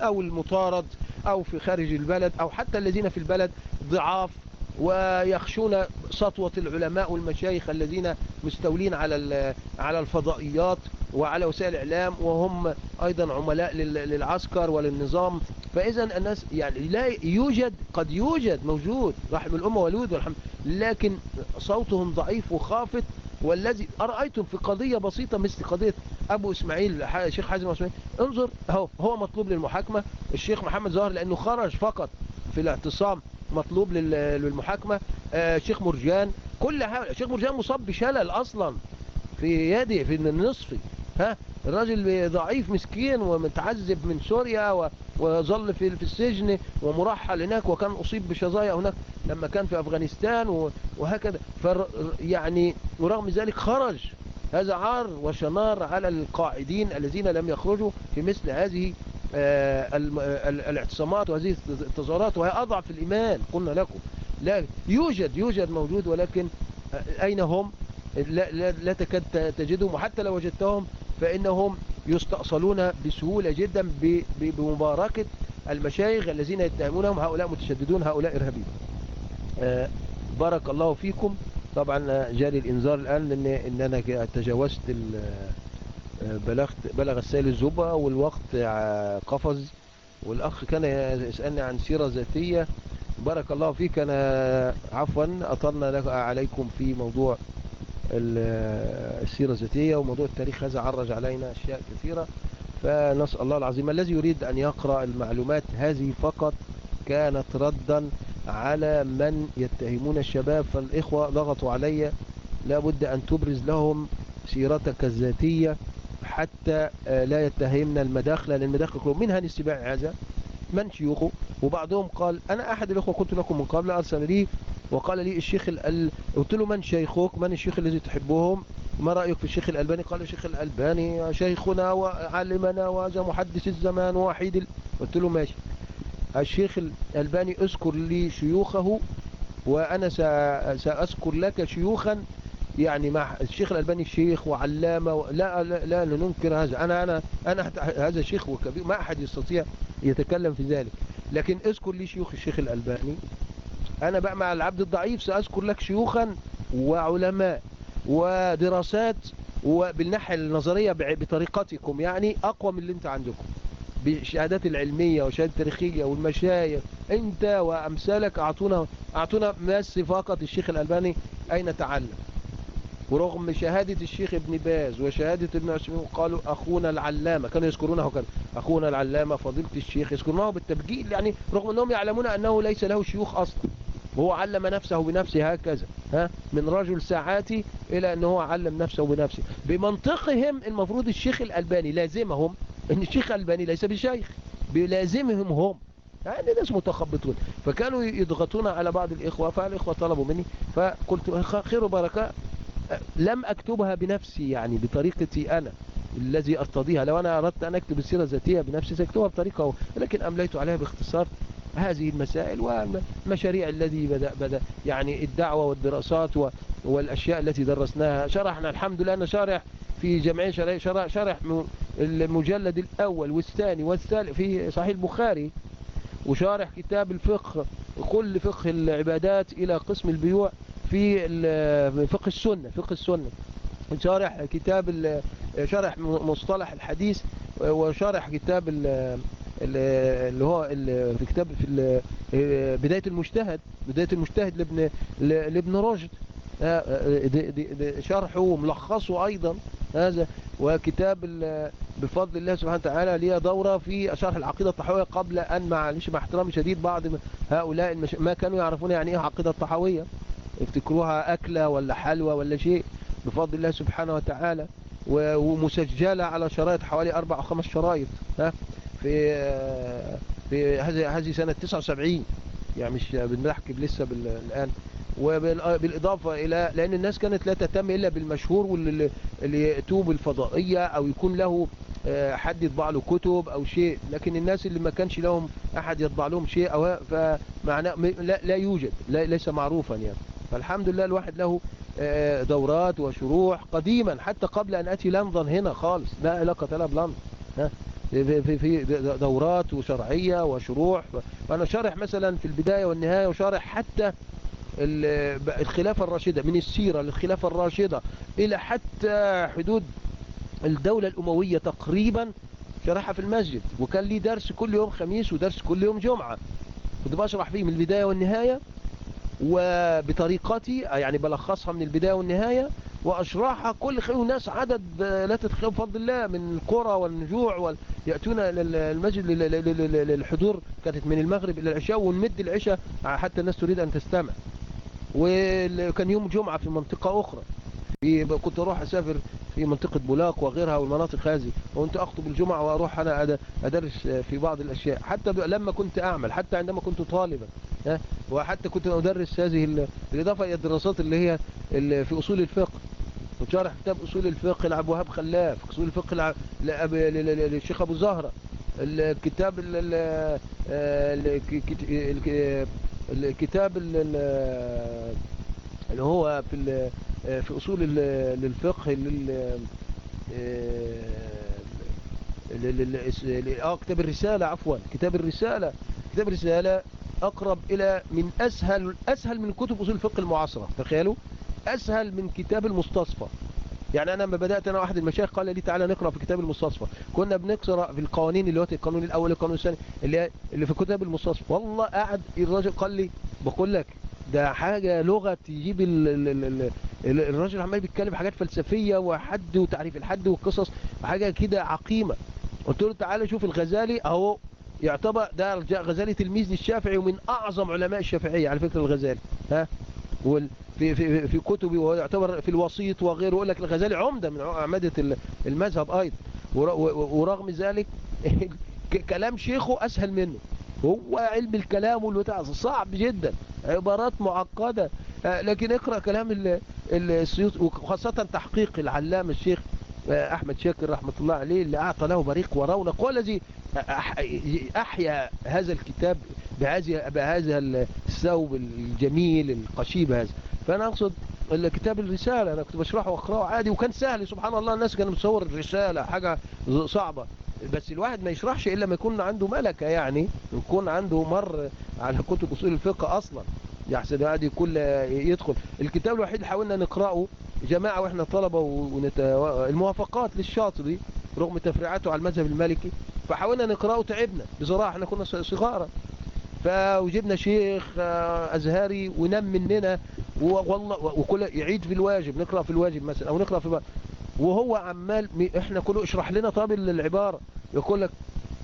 Speaker 2: أو المطارد أو في خارج البلد أو حتى الذين في البلد ضعاف ويخشون سطوة العلماء والمشايخ الذين مستولين على على الفضائيات. وعلى وسائل الإعلام وهم أيضا عملاء لل- للعسكر وللنظام. فإذا الناس يعني لا يوجد قد يوجد موجود رحم الأمة والود والحمد لكن صوتهم ضعيف وخافت. والذي أرأيتم في قضية بسيطة مثل قضية أبو إسماعيل الشيخ حازم إسماعيل. انظر هو هو مطلوب للمحاكمة الشيخ محمد زهر لأنه خرج فقط في الاعتصام مطلوب لل- للمحاكمة. آه، الشيخ مرجان كل حاجة الشيخ مرجان مصاب بشلل أصلا. في يدي في النصف ها؟ الراجل ضعيف مسكين ومتعذب من سوريا وظل في في السجن ومرحل هناك وكان أصيب بشظايا هناك لما كان في أفغانستان وهكذا. يعني ورغم ذلك خرج. هذا عار وشنار على القاعدين الذين لم يخرجوا في مثل هذه آه، الاعتصامات وهذه التظاهرات وهي أضعف الإيمان قلنا لكم. لا يوجد يوجد موجود ولكن آه، أين هم؟ لا, لا, لا تكاد تجدهم. وحتى لو وجدتهم فإنهم يستأصلون بسهولة جدا بمباركة المشايخ الذين يتهمونهم. هؤلاء متشددون هؤلاء إرهابيون. آه، بارك الله فيكم. طبعا آه، جاري الإنذار الآن لأن إن أنا تجاوزت آه، بلغت بلغ السائل الزبا والوقت قفز. والأخ كان يسألني عن سيرة ذاتية. بارك الله فيك. أنا عفوا أطلنا عليكم في موضوع السيرة الذاتية وموضوع التاريخ هذا عرج علينا أشياء كثيرة. فنسأل الله العظيم الذي يريد أن يقرأ المعلومات هذه فقط كانت ردا على من يتهمون الشباب؟ فالإخوة ضغطوا علي لابد أن تبرز لهم سيرتك الذاتية حتى آه، لا يتهمنا المداخلة لأن المداخل كلهم من هاني السباع هذا. من شيوخه؟ وبعضهم قال أنا أحد الأخوة قلت لكم من قبل أرسل لي وقال لي الشيخ ال... قلت له من شيخك؟ من الشيخ الذي تحبهم؟ ما رأيك في الشيخ الألباني؟ قال الشيخ الألباني شيخنا وعلمنا وهذا محدث الزمان ووحيد ال... قلت له ماشي. الشيخ الألباني أذكر لي شيوخه وأنا. سأذكر لك شيوخا. يعني مع الشيخ الألباني شيخ وعلامة لا لا لا ننكر هذا. أنا أنا أنا هذا شيخ وكبير ما أحد يستطيع يتكلم في ذلك. لكن أذكر لي شيوخ الشيخ الألباني. أنا بقى مع العبد الضعيف سأذكر لك شيوخا وعلماء ودراسات وبالناحية النظرية بطريقتكم. يعني أقوى من اللي أنت عندكم. بالشهادات العلمية والشهادات التاريخية والمشايخ. أنت وأمثالك أعطونا أعطونا بس فقط الشيخ الألباني أين تعلم. ورغم شهادة الشيخ ابن باز وشهادة ابن عثيمين قالوا أخونا العلامة كانوا يذكرونه كان أخونا العلامة فضيلة الشيخ يذكرونه بالتبجيل يعني رغم أنهم يعلمون أنه ليس له شيوخ أصلا. وهو علم نفسه بنفسه هكذا ها؟ من رجل ساعاتي إلى أنه علم نفسه بنفسه. بمنطقهم المفروض الشيخ الألباني لازمهم أن الشيخ الألباني ليس بشيخ بلازمهم هم. يعني ناس متخبطون. فكانوا يضغطون على بعض الإخوة فالإخوة طلبوا مني فقلت خير وبركة. لم أكتبها بنفسي يعني بطريقتي أنا الذي أرتضيها. لو أنا أردت أن أكتب السيرة الذاتية بنفسي سأكتبها بطريقة لكن أمليت عليها باختصار هذه المسائل والمشاريع الذي بدأ, بدأ يعني الدعوة والدراسات والأشياء التي درسناها. شرحنا الحمد لله أنا شارح في جمعية شرح, شرح, المجلد الأول والثاني والثالث في صحيح البخاري. وشارح كتاب الفقه كل فقه العبادات إلى قسم البيوع في فقه السنة فقه السنة. شارح كتاب شارح مصطلح الحديث وشارح كتاب ال- ال- اللي هو في كتاب في ال- بداية المجتهد بداية المجتهد لابن لابن رشد. آه، آه، دي شرحه وملخصه أيضا هذا وكتاب بفضل الله سبحانه وتعالى لي دورة في شرح العقيدة الطحاوية قبل أن معلش مع احترامي شديد بعض هؤلاء. ما كانوا يعرفون يعني إيه عقيدة الطحاوية يفتكروها أكلة ولا حلوى ولا شيء بفضل الله سبحانه وتعالى ومسجلة على شرايط حوالي أربع أو خمس شرايط ها في في هذه هذه سنة 79 يعني مش بنحكي لسه الآن. وبالإضافة إلى لأن الناس كانت لا تهتم إلا بالمشهور واللي يأتوه بالفضائية أو يكون له آه، حد يطبع له كتب أو شيء. لكن الناس اللي ما كانش لهم أحد يطبع لهم شيء أو فمعناه لا, لا يوجد لا ليس معروفا يعني. فالحمد لله الواحد له آه، دورات وشروح قديما حتى قبل أن أتي لندن هنا خالص. لا علاقة لها بلندن. في في دورات وشرعية وشروح. فأنا شارح مثلا في البداية والنهاية وشارح حتى الخلافة الراشدة من السيرة للخلافة الراشدة إلى حتى حدود الدولة الأموية تقريبا شرحها في المسجد. وكان لي درس كل يوم خميس ودرس كل يوم جمعة. كنت بشرح فيه من البداية والنهاية وبطريقتي يعني بلخصها من البداية والنهاية. وأشرحها كل خير ناس عدد لا تتخيل بفضل الله من القرى والنجوع يأتون المسجد للحضور كانت من المغرب إلى العشاء ونمد العشاء حتى الناس تريد أن تستمع. وكان يوم جمعة في منطقة أخرى. كنت أروح أسافر في منطقة بولاق وغيرها والمناطق هذه وأنت أخطب الجمعة وأروح أنا أدرس في بعض الأشياء. حتى لما كنت أعمل حتى عندما كنت طالبا وحتى كنت أدرس هذه بالإضافة إلى الدراسات اللي هي في أصول الفقه. وشارح كتاب أصول الفقه لعب وهاب خلاف أصول الفقه للشيخ أبو زهرة الكتاب الكتاب اللي هو في في أصول للفقه آه كتاب الرسالة عفوا. كتاب الرسالة كتاب الرسالة أقرب إلى من أسهل أسهل من كتب أصول الفقه المعاصرة. تخيلوا؟ أسهل من كتاب المستصفى. يعني أنا لما بدأت أنا واحد المشايخ قال لي تعالى نقرأ في كتاب المستصفى. كنا بنقرأ في القوانين اللي هو القانون الأول القانون الثاني اللي, اللي في كتاب المستصفى. والله قعد الراجل قال لي بقول لك ده حاجة لغة تجيب ال ال ال ال الراجل عمال بيتكلم حاجات فلسفية وحد وتعريف الحد والقصص حاجة كده عقيمة. قلت له تعالى شوف الغزالي أهو يعتبر ده غزالي تلميذ للشافعي ومن أعظم علماء الشافعية على فكرة الغزالي ها؟ في في في كتبه وهو يعتبر في الوسيط وغيره يقول لك الغزالي عمدة من أعمدة المذهب أيضا ورغم ذلك [laughs] كلام شيخه أسهل منه. هو علم الكلام والبتاع. صعب جدا. عبارات معقدة. آه، لكن اقرأ كلام السيوط وخاصة تحقيق العلام الشيخ آه، أحمد شاكر رحمة الله عليه اللي أعطى له بريق ورونق والذي أحيا هذا الكتاب بهذه بهذا الثوب الجميل القشيب هذا. فأنا أقصد الكتاب الرسالة. أنا كنت بشرحه وأقرأه عادي وكان سهل. سبحان الله الناس كانوا متصور الرسالة حاجة صعبة. بس الواحد ما يشرحش إلا ما يكون عنده ملكة يعني يكون عنده مر على كتب أصول الفقه أصلا. يحسن عادي يكون يدخل. الكتاب الوحيد اللي حاولنا نقرأه جماعة وإحنا طلبة ونت... الموافقات للشاطبي رغم تفريعاته على المذهب المالكي فحاولنا نقرأه تعبنا. بصراحة إحنا كنا صغارا. فوجبنا شيخ آه، أزهري ونم مننا والله وكل يعيد في الواجب نقرأ في الواجب مثلا أو نقرأ في وهو عمال إحنا كله اشرح لنا طاب العبارة يقول لك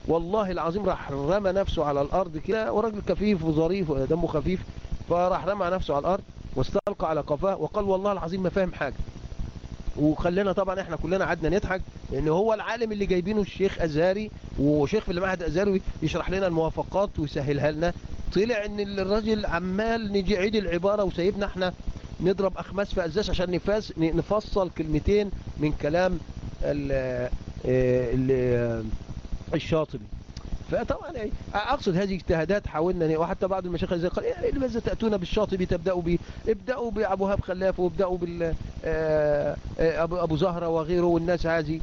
Speaker 2: والله العظيم راح رمى نفسه على الأرض كده وراجل كفيف وظريف ودمه خفيف فراح رمى نفسه على الأرض واستلقى على قفاه وقال والله العظيم ما فاهم حاجة. وخلينا طبعا إحنا كلنا قعدنا نضحك لأن هو العالم اللي جايبينه الشيخ ازهري وشيخ في المعهد الازهري يشرح لنا الموافقات ويسهلها لنا. طلع إن الراجل عمال نجي عيد العبارة وسايبنا إحنا نضرب أخماس في ازاز عشان نفصل كلمتين من كلام ال ال الشاطبي. فطبعا يعني أقصد هذه اجتهادات حاولنا وحتى بعض المشايخ زي قال يعني لماذا تأتون بالشاطبي تبدأوا ب ابدأوا بأبو هاب خلاف وابدأوا بال آه، آه، ابو زهرة وغيره والناس هذه.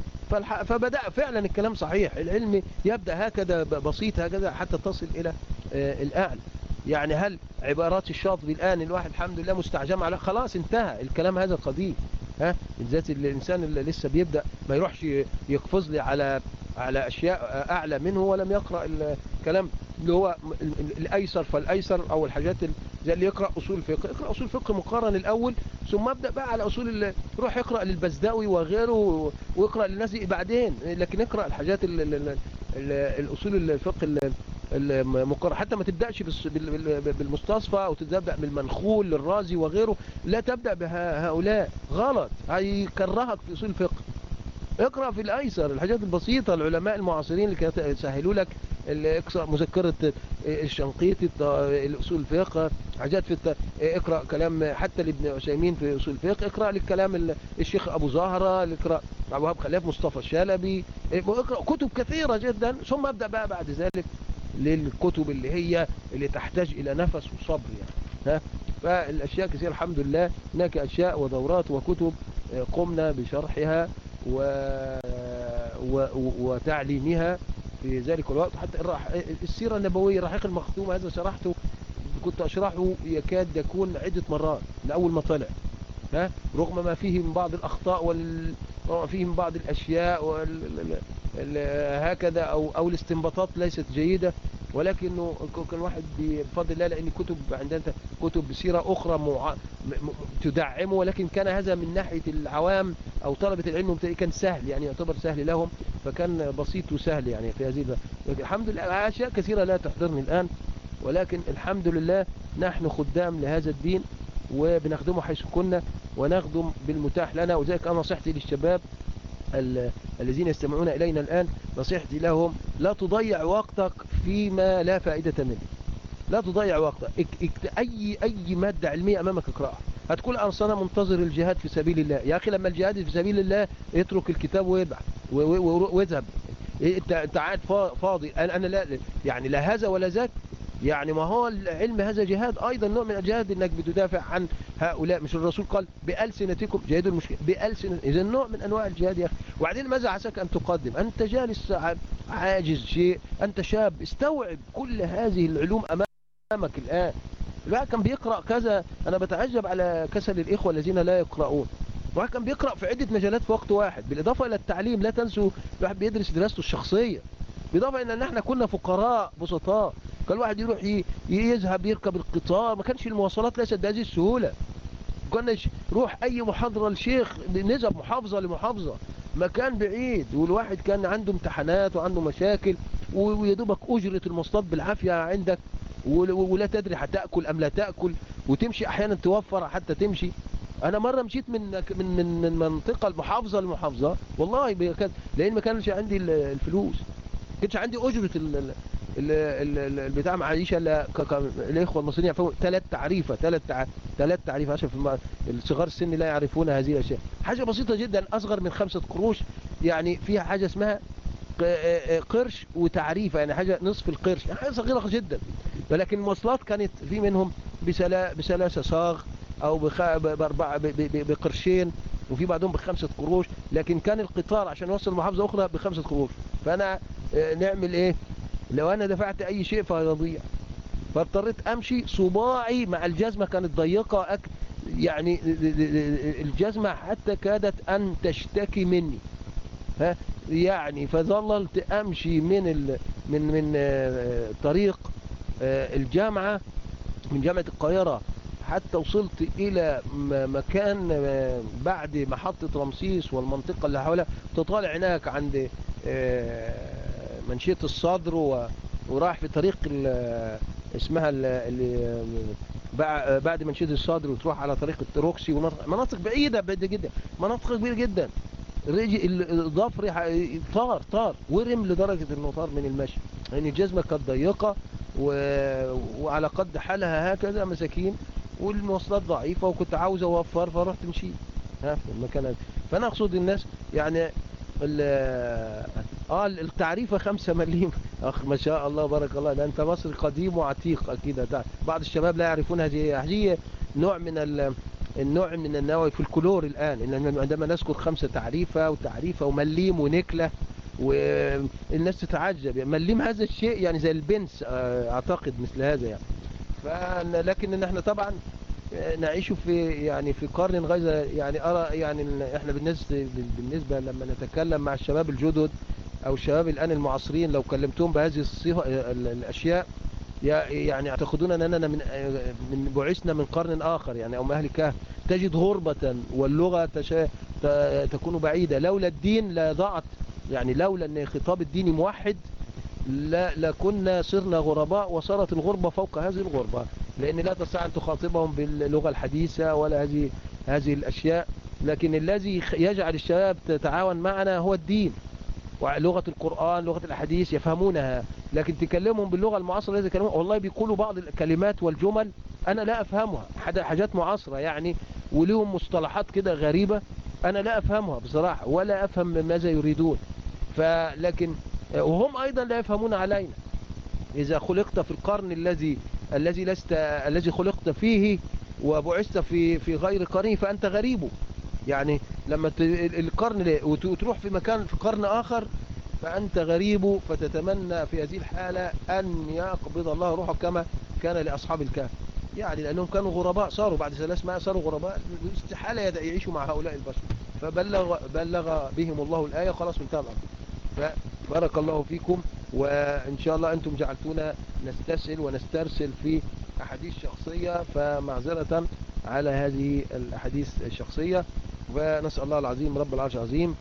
Speaker 2: فبدأ فعلا الكلام صحيح. العلم يبدأ هكذا بسيط هكذا حتى تصل إلى آه، الأعلى. يعني هل عبارات الشاطبي الآن الواحد الحمد لله مستعجم على خلاص انتهى. الكلام هذا قديم. ها؟ بالذات الإنسان اللي لسه بيبدأ ما يروحش يقفز لي على على أشياء أعلى منه ولم يقرأ الكلام اللي هو الأيسر فالأيسر أو الحاجات زي اللي يقرأ أصول الفقه. يقرأ أصول الفقه مقارن الأول ثم أبدأ بقى على أصول يروح يقرأ للبزداوي وغيره ويقرأ للناس بعدين. لكن يقرأ الحاجات ال ال ال الأصول الفقه المقر حتى ما تبدأش بالمستصفى أو تبدأ بالمنخول للرازي وغيره لا تبدأ بهؤلاء غلط. هيكرهك في أصول الفقه. اقرأ في الأيسر الحاجات البسيطة العلماء المعاصرين اللي كانت يسهلوا لك اقرأ مذكرة الشنقيطي الأصول الفقه حاجات في الت... اقرأ كلام حتى لابن عثيمين في أصول الفقه اقرأ للكلام ال- الشيخ أبو زهرة اقرأ أبو وهاب خلاف مصطفى الشلبي. اقرأ كتب كثيرة جدا ثم أبدأ بقى بعد ذلك للكتب اللي هي اللي تحتاج إلى نفس وصبر يعني. ها؟ فالأشياء كثيرة الحمد لله هناك أشياء ودورات وكتب آه، قمنا بشرحها و... و... وتعليمها في ذلك الوقت. حتى. السيرة النبوية رحيق المختوم هذا شرحته كنت أشرحه يكاد يكون عدة مرات لأول ما طلع. ها رغم ما فيه من بعض الأخطاء وال... فيه من بعض الأشياء وال... ال... ال... هكذا أو أو الاستنباطات ليست جيدة ولكنه كان واحد بفضل الله لأن كتب عندنا كتب بسيرة أخرى مع... تدعمه ولكن كان هذا من ناحية العوام أو طلبة العلم كان سهل يعني يعتبر سهل لهم فكان بسيط وسهل يعني في هذه الحمد لله أشياء كثيرة لا تحضرني الآن ولكن الحمد لله نحن خدام لهذا الدين وبنخدمه حيث كنا ونخدم بالمتاح لنا. وذلك أنا نصيحتي للشباب ال- الذين يستمعون إلينا الآن نصيحتي لهم لا تضيع وقتك فيما لا فائدة منه. لا تضيع وقتك. أي أي مادة علمية أمامك اقرأها. هتقول أنا منتظر الجهاد في سبيل الله. يا أخي لما الجهاد في سبيل الله اترك الكتاب ويبعث واذهب إيه، انت فا- فاضي. أنا لا يعني لا هذا ولا ذاك. يعني ما هو العلم هذا جهاد أيضا نوع من الجهاد إنك بتدافع عن هؤلاء مش الرسول قال بألسنتكم جاهدوا المشكلة بألسنة. إذا نوع من أنواع الجهاد يا أخي. وبعدين ماذا عساك أن تقدم؟ أنت جالس عاجز شيء أنت شاب استوعب كل هذه العلوم أمامك الآن. الواحد كان بيقرأ كذا أنا بتعجب على كسل الإخوة الذين لا يقرؤون. الواحد كان بيقرأ في عدة مجالات في وقت واحد. بالإضافة إلى التعليم لا تنسوا الواحد بيدرس دراسته الشخصية. إلى أن إحنا كنا فقراء بسطاء. كان الواحد يروح يذهب يركب القطار. ما كانش المواصلات ليست بهذه السهولة. كنا ش- روح أي محاضرة لشيخ نذهب محافظة لمحافظة. مكان بعيد والواحد كان عنده امتحانات وعنده مشاكل ويدوبك أجرة المواصلات بالعافية عندك. ول- ولا تدري هتأكل أم لا تأكل. وتمشي أحيانا توفر حتى تمشي. أنا مرة مشيت من من من, من منطقة المحافظة لمحافظة. والله لأن ما كانش عندي ال- الفلوس. كانش عندي أجرة ال ال ال- ال- ال- البتاع معيشه إلا الإخوة المصريين يعرفوا ثلاث تعريفة ثلاث. ثلاث تعريفة عشان الصغار السن لا يعرفون هذه الأشياء حاجة بسيطة جدا أصغر من خمسة قروش يعني فيها حاجة اسمها آه، آه، قرش وتعريفة يعني حاجة نصف القرش يعني حاجة صغيرة جدا ولكن المواصلات كانت في منهم بثلاثه صاغ أو باربعه بقرشين وفي بعضهم بخمسة قروش لكن كان القطار عشان يوصل محافظة أخرى بخمسة قروش. فأنا آه، نعمل إيه؟ لو أنا دفعت أي شيء فهيضيع. فاضطريت أمشي صباعي مع الجزمة كانت ضيقة أك... يعني الجزمة حتى كادت أن تشتكي مني. ها؟ يعني فظللت أمشي من ال... من من آه، طريق آه، الجامعة من جامعة القاهرة. حتى وصلت إلى مكان آه، بعد محطة رمسيس والمنطقة اللي حولها تطالع هناك عند آه، منشية الصدر وراح في طريق اسمها ال- اللي بع- بعد منشية الصدر وتروح على طريق التروكسي. ومناطق مناطق بعيدة بعيدة جدا. مناطق كبيرة جدا. الضفر طار طار. ورم لدرجة إنه طار من المشي. يعني الجزمة كانت ضيقة و... وعلى قد حالها هكذا مساكين. والمواصلات ضعيفة وكنت عاوز أوفر فرحت مشيت. ها في المكان هذا. فأنا أقصد الناس يعني. آه التعريفة خمسة مليم [laughs] أخ ما شاء الله بارك الله. ده أنت مصري قديم وعتيق أكيد. هتعرف. بعض الشباب لا يعرفون هذه هذه نوع من ال... النوع من النوع في الكلور الآن. عندما نذكر خمسة تعريفة وتعريفة ومليم ونكلة والناس تتعجب. يعني مليم هذا الشيء يعني زي البنس آه، أعتقد مثل هذا يعني. لكن نحن طبعا آه، نعيش في يعني في قرن غير يعني أرى يعني إن إحنا بالنسبة بالنسبة لما نتكلم مع الشباب الجدد أو الشباب الآن المعاصرين لو كلمتهم بهذه الصيغة ال- الأشياء يا- يعني يعتقدون أننا من من بعثنا من قرن آخر يعني أو من أهل الكهف تجد غربة واللغة تشا تكون بعيدة. لولا الدين لضاعت يعني لولا أن خطاب الدين موحد لا لكنا صرنا غرباء وصارت الغربة فوق هذه الغربة لأن لا تستطيع أن تخاطبهم باللغة الحديثة ولا هذه هذه الأشياء. لكن الذي يجعل الشباب تتعاون معنا هو الدين ولغة القرآن لغة الأحاديث يفهمونها. لكن تكلمهم باللغة المعاصرة والله بيقولوا بعض الكلمات والجمل أنا لا أفهمها. حاجات معاصرة يعني وليهم مصطلحات كده غريبة أنا لا أفهمها بصراحة ولا أفهم ماذا يريدون. فلكن وهم أيضا لا يفهمون علينا. إذا خلقت في القرن الذي الذي لست الذي خلقت فيه وبعثت في في غير قرنه فأنت غريب. يعني لما القرن وتروح في مكان في قرن آخر فأنت غريب فتتمنى في هذه الحالة أن يقبض الله روحك كما كان لأصحاب الكهف. يعني لأنهم كانوا غرباء صاروا بعد ثلاث مائة صاروا غرباء. استحالة يعيشوا مع هؤلاء البشر. فبلغ بلغ بهم الله الآية خلاص انتهى الأمر فبارك الله فيكم وإن شاء الله أنتم جعلتونا نستسئل ونسترسل في أحاديث شخصية فمعذرة على هذه الأحاديث الشخصية. ونسأل الله العظيم رب العرش العظيم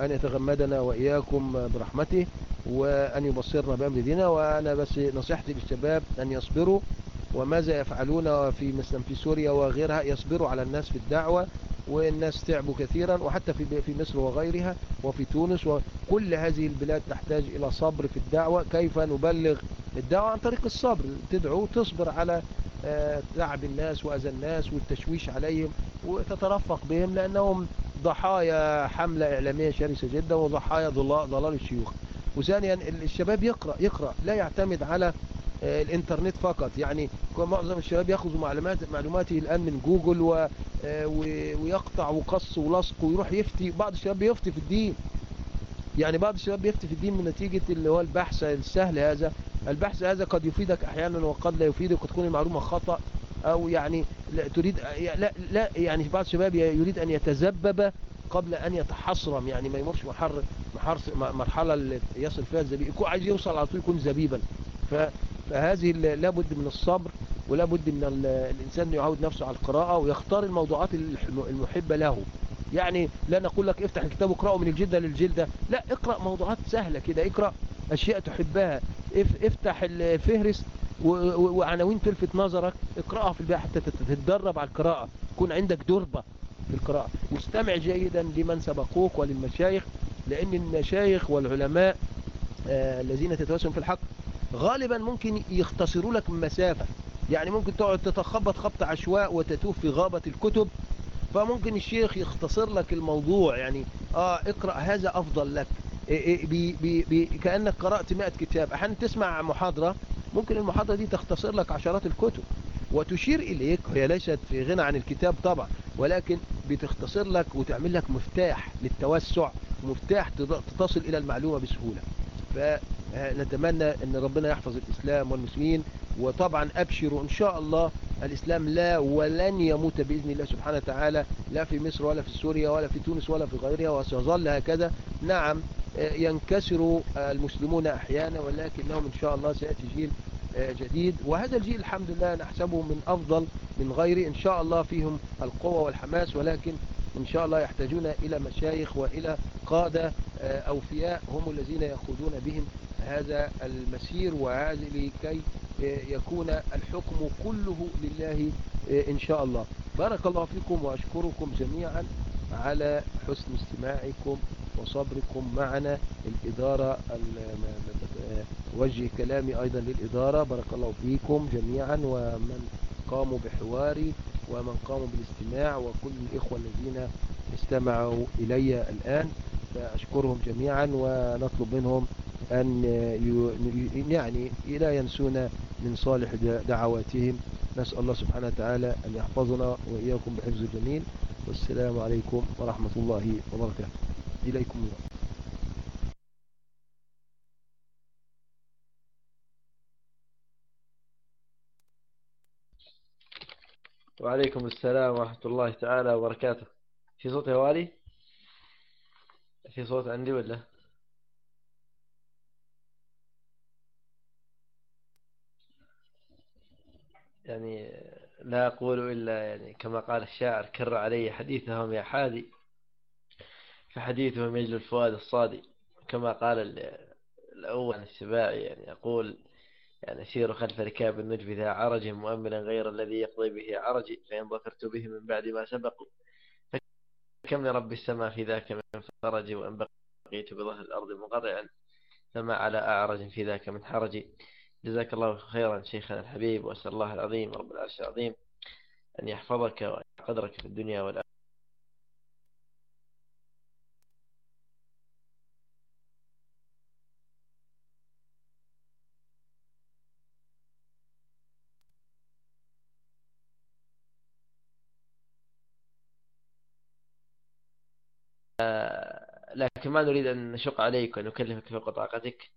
Speaker 2: أن يتغمدنا وإياكم برحمته وأن يبصرنا بأمر دينا وأنا بس نصيحتي للشباب أن يصبروا وماذا يفعلون في مثلا في سوريا وغيرها؟ يصبروا على الناس في الدعوة والناس تعبوا كثيرا وحتى في في مصر وغيرها وفي تونس وكل هذه البلاد تحتاج إلى صبر في الدعوة. كيف نبلغ الدعوة؟ عن طريق الصبر. تدعو تصبر على آه، تعب الناس وأذى الناس والتشويش عليهم وتترفق بهم لأنهم ضحايا حملة إعلامية شرسة جدا وضحايا ضلال الشيوخ. وثانيا الشباب يقرأ يقرأ لا يعتمد على آه، الإنترنت فقط. يعني معظم الشباب يأخذوا معلومات معلوماته الآن من جوجل آه، ويقطع وقص ولصق ويروح يفتي. بعض الشباب بيفتي في الدين. يعني بعض الشباب بيفتي في الدين من نتيجة اللي هو البحث السهل هذا. البحث هذا قد يفيدك أحيانا وقد لا يفيدك وتكون المعلومة خطأ أو يعني لا تريد لا, لا يعني بعض الشباب يريد أن يتذبب قبل أن يتحصرم يعني ما يمرش مرحلة اللي يصل فيها الزبيب يكون عايز يوصل على طول يكون زبيبا. فهذه لابد من الصبر ولابد من الإنسان يعود نفسه على القراءة ويختار الموضوعات المحبة له. يعني لا نقول لك افتح الكتاب واقرأه من الجلدة للجلدة. لا اقرأ موضوعات سهلة كده اقرأ أشياء تحبها. افتح الفهرس وعناوين تلفت نظرك اقرأها في البيئة حتى تتدرب على القراءة. يكون عندك دربة في القراءة. واستمع جيدا لمن سبقوك وللمشايخ لأن المشايخ والعلماء آه الذين تتوسم في الحق غالبا ممكن يختصروا لك مسافة. يعني ممكن تقعد تتخبط خبط عشواء وتتوه في غابة الكتب فممكن الشيخ يختصر لك الموضوع يعني آه اقرأ هذا أفضل لك. إيه، إيه، بي بي بي كأنك قرأت 100 كتاب. أحيانا تسمع محاضرة ممكن المحاضرة دي تختصر لك عشرات الكتب وتشير إليك. هي ليست في غنى عن الكتاب طبعا ولكن بتختصر لك وتعمل لك مفتاح للتوسع مفتاح تصل إلى المعلومة بسهولة. فنتمنى أن ربنا يحفظ الإسلام والمسلمين وطبعا أبشروا إن شاء الله الإسلام لا ولن يموت بإذن الله سبحانه وتعالى لا في مصر ولا في سوريا ولا في تونس ولا في غيرها وسيظل هكذا. نعم ينكسر المسلمون أحيانا ولكنهم إن شاء الله سيأتي جيل جديد. وهذا الجيل الحمد لله نحسبه من أفضل من غيره. إن شاء الله فيهم القوة والحماس ولكن إن شاء الله يحتاجون إلى مشايخ وإلى قادة أوفياء هم الذين يقودون بهم هذا المسير وهذا لكي يكون الحكم كله لله إن شاء الله. بارك الله فيكم وأشكركم جميعا على حسن استماعكم وصبركم معنا. الإدارة وجه كلامي أيضا للإدارة. بارك الله فيكم جميعا ومن قاموا بحواري ومن قاموا بالاستماع وكل الإخوة الذين استمعوا إلي الآن فأشكرهم جميعا ونطلب منهم أن يعني لا ينسونا من صالح دعواتهم. نسأل الله سبحانه وتعالى أن يحفظنا وإياكم بحفظ الجميل والسلام عليكم ورحمة الله وبركاته. إليكم الله
Speaker 1: وعليكم السلام ورحمة الله تعالى وبركاته. في صوت يا والي؟ في صوت عندي ولا؟ يعني لا أقول إلا يعني كما قال الشاعر كر علي حديثهم يا حادي فحديثهم يجل الفؤاد الصادي. كما قال الأول السباعي يعني يقول يعني سيروا خلف ركاب النجب ذا عرج مؤملا غير الذي يقضي به عرجي فإن ظفرت به من بعد ما سبق فكم لرب السماء في ذاك من فرج وإن بقيت بظهر الأرض مقرعا فما على أعرج في ذاك من حرج. جزاك الله خيرا شيخنا الحبيب وأسأل الله العظيم رب العرش العظيم أن يحفظك ويقدرك في الدنيا والآخرة. لكن ما نريد أن نشق عليك ونكلفك فوق طاقتك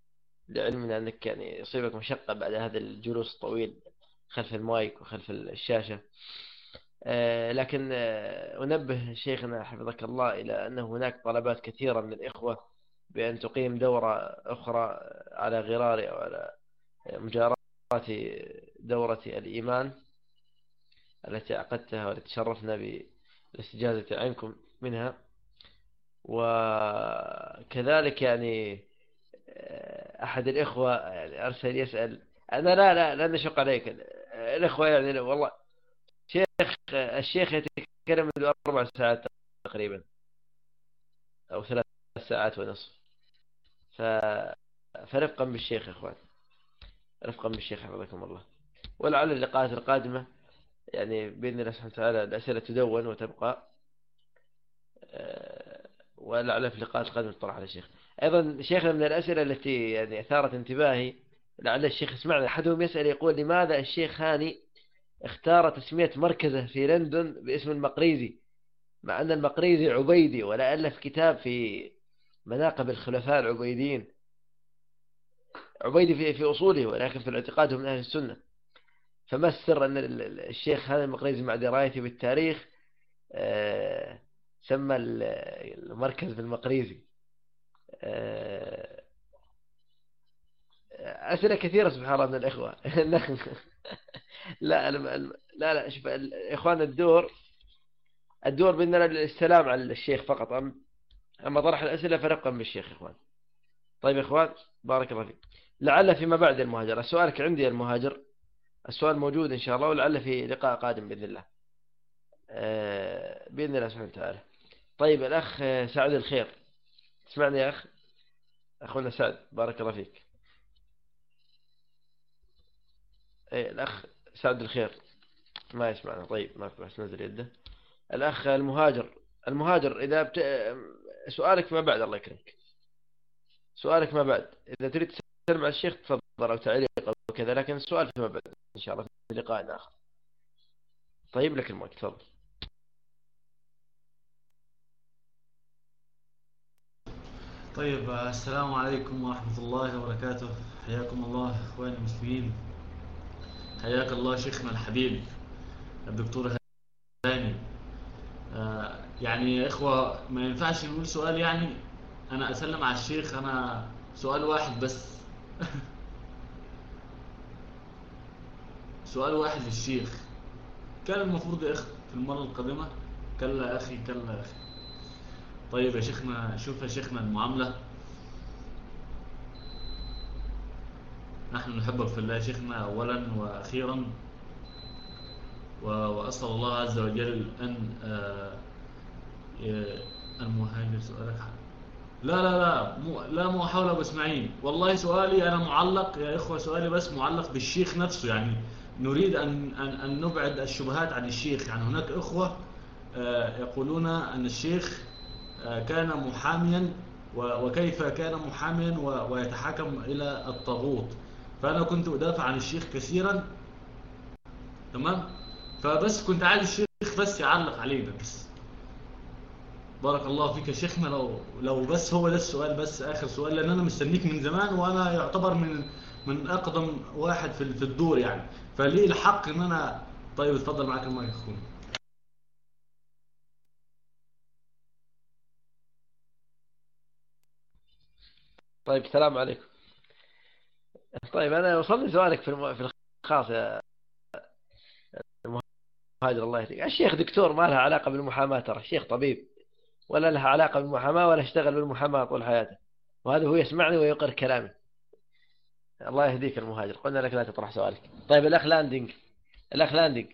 Speaker 1: لعلمنا أنك يعني يصيبك مشقة بعد هذا الجلوس الطويل خلف المايك وخلف الشاشة. آه، لكن آه، أنبه شيخنا حفظك الله إلى أن هناك طلبات كثيرة من الإخوة بأن تقيم دورة أخرى على غرار أو على مجارات دورة الإيمان التي عقدتها والتي شرفنا بالاستجازة عنكم منها. وكذلك يعني آه، أحد الإخوة يعني أرسل يسأل. أنا لا لا لا نشق عليك. الإخوة يعني والله. شيخ الشيخ يتكلم منذ أربع ساعات تقريبا أو ثلاث ساعات ونصف. ف... فرفقا بالشيخ يا إخوان. رفقا بالشيخ حفظكم الله. ولعل اللقاءات القادمة يعني بإذن الله سبحانه وتعالى الأسئلة تدون وتبقى. ولعل في اللقاءات القادمة تطرح على الشيخ. أيضا شيخنا من الأسئلة التي يعني أثارت انتباهي لعل الشيخ يسمعنا أحدهم يسأل يقول لماذا الشيخ هاني اختار تسمية مركزة في لندن باسم المقريزي؟ مع أن المقريزي عبيدي ولا ألف كتاب في مناقب الخلفاء العبيديين. عبيدي في في أصوله ولكن في الاعتقاد من أهل السنة. فما السر أن الشيخ هذا المقريزي مع درايته بالتاريخ؟ آه، سمى المركز بالمقريزي. آه، أسئلة كثيرة سبحان الله من الإخوة. [laughs] لا لا لا شوف إخوان الدور الدور بأننا السلام على الشيخ فقط. أما طرح الأسئلة فرقا بالشيخ إخوان. طيب إخوان بارك الله فيك. لعل فيما بعد المهاجر. سؤالك عندي المهاجر. السؤال موجود إن شاء الله ولعل في لقاء قادم بإذن الله. آه، بإذن الله سبحانه وتعالى. طيب الأخ سعد الخير. تسمعني يا أخ؟ أخونا سعد بارك الله فيك. إيه الأخ سعد الخير. ما يسمعنا. طيب ما بس نزل يده. الأخ المهاجر. المهاجر إذا بت... سؤالك ما بعد الله يكرمك. سؤالك ما بعد. إذا تريد تسلم على الشيخ تفضل أو تعليق أو كذا لكن السؤال فيما بعد إن شاء الله في لقاء آخر. طيب لك المايك تفضل.
Speaker 4: طيب السلام عليكم ورحمة الله وبركاته. حياكم الله إخواني المسلمين. حياك الله شيخنا الحبيب الدكتور هاني. آه يعني يا إخوة ما ينفعش نقول سؤال يعني أنا أسلم على الشيخ أنا سؤال واحد بس. [laughs] سؤال واحد للشيخ. كان المفروض يا أخي في المرة القادمة كلا أخي كلا أخي. طيب يا شيخنا شوف يا شيخنا المعاملة. نحن نحبك في الله يا شيخنا أولا وأخيرا وأسأل الله عز وجل أن آه، المهاجر سؤالك لا لا لا مو لا مو حول باسماعيل والله سؤالي أنا معلق يا إخوة سؤالي بس معلق بالشيخ نفسه. يعني نريد أن, أن, أن نبعد الشبهات عن الشيخ. يعني هناك إخوة آه، يقولون أن الشيخ كان محاميا وكيف كان محاميا ويتحكم إلى الطاغوت. فأنا كنت أدافع عن الشيخ كثيرا تمام؟ فبس كنت عايز الشيخ بس يعلق علينا بس. بارك الله فيك يا شيخنا لو لو بس هو ده السؤال بس آخر سؤال لأن أنا مستنيك من زمان وأنا يعتبر من من أقدم واحد في في الدور يعني. فليه الحق إن أنا طيب اتفضل معاك المايك أخونا.
Speaker 1: طيب السلام عليكم. طيب أنا وصلني سؤالك في في الخاص يا المهاجر الله يهديك. الشيخ دكتور ما لها علاقة بالمحاماة ترى؟ الشيخ طبيب. ولا لها علاقة بالمحاماة ولا اشتغل بالمحاماة طول حياته. وهذا هو يسمعني ويقر كلامي. الله يهديك المهاجر. قلنا لك لا تطرح سؤالك. طيب الأخ لاندنج الأخ لاندنج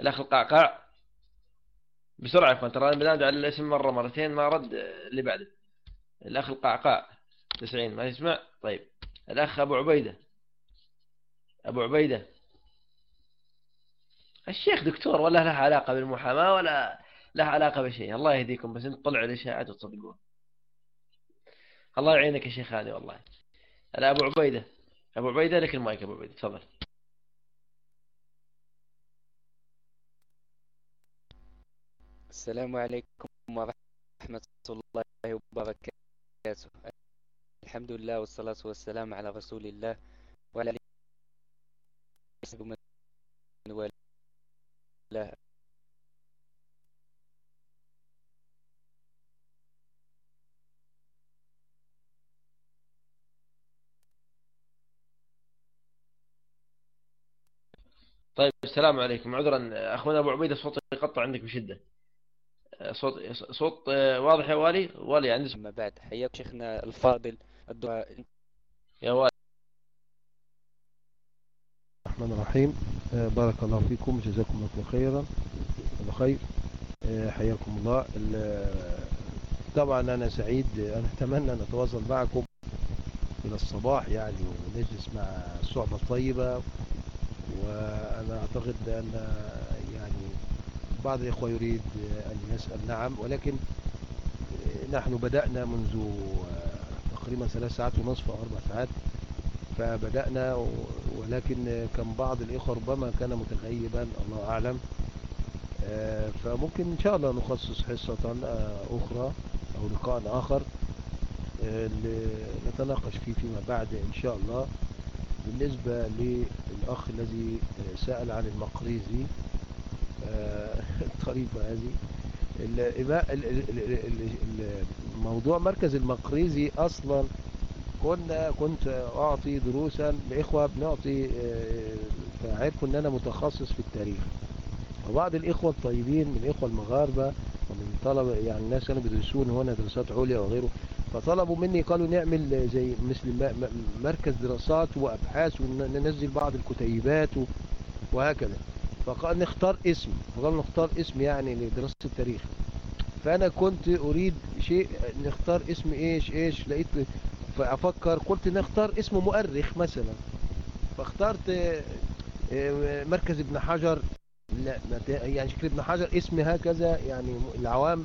Speaker 1: الأخ القعقاع. بسرعة يا ترى بنادي على الاسم مرة مرتين ما رد اللي بعده. الأخ القعقاع. 90 ما يسمع؟ طيب. الأخ أبو عبيدة. أبو عبيدة. الشيخ دكتور ولا له علاقة بالمحاماة ولا له علاقة بشيء. الله يهديكم بس أنت طلعوا الإشاعات وتصدقون الله يعينك يا شيخ هاني والله. أنا أبو عبيدة. أبو عبيدة لك المايك أبو عبيدة. تفضل.
Speaker 5: السلام عليكم ورحمة الله وبركاته. الحمد لله والصلاة والسلام على رسول الله وعلى آله من والاه.
Speaker 1: طيب السلام عليكم. عذرا أخونا أبو عبيدة صوت يقطع عندك بشدة. صوت صوت واضح يا والي؟ والي عندي
Speaker 5: أما بعد حياك شيخنا الفاضل الدعاء.
Speaker 1: يا والي.
Speaker 2: الرحمن الرحيم. آه، بارك الله فيكم جزاكم الله خيرا. بخير آه، حياكم الله. ال- طبعا أنا سعيد أنا أتمنى أن أتواصل معكم إلى الصباح يعني ونجلس مع الصحبة الطيبة. وأنا أعتقد أن بعض الإخوة يريد أن يسأل نعم ولكن نحن بدأنا منذ آه، تقريبا ثلاث ساعات ونصف أو أربع ساعات فبدأنا ولكن كان بعض الإخوة ربما كان متغيبا الله أعلم آه، فممكن إن شاء الله نخصص حصة آه، أخرى أو لقاء آخر آه، ل- نتناقش فيه فيما بعد إن شاء الله. بالنسبة للأخ الذي آه، سأل عن المقريزي آه، الطريفة هذه. موضوع مركز المقريزي أصلا. كنا كنت أعطي دروسا لإخوة بنعطي آه، فعرفوا أن أنا متخصص في التاريخ. وبعض الإخوة الطيبين من الإخوة المغاربة ومن طلبة يعني الناس كانوا بيدرسون هنا دراسات عليا وغيره فطلبوا مني قالوا نعمل زي مثل مركز دراسات وأبحاث وننزل بعض الكتيبات وهكذا. فقال نختار اسم فقالوا نختار اسم يعني لدراسة التاريخ. فأنا كنت أريد شيء نختار اسم إيش إيش لقيت فأفكر قلت نختار اسم مؤرخ مثلا. فاخترت آه، آه، مركز ابن حجر. لا يعني شكل ابن حجر اسم هكذا يعني العوام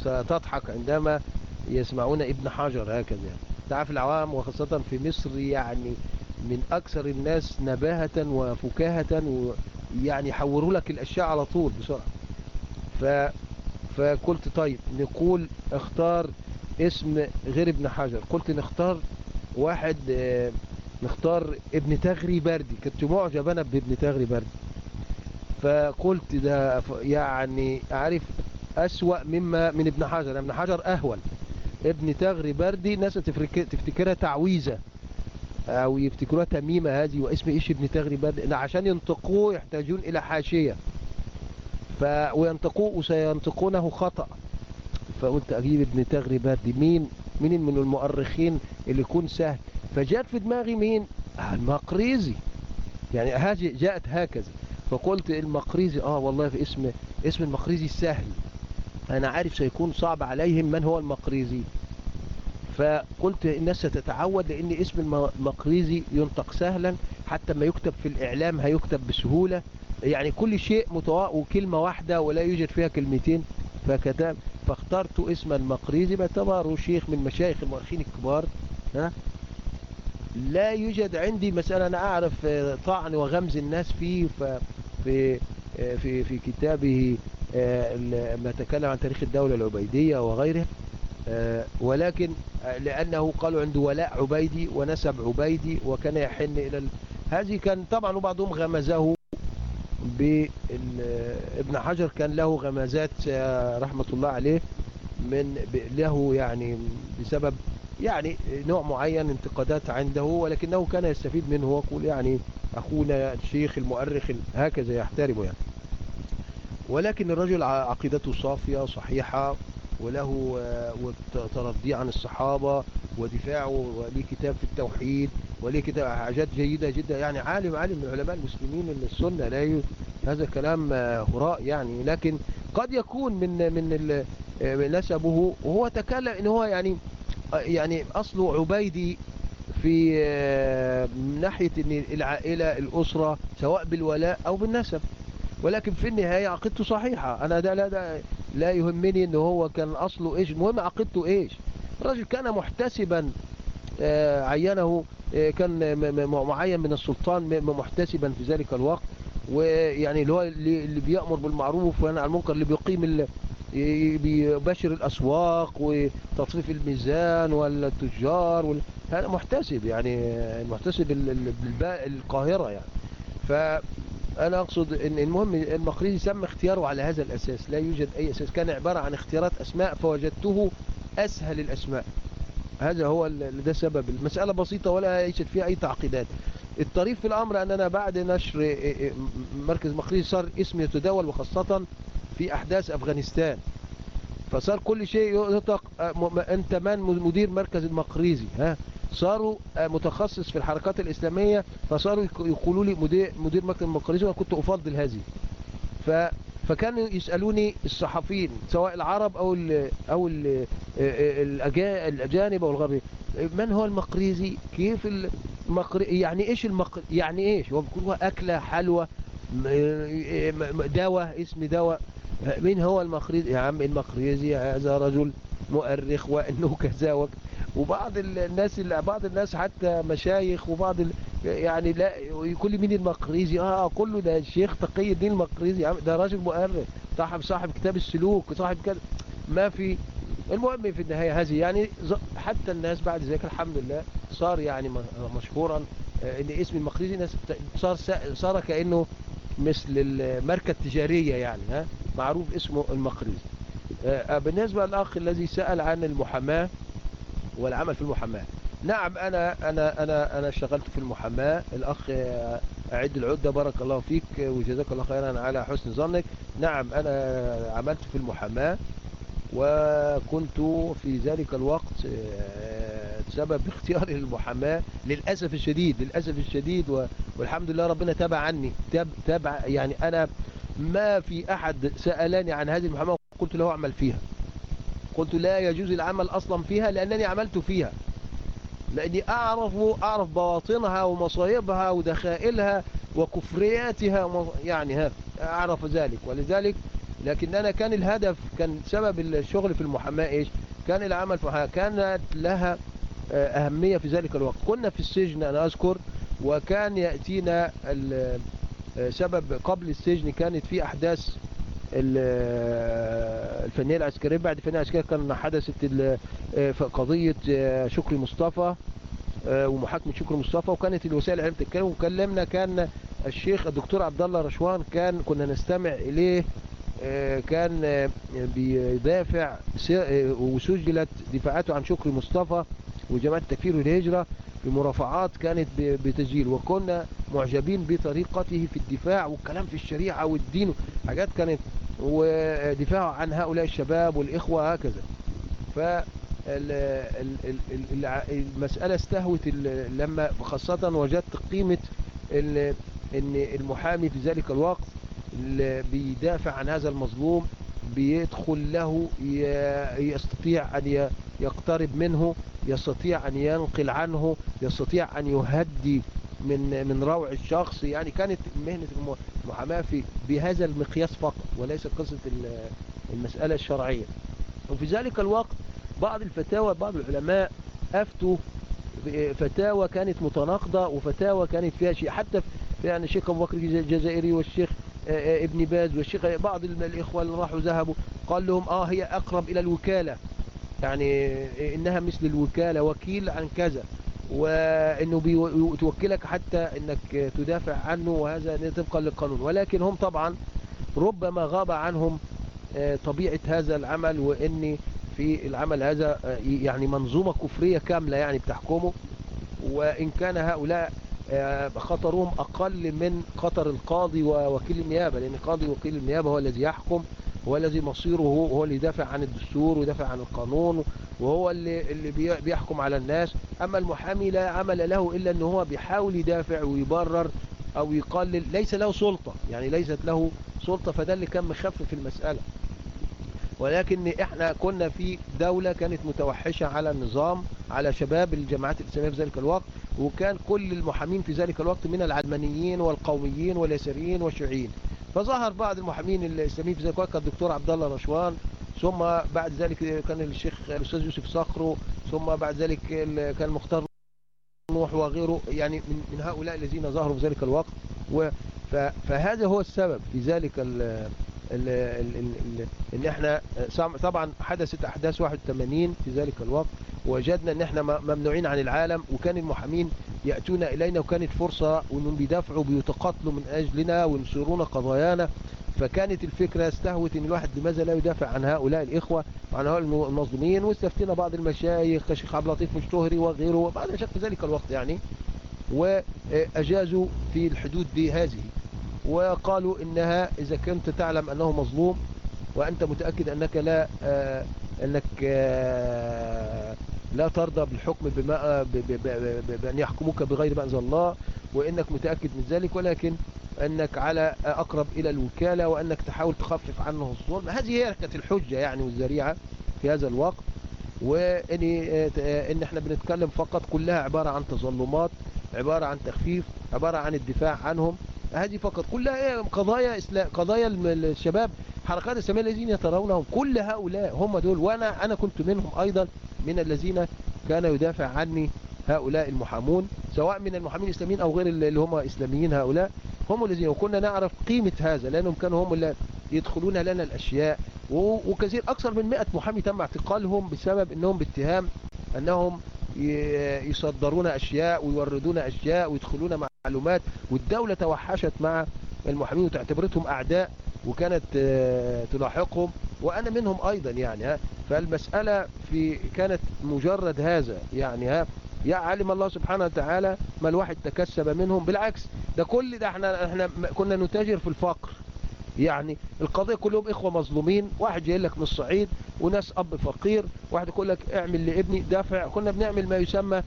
Speaker 2: ستضحك عندما يسمعون ابن حجر هكذا. تعرف العوام وخاصة في مصر يعني من أكثر الناس نباهة وفكاهة ويعني يحوروا لك الأشياء على طول بسرعة. ف فقلت طيب نقول اختار اسم غير ابن حجر. قلت نختار واحد آه، نختار ابن تغري بردي. كنت معجب أنا بابن تغري بردي. فقلت ده يعني عارف أسوأ مما من ابن حجر. ابن حجر أهون. ابن تغري بردي ناس تفتكرها تعويذة. أو يفتكروها تميمة هذه واسم إيش ابن تغري إن عشان ينطقوه يحتاجون إلى حاشية. ف وينطقوه وسينطقونه خطأ. فقلت أجيب ابن تغري بردي مين؟ مين من المؤرخين اللي يكون سهل؟ فجاءت في دماغي مين؟ آه، المقريزي. يعني هذه جاءت هكذا. فقلت المقريزي آه والله في اسم اسم المقريزي سهل. أنا عارف سيكون صعب عليهم من هو المقريزي. فقلت الناس ستتعود لأن اسم الم- المقريزي ينطق سهلا حتى ما يكتب في الإعلام هيكتب بسهولة. يعني كل شيء متوا وكلمة واحدة ولا يوجد فيها كلمتين فكتب فاخترت اسم المقريزي باعتباره شيخ من مشايخ المؤرخين الكبار ها. لا يوجد عندي مسألة أنا أعرف آه، طعن وغمز الناس فيه في آه، في في كتابه آه، ما تكلم عن تاريخ الدولة العبيدية وغيره ولكن آه، لأنه قالوا عنده ولاء عبيدي ونسب عبيدي وكان يحن إلى ال... هذه كان طبعا وبعضهم غمزه ابن حجر كان له غمازات آه، رحمة الله عليه من له يعني بسبب يعني نوع معين انتقادات عنده ولكنه كان يستفيد منه ويقول يعني أخونا الشيخ المؤرخ هكذا يحترمه يعني. ولكن الرجل عقيدته صافية صحيحة وله آه، وترضيه عن الصحابة ودفاعه وليه كتاب في التوحيد وليه كتاب حاجات جيدة جدا. يعني عالم عالم من علماء المسلمين من السنة لا. هذا كلام آه، هراء يعني. لكن قد يكون من من آه، نسبه وهو تكلم إن هو يعني يعني اصله عبيدي في من ناحية إن العائلة الأسرة سواء بالولاء أو بالنسب. ولكن في النهاية عقيدته صحيحة. أنا ده لا ده لا يهمني ان هو كان أصله إيش. المهم عقيدته إيش. الرجل كان محتسبا آه، عينه آه، كان معين من السلطان محتسبا في ذلك الوقت. ويعني اللي هو اللي بيأمر بالمعروف وينهى عن المنكر اللي بيقيم بيباشر الأسواق وتصريف الميزان والتجار وال... هذا محتسب يعني آه، المحتسب ال- ال- بالباء القاهرة يعني. فأنا أقصد إن المهم المقريزي سمى اختياره على هذا الأساس لا يوجد أي أساس كان عبارة عن اختيارات أسماء فوجدته أسهل الأسماء. هذا هو ده سبب المسألة بسيطة ولا يوجد فيها أي تعقيدات. الطريف في الأمر أننا بعد نشر إيه إيه مركز مقريزي صار اسم يتداول وخاصة في أحداث أفغانستان. فصار كل شيء يطلق أنت من مدير مركز المقريزي ها؟ صاروا آه، متخصص في الحركات الإسلامية فصاروا يق- يقولوا لي مدير, مدير مركز المقريزي وأنا كنت أفضل هذه. ف فكانوا يسألوني الصحفيين سواء العرب أو ال أو ال الأجا- الأجانب أو الغربي من هو المقريزي؟ كيف المقري يعني إيش المقر يعني إيش؟ هو أكلة م- دواء اسم دواء. مين هو المقريزي يا عم المقريزي هذا رجل مؤرخ وإنه [laughs] كذا وبعض ال- الناس بعض الناس حتى مشايخ وبعض. يعني لا لي مين المقريزي؟ آه كله ده الشيخ تقي الدين المقريزي. ده راجل مؤرخ صاحب صاحب كتاب السلوك صاحب كذا. ما في المهم في النهاية هذه يعني حتى الناس بعد ذلك الحمد لله صار يعني مشهورا آه، إن اسم المقريزي ناس صار صار كأنه مثل الماركة التجارية يعني ها؟ معروف اسمه المقريزي آه، بالنسبة للأخ الذي سأل عن المحاماة والعمل في المحاماة. نعم أنا أنا أنا أنا اشتغلت في المحاماة. الأخ آه، أعد العدة بارك الله فيك وجزاك الله خيرا على حسن ظنك. نعم أنا عملت في المحاماة. وكنت في ذلك الوقت آه، سبب اختياري للمحاماة للأسف الشديد للأسف الشديد والحمد لله ربنا تابع عني تاب تابع يعني أنا ما في أحد سألني عن هذه المحاماة قلت له أعمل فيها. قلت لا يجوز العمل أصلا فيها لأنني عملت فيها. لأني أعرف أعرف بواطنها ومصايبها ودخائلها وكفرياتها يعني ها أعرف ذلك. ولذلك لكن أنا كان الهدف كان سبب الشغل في المحاماة إيش؟ كان العمل في المحاماة كانت لها آه، أهمية في ذلك الوقت. كنا في السجن أنا أذكر وكان يأتينا آه، سبب قبل السجن كانت في أحداث آه، الفنية العسكرية. بعد الفنية العسكرية كان حدثت قضية شكري مصطفى ومحاكمة شكري مصطفى وكانت الوسائل الإعلام بتتكلم. وكلمنا كان الشيخ الدكتور عبد الله رشوان كان كنا نستمع إليه. كان آه، بيدافع آه، وسجلت دفاعاته عن شكري مصطفى وجماعة التكفير والهجرة في مرافعات كانت بتسجيل. وكنا معجبين بطريقته في الدفاع والكلام في الشريعة والدين حاجات كانت ودفاعه عن هؤلاء الشباب والإخوة هكذا. ف المسألة استهوت لما خاصة وجدت قيمة إن المحامي في ذلك الوقت بيدافع عن هذا المظلوم بيدخل له يستطيع أن يقترب منه يستطيع أن ينقل عنه يستطيع أن يهدي من من روع الشخص. يعني كانت مهنة الم- المحاماة في بهذا المقياس فقط وليس قصة ال- المسألة الشرعية. وفي ذلك الوقت بعض الفتاوى بعض العلماء أفتوا فتاوى كانت متناقضة وفتاوى كانت فيها شيء. حتى يعني الشيخ أبو بكر الجزائري والشيخ ابن باز والشيخ بعض الإخوة اللي راحوا ذهبوا قال لهم آه هي أقرب إلى الوكالة. يعني آه، إنها مثل الوكالة وكيل عن كذا. وإنه بيتوكلك حتى إنك آه، تدافع عنه وهذا طبقا للقانون. ولكن هم طبعا ربما غاب عنهم آه، طبيعة هذا العمل وإن في العمل هذا آه، يعني منظومة كفرية كاملة يعني بتحكمه. وإن كان هؤلاء آه، خطرهم أقل من خطر القاضي ووكيل النيابة لأن القاضي ووكيل النيابة هو الذي يحكم هو الذي مصيره هو, اللي يدافع عن الدستور ويدافع عن القانون وهو اللي, اللي بي- بيحكم على الناس. أما المحامي لا عمل له إلا أنه هو بيحاول يدافع ويبرر أو يقلل ليس له سلطة يعني ليست له سلطة فده اللي كان مخفف المسألة. ولكن إحنا كنا في دولة كانت متوحشة على النظام على شباب الجماعات الإسلامية في ذلك الوقت وكان كل المحامين في ذلك الوقت من العلمانيين والقوميين واليساريين والشيوعيين. فظهر بعض المحامين الإسلاميين في ذلك الوقت كالدكتور عبد الله رشوان ثم بعد ذلك كان الشيخ الأستاذ يوسف صخرو ثم بعد ذلك كان مختار نوح وغيره يعني من, من هؤلاء الذين ظهروا في ذلك الوقت. فهذا هو السبب في ذلك ال إن إحنا سام- طبعا حدثت أحداث 81 في ذلك الوقت وجدنا إن إحنا ممنوعين عن العالم وكان المحامين يأتون إلينا وكانت فرصة وانهم بيدافعوا بيتقاتلوا من أجلنا وينصرون قضايانا. فكانت الفكرة استهوت إن الواحد لماذا لا يدافع عن هؤلاء الإخوة وعن هؤلاء الم- المظلومين واستفتينا بعض المشايخ كشيخ عبد اللطيف مشتهري وغيره وبعض المشايخ في ذلك الوقت يعني وأجازوا في الحدود دي هذه وقالوا إنها إذا كنت تعلم أنه مظلوم وأنت متأكد أنك لا آه، أنك آه، لا ترضى بالحكم بما ب- ب- ب- ب- بأن يحكموك بغير ما أنزل الله وإنك متأكد من ذلك ولكن أنك على أقرب إلى الوكالة وأنك تحاول تخفف عنه الظلم. هذه هي كانت الحجة يعني والذريعة في هذا الوقت. آه، آه، إن إحنا بنتكلم فقط كلها عبارة عن تظلمات عبارة عن تخفيف عبارة عن الدفاع عنهم. هذه فقط كلها؟ قضايا إسلام قضايا الشباب حركات الإسلامية الذين يترونهم كل هؤلاء هم دول وأنا أنا كنت منهم أيضا من الذين كان يدافع عني هؤلاء المحامون سواء من المحامين الإسلاميين أو غير اللي هم إسلاميين هؤلاء هم الذين وكنا نعرف قيمة هذا لأنهم كانوا هم اللي يدخلون لنا الأشياء. وكثير أكثر من 100 محامي تم اعتقالهم بسبب أنهم باتهام أنهم يصدرون أشياء ويوردون أشياء ويدخلون معلومات والدولة توحشت مع المحامين وتعتبرتهم أعداء. وكانت آه، تلاحقهم وأنا منهم أيضا يعني ها. فالمسألة في كانت مجرد هذا يعني ها. يا علم الله سبحانه وتعالى ما الواحد تكسب منهم. بالعكس ده كل ده إحنا إحنا كنا نتاجر في الفقر يعني. القضية كلهم إخوة مظلومين واحد جاي لك من الصعيد وناس أب فقير واحد يقول لك اعمل لابني دافع. كنا بنعمل ما يسمى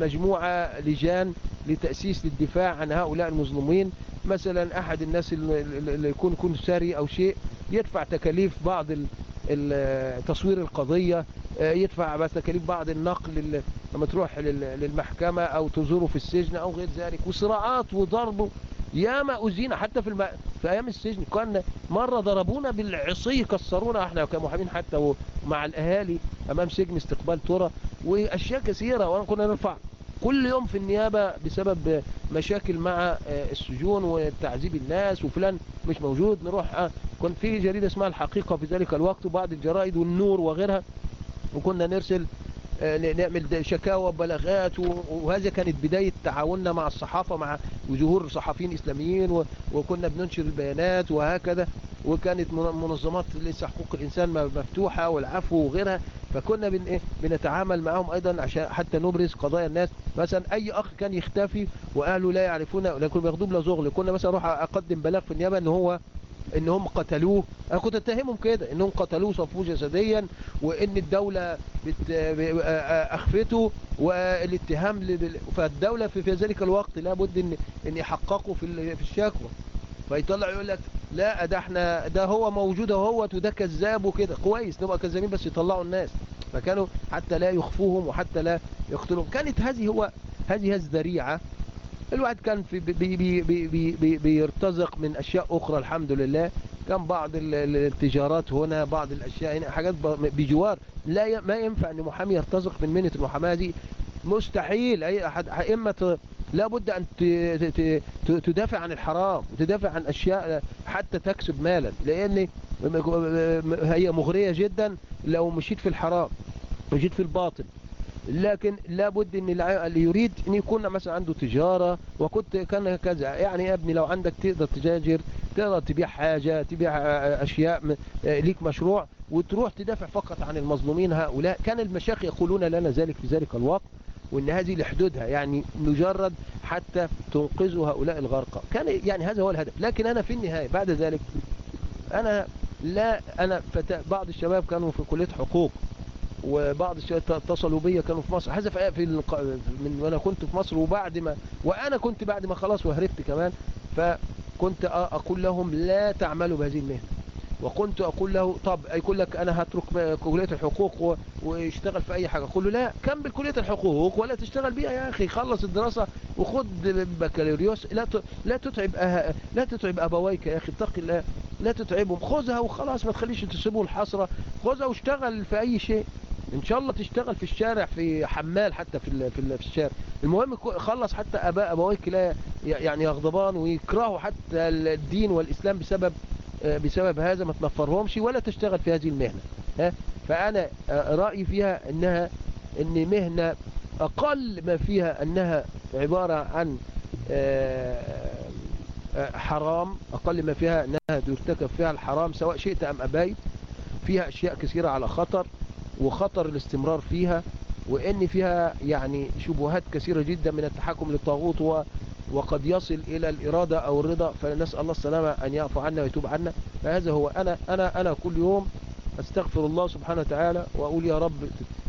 Speaker 2: مجموعة لجان لتأسيس للدفاع عن هؤلاء المظلومين. مثلا أحد الناس اللي يكون يكون ساري أو شيء يدفع تكاليف بعض تصوير القضية آه، يدفع بس تكاليف بعض النقل لما تروح لل- للمحكمة أو تزوره في السجن أو غير ذلك وصراعات وضرب ياما أزينا حتى في, الم... في أيام السجن. كان مرة ضربونا بالعصي كسرونا إحنا كمحامين حتى ومع الأهالي أمام سجن استقبال ترى وأشياء كثيرة وأنا كنا نرفع كل يوم في النيابة بسبب مشاكل مع آه، السجون وتعذيب الناس وفلان مش موجود. نروح آه، كان في جريدة اسمها الحقيقة في ذلك الوقت وبعض الجرائد والنور وغيرها. وكنا نرسل نعمل د- شكاوى وبلاغات وهذا كانت بداية تعاوننا مع الصحافة مع ظهور صحفيين إسلاميين وكنا بننشر البيانات وهكذا وكانت من- منظمات لسه حقوق الإنسان مفتوحة والعفو وغيرها فكنا إيه بنتعامل معهم أيضا عشان حتى نبرز قضايا الناس. مثلا أي أخ كان يختفي وأهله لا يعرفون لكن بياخدوه بلا زغل كنا مثلا أروح أقدم بلاغ في النيابة إن هو ان هم قتلوه. أنا كنت أتهمهم كده إنهم قتلوه صفوه جسديا وإن الدولة بت... ب- أخفته والاتهام ل... فالدولة في... في ذلك الوقت لابد ان إن يحققوا في في الشكوى. فيطلع يقول لك لا ده إحنا ده هو موجود اهوت وده كذاب وكده. كويس نبقى كذابين بس يطلعوا الناس. فكانوا حتى لا يخفوهم وحتى لا يقتلوهم. كانت هذه هو هذه الذريعة. الواحد كان في بي بي بي بي بي بي بيرتزق من أشياء أخرى الحمد لله. كان بعض ال- ال- التجارات هنا بعض الأشياء هنا حاجات بجوار. لا ما ينفع أن محامي يرتزق من مهنة المحاماة دي. مستحيل. أي أحد إما لابد أن تدافع عن الحرام تدافع عن أشياء حتى تكسب مالا. لأن هي مغرية جدا لو مشيت في الحرام مشيت في الباطل. لكن لابد إن اللي يريد إن يكون مثلا عنده تجارة وكنت كان كذا. يعني يا ابني لو عندك تقدر تتاجر تقدر تبيع حاجة تبيع أشياء آه، ليك مشروع وتروح تدافع فقط عن المظلومين هؤلاء. كان المشايخ يقولون لنا ذلك في ذلك الوقت وإن هذه لحدودها. يعني مجرد حتى تنقذوا هؤلاء الغرقى كان يعني هذا هو الهدف. لكن أنا في النهاية بعد ذلك أنا لا أنا فت... بعض الشباب كانوا في كلية حقوق. وبعض الشباب اتصلوا بيا كانوا في مصر. هذا في الق... من وأنا كنت في مصر وبعد ما وأنا كنت بعد ما خلاص وهربت كمان فكنت أقول لهم لا تعملوا بهذه المهنة. وكنت أقول له طب يقول لك أنا هترك كلية الحقوق. واشتغل في أي حاجة. أقول له لا كمل كلية الحقوق ولا تشتغل بيها يا أخي. خلص الدراسة وخد بكالوريوس. لا. لا تتعب أه... لا تتعب أبويك يا أخي اتق الله. لا تتعبهم. خذها وخلاص ما تخليش تسيبه الحسرة. خذها واشتغل في أي شيء. إن شاء الله تشتغل في الشارع في حمال حتى في في, ال- في الشارع. المهم خلص حتى اباء أبويك لا يعني يغضبان ويكرهوا حتى الدين والإسلام بسبب آه، بسبب هذا ما تنفرهمش ولا تشتغل في هذه المهنة. ها؟ فأنا آه، رأيي فيها إنها إن مهنة أقل ما فيها أنها عبارة عن آه، حرام أقل ما فيها أنها يرتكب فيها الحرام سواء شئت أم أبيت فيها أشياء كثيرة على خطر. وخطر الاستمرار فيها وإن فيها يعني شبهات كثيرة جدا من التحكم للطاغوت وقد يصل إلى الإرادة أو الرضا فنسأل الله السلامة أن يعفو عنا ويتوب عنا. فهذا هو أنا أنا أنا كل يوم أستغفر الله سبحانه وتعالى وأقول يا رب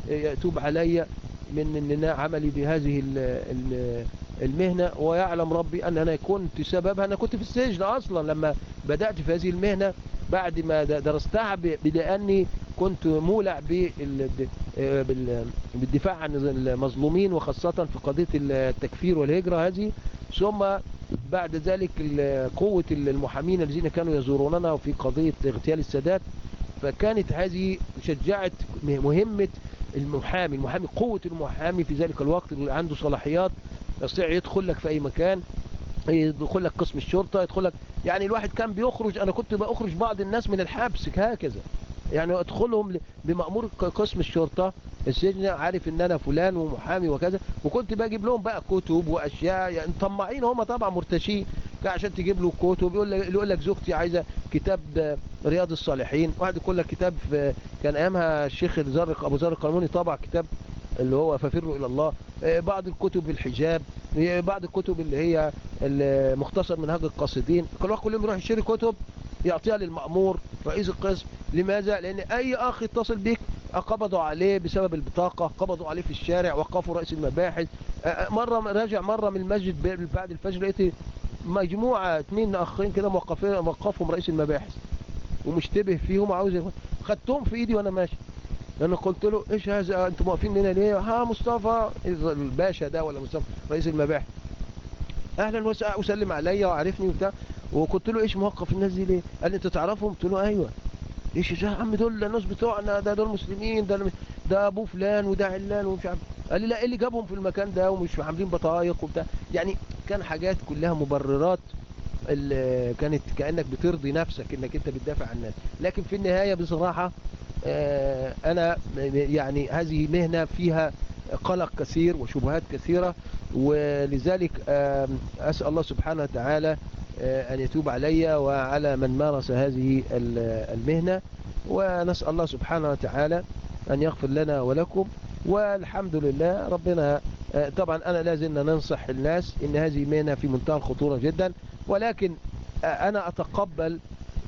Speaker 2: يتوب علي من أنا عملي بهذه ال- ال- المهنة ويعلم ربي أن أنا كنت سببها. أنا كنت في السجن أصلا لما بدأت في هذه المهنة بعد ما درستها بلأني كنت مولع بال- بال- بالدفاع عن المظلومين وخاصة في قضية التكفير والهجرة هذه. ثم بعد ذلك قوة المحامين الذين كانوا يزوروننا في قضية اغتيال السادات فكانت هذه شجعت مهمة المحامي المحامي قوة المحامي في ذلك الوقت اللي عنده صلاحيات يستطيع يدخل لك في أي مكان يدخل لك قسم الشرطة يدخل لك يعني الواحد كان بيخرج أنا كنت بأخرج بعض الناس من الحبس هكذا. يعني ادخلهم بمأمور قسم الشرطة. السجن عارف إن أنا فلان ومحامي وكذا وكنت بجيب لهم بقى كتب وأشياء يعني طماعين هم طبعا مرتشين. عشان تجيب له كتب يقول لك يقول لك زوجتي عايزة كتاب رياض الصالحين. واحد يقول لك كتاب كان أيامها الشيخ زرق أبو زرق القانوني طبع كتاب اللي هو ففروا إلى الله. آه، بعض الكتب الحجاب آه، بعض الكتب اللي هي المختصر منهاج القاصدين. كل واحد كل يوم يروح يشتري كتب. يعطيها للمأمور رئيس القسم. لماذا؟ لأن أي أخ يتصل بيك قبضوا عليه بسبب البطاقة قبضوا عليه في الشارع وقفوا رئيس المباحث. مرة راجع مرة من المسجد بعد الفجر لقيت مجموعة اتنين أخين كده موقفين موقفهم رئيس المباحث. ومشتبه فيهم عاوز خدتهم في إيدي وأنا ماشي. لأن قلت له إيش هذا؟ أنتم واقفين هنا ليه؟ ها مصطفى الباشا ده ولا مصطفى رئيس المباحث. أهلا وسهلا وسلم عليا وعرفني وبتاع. وقلت له إيش موقف الناس دي ليه؟ قال لي أنت تعرفهم؟ قلت له أيوه. إيش يا عم دول الناس بتوعنا ده دول مسلمين ده ده أبو فلان وده علان ومش عارف. قال لي لا إيه اللي جابهم في المكان ده؟ ومش عاملين بطايق وبتاع. يعني كان حاجات كلها مبررات ال- كانت كأنك بترضي نفسك إنك أنت بتدافع عن الناس. لكن في النهاية بصراحة آه، أنا يعني هذه مهنة فيها قلق كثير وشبهات كثيرة ولذلك أسأل الله سبحانه وتعالى آه، أن يتوب علي وعلى من مارس هذه ال- المهنة. ونسأل الله سبحانه وتعالى أن يغفر لنا ولكم. والحمد لله ربنا آه، طبعا أنا لازلنا ننصح الناس إن هذه مهنة في منتهى الخطورة جدا. ولكن آه، أنا أتقبل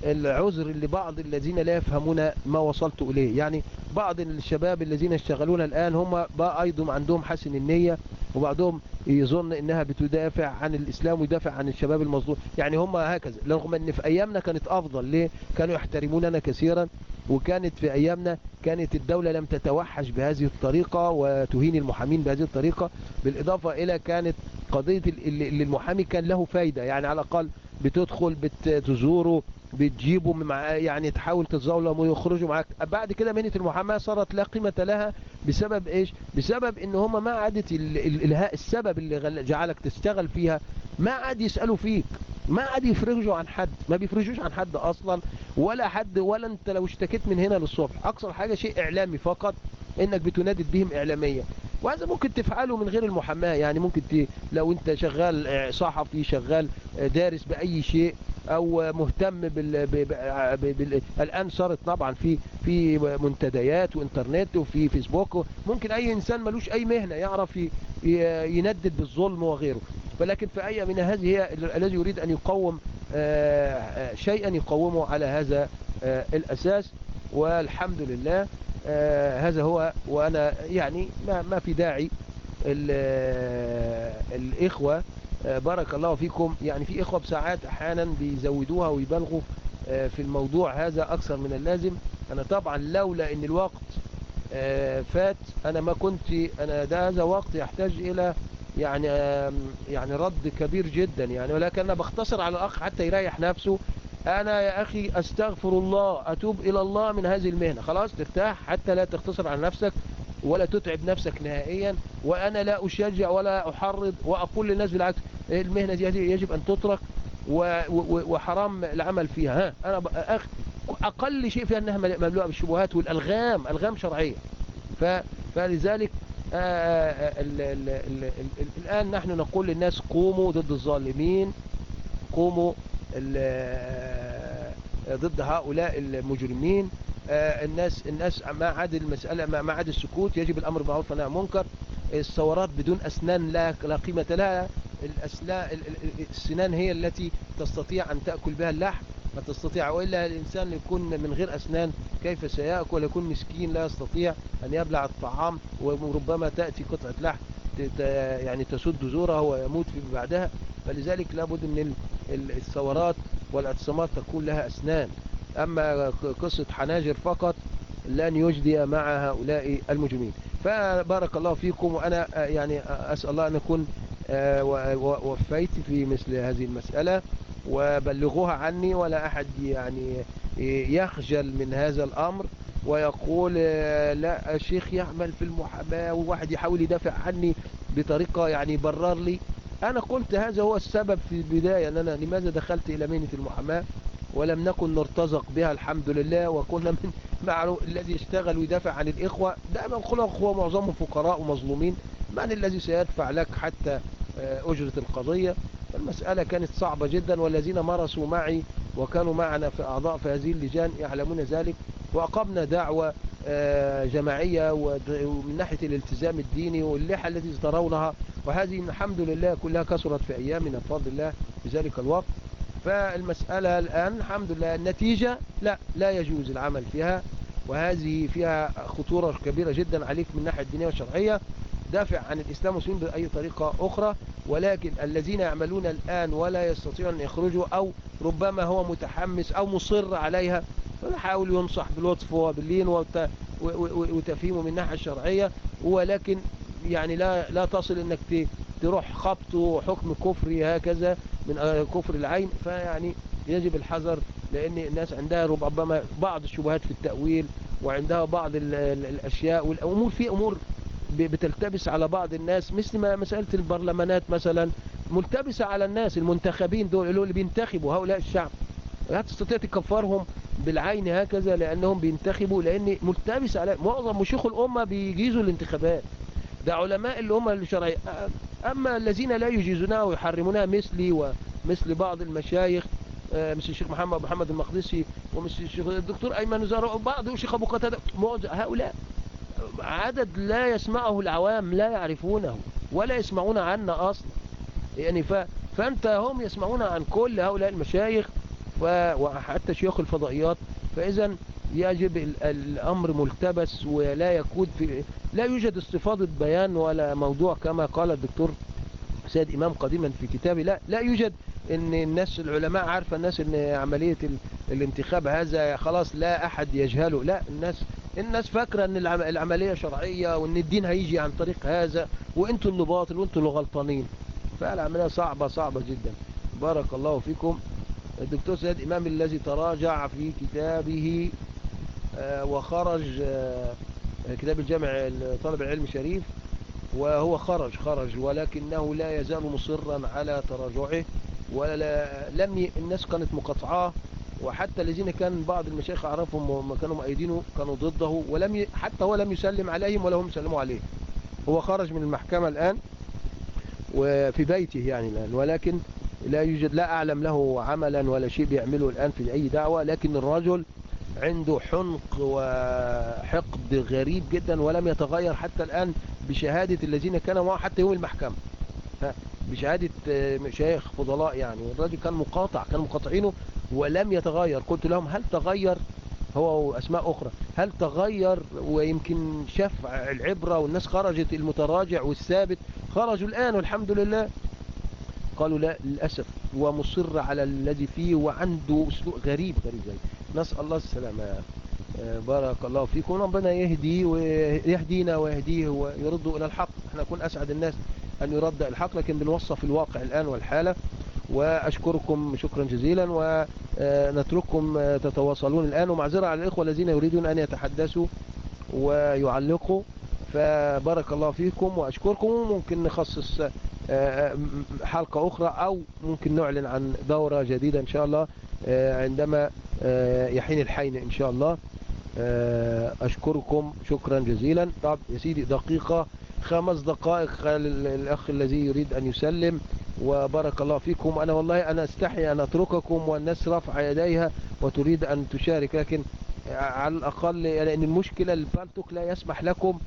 Speaker 2: العذر لبعض الذين لا يفهمون ما وصلت إليه. يعني بعض الشباب الذين يشتغلون الآن هم بقى أيضا عندهم حسن النية وبعضهم يظن إنها بتدافع عن الإسلام ويدافع عن الشباب المظلوم. يعني هم هكذا رغم إن في أيامنا كانت أفضل ليه؟ كانوا يحترموننا كثيرا وكانت في أيامنا كانت الدولة لم تتوحش بهذه الطريقة وتهين المحامين بهذه الطريقة. بالإضافة إلى كانت قضية ال- ال- ال- المحامي كان له فايدة. يعني على الأقل بتدخل بتزوره بتجيبه مع يعني تحاول تتظلم ويخرجوا معاك. بعد كده مهنة المحاماة صارت لا قيمة لها بسبب إيش؟ بسبب إن هم ما عادت ال- ال- الها- السبب اللي جعلك تشتغل فيها. ما عاد يسألوا فيك. ما عاد يفرجوا عن حد. ما بيفرجوش عن حد أصلا ولا حد ولا أنت لو اشتكيت من هنا للصبح. اقصر حاجة شيء إعلامي فقط إنك بتندد بهم اعلاميا وهذا ممكن تفعله من غير المحاماة. يعني ممكن ت... لو أنت شغال آه، صحفي شغال آه، دارس بأي شيء أو مهتم بال... الآن صارت طبعا في في منتديات وإنترنت وفي فيسبوك. ممكن أي إنسان ملوش أي مهنة يعرف يندد بالظلم وغيره. ولكن في أي من هذه هي ال- الذي يريد أن يقوم آه، شيئا يقومه على هذا آه، الأساس. والحمد لله آه، هذا هو وأنا يعني ما, في داعي ال- آه، الإخوة آه، بارك الله فيكم. يعني في إخوة بساعات أحيانا بيزودوها ويبالغوا آه، في الموضوع هذا أكثر من اللازم. أنا طبعا لولا أن الوقت آه، فات أنا ما كنت أنا ده هذا وقت يحتاج إلى يعني يعني رد كبير جدا يعني. ولكن أنا بختصر على الأخ حتى يريح نفسه. أنا يا أخي أستغفر الله أتوب إلى الله من هذه المهنة. خلاص ترتاح حتى لا تختصر على نفسك. ولا تتعب نفسك نهائيا وأنا لا أشجع ولا أحرض وأقول للناس بالعكس المهنة دي يجب أن تترك وحرام العمل فيها. ها أنا أخ أقل شيء فيها أنها مملوءة بالشبهات والألغام ألغام شرعية. فلذلك آه، آه، ال- الآن نحن نقول للناس قوموا ضد الظالمين قوموا آه، ضد هؤلاء المجرمين. آه، الناس الناس ما عاد المسألة ما عاد السكوت يجب الأمر بالمعروف والنهي عن المنكر. الثورات بدون أسنان لا لا قيمة لها. السنان هي التي تستطيع أن تأكل بها اللحم. ما تستطيع وإلا الإنسان يكون من غير أسنان كيف سيأكل؟ يكون مسكين لا يستطيع أن يبلع الطعام وربما تأتي قطعة لحم يعني تسد زوره ويموت بعدها. فلذلك لابد من ال- ال- الثورات والأعتصامات تكون لها أسنان. أما قصة حناجر فقط لن يجدي مع هؤلاء المجرمين. فبارك الله فيكم وأنا آه، يعني آه، أسأل الله أن أكون آه، وفيت في مثل هذه المسألة وبلغوها عني ولا أحد يعني يخجل من هذا الأمر ويقول لا الشيخ يعمل في المحاماة وواحد يحاول يدافع عني بطريقة يعني يبرر لي. أنا قلت هذا هو السبب في البداية أن أنا لماذا دخلت إلى مهنة المحاماة؟ ولم نكن نرتزق بها الحمد لله وكنا من معروف الذي يشتغل ويدافع عن الإخوة. دائما كل أخوة معظمهم فقراء ومظلومين. من الذي سيدفع لك حتى آه، أجرة القضية؟ المسألة كانت صعبة جدا والذين مارسوا معي وكانوا معنا في أعضاء في هذه اللجان يعلمون ذلك. وأقمنا دعوة آه، جماعية ومن ناحية الالتزام الديني واللحى التي ترونها. وهذه الحمد لله كلها كثرت في أيامنا بفضل الله. في ذلك الوقت فالمسألة الآن الحمد لله النتيجة لا لا يجوز العمل فيها وهذه فيها خطورة كبيرة جدا عليك من الناحية الدينية والشرعية. دافع عن الإسلام والمسلمين بأي طريقة أخرى ولكن الذين يعملون الآن ولا يستطيعون أن يخرجوا أو ربما هو متحمس أو مصر عليها فنحاول ينصح باللطف وباللين وتفهيمه من الناحية الشرعية. ولكن يعني لا لا تصل إنك تروح خبط حكم كفري هكذا من آه، كفر العين فيعني يجب الحذر لأن الناس عندها ربما بعض الشبهات في التأويل وعندها بعض ال- ال- الأشياء والامور في أمور بتلتبس على بعض الناس مثل ما مسألة البرلمانات مثلا ملتبسة على الناس المنتخبين دول اللي بينتخبوا هؤلاء الشعب. لا تستطيع تكفرهم بالعين هكذا لأنهم بينتخبوا لأن ملتبس على معظم مشيخ الأمة بيجيزوا الانتخابات. ده علماء اللي هم الشرعي أما الذين لا يجيزونها ويحرمونها مثلي ومثل بعض المشايخ آه، مثل الشيخ محمد محمد المقدسي ومثل الشيخ الدكتور أيمن زهراء وبعض الشيخ أبو قتادة. هؤلاء. عدد لا يسمعه العوام لا يعرفونه ولا يسمعون عنا أصلا. يعني ف... فأنت هم يسمعون عن كل هؤلاء المشايخ ف... وحتى شيوخ الفضائيات. فإذا يجب ال... الأمر ملتبس ولا يكون في لا يوجد استفاضة بيان ولا موضوع كما قال الدكتور سيد إمام قديما في كتابه. لا لا يوجد إن الناس العلماء عارفة الناس إن عملية ال... الانتخاب هذا خلاص لا أحد يجهله. لا الناس الناس فاكرة إن العم... العملية شرعية وإن الدين هيجي عن طريق هذا وانتوا اللي باطل وانتوا اللي غلطانين. فالعملية صعبة صعبة جدا. بارك الله فيكم. الدكتور سيد إمام الذي تراجع في كتابه وخرج آه، كتاب الجامع طالب العلم شريف وهو خرج خرج ولكنه لا يزال مصرا على تراجعه ولا لم ي... الناس كانت مقاطعاه وحتى الذين كان بعض المشايخ أعرفهم وما كانوا مؤيدينه كانوا ضده ولم ي... حتى هو لم يسلم عليهم ولا هم سلموا عليه. هو خرج من المحكمة الآن وفي بيته يعني الآن ولكن لا يوجد لا أعلم له عملا ولا شيء بيعمله الآن في أي دعوة لكن الرجل عنده حنق وحقد غريب جدا ولم يتغير حتى الآن بشهادة الذين كانوا معه حتى يوم المحكمة. ها، بشهادة آه، مشايخ فضلاء يعني. والراجل كان مقاطع كانوا مقاطعينه ولم يتغير. قلت لهم هل تغير؟ هو وأسماء أخرى. هل تغير؟ ويمكن شاف العبرة والناس خرجت المتراجع والثابت خرجوا الآن والحمد لله. قالوا لا للأسف. هو مصر على الذي فيه وعنده أسلوب غريب غريب غريب. نسأل الله السلامة. آه، بارك الله فيكم. ربنا يهدي ويهدينا ويهديه ويرد إلى الحق. إحنا نكون أسعد الناس أن يرد الحق لكن بنوصف الواقع الآن والحالة. وأشكركم شكرا جزيلا ونترككم تتواصلون الآن. ومعذرة على الإخوة الذين يريدون أن يتحدثوا ويعلقوا فبارك الله فيكم وأشكركم. وممكن نخصص حلقة أخرى أو ممكن نعلن عن دورة جديدة إن شاء الله عندما يحين الحين إن شاء الله. أشكركم شكرا جزيلا. طب يا سيدي دقيقة. خمس دقائق الأخ الذي يريد أن يسلم وبارك الله فيكم. أنا والله أنا أستحي أن أترككم والناس رفع يديها وتريد أن تشارك لكن على الأقل لأن المشكلة البالتوك لا يسمح لكم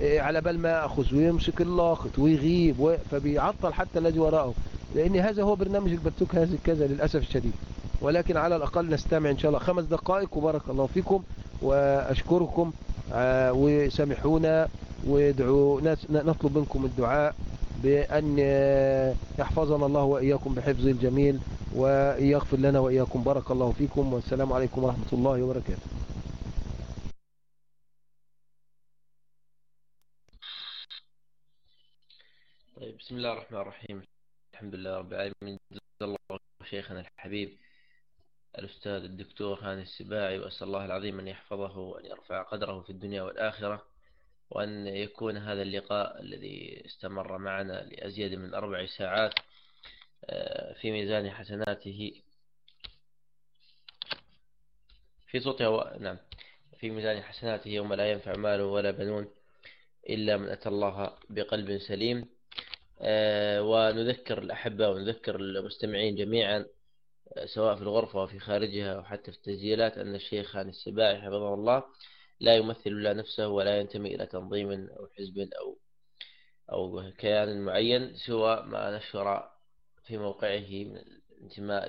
Speaker 2: على بال ما أخذ ويمسك اللاقط ويغيب فبيعطل حتى الذي وراءه. لأن هذا هو برنامج البالتوك هذا كذا للأسف الشديد. ولكن على الأقل نستمع إن شاء الله. خمس دقائق وبارك الله فيكم وأشكركم وسامحونا وادعوا نطلب منكم الدعاء بأن يحفظنا الله وإياكم بحفظ الجميل ويغفر لنا وإياكم. بارك الله فيكم والسلام عليكم ورحمة الله وبركاته.
Speaker 1: طيب بسم الله الرحمن الرحيم. الحمد لله رب العالمين. جزا الله شيخنا الحبيب الأستاذ الدكتور هاني السباعي وأسأل الله العظيم أن يحفظه وأن يرفع قدره في الدنيا والآخرة. وأن يكون هذا اللقاء الذي استمر معنا لأزيد من أربع ساعات آه، في ميزان حسناته. في صوتها نعم في ميزان حسناته يوم لا ينفع مال ولا بنون إلا من أتى الله بقلب سليم. آه، ونذكر الأحبة ونذكر المستمعين جميعا آه، سواء في الغرفة وفي خارجها وحتى في التسجيلات أن الشيخ خان السباعي حفظه الله لا يمثل إلا نفسه ولا ينتمي إلى تنظيم أو حزب أو أو كيان معين سوى ما نشر في موقعه من الانتماء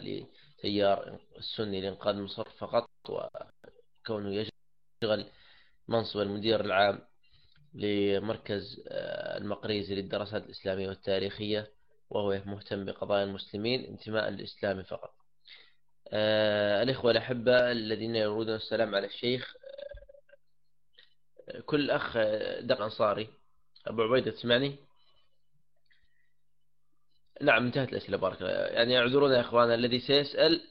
Speaker 1: لتيار السني لإنقاذ مصر فقط وكونه يشغل منصب المدير العام لمركز آه، المقريزي للدراسات الإسلامية والتاريخية وهو مهتم بقضايا المسلمين انتماء للإسلام فقط. آه، الإخوة الأحبة الذين يريدون السلام على الشيخ كل أخ دق أنصاري. أبو عبيدة تسمعني؟ نعم انتهت الأسئلة بارك الله يعني اعذرونا يا أخوانا الذي سيسأل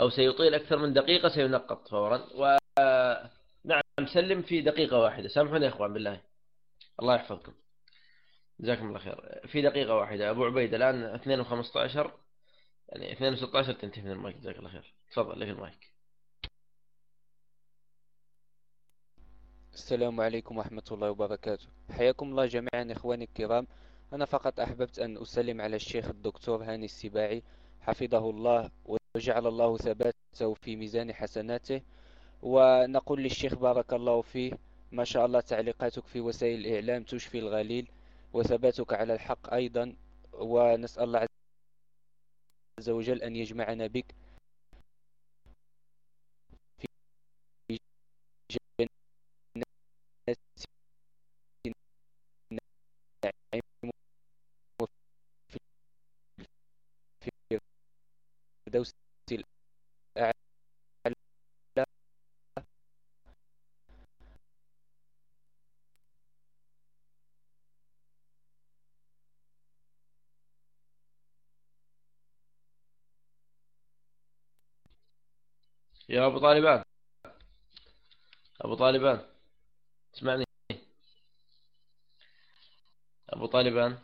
Speaker 1: أو سيطيل أكثر من دقيقة سينقط فورا. ونعم سلم في دقيقة واحدة. سامحوني يا أخوان بالله. الله يحفظكم. جزاكم الله خير. في دقيقة واحدة. أبو عبيدة الآن 2 و15 يعني 2 و16 تنتهي من المايك. جزاك الله خير. تفضل لك المايك.
Speaker 5: السلام عليكم ورحمة الله وبركاته. حياكم الله جميعا إخواني الكرام. أنا فقط أحببت أن أسلم على الشيخ الدكتور هاني السباعي حفظه الله وجعل الله ثباته في ميزان حسناته. ونقول للشيخ بارك الله فيه ما شاء الله تعليقاتك في وسائل الإعلام تشفي الغليل وثباتك على الحق أيضا. ونسأل الله عز وجل أن يجمعنا بك.
Speaker 1: أبو طالبان. أبو طالبان اسمعني. أبو طالبان.